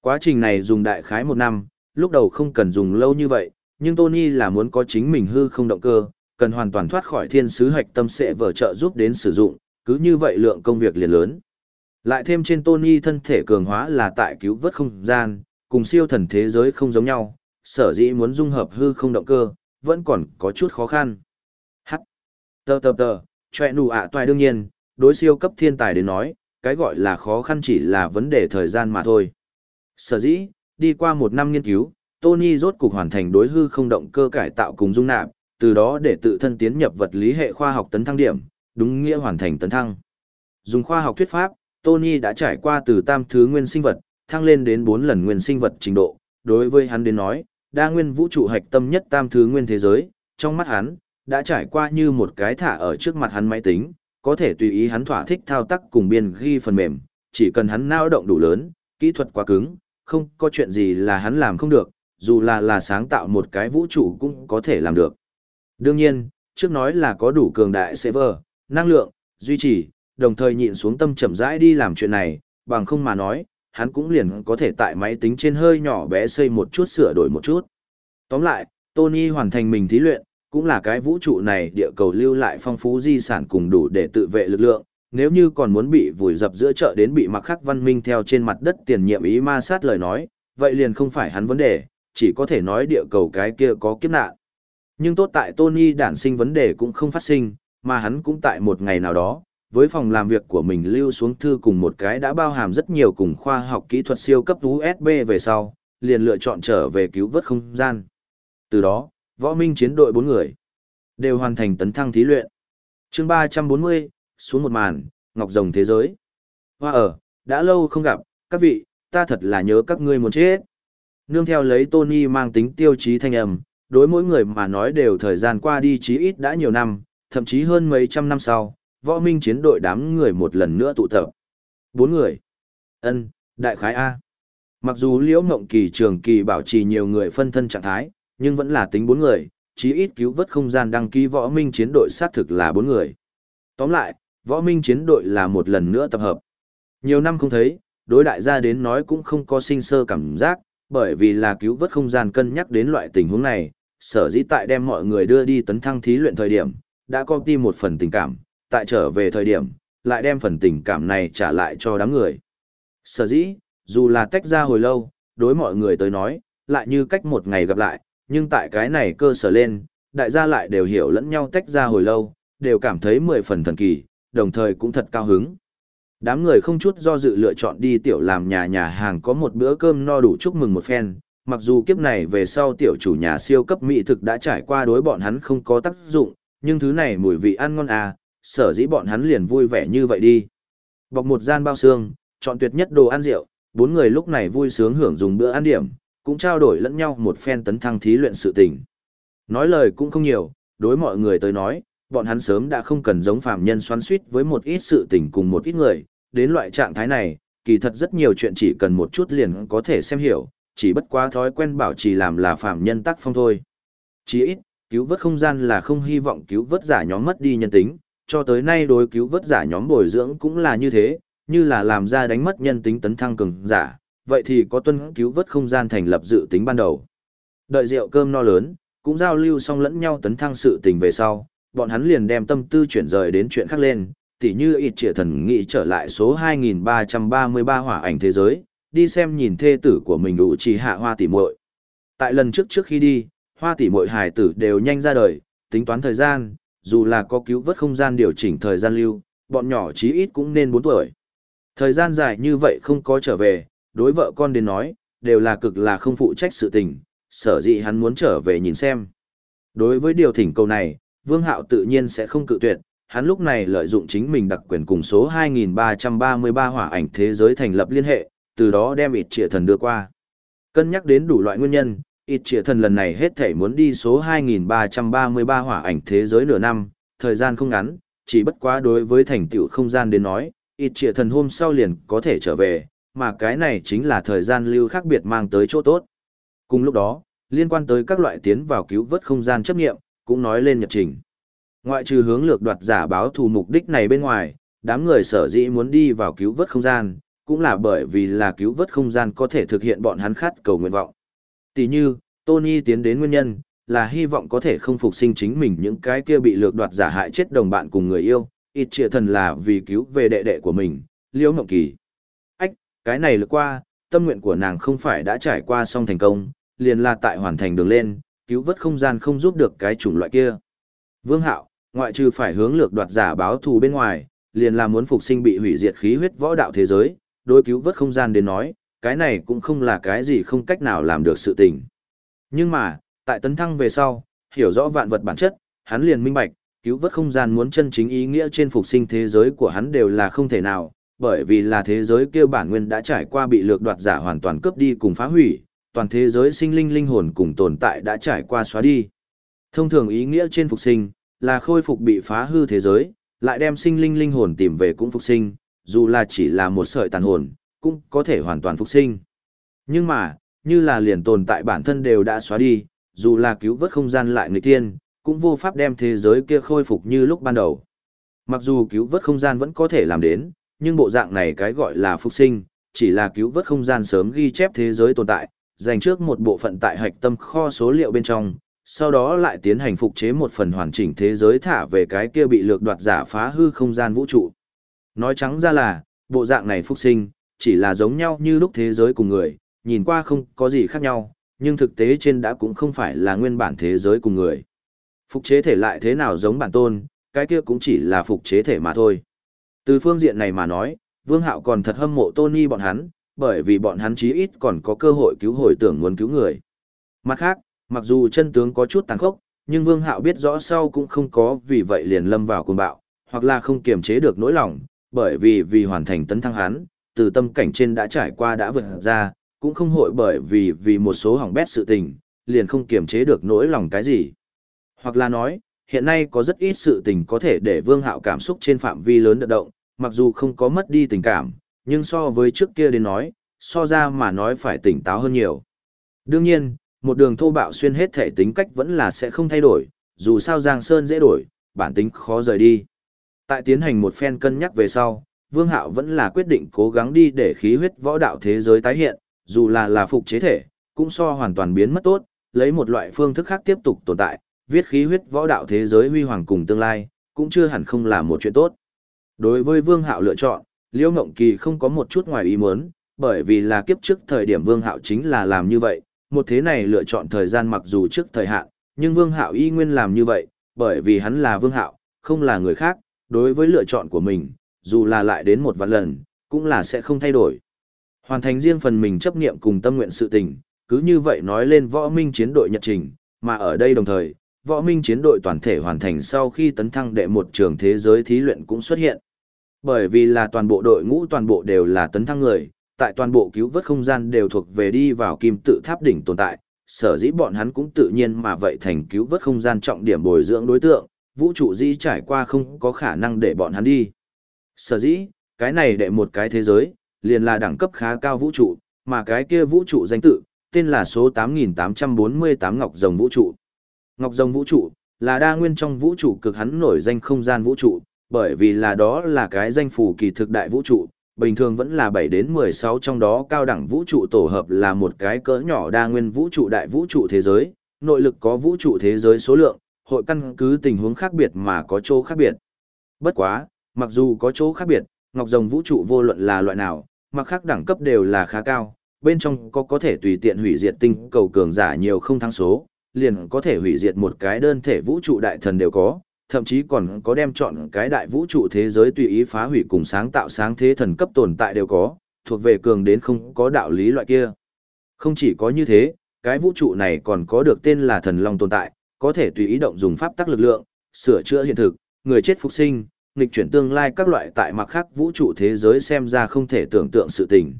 Quá trình này dùng đại khái một năm, lúc đầu không cần dùng lâu như vậy, nhưng Tony là muốn có chính mình hư không động cơ, cần hoàn toàn thoát khỏi thiên sứ hạch tâm sẽ vở trợ giúp đến sử dụng, cứ như vậy lượng công việc liền lớn. Lại thêm trên Tony thân thể cường hóa là tại cứu vớt không gian, cùng siêu thần thế giới không giống nhau, sở dĩ muốn dung hợp hư không động cơ, vẫn còn có chút khó khăn. Hắc. Tờ tờ tờ, chọe nụ ạ toài đương nhiên, đối siêu cấp thiên tài đến nói, cái gọi là khó khăn chỉ là vấn đề thời gian mà thôi. Sở dĩ, đi qua một năm nghiên cứu, Tony rốt cục hoàn thành đối hư không động cơ cải tạo cùng dung nạp, từ đó để tự thân tiến nhập vật lý hệ khoa học tấn thăng điểm, đúng nghĩa hoàn thành tấn thăng. Dùng khoa học thuyết pháp, Tony đã trải qua từ tam thứ nguyên sinh vật, thăng lên đến 4 lần nguyên sinh vật trình độ, đối với hắn đến nói, đa nguyên vũ trụ hạch tâm nhất tam thứ nguyên thế giới, trong mắt hắn, đã trải qua như một cái thả ở trước mặt hắn máy tính, có thể tùy ý hắn thỏa thích thao tác cùng biên ghi phần mềm, chỉ cần hắn nao động đủ lớn, kỹ thuật quá cứng, không có chuyện gì là hắn làm không được, dù là là sáng tạo một cái vũ trụ cũng có thể làm được. Đương nhiên, trước nói là có đủ cường đại server, năng lượng, duy trì, đồng thời nhịn xuống tâm chậm rãi đi làm chuyện này, bằng không mà nói, hắn cũng liền có thể tại máy tính trên hơi nhỏ bé xây một chút sửa đổi một chút. Tóm lại, Tony hoàn thành mình thí luyện, cũng là cái vũ trụ này địa cầu lưu lại phong phú di sản cùng đủ để tự vệ lực lượng, nếu như còn muốn bị vùi dập giữa chợ đến bị mặc khắc văn minh theo trên mặt đất tiền nhiệm ý ma sát lời nói, vậy liền không phải hắn vấn đề, chỉ có thể nói địa cầu cái kia có kiếp nạn. Nhưng tốt tại Tony đản sinh vấn đề cũng không phát sinh, mà hắn cũng tại một ngày nào đó, với phòng làm việc của mình lưu xuống thư cùng một cái đã bao hàm rất nhiều cùng khoa học kỹ thuật siêu cấp USB về sau, liền lựa chọn trở về cứu vớt không gian. Từ đó, võ minh chiến đội bốn người đều hoàn thành tấn thăng thí luyện. chương 340, xuống một màn, ngọc rồng thế giới. Hoa ở, đã lâu không gặp, các vị, ta thật là nhớ các ngươi muốn chết. Nương theo lấy Tony mang tính tiêu chí thanh âm, đối mỗi người mà nói đều thời gian qua đi chí ít đã nhiều năm, thậm chí hơn mấy trăm năm sau, võ minh chiến đội đám người một lần nữa tụ tập. Bốn người. ân đại khái A. Mặc dù Liễu Ngộng Kỳ trường kỳ bảo trì nhiều người phân thân trạng thái, nhưng vẫn là tính bốn người, chí ít cứu vớt không gian đăng ký võ minh chiến đội xác thực là bốn người. Tóm lại, võ minh chiến đội là một lần nữa tập hợp. Nhiều năm không thấy, đối đại gia đến nói cũng không có sinh sơ cảm giác, bởi vì là cứu vớt không gian cân nhắc đến loại tình huống này, sở dĩ tại đem mọi người đưa đi tấn thăng thí luyện thời điểm, đã có đi một phần tình cảm, tại trở về thời điểm, lại đem phần tình cảm này trả lại cho đám người. Sở dĩ, dù là tách ra hồi lâu, đối mọi người tới nói, lại như cách một ngày gặp lại, nhưng tại cái này cơ sở lên, đại gia lại đều hiểu lẫn nhau tách ra hồi lâu, đều cảm thấy mười phần thần kỳ, đồng thời cũng thật cao hứng. Đám người không chút do dự lựa chọn đi tiểu làm nhà nhà hàng có một bữa cơm no đủ chúc mừng một phen, mặc dù kiếp này về sau tiểu chủ nhà siêu cấp mỹ thực đã trải qua đối bọn hắn không có tác dụng, nhưng thứ này mùi vị ăn ngon à, sở dĩ bọn hắn liền vui vẻ như vậy đi. Bọc một gian bao xương, chọn tuyệt nhất đồ ăn rượu, bốn người lúc này vui sướng hưởng dùng bữa ăn điểm, cũng trao đổi lẫn nhau một phen tấn thăng thí luyện sự tình. Nói lời cũng không nhiều, đối mọi người tới nói, bọn hắn sớm đã không cần giống phàm nhân xoắn suýt với một ít sự tình cùng một ít người, đến loại trạng thái này, kỳ thật rất nhiều chuyện chỉ cần một chút liền có thể xem hiểu, chỉ bất quá thói quen bảo trì làm là phàm nhân tác phong thôi. Chỉ ít, cứu vớt không gian là không hy vọng cứu vớt giả nhóm mất đi nhân tính, cho tới nay đối cứu vớt giả nhóm bồi dưỡng cũng là như thế, như là làm ra đánh mất nhân tính tấn thăng cường giả, vậy thì có tuân cứu vớt không gian thành lập dự tính ban đầu. Đợi rượu cơm no lớn, cũng giao lưu xong lẫn nhau tấn thăng sự tình về sau, bọn hắn liền đem tâm tư chuyển rời đến chuyện khác lên, tỉ như ít trịa thần nghĩ trở lại số 2333 hỏa ảnh thế giới, đi xem nhìn thê tử của mình đủ trì hạ hoa tỉ muội. Tại lần trước trước khi đi, hoa tỉ muội hài tử đều nhanh ra đời, tính toán thời gian, dù là có cứu vớt không gian điều chỉnh thời gian lưu, bọn nhỏ chí ít cũng nên 4 tuổi. Thời gian dài như vậy không có trở về, đối vợ con đến nói, đều là cực là không phụ trách sự tình, sở dĩ hắn muốn trở về nhìn xem. Đối với điều thỉnh cầu này, Vương Hạo tự nhiên sẽ không cự tuyệt, hắn lúc này lợi dụng chính mình đặc quyền cùng số 2333 hỏa ảnh thế giới thành lập liên hệ, từ đó đem ịt trịa thần đưa qua. Cân nhắc đến đủ loại nguyên nhân, ít trịa thần lần này hết thể muốn đi số 2333 hỏa ảnh thế giới nửa năm, thời gian không ngắn, chỉ bất quá đối với thành tựu không gian đến nói, ít trịa thần hôm sau liền có thể trở về, mà cái này chính là thời gian lưu khác biệt mang tới chỗ tốt. Cùng lúc đó, liên quan tới các loại tiến vào cứu vớt không gian chấp nghiệm, cũng nói lên nhật trình. Ngoại trừ hướng lược đoạt giả báo thù mục đích này bên ngoài, đám người sở dĩ muốn đi vào cứu vớt không gian, cũng là bởi vì là cứu vớt không gian có thể thực hiện bọn hắn khát cầu nguyện vọng. Tỷ như, Tony tiến đến nguyên nhân, là hy vọng có thể không phục sinh chính mình những cái kia bị lược đoạt giả hại chết đồng bạn cùng người yêu, ít trịa thần là vì cứu về đệ đệ của mình, liễu ngọc kỳ. Ách, cái này lượt qua, tâm nguyện của nàng không phải đã trải qua xong thành công, liền là tại hoàn thành đường lên, cứu vớt không gian không giúp được cái chủng loại kia. Vương Hạo, ngoại trừ phải hướng lược đoạt giả báo thù bên ngoài, liền là muốn phục sinh bị hủy diệt khí huyết võ đạo thế giới, đối cứu vớt không gian đến nói, cái này cũng không là cái gì không cách nào làm được sự tình. Nhưng mà, tại tấn thăng về sau, hiểu rõ vạn vật bản chất, hắn liền minh bạch, cứu vớt không gian muốn chân chính ý nghĩa trên phục sinh thế giới của hắn đều là không thể nào, bởi vì là thế giới kia bản nguyên đã trải qua bị lược đoạt giả hoàn toàn cướp đi cùng phá hủy, toàn thế giới sinh linh linh hồn cùng tồn tại đã trải qua xóa đi. Thông thường ý nghĩa trên phục sinh, là khôi phục bị phá hư thế giới, lại đem sinh linh linh hồn tìm về cũng phục sinh, dù là chỉ là một sợi tàn hồn, cũng có thể hoàn toàn phục sinh. Nhưng mà, như là liền tồn tại bản thân đều đã xóa đi, dù là cứu vớt không gian lại người tiên, cũng vô pháp đem thế giới kia khôi phục như lúc ban đầu. Mặc dù cứu vớt không gian vẫn có thể làm đến, nhưng bộ dạng này cái gọi là phục sinh, chỉ là cứu vớt không gian sớm ghi chép thế giới tồn tại, dành trước một bộ phận tại hạch tâm kho số liệu bên trong, sau đó lại tiến hành phục chế một phần hoàn chỉnh thế giới thả về cái kia bị lược đoạt giả phá hư không gian vũ trụ. Nói trắng ra là, bộ dạng này phục sinh, chỉ là giống nhau như lúc thế giới cùng người, nhìn qua không có gì khác nhau, nhưng thực tế trên đã cũng không phải là nguyên bản thế giới cùng người. Phục chế thể lại thế nào giống bản tôn, cái kia cũng chỉ là phục chế thể mà thôi. Từ phương diện này mà nói, Vương Hạo còn thật hâm mộ Tony bọn hắn, bởi vì bọn hắn chí ít còn có cơ hội cứu hồi tưởng muốn cứu người. Mặt khác, mặc dù chân tướng có chút tàn khốc, nhưng Vương Hạo biết rõ sau cũng không có vì vậy liền lâm vào cuồng bạo, hoặc là không kiềm chế được nỗi lòng, bởi vì vì hoàn thành tấn thăng hắn, từ tâm cảnh trên đã trải qua đã vượt ra, cũng không hội bởi vì vì một số hỏng bét sự tình, liền không kiềm chế được nỗi lòng cái gì. Hoặc là nói, hiện nay có rất ít sự tình có thể để Vương Hạo cảm xúc trên phạm vi lớn đợt động, mặc dù không có mất đi tình cảm, nhưng so với trước kia đến nói, so ra mà nói phải tỉnh táo hơn nhiều. Đương nhiên, một đường thô bạo xuyên hết thể tính cách vẫn là sẽ không thay đổi, dù sao Giang Sơn dễ đổi, bản tính khó rời đi. Tại tiến hành một phen cân nhắc về sau, Vương Hạo vẫn là quyết định cố gắng đi để khí huyết võ đạo thế giới tái hiện, dù là là phục chế thể, cũng so hoàn toàn biến mất tốt, lấy một loại phương thức khác tiếp tục tồn tại, viết khí huyết võ đạo thế giới huy hoàng cùng tương lai, cũng chưa hẳn không là một chuyện tốt. Đối với Vương Hạo lựa chọn, Liễu Ngộng Kỳ không có một chút ngoài ý muốn, bởi vì là kiếp trước thời điểm Vương Hạo chính là làm như vậy, một thế này lựa chọn thời gian mặc dù trước thời hạn, nhưng Vương Hạo y nguyên làm như vậy, bởi vì hắn là Vương Hạo, không là người khác, đối với lựa chọn của mình, dù là lại đến một vạn lần, cũng là sẽ không thay đổi. Hoàn thành riêng phần mình chấp niệm cùng tâm nguyện sự tình, cứ như vậy nói lên võ minh chiến đội nhật trình, mà ở đây đồng thời, võ minh chiến đội toàn thể hoàn thành sau khi tấn thăng đệ một trường thế giới thí luyện cũng xuất hiện. Bởi vì là toàn bộ đội ngũ toàn bộ đều là tấn thăng người, tại toàn bộ cứu vớt không gian đều thuộc về đi vào kim tự tháp đỉnh tồn tại, sở dĩ bọn hắn cũng tự nhiên mà vậy thành cứu vớt không gian trọng điểm bồi dưỡng đối tượng, vũ trụ dĩ trải qua không có khả năng để bọn hắn đi. Sở dĩ, cái này đệ một cái thế giới, liền là đẳng cấp khá cao vũ trụ, mà cái kia vũ trụ danh tự, tên là số 8848 Ngọc Rồng Vũ trụ. Ngọc Rồng Vũ trụ, là đa nguyên trong vũ trụ cực hắn nổi danh không gian vũ trụ, bởi vì là đó là cái danh phủ kỳ thực đại vũ trụ, bình thường vẫn là 7 đến 16 trong đó cao đẳng vũ trụ tổ hợp là một cái cỡ nhỏ đa nguyên vũ trụ đại vũ trụ thế giới, nội lực có vũ trụ thế giới số lượng, hội căn cứ tình huống khác biệt mà có chỗ khác biệt. Bất quá, mặc dù có chỗ khác biệt, ngọc rồng vũ trụ vô luận là loại nào, mặc khác đẳng cấp đều là khá cao, bên trong có có thể tùy tiện hủy diệt tinh cầu cường giả nhiều không thắng số, liền có thể hủy diệt một cái đơn thể vũ trụ đại thần đều có, thậm chí còn có đem chọn cái đại vũ trụ thế giới tùy ý phá hủy cùng sáng tạo sáng thế thần cấp tồn tại đều có, thuộc về cường đến không có đạo lý loại kia. Không chỉ có như thế, cái vũ trụ này còn có được tên là thần long tồn tại, có thể tùy ý động dùng pháp tắc lực lượng, sửa chữa hiện thực, người chết phục sinh, nghịch chuyển tương lai các loại tại mặt khác vũ trụ thế giới xem ra không thể tưởng tượng sự tình.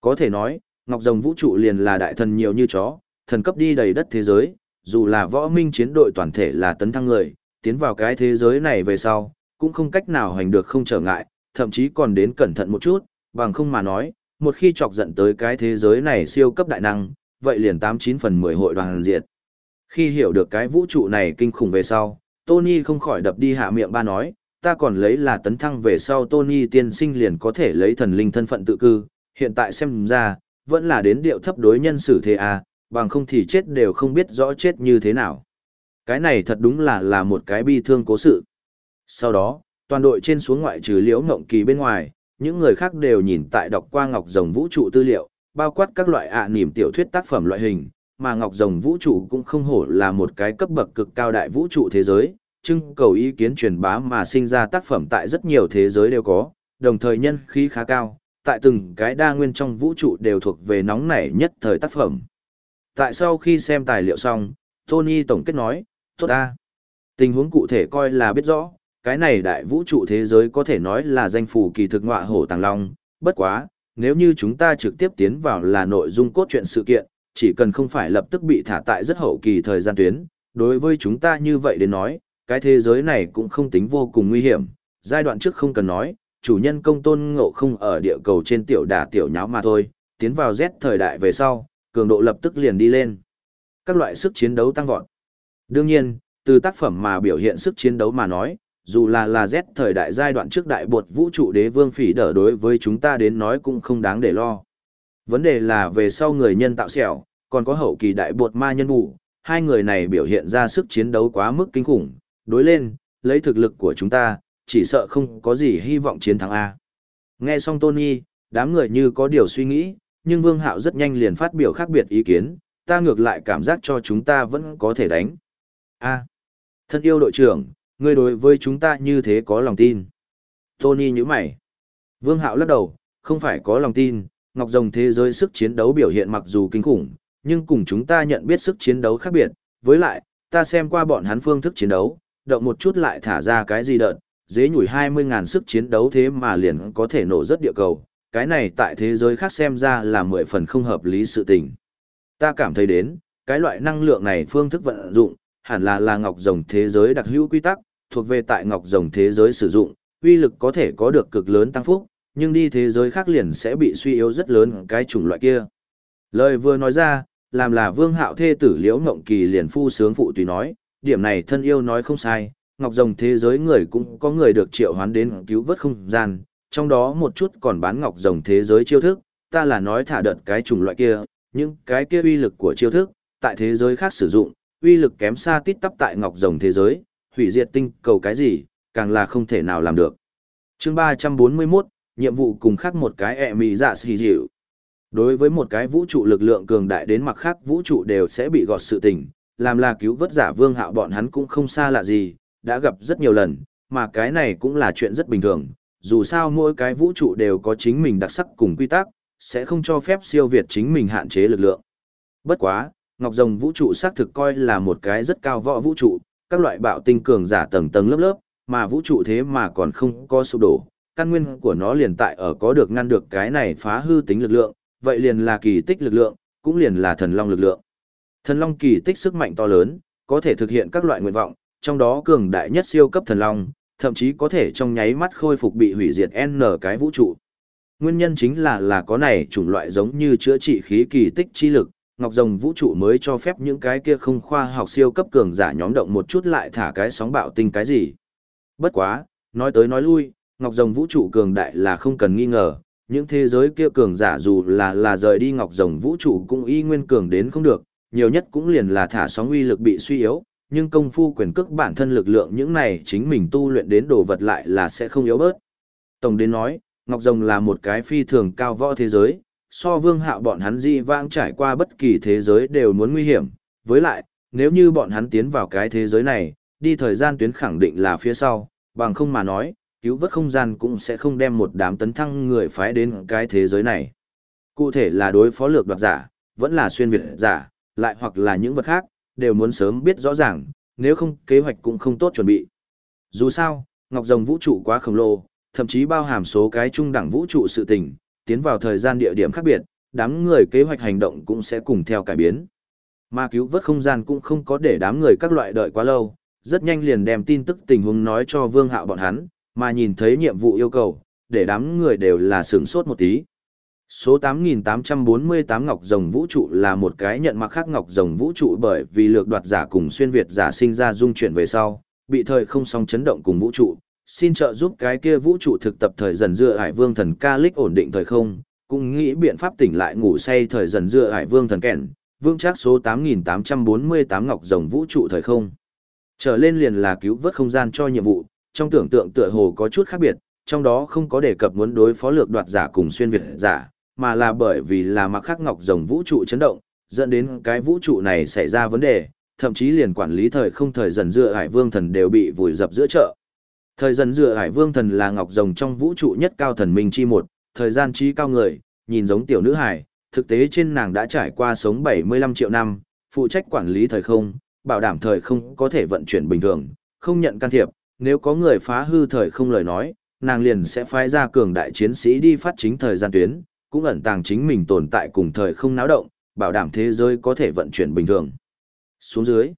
Có thể nói, Ngọc Rồng vũ trụ liền là đại thần nhiều như chó, thần cấp đi đầy đất thế giới, dù là võ minh chiến đội toàn thể là tấn thăng người, tiến vào cái thế giới này về sau, cũng không cách nào hành được không trở ngại, thậm chí còn đến cẩn thận một chút, bằng không mà nói, một khi chọc giận tới cái thế giới này siêu cấp đại năng, vậy liền 89 phần 10 hội đoàn diệt. Khi hiểu được cái vũ trụ này kinh khủng về sau, Tony không khỏi đập đi hạ miệng ba nói, ta còn lấy là tấn thăng về sau Tony tiên sinh liền có thể lấy thần linh thân phận tự cư, hiện tại xem ra, vẫn là đến điệu thấp đối nhân xử thế à, bằng không thì chết đều không biết rõ chết như thế nào. Cái này thật đúng là là một cái bi thương cố sự. Sau đó, toàn đội trên xuống ngoại trừ liễu ngộng kỳ bên ngoài, những người khác đều nhìn tại đọc qua ngọc rồng vũ trụ tư liệu, bao quát các loại ạ niềm tiểu thuyết tác phẩm loại hình, mà ngọc rồng vũ trụ cũng không hổ là một cái cấp bậc cực cao đại vũ trụ thế giới, trưng cầu ý kiến truyền bá mà sinh ra tác phẩm tại rất nhiều thế giới đều có, đồng thời nhân khí khá cao, tại từng cái đa nguyên trong vũ trụ đều thuộc về nóng nảy nhất thời tác phẩm. Tại sau khi xem tài liệu xong, Tony tổng kết nói, Tốt ta. Tình huống cụ thể coi là biết rõ, cái này đại vũ trụ thế giới có thể nói là danh phủ kỳ thực ngọa hổ tàng long, bất quá, nếu như chúng ta trực tiếp tiến vào là nội dung cốt truyện sự kiện, chỉ cần không phải lập tức bị thả tại rất hậu kỳ thời gian tuyến, đối với chúng ta như vậy đến nói, cái thế giới này cũng không tính vô cùng nguy hiểm, giai đoạn trước không cần nói, chủ nhân công tôn ngộ không ở địa cầu trên tiểu đà tiểu nháo mà thôi, tiến vào Z thời đại về sau, cường độ lập tức liền đi lên. Các loại sức chiến đấu tăng vọt. Đương nhiên, từ tác phẩm mà biểu hiện sức chiến đấu mà nói, dù là là Z thời đại giai đoạn trước đại bột vũ trụ đế vương phỉ đỡ đối với chúng ta đến nói cũng không đáng để lo. Vấn đề là về sau người nhân tạo xẻo, còn có hậu kỳ đại bột ma nhân bù, hai người này biểu hiện ra sức chiến đấu quá mức kinh khủng, đối lên, lấy thực lực của chúng ta, chỉ sợ không có gì hy vọng chiến thắng A. Nghe xong Tony, đám người như có điều suy nghĩ, nhưng Vương Hạo rất nhanh liền phát biểu khác biệt ý kiến, ta ngược lại cảm giác cho chúng ta vẫn có thể đánh. A. thân yêu đội trưởng, ngươi đối với chúng ta như thế có lòng tin. Tony nhíu mày. Vương Hạo lắc đầu, không phải có lòng tin, Ngọc Rồng thế giới sức chiến đấu biểu hiện mặc dù kinh khủng, nhưng cùng chúng ta nhận biết sức chiến đấu khác biệt, với lại, ta xem qua bọn hắn phương thức chiến đấu, động một chút lại thả ra cái gì đợt, dế nhủi 20.000 sức chiến đấu thế mà liền có thể nổ rất địa cầu, cái này tại thế giới khác xem ra là 10 phần không hợp lý sự tình. Ta cảm thấy đến, cái loại năng lượng này phương thức vận dụng, hẳn là là ngọc rồng thế giới đặc hữu quy tắc, thuộc về tại ngọc rồng thế giới sử dụng, uy lực có thể có được cực lớn tăng phúc, nhưng đi thế giới khác liền sẽ bị suy yếu rất lớn cái chủng loại kia. Lời vừa nói ra, làm là vương hạo thê tử liễu ngộng kỳ liền phu sướng phụ tùy nói, điểm này thân yêu nói không sai, ngọc rồng thế giới người cũng có người được triệu hoán đến cứu vớt không gian, trong đó một chút còn bán ngọc rồng thế giới chiêu thức, ta là nói thả đợt cái chủng loại kia, nhưng cái kia uy lực của chiêu thức, tại thế giới khác sử dụng, uy lực kém xa tít tắp tại ngọc rồng thế giới, hủy diệt tinh cầu cái gì, càng là không thể nào làm được. chương 341, nhiệm vụ cùng khác một cái ẹ mì dạ xì dịu. Đối với một cái vũ trụ lực lượng cường đại đến mặt khác vũ trụ đều sẽ bị gọt sự tình, làm là cứu vớt giả vương hạo bọn hắn cũng không xa lạ gì, đã gặp rất nhiều lần, mà cái này cũng là chuyện rất bình thường, dù sao mỗi cái vũ trụ đều có chính mình đặc sắc cùng quy tắc, sẽ không cho phép siêu việt chính mình hạn chế lực lượng. Bất quá, Ngọc Rồng vũ trụ xác thực coi là một cái rất cao võ vũ trụ, các loại bạo tinh cường giả tầng tầng lớp lớp, mà vũ trụ thế mà còn không có sụp đổ, căn nguyên của nó liền tại ở có được ngăn được cái này phá hư tính lực lượng, vậy liền là kỳ tích lực lượng, cũng liền là thần long lực lượng. Thần long kỳ tích sức mạnh to lớn, có thể thực hiện các loại nguyện vọng, trong đó cường đại nhất siêu cấp thần long, thậm chí có thể trong nháy mắt khôi phục bị hủy diệt N cái vũ trụ. Nguyên nhân chính là là có này chủng loại giống như chữa trị khí kỳ tích chi lực, Ngọc Rồng vũ trụ mới cho phép những cái kia không khoa học siêu cấp cường giả nhóm động một chút lại thả cái sóng bạo tinh cái gì. Bất quá, nói tới nói lui, Ngọc Rồng vũ trụ cường đại là không cần nghi ngờ, những thế giới kia cường giả dù là là rời đi Ngọc Rồng vũ trụ cũng y nguyên cường đến không được, nhiều nhất cũng liền là thả sóng uy lực bị suy yếu, nhưng công phu quyền cước bản thân lực lượng những này chính mình tu luyện đến đồ vật lại là sẽ không yếu bớt. Tổng đến nói, Ngọc Rồng là một cái phi thường cao võ thế giới, so vương hạo bọn hắn di vãng trải qua bất kỳ thế giới đều muốn nguy hiểm, với lại, nếu như bọn hắn tiến vào cái thế giới này, đi thời gian tuyến khẳng định là phía sau, bằng không mà nói, cứu vớt không gian cũng sẽ không đem một đám tấn thăng người phái đến cái thế giới này. Cụ thể là đối phó lược đoạt giả, vẫn là xuyên việt giả, lại hoặc là những vật khác, đều muốn sớm biết rõ ràng, nếu không kế hoạch cũng không tốt chuẩn bị. Dù sao, Ngọc Rồng vũ trụ quá khổng lồ, thậm chí bao hàm số cái trung đẳng vũ trụ sự tình, tiến vào thời gian địa điểm khác biệt, đám người kế hoạch hành động cũng sẽ cùng theo cải biến. Mà cứu vớt không gian cũng không có để đám người các loại đợi quá lâu, rất nhanh liền đem tin tức tình huống nói cho Vương Hạo bọn hắn, mà nhìn thấy nhiệm vụ yêu cầu, để đám người đều là sửng sốt một tí. Số 8848 Ngọc Rồng Vũ trụ là một cái nhận mặc khác Ngọc Rồng Vũ trụ bởi vì lược đoạt giả cùng xuyên Việt giả sinh ra dung chuyển về sau, bị thời không song chấn động cùng vũ trụ, xin trợ giúp cái kia vũ trụ thực tập thời dần dựa hải vương thần ca lích ổn định thời không, cũng nghĩ biện pháp tỉnh lại ngủ say thời dần dựa hải vương thần kẹn vương chắc số 8848 Ngọc Rồng Vũ trụ thời không. Trở lên liền là cứu vớt không gian cho nhiệm vụ, trong tưởng tượng tựa hồ có chút khác biệt, trong đó không có đề cập muốn đối phó lược đoạt giả cùng xuyên Việt giả mà là bởi vì là mặc khắc ngọc rồng vũ trụ chấn động, dẫn đến cái vũ trụ này xảy ra vấn đề, thậm chí liền quản lý thời không thời dần dựa hải vương thần đều bị vùi dập giữa chợ. Thời dần dựa hải vương thần là ngọc rồng trong vũ trụ nhất cao thần minh chi một, thời gian trí cao người, nhìn giống tiểu nữ hải, thực tế trên nàng đã trải qua sống 75 triệu năm, phụ trách quản lý thời không, bảo đảm thời không có thể vận chuyển bình thường, không nhận can thiệp, nếu có người phá hư thời không lời nói, nàng liền sẽ phái ra cường đại chiến sĩ đi phát chính thời gian tuyến, cũng ẩn tàng chính mình tồn tại cùng thời không náo động, bảo đảm thế giới có thể vận chuyển bình thường. Xuống dưới,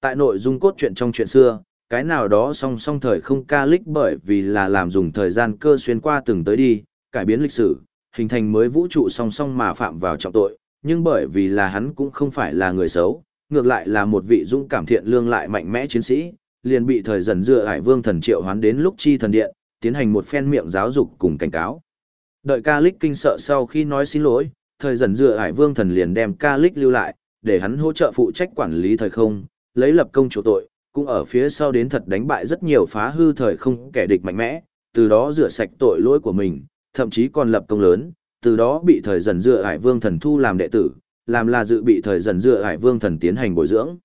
tại nội dung cốt truyện trong chuyện xưa, cái nào đó song song thời không ca lích bởi vì là làm dùng thời gian cơ xuyên qua từng tới đi, cải biến lịch sử, hình thành mới vũ trụ song song mà phạm vào trọng tội, nhưng bởi vì là hắn cũng không phải là người xấu, ngược lại là một vị dũng cảm thiện lương lại mạnh mẽ chiến sĩ, liền bị thời dần dựa hải vương thần triệu hoán đến lúc chi thần điện, tiến hành một phen miệng giáo dục cùng cảnh cáo. Đợi ca lích kinh sợ sau khi nói xin lỗi, thời dần dựa hải vương thần liền đem ca lích lưu lại, để hắn hỗ trợ phụ trách quản lý thời không, lấy lập công chủ tội, cũng ở phía sau đến thật đánh bại rất nhiều phá hư thời không kẻ địch mạnh mẽ, từ đó rửa sạch tội lỗi của mình, thậm chí còn lập công lớn, từ đó bị thời dần dựa hải vương thần thu làm đệ tử, làm là dự bị thời dần dựa hải vương thần tiến hành bồi dưỡng.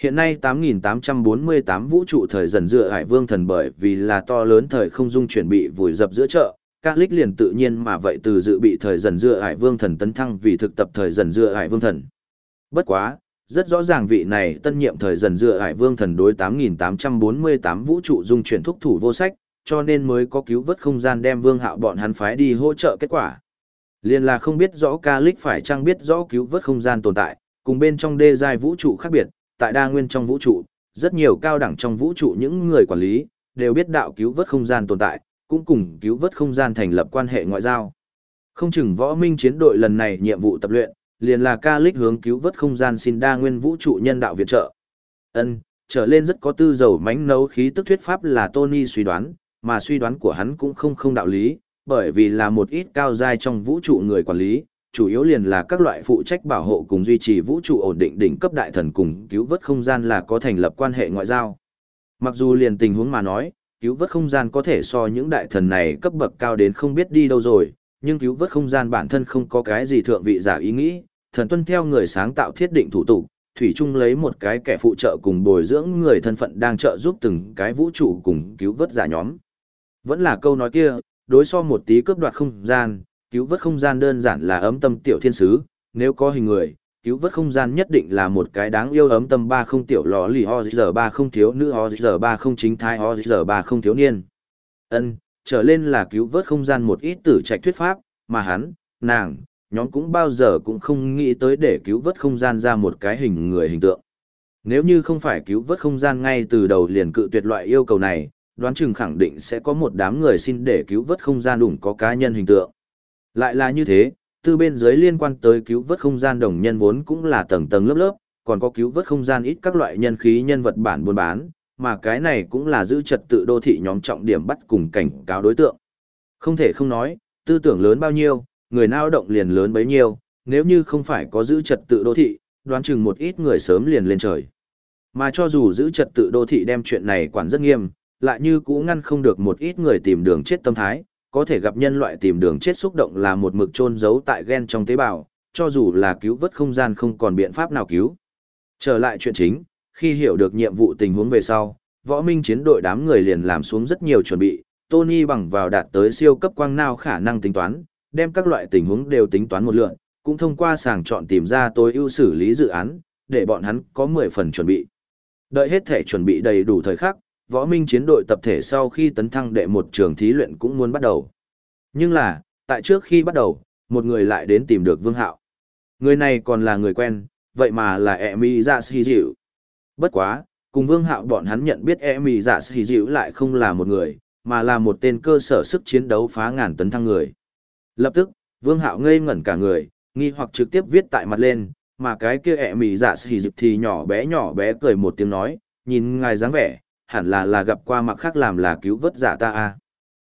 Hiện nay 8.848 vũ trụ thời dần dựa hải vương thần bởi vì là to lớn thời không dung chuyển bị vùi dập giữa chợ, Ca lích liền tự nhiên mà vậy từ dự bị thời dần dựa hải vương thần tấn thăng vì thực tập thời dần dựa hải vương thần. Bất quá, rất rõ ràng vị này tân nhiệm thời dần dựa hải vương thần đối 8.848 vũ trụ dung chuyển thúc thủ vô sách, cho nên mới có cứu vớt không gian đem vương hạo bọn hắn phái đi hỗ trợ kết quả. Liên là không biết rõ ca lích phải chăng biết rõ cứu vớt không gian tồn tại, cùng bên trong đê giai vũ trụ khác biệt, tại đa nguyên trong vũ trụ, rất nhiều cao đẳng trong vũ trụ những người quản lý, đều biết đạo cứu vớt không gian tồn tại, cũng cùng cứu vớt không gian thành lập quan hệ ngoại giao. Không chừng võ minh chiến đội lần này nhiệm vụ tập luyện, liền là ca lích hướng cứu vớt không gian xin đa nguyên vũ trụ nhân đạo viện trợ. Ân, trở lên rất có tư dầu mánh nấu khí tức thuyết pháp là Tony suy đoán, mà suy đoán của hắn cũng không không đạo lý, bởi vì là một ít cao giai trong vũ trụ người quản lý, chủ yếu liền là các loại phụ trách bảo hộ cùng duy trì vũ trụ ổn định đỉnh cấp đại thần cùng cứu vớt không gian là có thành lập quan hệ ngoại giao. Mặc dù liền tình huống mà nói, cứu vớt không gian có thể so những đại thần này cấp bậc cao đến không biết đi đâu rồi, nhưng cứu vớt không gian bản thân không có cái gì thượng vị giả ý nghĩ, thần tuân theo người sáng tạo thiết định thủ tục, thủy chung lấy một cái kẻ phụ trợ cùng bồi dưỡng người thân phận đang trợ giúp từng cái vũ trụ cùng cứu vớt giả nhóm. Vẫn là câu nói kia, đối so một tí cướp đoạt không gian, cứu vớt không gian đơn giản là ấm tâm tiểu thiên sứ, nếu có hình người, cứu vớt không gian nhất định là một cái đáng yêu ấm tâm ba không tiểu lò lì ho giờ ba không thiếu nữ ho giờ ba không chính thái ho giờ ba không thiếu niên. Ân, trở lên là cứu vớt không gian một ít tử trạch thuyết pháp, mà hắn, nàng, nhóm cũng bao giờ cũng không nghĩ tới để cứu vớt không gian ra một cái hình người hình tượng. Nếu như không phải cứu vớt không gian ngay từ đầu liền cự tuyệt loại yêu cầu này, đoán chừng khẳng định sẽ có một đám người xin để cứu vớt không gian đủng có cá nhân hình tượng. Lại là như thế, từ bên dưới liên quan tới cứu vớt không gian đồng nhân vốn cũng là tầng tầng lớp lớp, còn có cứu vớt không gian ít các loại nhân khí nhân vật bản buôn bán, mà cái này cũng là giữ trật tự đô thị nhóm trọng điểm bắt cùng cảnh cáo đối tượng. Không thể không nói, tư tưởng lớn bao nhiêu, người lao động liền lớn bấy nhiêu, nếu như không phải có giữ trật tự đô thị, đoán chừng một ít người sớm liền lên trời. Mà cho dù giữ trật tự đô thị đem chuyện này quản rất nghiêm, lại như cũng ngăn không được một ít người tìm đường chết tâm thái, có thể gặp nhân loại tìm đường chết xúc động là một mực chôn giấu tại gen trong tế bào, cho dù là cứu vớt không gian không còn biện pháp nào cứu. Trở lại chuyện chính, khi hiểu được nhiệm vụ tình huống về sau, võ minh chiến đội đám người liền làm xuống rất nhiều chuẩn bị, Tony bằng vào đạt tới siêu cấp quang nào khả năng tính toán, đem các loại tình huống đều tính toán một lượt, cũng thông qua sàng chọn tìm ra tối ưu xử lý dự án, để bọn hắn có 10 phần chuẩn bị. Đợi hết thể chuẩn bị đầy đủ thời khắc, võ minh chiến đội tập thể sau khi tấn thăng đệ một trường thí luyện cũng muốn bắt đầu. Nhưng là, tại trước khi bắt đầu, một người lại đến tìm được Vương Hạo. Người này còn là người quen, vậy mà là Emi Dạ Sĩ dịu. Bất quá, cùng Vương Hạo bọn hắn nhận biết Emi Dạ Sĩ dịu lại không là một người, mà là một tên cơ sở sức chiến đấu phá ngàn tấn thăng người. Lập tức, Vương Hạo ngây ngẩn cả người, nghi hoặc trực tiếp viết tại mặt lên, mà cái kia Emi Dạ Sĩ Diệu thì nhỏ bé nhỏ bé cười một tiếng nói, nhìn ngài dáng vẻ, hẳn là là gặp qua mặc khác làm là cứu vớt giả ta a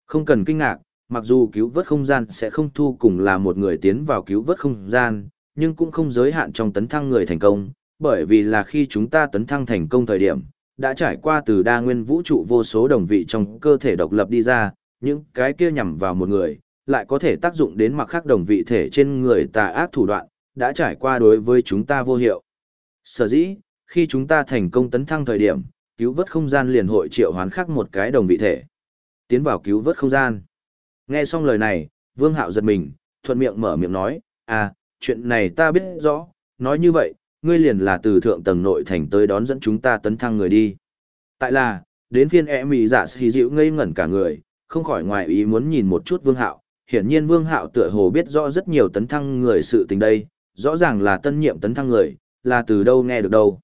Không cần kinh ngạc, mặc dù cứu vớt không gian sẽ không thu cùng là một người tiến vào cứu vớt không gian, nhưng cũng không giới hạn trong tấn thăng người thành công, bởi vì là khi chúng ta tấn thăng thành công thời điểm, đã trải qua từ đa nguyên vũ trụ vô số đồng vị trong cơ thể độc lập đi ra, những cái kia nhằm vào một người, lại có thể tác dụng đến mặc khác đồng vị thể trên người tà ác thủ đoạn, đã trải qua đối với chúng ta vô hiệu. Sở dĩ, khi chúng ta thành công tấn thăng thời điểm, cứu vớt không gian liền hội triệu hoán khắc một cái đồng vị thể. Tiến vào cứu vớt không gian. Nghe xong lời này, Vương Hạo giật mình, thuận miệng mở miệng nói, à, chuyện này ta biết rõ, nói như vậy, ngươi liền là từ thượng tầng nội thành tới đón dẫn chúng ta tấn thăng người đi. Tại là, đến phiên e mị dạ xì dịu ngây ngẩn cả người, không khỏi ngoài ý muốn nhìn một chút vương hạo. Hiển nhiên vương hạo tựa hồ biết rõ rất nhiều tấn thăng người sự tình đây, rõ ràng là tân nhiệm tấn thăng người, là từ đâu nghe được đâu.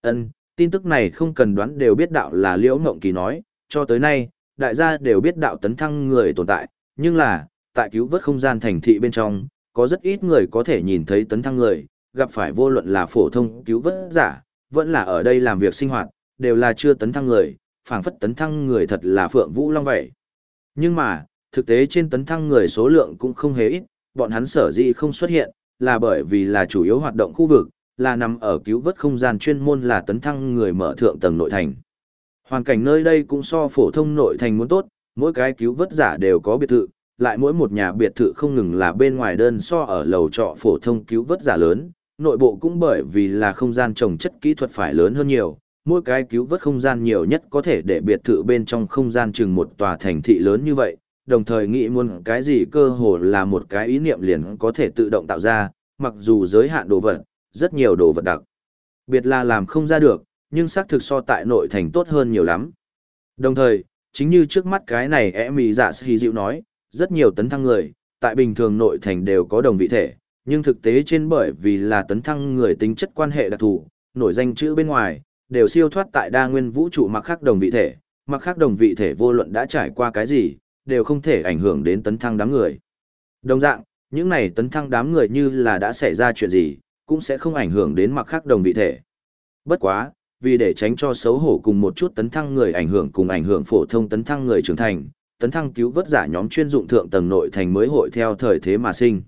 Ân, tin tức này không cần đoán đều biết đạo là Liễu Ngộng Kỳ nói, cho tới nay, đại gia đều biết đạo tấn thăng người tồn tại, nhưng là, tại cứu vớt không gian thành thị bên trong, có rất ít người có thể nhìn thấy tấn thăng người, gặp phải vô luận là phổ thông cứu vớt giả, vẫn là ở đây làm việc sinh hoạt, đều là chưa tấn thăng người, phảng phất tấn thăng người thật là Phượng Vũ Long vậy. Nhưng mà, thực tế trên tấn thăng người số lượng cũng không hề ít, bọn hắn sở dĩ không xuất hiện, là bởi vì là chủ yếu hoạt động khu vực, là nằm ở cứu vớt không gian chuyên môn là tấn thăng người mở thượng tầng nội thành. Hoàn cảnh nơi đây cũng so phổ thông nội thành muốn tốt, mỗi cái cứu vớt giả đều có biệt thự, lại mỗi một nhà biệt thự không ngừng là bên ngoài đơn so ở lầu trọ phổ thông cứu vớt giả lớn, nội bộ cũng bởi vì là không gian trồng chất kỹ thuật phải lớn hơn nhiều, mỗi cái cứu vớt không gian nhiều nhất có thể để biệt thự bên trong không gian chừng một tòa thành thị lớn như vậy, đồng thời nghĩ muốn cái gì cơ hồ là một cái ý niệm liền có thể tự động tạo ra, mặc dù giới hạn đồ vật, rất nhiều đồ vật đặc. Biệt là làm không ra được, nhưng xác thực so tại nội thành tốt hơn nhiều lắm. Đồng thời, chính như trước mắt cái này ẻ mì giả sĩ dịu nói, rất nhiều tấn thăng người, tại bình thường nội thành đều có đồng vị thể, nhưng thực tế trên bởi vì là tấn thăng người tính chất quan hệ đặc thù, nổi danh chữ bên ngoài, đều siêu thoát tại đa nguyên vũ trụ mặc khác đồng vị thể, mặc khác đồng vị thể vô luận đã trải qua cái gì, đều không thể ảnh hưởng đến tấn thăng đám người. Đồng dạng, những này tấn thăng đám người như là đã xảy ra chuyện gì, cũng sẽ không ảnh hưởng đến mặc khác đồng vị thể. Bất quá, vì để tránh cho xấu hổ cùng một chút tấn thăng người ảnh hưởng cùng ảnh hưởng phổ thông tấn thăng người trưởng thành, tấn thăng cứu vớt giả nhóm chuyên dụng thượng tầng nội thành mới hội theo thời thế mà sinh.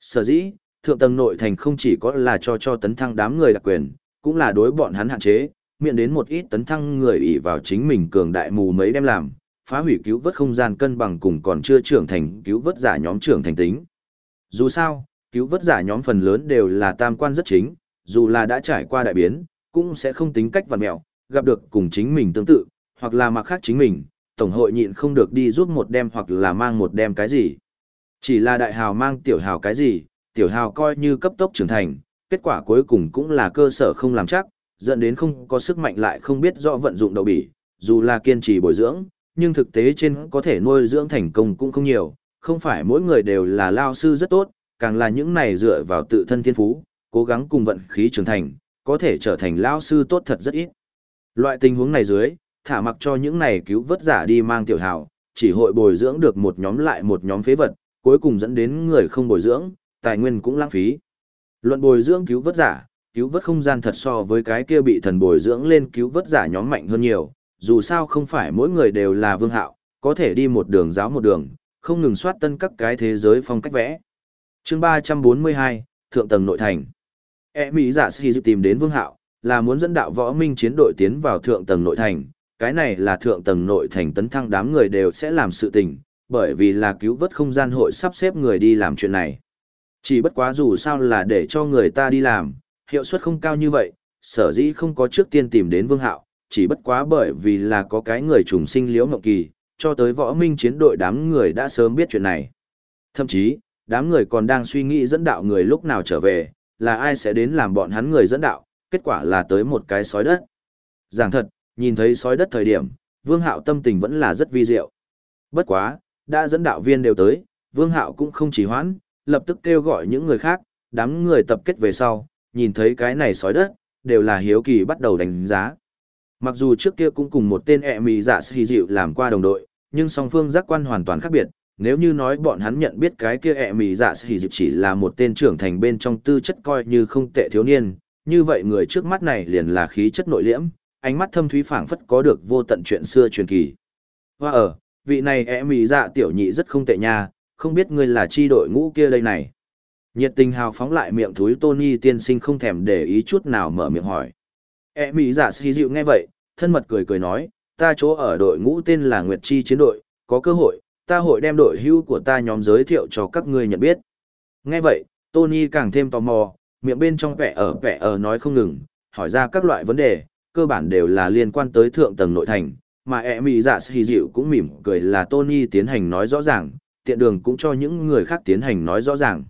Sở dĩ, thượng tầng nội thành không chỉ có là cho cho tấn thăng đám người đặc quyền, cũng là đối bọn hắn hạn chế, miệng đến một ít tấn thăng người ỷ vào chính mình cường đại mù mấy đem làm, phá hủy cứu vớt không gian cân bằng cùng còn chưa trưởng thành cứu vớt giả nhóm trưởng thành tính. Dù sao, cứu vớt giả nhóm phần lớn đều là tam quan rất chính, dù là đã trải qua đại biến, cũng sẽ không tính cách vặn mẹo, gặp được cùng chính mình tương tự, hoặc là mặc khác chính mình, tổng hội nhịn không được đi giúp một đem hoặc là mang một đem cái gì. Chỉ là đại hào mang tiểu hào cái gì, tiểu hào coi như cấp tốc trưởng thành, kết quả cuối cùng cũng là cơ sở không làm chắc, dẫn đến không có sức mạnh lại không biết rõ vận dụng đầu bỉ, dù là kiên trì bồi dưỡng, nhưng thực tế trên có thể nuôi dưỡng thành công cũng không nhiều, không phải mỗi người đều là lao sư rất tốt, càng là những này dựa vào tự thân thiên phú, cố gắng cùng vận khí trưởng thành, có thể trở thành lão sư tốt thật rất ít. Loại tình huống này dưới, thả mặc cho những này cứu vớt giả đi mang tiểu hào, chỉ hội bồi dưỡng được một nhóm lại một nhóm phế vật, cuối cùng dẫn đến người không bồi dưỡng, tài nguyên cũng lãng phí. Luận bồi dưỡng cứu vớt giả, cứu vớt không gian thật so với cái kia bị thần bồi dưỡng lên cứu vớt giả nhóm mạnh hơn nhiều, dù sao không phải mỗi người đều là vương hạo, có thể đi một đường giáo một đường, không ngừng soát tân các cái thế giới phong cách vẽ chương 342, Thượng tầng nội thành. E Mỹ giả sĩ tìm đến vương hạo, là muốn dẫn đạo võ minh chiến đội tiến vào thượng tầng nội thành, cái này là thượng tầng nội thành tấn thăng đám người đều sẽ làm sự tình, bởi vì là cứu vớt không gian hội sắp xếp người đi làm chuyện này. Chỉ bất quá dù sao là để cho người ta đi làm, hiệu suất không cao như vậy, sở dĩ không có trước tiên tìm đến vương hạo, chỉ bất quá bởi vì là có cái người trùng sinh liễu ngọc kỳ, cho tới võ minh chiến đội đám người đã sớm biết chuyện này. Thậm chí, đám người còn đang suy nghĩ dẫn đạo người lúc nào trở về, là ai sẽ đến làm bọn hắn người dẫn đạo, kết quả là tới một cái sói đất. Giảng thật, nhìn thấy sói đất thời điểm, vương hạo tâm tình vẫn là rất vi diệu. Bất quá, đã dẫn đạo viên đều tới, vương hạo cũng không chỉ hoãn, lập tức kêu gọi những người khác, đám người tập kết về sau, nhìn thấy cái này sói đất, đều là hiếu kỳ bắt đầu đánh giá. Mặc dù trước kia cũng cùng một tên ẹ mì dạ giả sĩ dịu làm qua đồng đội, nhưng song phương giác quan hoàn toàn khác biệt. Nếu như nói bọn hắn nhận biết cái kia ẹ mì dạ sĩ dịp chỉ là một tên trưởng thành bên trong tư chất coi như không tệ thiếu niên, như vậy người trước mắt này liền là khí chất nội liễm, ánh mắt thâm thúy phảng phất có được vô tận chuyện xưa truyền kỳ. Hoa ở, vị này ẹ mì dạ tiểu nhị rất không tệ nha, không biết ngươi là chi đội ngũ kia đây này. Nhiệt tình hào phóng lại miệng thúi Tony tiên sinh không thèm để ý chút nào mở miệng hỏi. E mì dạ sĩ dịu nghe vậy, thân mật cười cười nói, ta chỗ ở đội ngũ tên là Nguyệt Chi chiến đội, có cơ hội, ta hội đem đội hưu của ta nhóm giới thiệu cho các ngươi nhận biết. Nghe vậy, Tony càng thêm tò mò, miệng bên trong vẻ ở vẻ ở nói không ngừng, hỏi ra các loại vấn đề, cơ bản đều là liên quan tới thượng tầng nội thành, mà ẹ mì dạ giả sĩ dịu cũng mỉm cười là Tony tiến hành nói rõ ràng, tiện đường cũng cho những người khác tiến hành nói rõ ràng.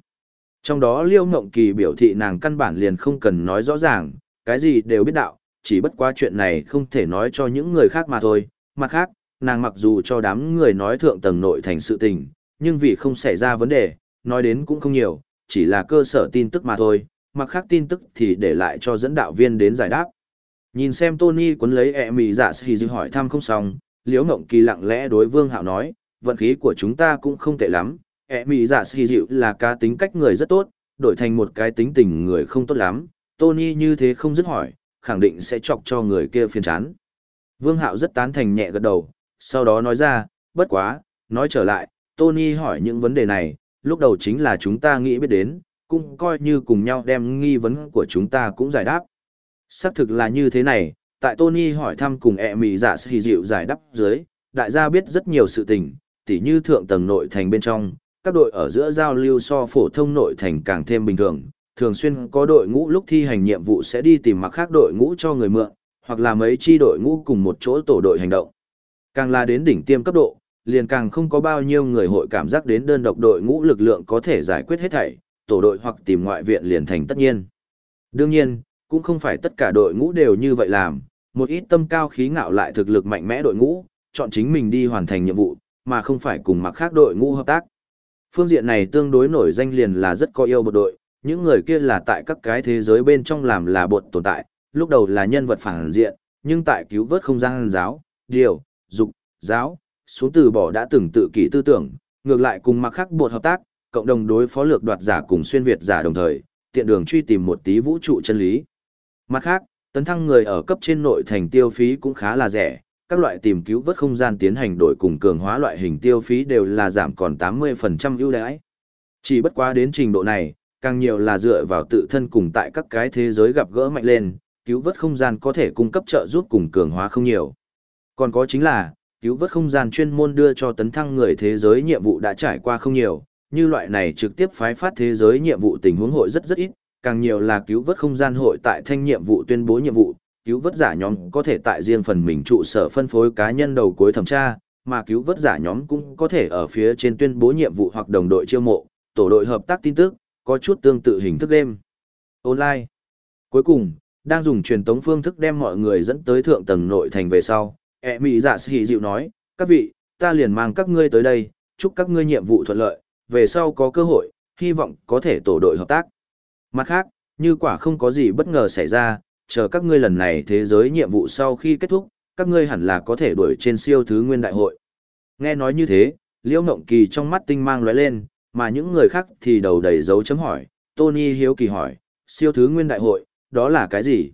Trong đó Liêu Ngộng Kỳ biểu thị nàng căn bản liền không cần nói rõ ràng, cái gì đều biết đạo, chỉ bất quá chuyện này không thể nói cho những người khác mà thôi. Mặt khác, nàng mặc dù cho đám người nói thượng tầng nội thành sự tình, nhưng vì không xảy ra vấn đề, nói đến cũng không nhiều, chỉ là cơ sở tin tức mà thôi, mặc khác tin tức thì để lại cho dẫn đạo viên đến giải đáp. Nhìn xem Tony cuốn lấy ẹ mì dạ giả sĩ dư hỏi thăm không xong, Liễu Ngộng Kỳ lặng lẽ đối Vương Hạo nói, vận khí của chúng ta cũng không tệ lắm, ẹ mì giả sĩ dịu là cá tính cách người rất tốt, đổi thành một cái tính tình người không tốt lắm, Tony như thế không dứt hỏi, khẳng định sẽ chọc cho người kia phiền chán. Vương Hạo rất tán thành nhẹ gật đầu, sau đó nói ra, bất quá, nói trở lại, Tony hỏi những vấn đề này, lúc đầu chính là chúng ta nghĩ biết đến, cũng coi như cùng nhau đem nghi vấn của chúng ta cũng giải đáp. Xác thực là như thế này, tại Tony hỏi thăm cùng ẹ mì dạ giả sĩ dịu giải đáp dưới, đại gia biết rất nhiều sự tình, tỉ như thượng tầng nội thành bên trong, các đội ở giữa giao lưu so phổ thông nội thành càng thêm bình thường, thường xuyên có đội ngũ lúc thi hành nhiệm vụ sẽ đi tìm mặc khác đội ngũ cho người mượn, hoặc là mấy chi đội ngũ cùng một chỗ tổ đội hành động. Càng là đến đỉnh tiêm cấp độ, liền càng không có bao nhiêu người hội cảm giác đến đơn độc đội ngũ lực lượng có thể giải quyết hết thảy, tổ đội hoặc tìm ngoại viện liền thành tất nhiên. Đương nhiên, cũng không phải tất cả đội ngũ đều như vậy làm, một ít tâm cao khí ngạo lại thực lực mạnh mẽ đội ngũ, chọn chính mình đi hoàn thành nhiệm vụ, mà không phải cùng mặc khác đội ngũ hợp tác. Phương diện này tương đối nổi danh liền là rất có yêu bộ đội, những người kia là tại các cái thế giới bên trong làm là bột tồn tại, lúc đầu là nhân vật phản diện, nhưng tại cứu vớt không gian giáo, điều, dục, giáo, xuống từ bỏ đã từng tự kỷ tư tưởng, ngược lại cùng mặc khác bột hợp tác, cộng đồng đối phó lược đoạt giả cùng xuyên Việt giả đồng thời, tiện đường truy tìm một tí vũ trụ chân lý. Mặt khác, tấn thăng người ở cấp trên nội thành tiêu phí cũng khá là rẻ, các loại tìm cứu vớt không gian tiến hành đổi cùng cường hóa loại hình tiêu phí đều là giảm còn 80% ưu đãi. Chỉ bất quá đến trình độ này, càng nhiều là dựa vào tự thân cùng tại các cái thế giới gặp gỡ mạnh lên, cứu vớt không gian có thể cung cấp trợ giúp cùng cường hóa không nhiều. Còn có chính là, cứu vớt không gian chuyên môn đưa cho tấn thăng người thế giới nhiệm vụ đã trải qua không nhiều, như loại này trực tiếp phái phát thế giới nhiệm vụ tình huống hội rất rất ít, càng nhiều là cứu vớt không gian hội tại thanh nhiệm vụ tuyên bố nhiệm vụ, cứu vớt giả nhóm có thể tại riêng phần mình trụ sở phân phối cá nhân đầu cuối thẩm tra, mà cứu vớt giả nhóm cũng có thể ở phía trên tuyên bố nhiệm vụ hoặc đồng đội chiêu mộ, tổ đội hợp tác tin tức, có chút tương tự hình thức game. Online. Cuối cùng, đang dùng truyền tống phương thức đem mọi người dẫn tới thượng tầng nội thành về sau, E mị dạ sĩ dịu nói, các vị, ta liền mang các ngươi tới đây, chúc các ngươi nhiệm vụ thuận lợi, về sau có cơ hội, hy vọng có thể tổ đội hợp tác. Mặt khác, như quả không có gì bất ngờ xảy ra, chờ các ngươi lần này thế giới nhiệm vụ sau khi kết thúc, các ngươi hẳn là có thể đuổi trên siêu thứ nguyên đại hội. Nghe nói như thế, Liễu Ngộng Kỳ trong mắt tinh mang lóe lên, mà những người khác thì đầu đầy dấu chấm hỏi. Tony hiếu kỳ hỏi, siêu thứ nguyên đại hội, đó là cái gì?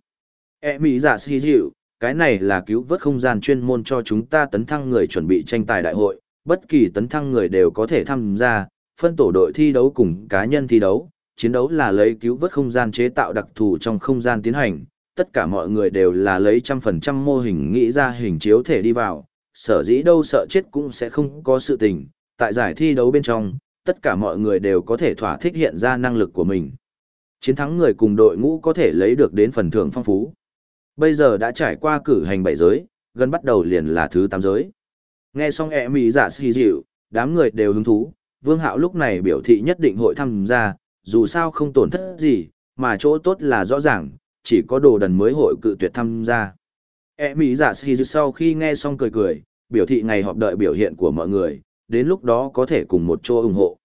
E mỹ giả si dịu, cái này là cứu vớt không gian chuyên môn cho chúng ta tấn thăng người chuẩn bị tranh tài đại hội, bất kỳ tấn thăng người đều có thể tham gia, phân tổ đội thi đấu cùng cá nhân thi đấu, chiến đấu là lấy cứu vớt không gian chế tạo đặc thù trong không gian tiến hành, tất cả mọi người đều là lấy trăm phần trăm mô hình nghĩ ra hình chiếu thể đi vào, sở dĩ đâu sợ chết cũng sẽ không có sự tình, tại giải thi đấu bên trong, tất cả mọi người đều có thể thỏa thích hiện ra năng lực của mình. Chiến thắng người cùng đội ngũ có thể lấy được đến phần thưởng phong phú. Bây giờ đã trải qua cử hành bảy giới, gần bắt đầu liền là thứ tám giới. Nghe xong ẹ mỹ giả dạ xì dịu, đám người đều hứng thú, Vương Hạo lúc này biểu thị nhất định hội tham gia, dù sao không tổn thất gì, mà chỗ tốt là rõ ràng, chỉ có đồ đần mới hội cự tuyệt tham gia. E mỹ giả xì sau khi nghe xong cười cười, biểu thị ngày họp đợi biểu hiện của mọi người, đến lúc đó có thể cùng một chỗ ủng hộ.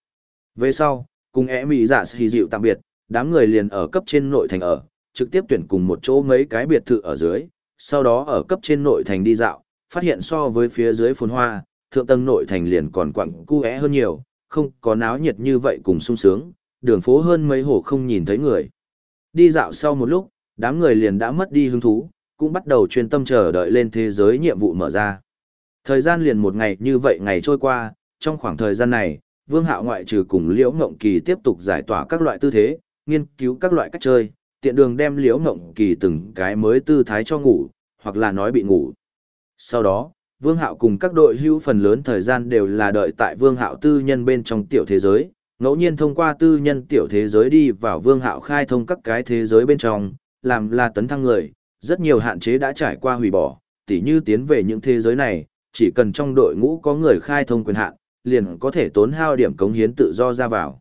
Về sau, cùng e mỹ giả xì dịu tạm biệt, đám người liền ở cấp trên nội thành ở, trực tiếp tuyển cùng một chỗ mấy cái biệt thự ở dưới, sau đó ở cấp trên nội thành đi dạo, phát hiện so với phía dưới phồn hoa, thượng tầng nội thành liền còn quặng cu é hơn nhiều, không có náo nhiệt như vậy cùng sung sướng, đường phố hơn mấy hồ không nhìn thấy người. Đi dạo sau một lúc, đám người liền đã mất đi hứng thú, cũng bắt đầu chuyên tâm chờ đợi lên thế giới nhiệm vụ mở ra. Thời gian liền một ngày như vậy ngày trôi qua, trong khoảng thời gian này, Vương Hạo ngoại trừ cùng Liễu Ngộng Kỳ tiếp tục giải tỏa các loại tư thế, nghiên cứu các loại cách chơi, tiện đường đem Liễu Ngộng Kỳ từng cái mới tư thái cho ngủ, hoặc là nói bị ngủ. Sau đó, Vương Hạo cùng các đội hưu phần lớn thời gian đều là đợi tại Vương Hạo tư nhân bên trong tiểu thế giới, ngẫu nhiên thông qua tư nhân tiểu thế giới đi vào Vương Hạo khai thông các cái thế giới bên trong, làm là tấn thăng người, rất nhiều hạn chế đã trải qua hủy bỏ, tỉ như tiến về những thế giới này, chỉ cần trong đội ngũ có người khai thông quyền hạn, liền có thể tốn hao điểm cống hiến tự do ra vào.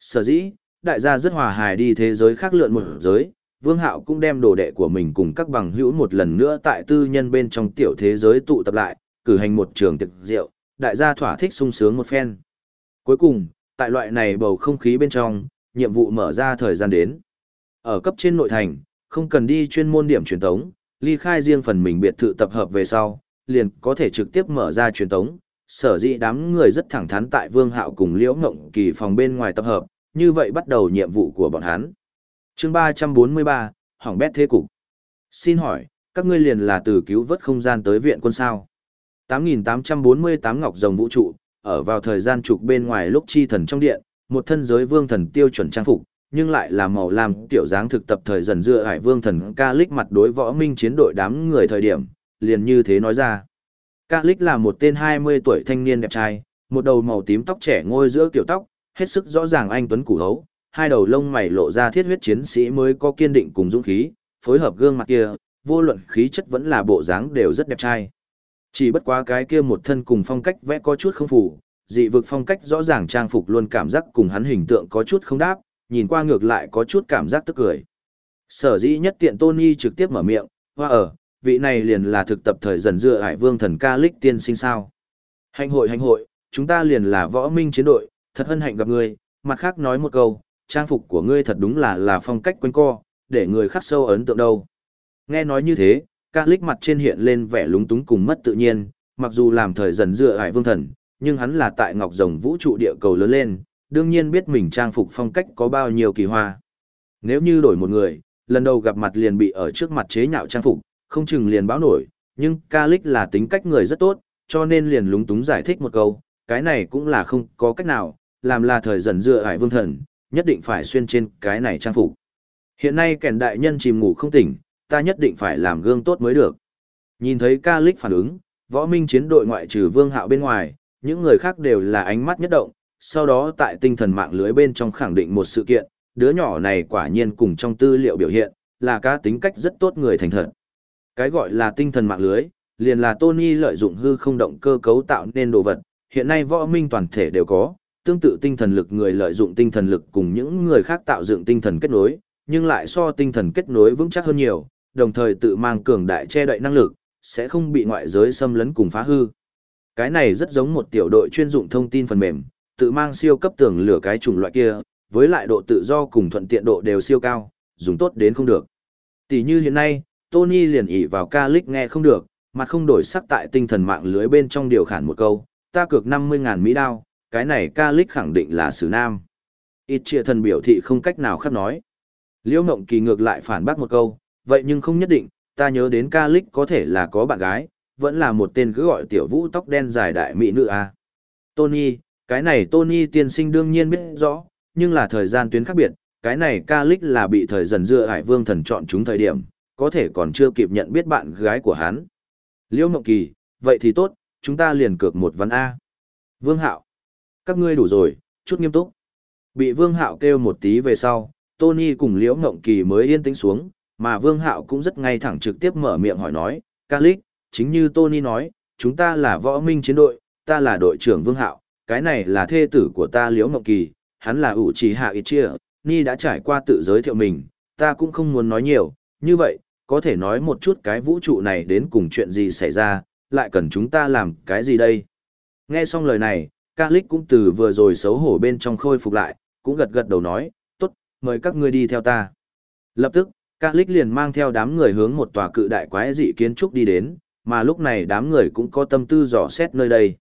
Sở dĩ, đại gia rất hòa hài đi thế giới khác lượn một giới, Vương Hạo cũng đem đồ đệ của mình cùng các bằng hữu một lần nữa tại tư nhân bên trong tiểu thế giới tụ tập lại, cử hành một trường tiệc rượu, đại gia thỏa thích sung sướng một phen. Cuối cùng, tại loại này bầu không khí bên trong, nhiệm vụ mở ra thời gian đến. Ở cấp trên nội thành, không cần đi chuyên môn điểm truyền tống, ly khai riêng phần mình biệt thự tập hợp về sau, liền có thể trực tiếp mở ra truyền tống. Sở dĩ đám người rất thẳng thắn tại Vương Hạo cùng Liễu Ngộng Kỳ phòng bên ngoài tập hợp, như vậy bắt đầu nhiệm vụ của bọn hắn. Chương 343, Hỏng bét thế cục. Xin hỏi, các ngươi liền là từ cứu vớt không gian tới viện quân sao? 8848 Ngọc Rồng Vũ trụ, ở vào thời gian trục bên ngoài lúc chi thần trong điện, một thân giới vương thần tiêu chuẩn trang phục, nhưng lại là màu lam tiểu dáng thực tập thời dần dựa hải vương thần ca lích mặt đối võ minh chiến đội đám người thời điểm, liền như thế nói ra. Ca lích là một tên 20 tuổi thanh niên đẹp trai, một đầu màu tím tóc trẻ ngôi giữa kiểu tóc, hết sức rõ ràng anh tuấn củ hấu, hai đầu lông mày lộ ra thiết huyết chiến sĩ mới có kiên định cùng dũng khí, phối hợp gương mặt kia, vô luận khí chất vẫn là bộ dáng đều rất đẹp trai. Chỉ bất quá cái kia một thân cùng phong cách vẽ có chút không phù, dị vực phong cách rõ ràng trang phục luôn cảm giác cùng hắn hình tượng có chút không đáp, nhìn qua ngược lại có chút cảm giác tức cười. Sở dĩ nhất tiện Tony trực tiếp mở miệng, hoa ở, vị này liền là thực tập thời dần dựa hải vương thần ca lích tiên sinh sao. Hành hội hành hội, chúng ta liền là võ minh chiến đội, thật hân hạnh gặp ngươi, mặt khác nói một câu, trang phục của ngươi thật đúng là là phong cách quanh co, để người khắc sâu ấn tượng đâu. Nghe nói như thế, ca lích mặt trên hiện lên vẻ lúng túng cùng mất tự nhiên, mặc dù làm thời dần dựa hải vương thần, nhưng hắn là tại ngọc rồng vũ trụ địa cầu lớn lên, đương nhiên biết mình trang phục phong cách có bao nhiêu kỳ hoa. Nếu như đổi một người, lần đầu gặp mặt liền bị ở trước mặt chế nhạo trang phục, không chừng liền báo nổi, nhưng ca lích là tính cách người rất tốt, cho nên liền lúng túng giải thích một câu, cái này cũng là không có cách nào, làm là thời dần dựa hải vương thần, nhất định phải xuyên trên cái này trang phục. Hiện nay kẻn đại nhân chìm ngủ không tỉnh, ta nhất định phải làm gương tốt mới được. Nhìn thấy ca lích phản ứng, võ minh chiến đội ngoại trừ vương hạo bên ngoài, những người khác đều là ánh mắt nhất động, sau đó tại tinh thần mạng lưới bên trong khẳng định một sự kiện, đứa nhỏ này quả nhiên cùng trong tư liệu biểu hiện, là cá tính cách rất tốt người thành thật. Cái gọi là tinh thần mạng lưới, liền là Tony lợi dụng hư không động cơ cấu tạo nên đồ vật, hiện nay võ minh toàn thể đều có, tương tự tinh thần lực người lợi dụng tinh thần lực cùng những người khác tạo dựng tinh thần kết nối, nhưng lại so tinh thần kết nối vững chắc hơn nhiều, đồng thời tự mang cường đại che đậy năng lực, sẽ không bị ngoại giới xâm lấn cùng phá hư. Cái này rất giống một tiểu đội chuyên dụng thông tin phần mềm, tự mang siêu cấp tường lửa cái chủng loại kia, với lại độ tự do cùng thuận tiện độ đều siêu cao, dùng tốt đến không được. Tỷ như hiện nay, Tony liền ỉ vào ca lích nghe không được, mặt không đổi sắc tại tinh thần mạng lưới bên trong điều khản một câu, ta cược 50.000 Mỹ đao, cái này ca lích khẳng định là sử nam. Ít trịa thần biểu thị không cách nào khắc nói. Liễu Ngộng Kỳ ngược lại phản bác một câu, vậy nhưng không nhất định, ta nhớ đến ca lích có thể là có bạn gái, vẫn là một tên cứ gọi tiểu vũ tóc đen dài đại mỹ nữ à. Tony, cái này Tony tiên sinh đương nhiên biết rõ, nhưng là thời gian tuyến khác biệt, cái này ca lích là bị thời dần dựa hải vương thần chọn chúng thời điểm, có thể còn chưa kịp nhận biết bạn gái của hắn. Liễu Mộng Kỳ, vậy thì tốt, chúng ta liền cược một ván A. Vương Hạo, các ngươi đủ rồi, chút nghiêm túc. Bị Vương Hạo kêu một tí về sau, Tony cùng Liễu Ngộng Kỳ mới yên tĩnh xuống, mà Vương Hạo cũng rất ngay thẳng trực tiếp mở miệng hỏi nói, ca chính như Tony nói, chúng ta là võ minh chiến đội, ta là đội trưởng Vương Hạo, cái này là thê tử của ta Liễu Ngộng Kỳ, hắn là ủ trì hạ ít chia, Ni đã trải qua tự giới thiệu mình, ta cũng không muốn nói nhiều, như vậy, có thể nói một chút cái vũ trụ này đến cùng chuyện gì xảy ra, lại cần chúng ta làm cái gì đây? Nghe xong lời này, ca lích cũng từ vừa rồi xấu hổ bên trong khôi phục lại, cũng gật gật đầu nói, tốt, mời các ngươi đi theo ta. Lập tức, ca lích liền mang theo đám người hướng một tòa cự đại quái dị kiến trúc đi đến, mà lúc này đám người cũng có tâm tư dò xét nơi đây.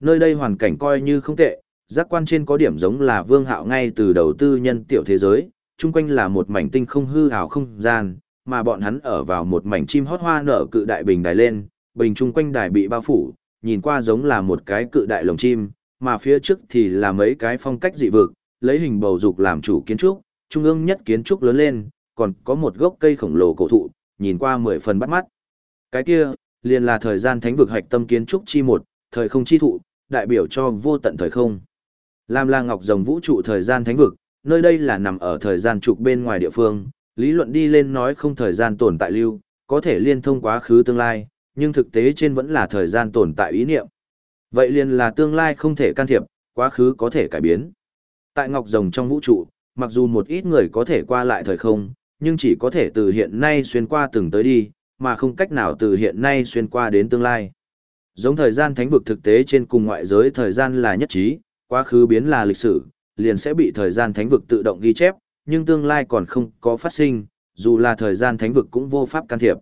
Nơi đây hoàn cảnh coi như không tệ, giác quan trên có điểm giống là vương hạo ngay từ đầu tư nhân tiểu thế giới, chung quanh là một mảnh tinh không hư hào không gian, mà bọn hắn ở vào một mảnh chim hót hoa nở cự đại bình đài lên, bình chung quanh đài bị bao phủ, nhìn qua giống là một cái cự đại lồng chim, mà phía trước thì là mấy cái phong cách dị vực, lấy hình bầu dục làm chủ kiến trúc, trung ương nhất kiến trúc lớn lên, còn có một gốc cây khổng lồ cổ thụ, nhìn qua mười phần bắt mắt. Cái kia, liền là thời gian thánh vực hạch tâm kiến trúc chi một, thời không chi thụ, đại biểu cho vô tận thời không. Lam La Ngọc Rồng vũ trụ thời gian thánh vực, nơi đây là nằm ở thời gian trục bên ngoài địa phương, lý luận đi lên nói không thời gian tồn tại lưu, có thể liên thông quá khứ tương lai, nhưng thực tế trên vẫn là thời gian tồn tại ý niệm. Vậy liền là tương lai không thể can thiệp, quá khứ có thể cải biến. Tại Ngọc Rồng trong vũ trụ, mặc dù một ít người có thể qua lại thời không, nhưng chỉ có thể từ hiện nay xuyên qua từng tới đi, mà không cách nào từ hiện nay xuyên qua đến tương lai. Giống thời gian thánh vực thực tế trên cùng ngoại giới thời gian là nhất trí, quá khứ biến là lịch sử, liền sẽ bị thời gian thánh vực tự động ghi chép, nhưng tương lai còn không có phát sinh, dù là thời gian thánh vực cũng vô pháp can thiệp.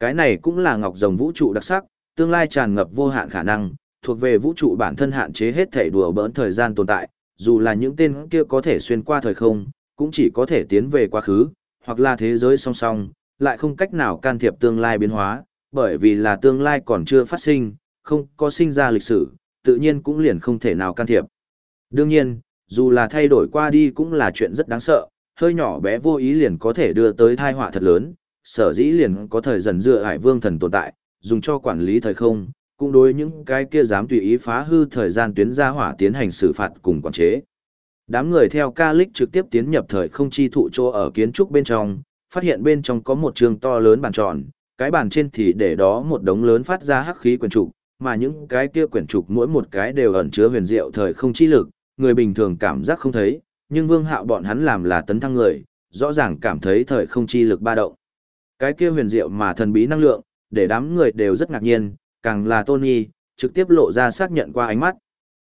Cái này cũng là ngọc rồng vũ trụ đặc sắc, tương lai tràn ngập vô hạn khả năng, thuộc về vũ trụ bản thân hạn chế hết thể đùa bỡn thời gian tồn tại, dù là những tên kia có thể xuyên qua thời không, cũng chỉ có thể tiến về quá khứ, hoặc là thế giới song song, lại không cách nào can thiệp tương lai biến hóa, bởi vì là tương lai còn chưa phát sinh, không có sinh ra lịch sử, tự nhiên cũng liền không thể nào can thiệp. Đương nhiên, dù là thay đổi qua đi cũng là chuyện rất đáng sợ, hơi nhỏ bé vô ý liền có thể đưa tới tai họa thật lớn, sở dĩ liền có thời dần dựa hải vương thần tồn tại, dùng cho quản lý thời không, cũng đối những cái kia dám tùy ý phá hư thời gian tuyến gia hỏa tiến hành xử phạt cùng quản chế. Đám người theo ca lích trực tiếp tiến nhập thời không chi thụ chỗ ở kiến trúc bên trong, phát hiện bên trong có một trường to lớn bàn tròn, cái bàn trên thì để đó một đống lớn phát ra hắc khí quyển trục, mà những cái kia quyển trục mỗi một cái đều ẩn chứa huyền diệu thời không chi lực, người bình thường cảm giác không thấy, nhưng vương hạo bọn hắn làm là tấn thăng người, rõ ràng cảm thấy thời không chi lực ba động. Cái kia huyền diệu mà thần bí năng lượng, để đám người đều rất ngạc nhiên, càng là Tony, trực tiếp lộ ra xác nhận qua ánh mắt.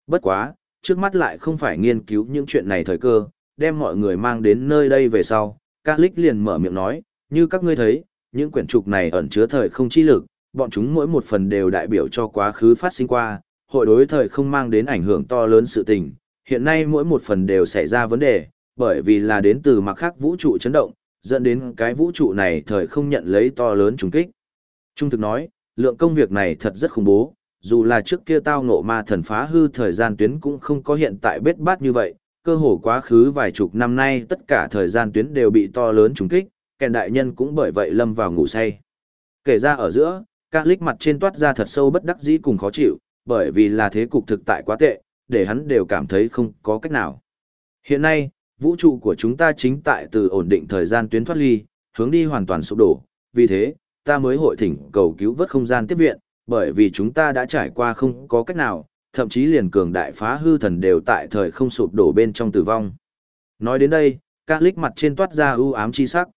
Bất quá, trước mắt lại không phải nghiên cứu những chuyện này thời cơ, đem mọi người mang đến nơi đây về sau. Các lích liền mở miệng nói, như các ngươi thấy, những quyển trục này ẩn chứa thời không chi lực, bọn chúng mỗi một phần đều đại biểu cho quá khứ phát sinh qua, hội đối thời không mang đến ảnh hưởng to lớn sự tình. Hiện nay mỗi một phần đều xảy ra vấn đề, bởi vì là đến từ mặt khác vũ trụ chấn động, dẫn đến cái vũ trụ này thời không nhận lấy to lớn trùng kích. Trung thực nói, lượng công việc này thật rất khủng bố, dù là trước kia tao ngộ ma thần phá hư thời gian tuyến cũng không có hiện tại bết bát như vậy, cơ hồ quá khứ vài chục năm nay tất cả thời gian tuyến đều bị to lớn trùng kích, kèn đại nhân cũng bởi vậy lâm vào ngủ say. Kể ra ở giữa, các lích mặt trên toát ra thật sâu bất đắc dĩ cùng khó chịu, bởi vì là thế cục thực tại quá tệ, để hắn đều cảm thấy không có cách nào. Hiện nay, vũ trụ của chúng ta chính tại từ ổn định thời gian tuyến thoát ly, hướng đi hoàn toàn sụp đổ, vì thế, ta mới hội thỉnh cầu cứu vớt không gian tiếp viện, bởi vì chúng ta đã trải qua không có cách nào, thậm chí liền cường đại phá hư thần đều tại thời không sụp đổ bên trong tử vong. Nói đến đây, các lích mặt trên toát ra ưu ám chi sắc.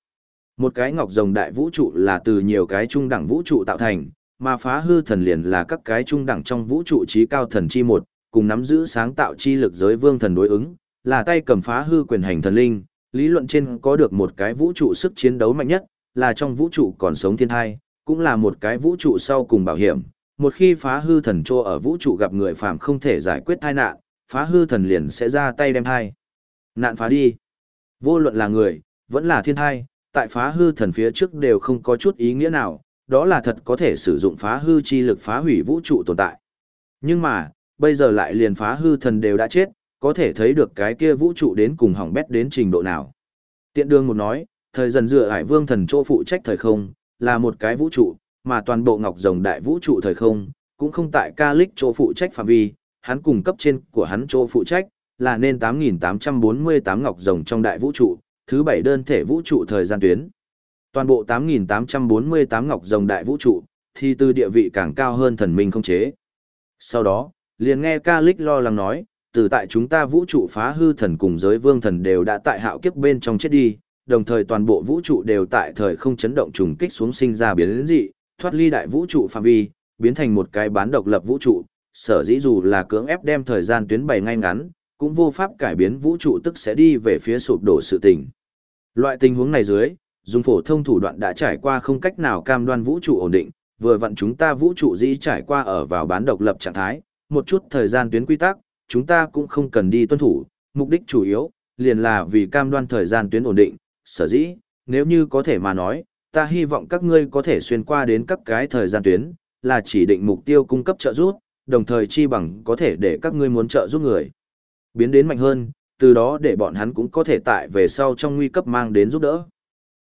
Một cái ngọc rồng đại vũ trụ là từ nhiều cái trung đẳng vũ trụ tạo thành, mà phá hư thần liền là các cái trung đẳng trong vũ trụ trí cao thần chi một, cùng nắm giữ sáng tạo chi lực giới vương thần đối ứng, là tay cầm phá hư quyền hành thần linh, lý luận trên có được một cái vũ trụ sức chiến đấu mạnh nhất, là trong vũ trụ còn sống thiên thai, cũng là một cái vũ trụ sau cùng bảo hiểm. Một khi phá hư thần trô ở vũ trụ gặp người phàm không thể giải quyết tai nạn, phá hư thần liền sẽ ra tay đem thai. Nạn phá đi. Vô luận là người, vẫn là thiên thai, tại phá hư thần phía trước đều không có chút ý nghĩa nào, đó là thật có thể sử dụng phá hư chi lực phá hủy vũ trụ tồn tại. Nhưng mà, bây giờ lại liền phá hư thần đều đã chết, có thể thấy được cái kia vũ trụ đến cùng hỏng bét đến trình độ nào. Tiện đương một nói, thời dần dựa hải vương thần chỗ phụ trách thời không, là một cái vũ trụ, mà toàn bộ ngọc rồng đại vũ trụ thời không, cũng không tại ca lích chỗ phụ trách phạm vi, hắn cùng cấp trên của hắn chỗ phụ trách, là nên 8.848 ngọc rồng trong đại vũ trụ, thứ bảy đơn thể vũ trụ thời gian tuyến. Toàn bộ 8.848 ngọc rồng đại vũ trụ, thì từ địa vị càng cao hơn thần minh không chế. Sau đó, liền nghe ca lích lo lắng nói, từ tại chúng ta vũ trụ phá hư thần cùng giới vương thần đều đã tại hạo kiếp bên trong chết đi, đồng thời toàn bộ vũ trụ đều tại thời không chấn động trùng kích xuống sinh ra biến dị, thoát ly đại vũ trụ phạm vi, biến thành một cái bán độc lập vũ trụ, sở dĩ dù là cưỡng ép đem thời gian tuyến bày ngay ngắn, cũng vô pháp cải biến vũ trụ tức sẽ đi về phía sụp đổ sự tình. Loại tình huống này dưới, dùng phổ thông thủ đoạn đã trải qua không cách nào cam đoan vũ trụ ổn định, vừa vặn chúng ta vũ trụ dĩ trải qua ở vào bán độc lập trạng thái, một chút thời gian tuyến quy tắc, chúng ta cũng không cần đi tuân thủ, mục đích chủ yếu, liền là vì cam đoan thời gian tuyến ổn định, sở dĩ, nếu như có thể mà nói, ta hy vọng các ngươi có thể xuyên qua đến các cái thời gian tuyến, là chỉ định mục tiêu cung cấp trợ giúp, đồng thời chi bằng có thể để các ngươi muốn trợ giúp người. Biến đến mạnh hơn, từ đó để bọn hắn cũng có thể tại về sau trong nguy cấp mang đến giúp đỡ.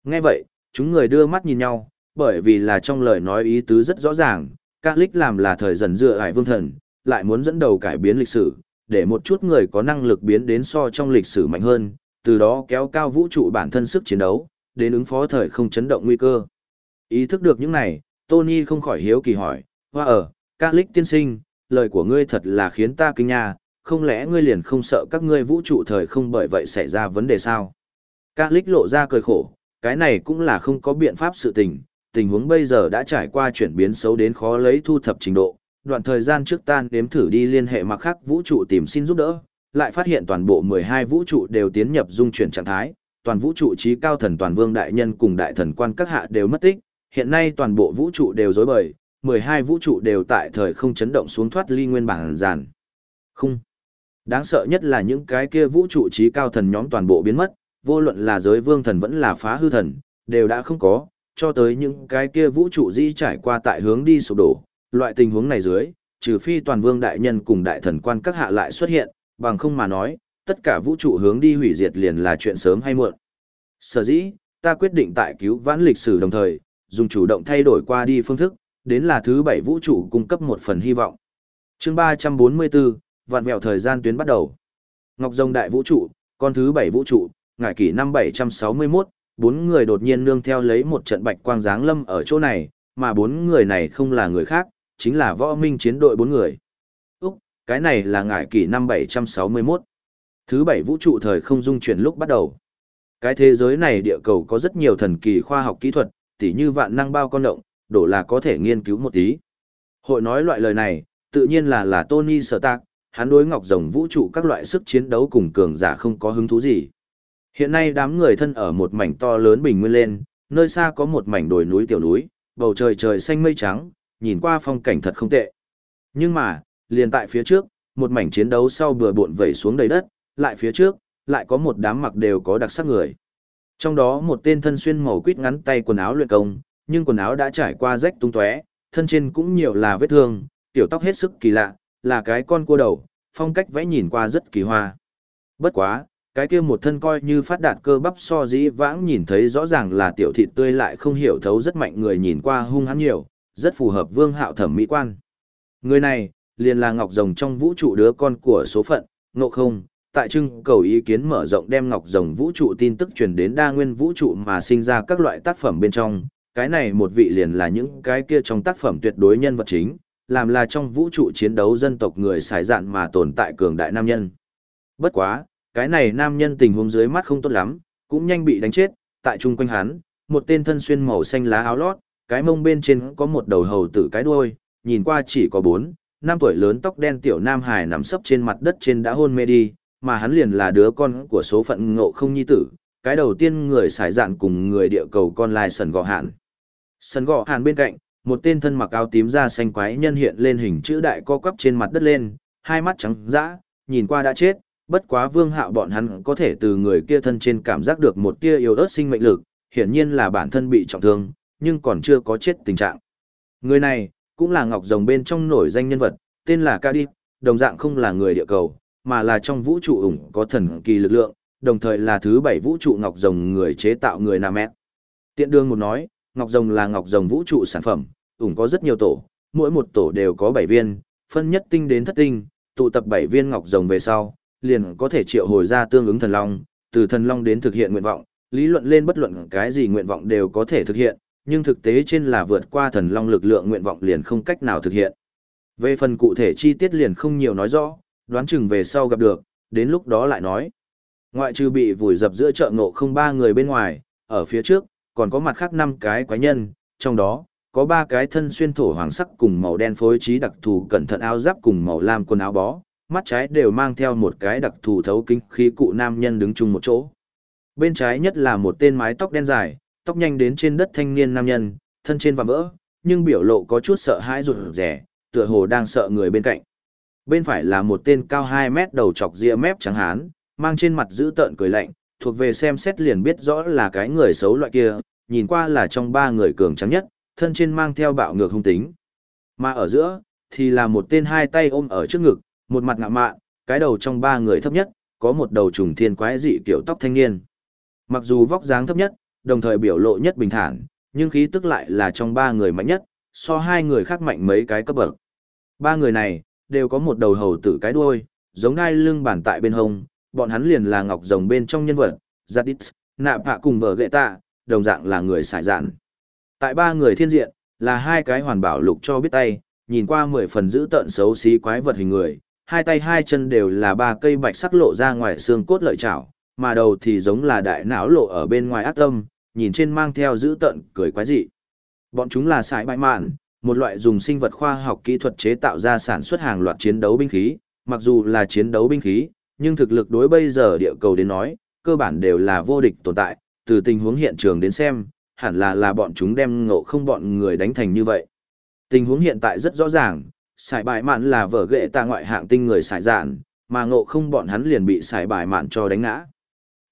Nghe vậy, chúng người đưa mắt nhìn nhau, bởi vì là trong lời nói ý tứ rất rõ ràng, các lích làm là thời dần dựa hải vương thần, lại muốn dẫn đầu cải biến lịch sử, để một chút người có năng lực biến đến so trong lịch sử mạnh hơn, từ đó kéo cao vũ trụ bản thân sức chiến đấu, đến ứng phó thời không chấn động nguy cơ. Ý thức được những này, Tony không khỏi hiếu kỳ hỏi, hoa ở, các lích tiên sinh, lời của ngươi thật là khiến ta kinh nha, không lẽ ngươi liền không sợ các ngươi vũ trụ thời không bởi vậy xảy ra vấn đề sao? Các lích lộ ra cười khổ, cái này cũng là không có biện pháp sự tình, tình huống bây giờ đã trải qua chuyển biến xấu đến khó lấy thu thập trình độ. Đoạn thời gian trước tan đếm thử đi liên hệ mặc khác vũ trụ tìm xin giúp đỡ, lại phát hiện toàn bộ 12 vũ trụ đều tiến nhập dung chuyển trạng thái, toàn vũ trụ trí cao thần toàn vương đại nhân cùng đại thần quan các hạ đều mất tích, hiện nay toàn bộ vũ trụ đều rối bời, 12 vũ trụ đều tại thời không chấn động xuống thoát ly nguyên bản giản. Không. Đáng sợ nhất là những cái kia vũ trụ trí cao thần nhóm toàn bộ biến mất, vô luận là giới vương thần vẫn là phá hư thần, đều đã không có, cho tới những cái kia vũ trụ di trải qua tại hướng đi sụp đổ. Loại tình huống này dưới, trừ phi toàn vương đại nhân cùng đại thần quan các hạ lại xuất hiện, bằng không mà nói, tất cả vũ trụ hướng đi hủy diệt liền là chuyện sớm hay muộn. Sở dĩ, ta quyết định tại cứu vãn lịch sử đồng thời, dùng chủ động thay đổi qua đi phương thức, đến là thứ bảy vũ trụ cung cấp một phần hy vọng. chương 344, vạn vẹo thời gian tuyến bắt đầu. Ngọc Rồng Đại Vũ trụ, con thứ bảy vũ trụ, ngải kỷ năm 761, bốn người đột nhiên nương theo lấy một trận bạch quang giáng lâm ở chỗ này, mà bốn người này không là người khác, chính là võ minh chiến đội bốn người. Cái này là ngải kỷ năm 761. Thứ bảy vũ trụ thời không dung chuyển lúc bắt đầu. Cái thế giới này địa cầu có rất nhiều thần kỳ khoa học kỹ thuật, tỉ như vạn năng bao con động, đổ là có thể nghiên cứu một tí. Hội nói loại lời này, tự nhiên là là Tony Stark, hắn đối ngọc rồng vũ trụ các loại sức chiến đấu cùng cường giả không có hứng thú gì. Hiện nay đám người thân ở một mảnh to lớn bình nguyên lên, nơi xa có một mảnh đồi núi tiểu núi, bầu trời trời xanh mây trắng, nhìn qua phong cảnh thật không tệ. Nhưng mà, liền tại phía trước, một mảnh chiến đấu sau bừa bộn vẩy xuống đầy đất, lại phía trước, lại có một đám mặc đều có đặc sắc người. Trong đó một tên thân xuyên màu quýt ngắn tay quần áo luyện công, nhưng quần áo đã trải qua rách tung tóe, thân trên cũng nhiều là vết thương, tiểu tóc hết sức kỳ lạ, là cái con cua đầu, phong cách vẽ nhìn qua rất kỳ hoa. Bất quá, cái kia một thân coi như phát đạt cơ bắp so dĩ vãng nhìn thấy rõ ràng là tiểu thịt tươi lại không hiểu thấu rất mạnh người nhìn qua hung hãn nhiều, rất phù hợp vương hạo thẩm mỹ quan. Người này, liền là Ngọc Rồng trong vũ trụ đứa con của số phận, ngộ không, tại trưng cầu ý kiến mở rộng đem Ngọc Rồng vũ trụ tin tức truyền đến đa nguyên vũ trụ mà sinh ra các loại tác phẩm bên trong, cái này một vị liền là những cái kia trong tác phẩm tuyệt đối nhân vật chính, làm là trong vũ trụ chiến đấu dân tộc người xài dạn mà tồn tại cường đại nam nhân. Bất quá, cái này nam nhân tình huống dưới mắt không tốt lắm, cũng nhanh bị đánh chết, tại chung quanh hắn, một tên thân xuyên màu xanh lá áo lót, cái mông bên trên có một đầu hầu tử cái đuôi, nhìn qua chỉ có 4, năm tuổi lớn tóc đen tiểu nam hải nằm sấp trên mặt đất trên đã hôn mê đi, mà hắn liền là đứa con của số phận ngộ không nhi tử, cái đầu tiên người xài dạn cùng người địa cầu con lai sần gọ hạn. Sần gọ hạn bên cạnh, một tên thân mặc áo tím da xanh quái nhân hiện lên hình chữ đại co quắp trên mặt đất lên, hai mắt trắng dã, nhìn qua đã chết, bất quá vương hạo bọn hắn có thể từ người kia thân trên cảm giác được một tia yếu ớt sinh mệnh lực, hiển nhiên là bản thân bị trọng thương, nhưng còn chưa có chết tình trạng. Người này, cũng là ngọc rồng bên trong nổi danh nhân vật, tên là Cardiff, đồng dạng không là người địa cầu, mà là trong vũ trụ ủng có thần kỳ lực lượng, đồng thời là thứ bảy vũ trụ ngọc rồng người chế tạo người Nam Mét. Tiện đương một nói, ngọc rồng là ngọc rồng vũ trụ sản phẩm, ủng có rất nhiều tổ, mỗi một tổ đều có 7 viên, phân nhất tinh đến thất tinh, tụ tập 7 viên ngọc rồng về sau, liền có thể triệu hồi ra tương ứng thần long, từ thần long đến thực hiện nguyện vọng, lý luận lên bất luận cái gì nguyện vọng đều có thể thực hiện, nhưng thực tế trên là vượt qua thần long lực lượng nguyện vọng liền không cách nào thực hiện. Về phần cụ thể chi tiết liền không nhiều nói rõ, đoán chừng về sau gặp được, đến lúc đó lại nói. Ngoại trừ bị vùi dập giữa chợ ngộ không ba người bên ngoài, ở phía trước, còn có mặt khác năm cái quái nhân, trong đó, có ba cái thân xuyên thổ hoàng sắc cùng màu đen phối trí đặc thù cẩn thận áo giáp cùng màu lam quần áo bó, mắt trái đều mang theo một cái đặc thù thấu kính khí cụ nam nhân đứng chung một chỗ. Bên trái nhất là một tên mái tóc đen dài, tóc nhanh đến trên đất thanh niên nam nhân, thân trên và vỡ, nhưng biểu lộ có chút sợ hãi rụt rẻ, tựa hồ đang sợ người bên cạnh. Bên phải là một tên cao 2 mét đầu chọc ria mép trắng hán, mang trên mặt giữ tợn cười lạnh, thuộc về xem xét liền biết rõ là cái người xấu loại kia, nhìn qua là trong ba người cường trắng nhất, thân trên mang theo bạo ngược hung tính. Mà ở giữa, thì là một tên hai tay ôm ở trước ngực, một mặt ngạ mạn, cái đầu trong ba người thấp nhất, có một đầu trùng thiên quái dị kiểu tóc thanh niên. Mặc dù vóc dáng thấp nhất, đồng thời biểu lộ nhất bình thản, nhưng khí tức lại là trong ba người mạnh nhất, so hai người khác mạnh mấy cái cấp bậc. Ba người này, đều có một đầu hầu tử cái đuôi, giống đai lưng bản tại bên hông, bọn hắn liền là ngọc rồng bên trong nhân vật, Zadis, nạp hạ cùng vợ gệ tạ, đồng dạng là người xài dạn. Tại ba người thiên diện, là hai cái hoàn bảo lục cho biết tay, nhìn qua mười phần giữ tận xấu xí quái vật hình người, hai tay hai chân đều là ba cây bạch sắc lộ ra ngoài xương cốt lợi chảo, mà đầu thì giống là đại não lộ ở bên ngoài ác tâm, nhìn trên mang theo giữ tận, cười quái dị. Bọn chúng là sải bại mạn, một loại dùng sinh vật khoa học kỹ thuật chế tạo ra sản xuất hàng loạt chiến đấu binh khí, mặc dù là chiến đấu binh khí, nhưng thực lực đối bây giờ địa cầu đến nói, cơ bản đều là vô địch tồn tại, từ tình huống hiện trường đến xem, hẳn là là bọn chúng đem ngộ không bọn người đánh thành như vậy. Tình huống hiện tại rất rõ ràng, sải bại mạn là vở ghệ ta ngoại hạng tinh người sải dạn, mà ngộ không bọn hắn liền bị sải bại mạn cho đánh ngã.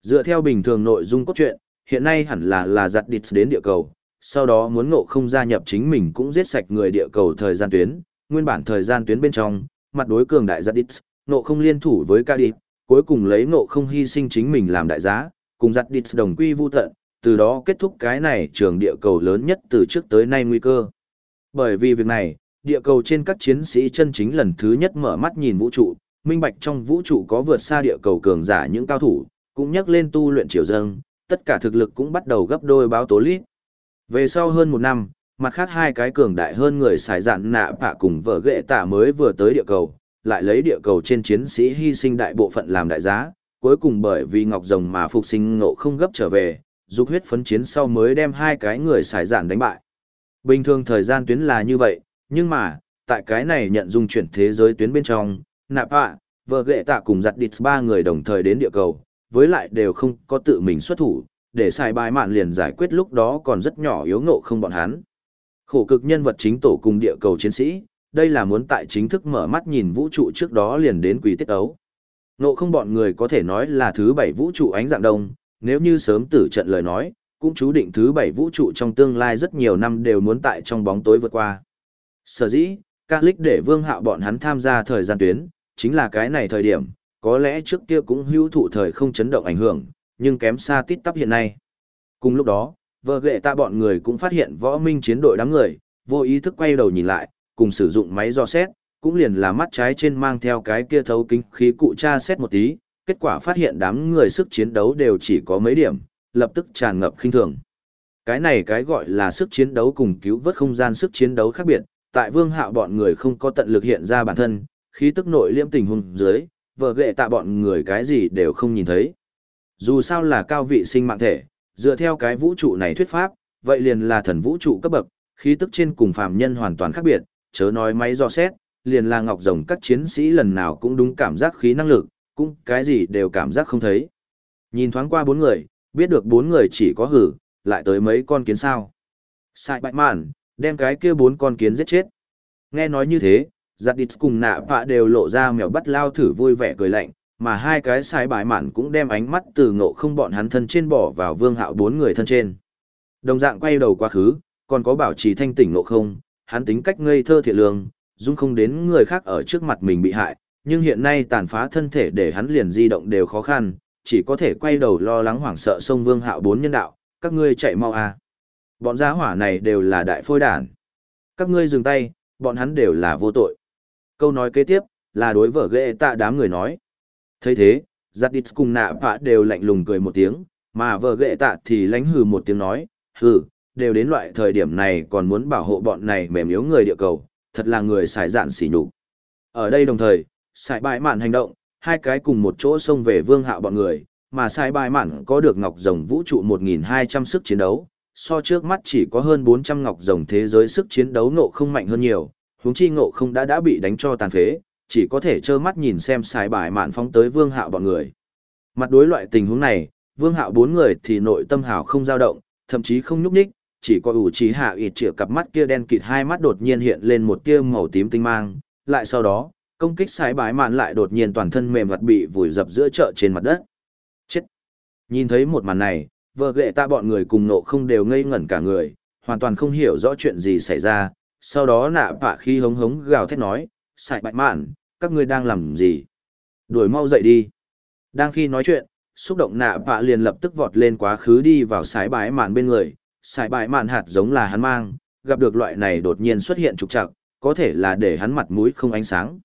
Dựa theo bình thường nội dung cốt truyện, hiện nay hẳn là là giặt địch đến địa cầu, sau đó muốn ngộ không gia nhập chính mình cũng giết sạch người địa cầu thời gian tuyến, nguyên bản thời gian tuyến bên trong, mặt đối cường đại giặt địch, ngộ không liên thủ với ca địch, cuối cùng lấy ngộ không hy sinh chính mình làm đại giá, cùng giặt địch đồng quy vu tận, từ đó kết thúc cái này trường địa cầu lớn nhất từ trước tới nay nguy cơ. Bởi vì việc này, địa cầu trên các chiến sĩ chân chính lần thứ nhất mở mắt nhìn vũ trụ, minh bạch trong vũ trụ có vượt xa địa cầu cường giả những cao thủ, cũng nhắc lên tu luyện triều dâng, tất cả thực lực cũng bắt đầu gấp đôi báo tố lít. Về sau hơn một năm, mặt khác hai cái cường đại hơn người xài dạn nạ bạ cùng vợ ghệ tạ mới vừa tới địa cầu, lại lấy địa cầu trên chiến sĩ hy sinh đại bộ phận làm đại giá, cuối cùng bởi vì ngọc rồng mà phục sinh ngộ không gấp trở về, dục huyết phấn chiến sau mới đem hai cái người xài dạn đánh bại. Bình thường thời gian tuyến là như vậy, nhưng mà, tại cái này nhận dung chuyển thế giới tuyến bên trong, nạp ạ, vợ ghệ tạ cùng giặt địch ba người đồng thời đến địa cầu, với lại đều không có tự mình xuất thủ, để xài bài mạn liền giải quyết lúc đó còn rất nhỏ yếu ngộ không bọn hắn. Khổ cực nhân vật chính tổ cùng địa cầu chiến sĩ, đây là muốn tại chính thức mở mắt nhìn vũ trụ trước đó liền đến quý tiết ấu. Ngộ không bọn người có thể nói là thứ bảy vũ trụ ánh dạng đông, nếu như sớm tử trận lời nói, cũng chú định thứ bảy vũ trụ trong tương lai rất nhiều năm đều muốn tại trong bóng tối vượt qua. Sở dĩ, các lích để vương hạo bọn hắn tham gia thời gian tuyến, chính là cái này thời điểm, có lẽ trước kia cũng hữu thụ thời không chấn động ảnh hưởng, nhưng kém xa tít tắp hiện nay. Cùng lúc đó, vợ ghệ ta bọn người cũng phát hiện võ minh chiến đội đám người, vô ý thức quay đầu nhìn lại, cùng sử dụng máy do xét, cũng liền là mắt trái trên mang theo cái kia thấu kính khí cụ tra xét một tí, kết quả phát hiện đám người sức chiến đấu đều chỉ có mấy điểm, lập tức tràn ngập khinh thường. Cái này cái gọi là sức chiến đấu cùng cứu vớt không gian sức chiến đấu khác biệt, tại vương hạo bọn người không có tận lực hiện ra bản thân, khí tức nội liễm tình hùng dưới, vợ ghệ tạ bọn người cái gì đều không nhìn thấy. Dù sao là cao vị sinh mạng thể, dựa theo cái vũ trụ này thuyết pháp, vậy liền là thần vũ trụ cấp bậc, khí tức trên cùng phàm nhân hoàn toàn khác biệt, chớ nói máy do xét, liền là ngọc rồng các chiến sĩ lần nào cũng đúng cảm giác khí năng lực, cũng cái gì đều cảm giác không thấy. Nhìn thoáng qua bốn người, biết được bốn người chỉ có hử, lại tới mấy con kiến sao. Sai bạch mạn, đem cái kia bốn con kiến giết chết. Nghe nói như thế, giặt đít cùng nạ vạ đều lộ ra mèo bắt lao thử vui vẻ cười lạnh, mà hai cái sai bãi mạn cũng đem ánh mắt từ ngộ không bọn hắn thân trên bỏ vào vương hạo bốn người thân trên. Đồng dạng quay đầu quá khứ, còn có bảo trì thanh tỉnh ngộ không, hắn tính cách ngây thơ thiện lương, dung không đến người khác ở trước mặt mình bị hại, nhưng hiện nay tàn phá thân thể để hắn liền di động đều khó khăn, chỉ có thể quay đầu lo lắng hoảng sợ sông vương hạo bốn nhân đạo, các ngươi chạy mau à. Bọn giá hỏa này đều là đại phôi đản. Các ngươi dừng tay, bọn hắn đều là vô tội. Câu nói kế tiếp, là đối vợ ghệ tạ đám người nói. Thấy thế giặt đít cùng nạ vạ đều lạnh lùng cười một tiếng mà vợ ghệ tạ thì lánh hừ một tiếng nói hừ đều đến loại thời điểm này còn muốn bảo hộ bọn này mềm yếu người địa cầu thật là người xài dạn xỉ nhục. Ở đây đồng thời xài bại mạn hành động hai cái cùng một chỗ xông về vương hạo bọn người mà Sai bại mạn có được ngọc rồng vũ trụ 1.200 sức chiến đấu so trước mắt chỉ có hơn 400 ngọc rồng thế giới sức chiến đấu nộ không mạnh hơn nhiều huống chi ngộ không đã đã bị đánh cho tàn phế chỉ có thể trơ mắt nhìn xem xài bài mạn phóng tới vương hạo bọn người. Mặt đối loại tình huống này, vương hạo bốn người thì nội tâm hào không dao động, thậm chí không nhúc nhích, chỉ có ủ trí hạ ịt triệu cặp mắt kia đen kịt hai mắt đột nhiên hiện lên một tia màu tím tinh mang, lại sau đó, công kích xài bài mạn lại đột nhiên toàn thân mềm mặt bị vùi dập giữa chợ trên mặt đất. Chết! Nhìn thấy một màn này, vợ ghệ ta bọn người cùng nộ không đều ngây ngẩn cả người, hoàn toàn không hiểu rõ chuyện gì xảy ra, sau đó nạ bạ khi hống hống gào thét nói, sải bạch mạn, các ngươi đang làm gì? Đuổi mau dậy đi. Đang khi nói chuyện, xúc động nạ bạ liền lập tức vọt lên quá khứ đi vào sải bãi mạn bên người, sải bãi mạn hạt giống là hắn mang, gặp được loại này đột nhiên xuất hiện trục trặc, có thể là để hắn mặt mũi không ánh sáng.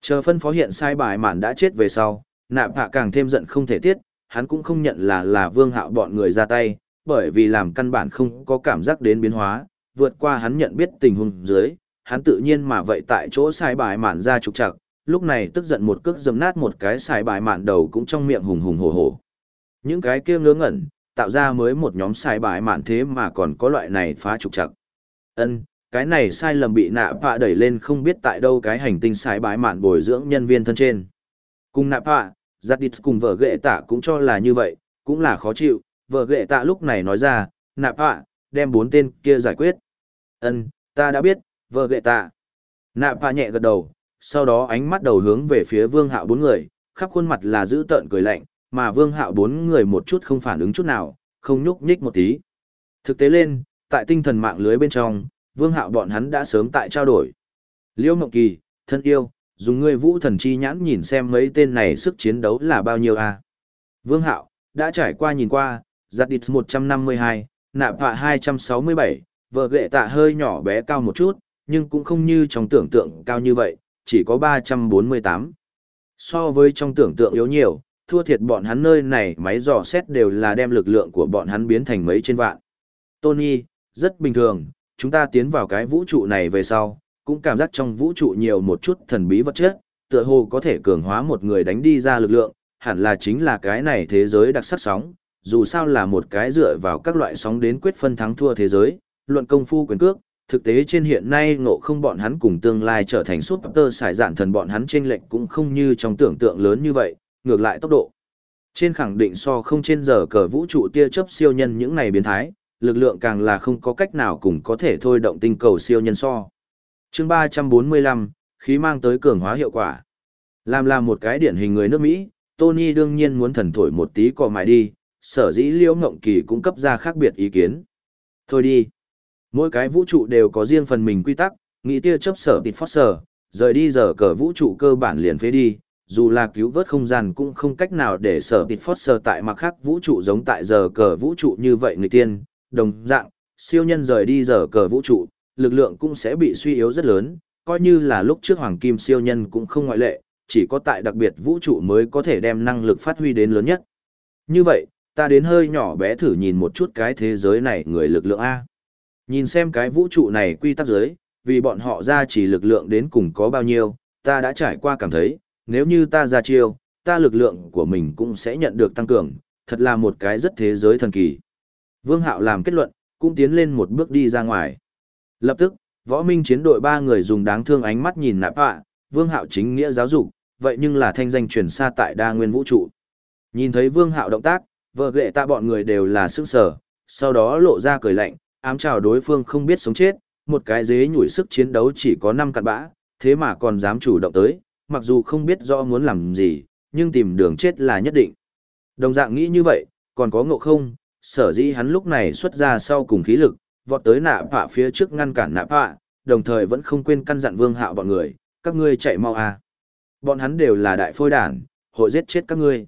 Chờ phân phó hiện sai bài mạn đã chết về sau, nạ bạ càng thêm giận không thể tiết, hắn cũng không nhận là là vương hạo bọn người ra tay, bởi vì làm căn bản không có cảm giác đến biến hóa, vượt qua hắn nhận biết tình huống dưới, hắn tự nhiên mà vậy tại chỗ sai bài mạn ra trục trặc, lúc này tức giận một cước dầm nát một cái xài bài mạn đầu cũng trong miệng hùng hùng hổ hổ. Những cái kia ngớ ngẩn, tạo ra mới một nhóm xài bài mạn thế mà còn có loại này phá trục trặc. Ân, cái này sai lầm bị nạ pạ đẩy lên không biết tại đâu cái hành tinh xài bài mạn bồi dưỡng nhân viên thân trên. Cùng nạ pạ, giặt đít cùng vợ ghệ tạ cũng cho là như vậy, cũng là khó chịu, vợ ghệ tạ lúc này nói ra, nạ pạ, đem bốn tên kia giải quyết. Ân, ta đã biết, vợ ghệ tạ. Nạ pạ nhẹ gật đầu, sau đó ánh mắt đầu hướng về phía vương hạo bốn người, khắp khuôn mặt là giữ tợn cười lạnh, mà vương hạo bốn người một chút không phản ứng chút nào, không nhúc nhích một tí. Thực tế lên, tại tinh thần mạng lưới bên trong, vương hạo bọn hắn đã sớm tại trao đổi. Liêu Mộng Kỳ, thân yêu, dùng ngươi vũ thần chi nhãn nhìn xem mấy tên này sức chiến đấu là bao nhiêu a Vương hạo, đã trải qua nhìn qua, giặt đít 152, nạp hạ 267, vợ ghệ tạ hơi nhỏ bé cao một chút, nhưng cũng không như trong tưởng tượng cao như vậy, chỉ có 348. So với trong tưởng tượng yếu nhiều, thua thiệt bọn hắn nơi này máy dò xét đều là đem lực lượng của bọn hắn biến thành mấy trên vạn. Tony, rất bình thường, chúng ta tiến vào cái vũ trụ này về sau, cũng cảm giác trong vũ trụ nhiều một chút thần bí vật chất, tựa hồ có thể cường hóa một người đánh đi ra lực lượng, hẳn là chính là cái này thế giới đặc sắc sóng, dù sao là một cái dựa vào các loại sóng đến quyết phân thắng thua thế giới, luận công phu quyền cước, thực tế trên hiện nay ngộ không bọn hắn cùng tương lai trở thành suốt tơ xài giản thần bọn hắn trên lệnh cũng không như trong tưởng tượng lớn như vậy, ngược lại tốc độ. Trên khẳng định so không trên giờ cờ vũ trụ tia chớp siêu nhân những này biến thái, lực lượng càng là không có cách nào cùng có thể thôi động tinh cầu siêu nhân so. chương 345, khí mang tới cường hóa hiệu quả. Làm là một cái điển hình người nước Mỹ, Tony đương nhiên muốn thần thổi một tí cò mài đi, sở dĩ liễu ngộng kỳ cũng cấp ra khác biệt ý kiến. Thôi đi. Mỗi cái vũ trụ đều có riêng phần mình quy tắc, nghĩ tia chấp sở tịt phót sở, rời đi giờ cờ vũ trụ cơ bản liền phế đi, dù là cứu vớt không gian cũng không cách nào để sở tịt phót sở tại mặt khác vũ trụ giống tại giờ cờ vũ trụ như vậy người tiên, đồng dạng, siêu nhân rời đi giờ cờ vũ trụ, lực lượng cũng sẽ bị suy yếu rất lớn, coi như là lúc trước hoàng kim siêu nhân cũng không ngoại lệ, chỉ có tại đặc biệt vũ trụ mới có thể đem năng lực phát huy đến lớn nhất. Như vậy, ta đến hơi nhỏ bé thử nhìn một chút cái thế giới này người lực lượng A. Nhìn xem cái vũ trụ này quy tắc giới, vì bọn họ ra chỉ lực lượng đến cùng có bao nhiêu, ta đã trải qua cảm thấy, nếu như ta ra chiêu, ta lực lượng của mình cũng sẽ nhận được tăng cường, thật là một cái rất thế giới thần kỳ. Vương Hạo làm kết luận, cũng tiến lên một bước đi ra ngoài. Lập tức, võ minh chiến đội ba người dùng đáng thương ánh mắt nhìn nạp ạ, Vương Hạo chính nghĩa giáo dục, vậy nhưng là thanh danh truyền xa tại đa nguyên vũ trụ. Nhìn thấy Vương Hạo động tác, vợ ghệ ta bọn người đều là sức sở, sau đó lộ ra cười lạnh, ám chào đối phương không biết sống chết, một cái dế nhủi sức chiến đấu chỉ có 5 cặn bã, thế mà còn dám chủ động tới, mặc dù không biết rõ muốn làm gì, nhưng tìm đường chết là nhất định. Đồng dạng nghĩ như vậy, còn có ngộ không, sở dĩ hắn lúc này xuất ra sau cùng khí lực, vọt tới nạ phạ phía trước ngăn cản nạ phạ, đồng thời vẫn không quên căn dặn vương hạo bọn người, các ngươi chạy mau à. Bọn hắn đều là đại phôi đản, hội giết chết các ngươi.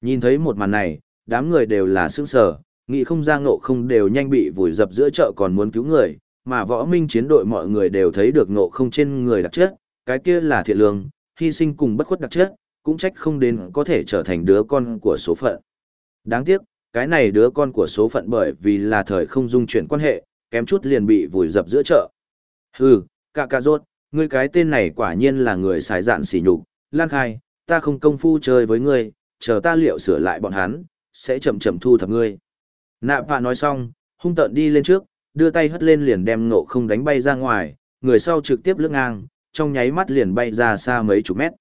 Nhìn thấy một màn này, đám người đều là sững sờ, nghĩ không ra ngộ không đều nhanh bị vùi dập giữa chợ còn muốn cứu người, mà võ minh chiến đội mọi người đều thấy được ngộ không trên người đặc chất, cái kia là thiện lương, hy sinh cùng bất khuất đặc chất, cũng trách không đến có thể trở thành đứa con của số phận. Đáng tiếc, cái này đứa con của số phận bởi vì là thời không dung chuyển quan hệ, kém chút liền bị vùi dập giữa chợ. Hừ, cạ cạ rốt, ngươi cái tên này quả nhiên là người xài dạn xỉ nhục, lan khai, ta không công phu chơi với ngươi, chờ ta liệu sửa lại bọn hắn, sẽ chậm chậm thu thập ngươi. Nạ vạ nói xong, hung tợn đi lên trước, đưa tay hất lên liền đem ngộ không đánh bay ra ngoài, người sau trực tiếp lướt ngang, trong nháy mắt liền bay ra xa mấy chục mét.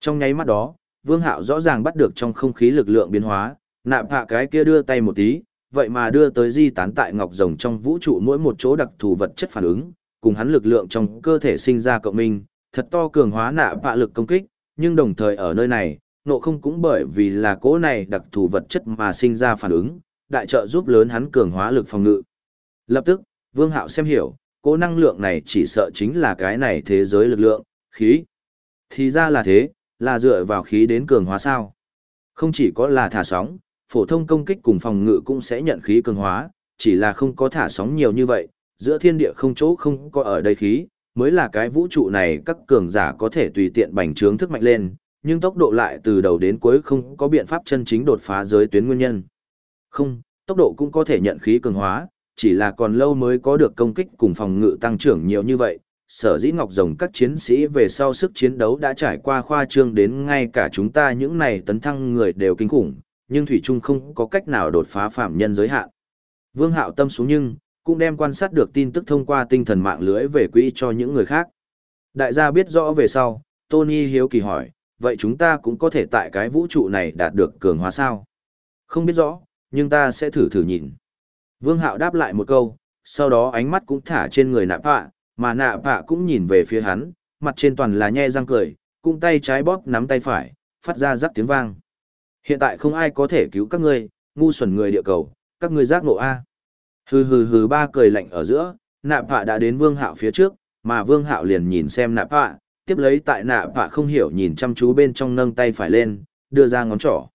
Trong nháy mắt đó, Vương Hạo rõ ràng bắt được trong không khí lực lượng biến hóa, nạ hạ cái kia đưa tay một tí, vậy mà đưa tới di tán tại ngọc rồng trong vũ trụ mỗi một chỗ đặc thù vật chất phản ứng, cùng hắn lực lượng trong cơ thể sinh ra cộng minh, thật to cường hóa nạ hạ lực công kích, nhưng đồng thời ở nơi này, nộ không cũng bởi vì là cỗ này đặc thù vật chất mà sinh ra phản ứng, đại trợ giúp lớn hắn cường hóa lực phòng ngự. Lập tức, Vương Hạo xem hiểu, cỗ năng lượng này chỉ sợ chính là cái này thế giới lực lượng, khí. Thì ra là thế, là dựa vào khí đến cường hóa sao. Không chỉ có là thả sóng, phổ thông công kích cùng phòng ngự cũng sẽ nhận khí cường hóa, chỉ là không có thả sóng nhiều như vậy, giữa thiên địa không chỗ không có ở đây khí, mới là cái vũ trụ này các cường giả có thể tùy tiện bành trướng thức mạnh lên, nhưng tốc độ lại từ đầu đến cuối không có biện pháp chân chính đột phá giới tuyến nguyên nhân. Không, tốc độ cũng có thể nhận khí cường hóa, chỉ là còn lâu mới có được công kích cùng phòng ngự tăng trưởng nhiều như vậy, sở dĩ ngọc rồng các chiến sĩ về sau sức chiến đấu đã trải qua khoa trương đến ngay cả chúng ta những này tấn thăng người đều kinh khủng, nhưng Thủy Trung không có cách nào đột phá phạm nhân giới hạn. Vương Hạo tâm xuống nhưng, cũng đem quan sát được tin tức thông qua tinh thần mạng lưới về quỹ cho những người khác. Đại gia biết rõ về sau, Tony hiếu kỳ hỏi, vậy chúng ta cũng có thể tại cái vũ trụ này đạt được cường hóa sao? Không biết rõ, nhưng ta sẽ thử thử nhìn. Vương Hạo đáp lại một câu, sau đó ánh mắt cũng thả trên người nạp hạ, mà nạp hạ cũng nhìn về phía hắn, mặt trên toàn là nhe răng cười, cung tay trái bóp nắm tay phải, phát ra rắc tiếng vang. Hiện tại không ai có thể cứu các ngươi, ngu xuẩn người địa cầu, các ngươi giác nộ A. Hừ hừ hừ ba cười lạnh ở giữa, nạp hạ đã đến vương hạo phía trước, mà vương hạo liền nhìn xem nạp hạ, tiếp lấy tại nạp vạ không hiểu nhìn chăm chú bên trong nâng tay phải lên, đưa ra ngón trỏ.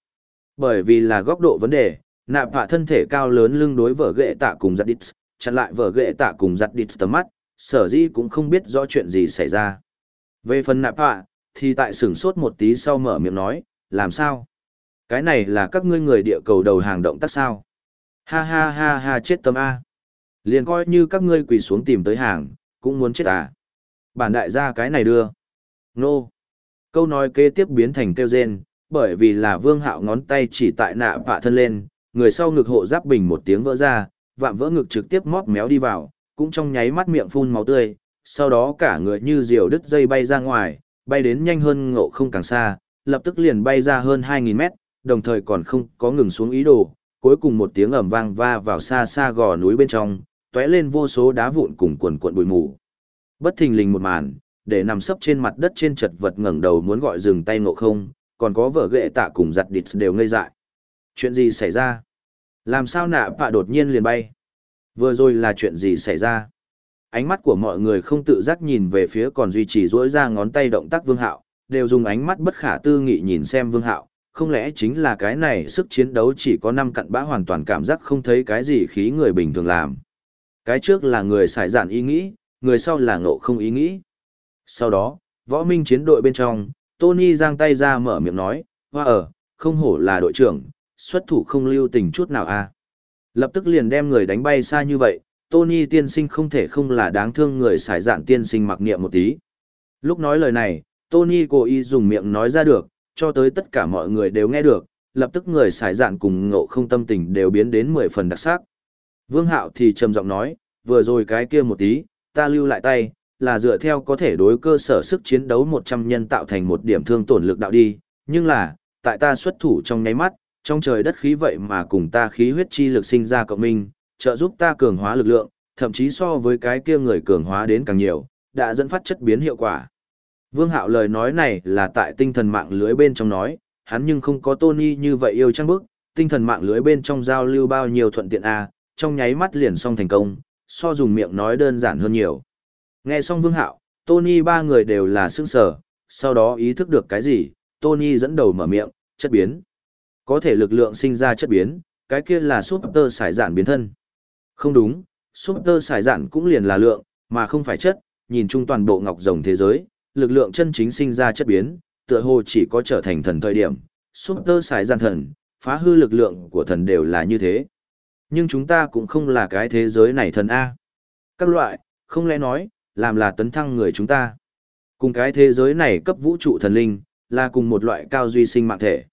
Bởi vì là góc độ vấn đề, nạp vạ thân thể cao lớn lưng đối vở ghệ tạ cùng giặt đít, chặn lại vở ghệ tạ cùng giặt đít tầm mắt, sở dĩ cũng không biết rõ chuyện gì xảy ra. Về phần nạp vạ, thì tại sửng sốt một tí sau mở miệng nói, làm sao? Cái này là các ngươi người địa cầu đầu hàng động tác sao? Ha ha ha ha chết tâm A. Liền coi như các ngươi quỳ xuống tìm tới hàng, cũng muốn chết à. Bản đại gia cái này đưa. Nô. Câu nói kế tiếp biến thành kêu rên, bởi vì là vương hạo ngón tay chỉ tại nạ vạ thân lên, người sau ngực hộ giáp bình một tiếng vỡ ra, vạm vỡ ngực trực tiếp móp méo đi vào, cũng trong nháy mắt miệng phun máu tươi, sau đó cả người như diều đứt dây bay ra ngoài, bay đến nhanh hơn ngộ không càng xa, lập tức liền bay ra hơn 2.000 mét, đồng thời còn không có ngừng xuống ý đồ, cuối cùng một tiếng ầm vang va vào xa xa gò núi bên trong, tóe lên vô số đá vụn cùng quần cuộn bụi mù. Bất thình lình một màn, để nằm sấp trên mặt đất trên chật vật ngẩng đầu muốn gọi dừng tay ngộ không, còn có vợ ghệ tạ cùng giặt địt đều ngây dại. Chuyện gì xảy ra? Làm sao nạ bạ đột nhiên liền bay? Vừa rồi là chuyện gì xảy ra? Ánh mắt của mọi người không tự giác nhìn về phía còn duy trì duỗi ra ngón tay động tác vương hạo, đều dùng ánh mắt bất khả tư nghị nhìn xem vương hạo, không lẽ chính là cái này sức chiến đấu chỉ có năm cặn bã hoàn toàn cảm giác không thấy cái gì khí người bình thường làm. Cái trước là người xài giản ý nghĩ, người sau là ngộ không ý nghĩ. Sau đó, võ minh chiến đội bên trong, Tony giang tay ra mở miệng nói, hoa ở, không hổ là đội trưởng, xuất thủ không lưu tình chút nào a à. Lập tức liền đem người đánh bay xa như vậy, Tony tiên sinh không thể không là đáng thương người xài dạn tiên sinh mặc niệm một tí. Lúc nói lời này, Tony cố ý dùng miệng nói ra được, cho tới tất cả mọi người đều nghe được, lập tức người xài dạn cùng ngộ không tâm tình đều biến đến mười phần đặc sắc. Vương Hạo thì trầm giọng nói, vừa rồi cái kia một tí, ta lưu lại tay, là dựa theo có thể đối cơ sở sức chiến đấu 100 nhân tạo thành một điểm thương tổn lực đạo đi, nhưng là, tại ta xuất thủ trong nháy mắt, trong trời đất khí vậy mà cùng ta khí huyết chi lực sinh ra cộng minh, trợ giúp ta cường hóa lực lượng, thậm chí so với cái kia người cường hóa đến càng nhiều, đã dẫn phát chất biến hiệu quả. Vương Hạo lời nói này là tại tinh thần mạng lưới bên trong nói, hắn nhưng không có Tony như vậy yêu trang bức, tinh thần mạng lưới bên trong giao lưu bao nhiêu thuận tiện a, à, trong nháy mắt liền xong thành công, so dùng miệng nói đơn giản hơn nhiều. Nghe xong Vương Hạo, Tony ba người đều là sững sờ, sau đó ý thức được cái gì, Tony dẫn đầu mở miệng, chất biến. Có thể lực lượng sinh ra chất biến, cái kia là super sải giản biến thân. Không đúng, super sải giản cũng liền là lượng, mà không phải chất, nhìn chung toàn bộ ngọc rồng thế giới, lực lượng chân chính sinh ra chất biến, tựa hồ chỉ có trở thành thần thời điểm, super sải giản thần, phá hư lực lượng của thần đều là như thế. Nhưng chúng ta cũng không là cái thế giới này thần A. Các loại, không lẽ nói, làm là tấn thăng người chúng ta. Cùng cái thế giới này cấp vũ trụ thần linh, là cùng một loại cao duy sinh mạng thể.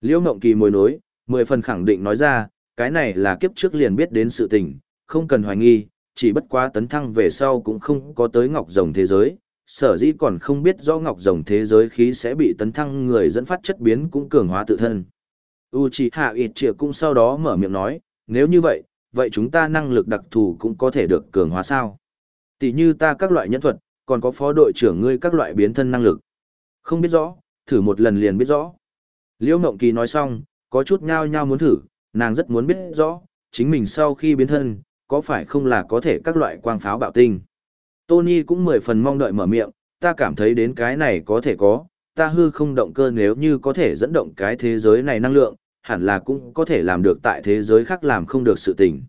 Liễu Ngộng Kỳ mồi nối, mười phần khẳng định nói ra, cái này là kiếp trước liền biết đến sự tình, không cần hoài nghi, chỉ bất quá tấn thăng về sau cũng không có tới ngọc rồng thế giới, sở dĩ còn không biết do ngọc rồng thế giới khí sẽ bị tấn thăng người dẫn phát chất biến cũng cường hóa tự thân. Uchiha Itchia cũng sau đó mở miệng nói, nếu như vậy, vậy chúng ta năng lực đặc thù cũng có thể được cường hóa sao? Tỉ như ta các loại nhân thuật, còn có phó đội trưởng ngươi các loại biến thân năng lực. Không biết rõ, thử một lần liền biết rõ. Liễu Ngộng Kỳ nói xong, có chút nhao nhao muốn thử, nàng rất muốn biết rõ, chính mình sau khi biến thân, có phải không là có thể các loại quang pháo bạo tinh. Tony cũng mười phần mong đợi mở miệng, ta cảm thấy đến cái này có thể có, ta hư không động cơ nếu như có thể dẫn động cái thế giới này năng lượng, hẳn là cũng có thể làm được tại thế giới khác làm không được sự tình.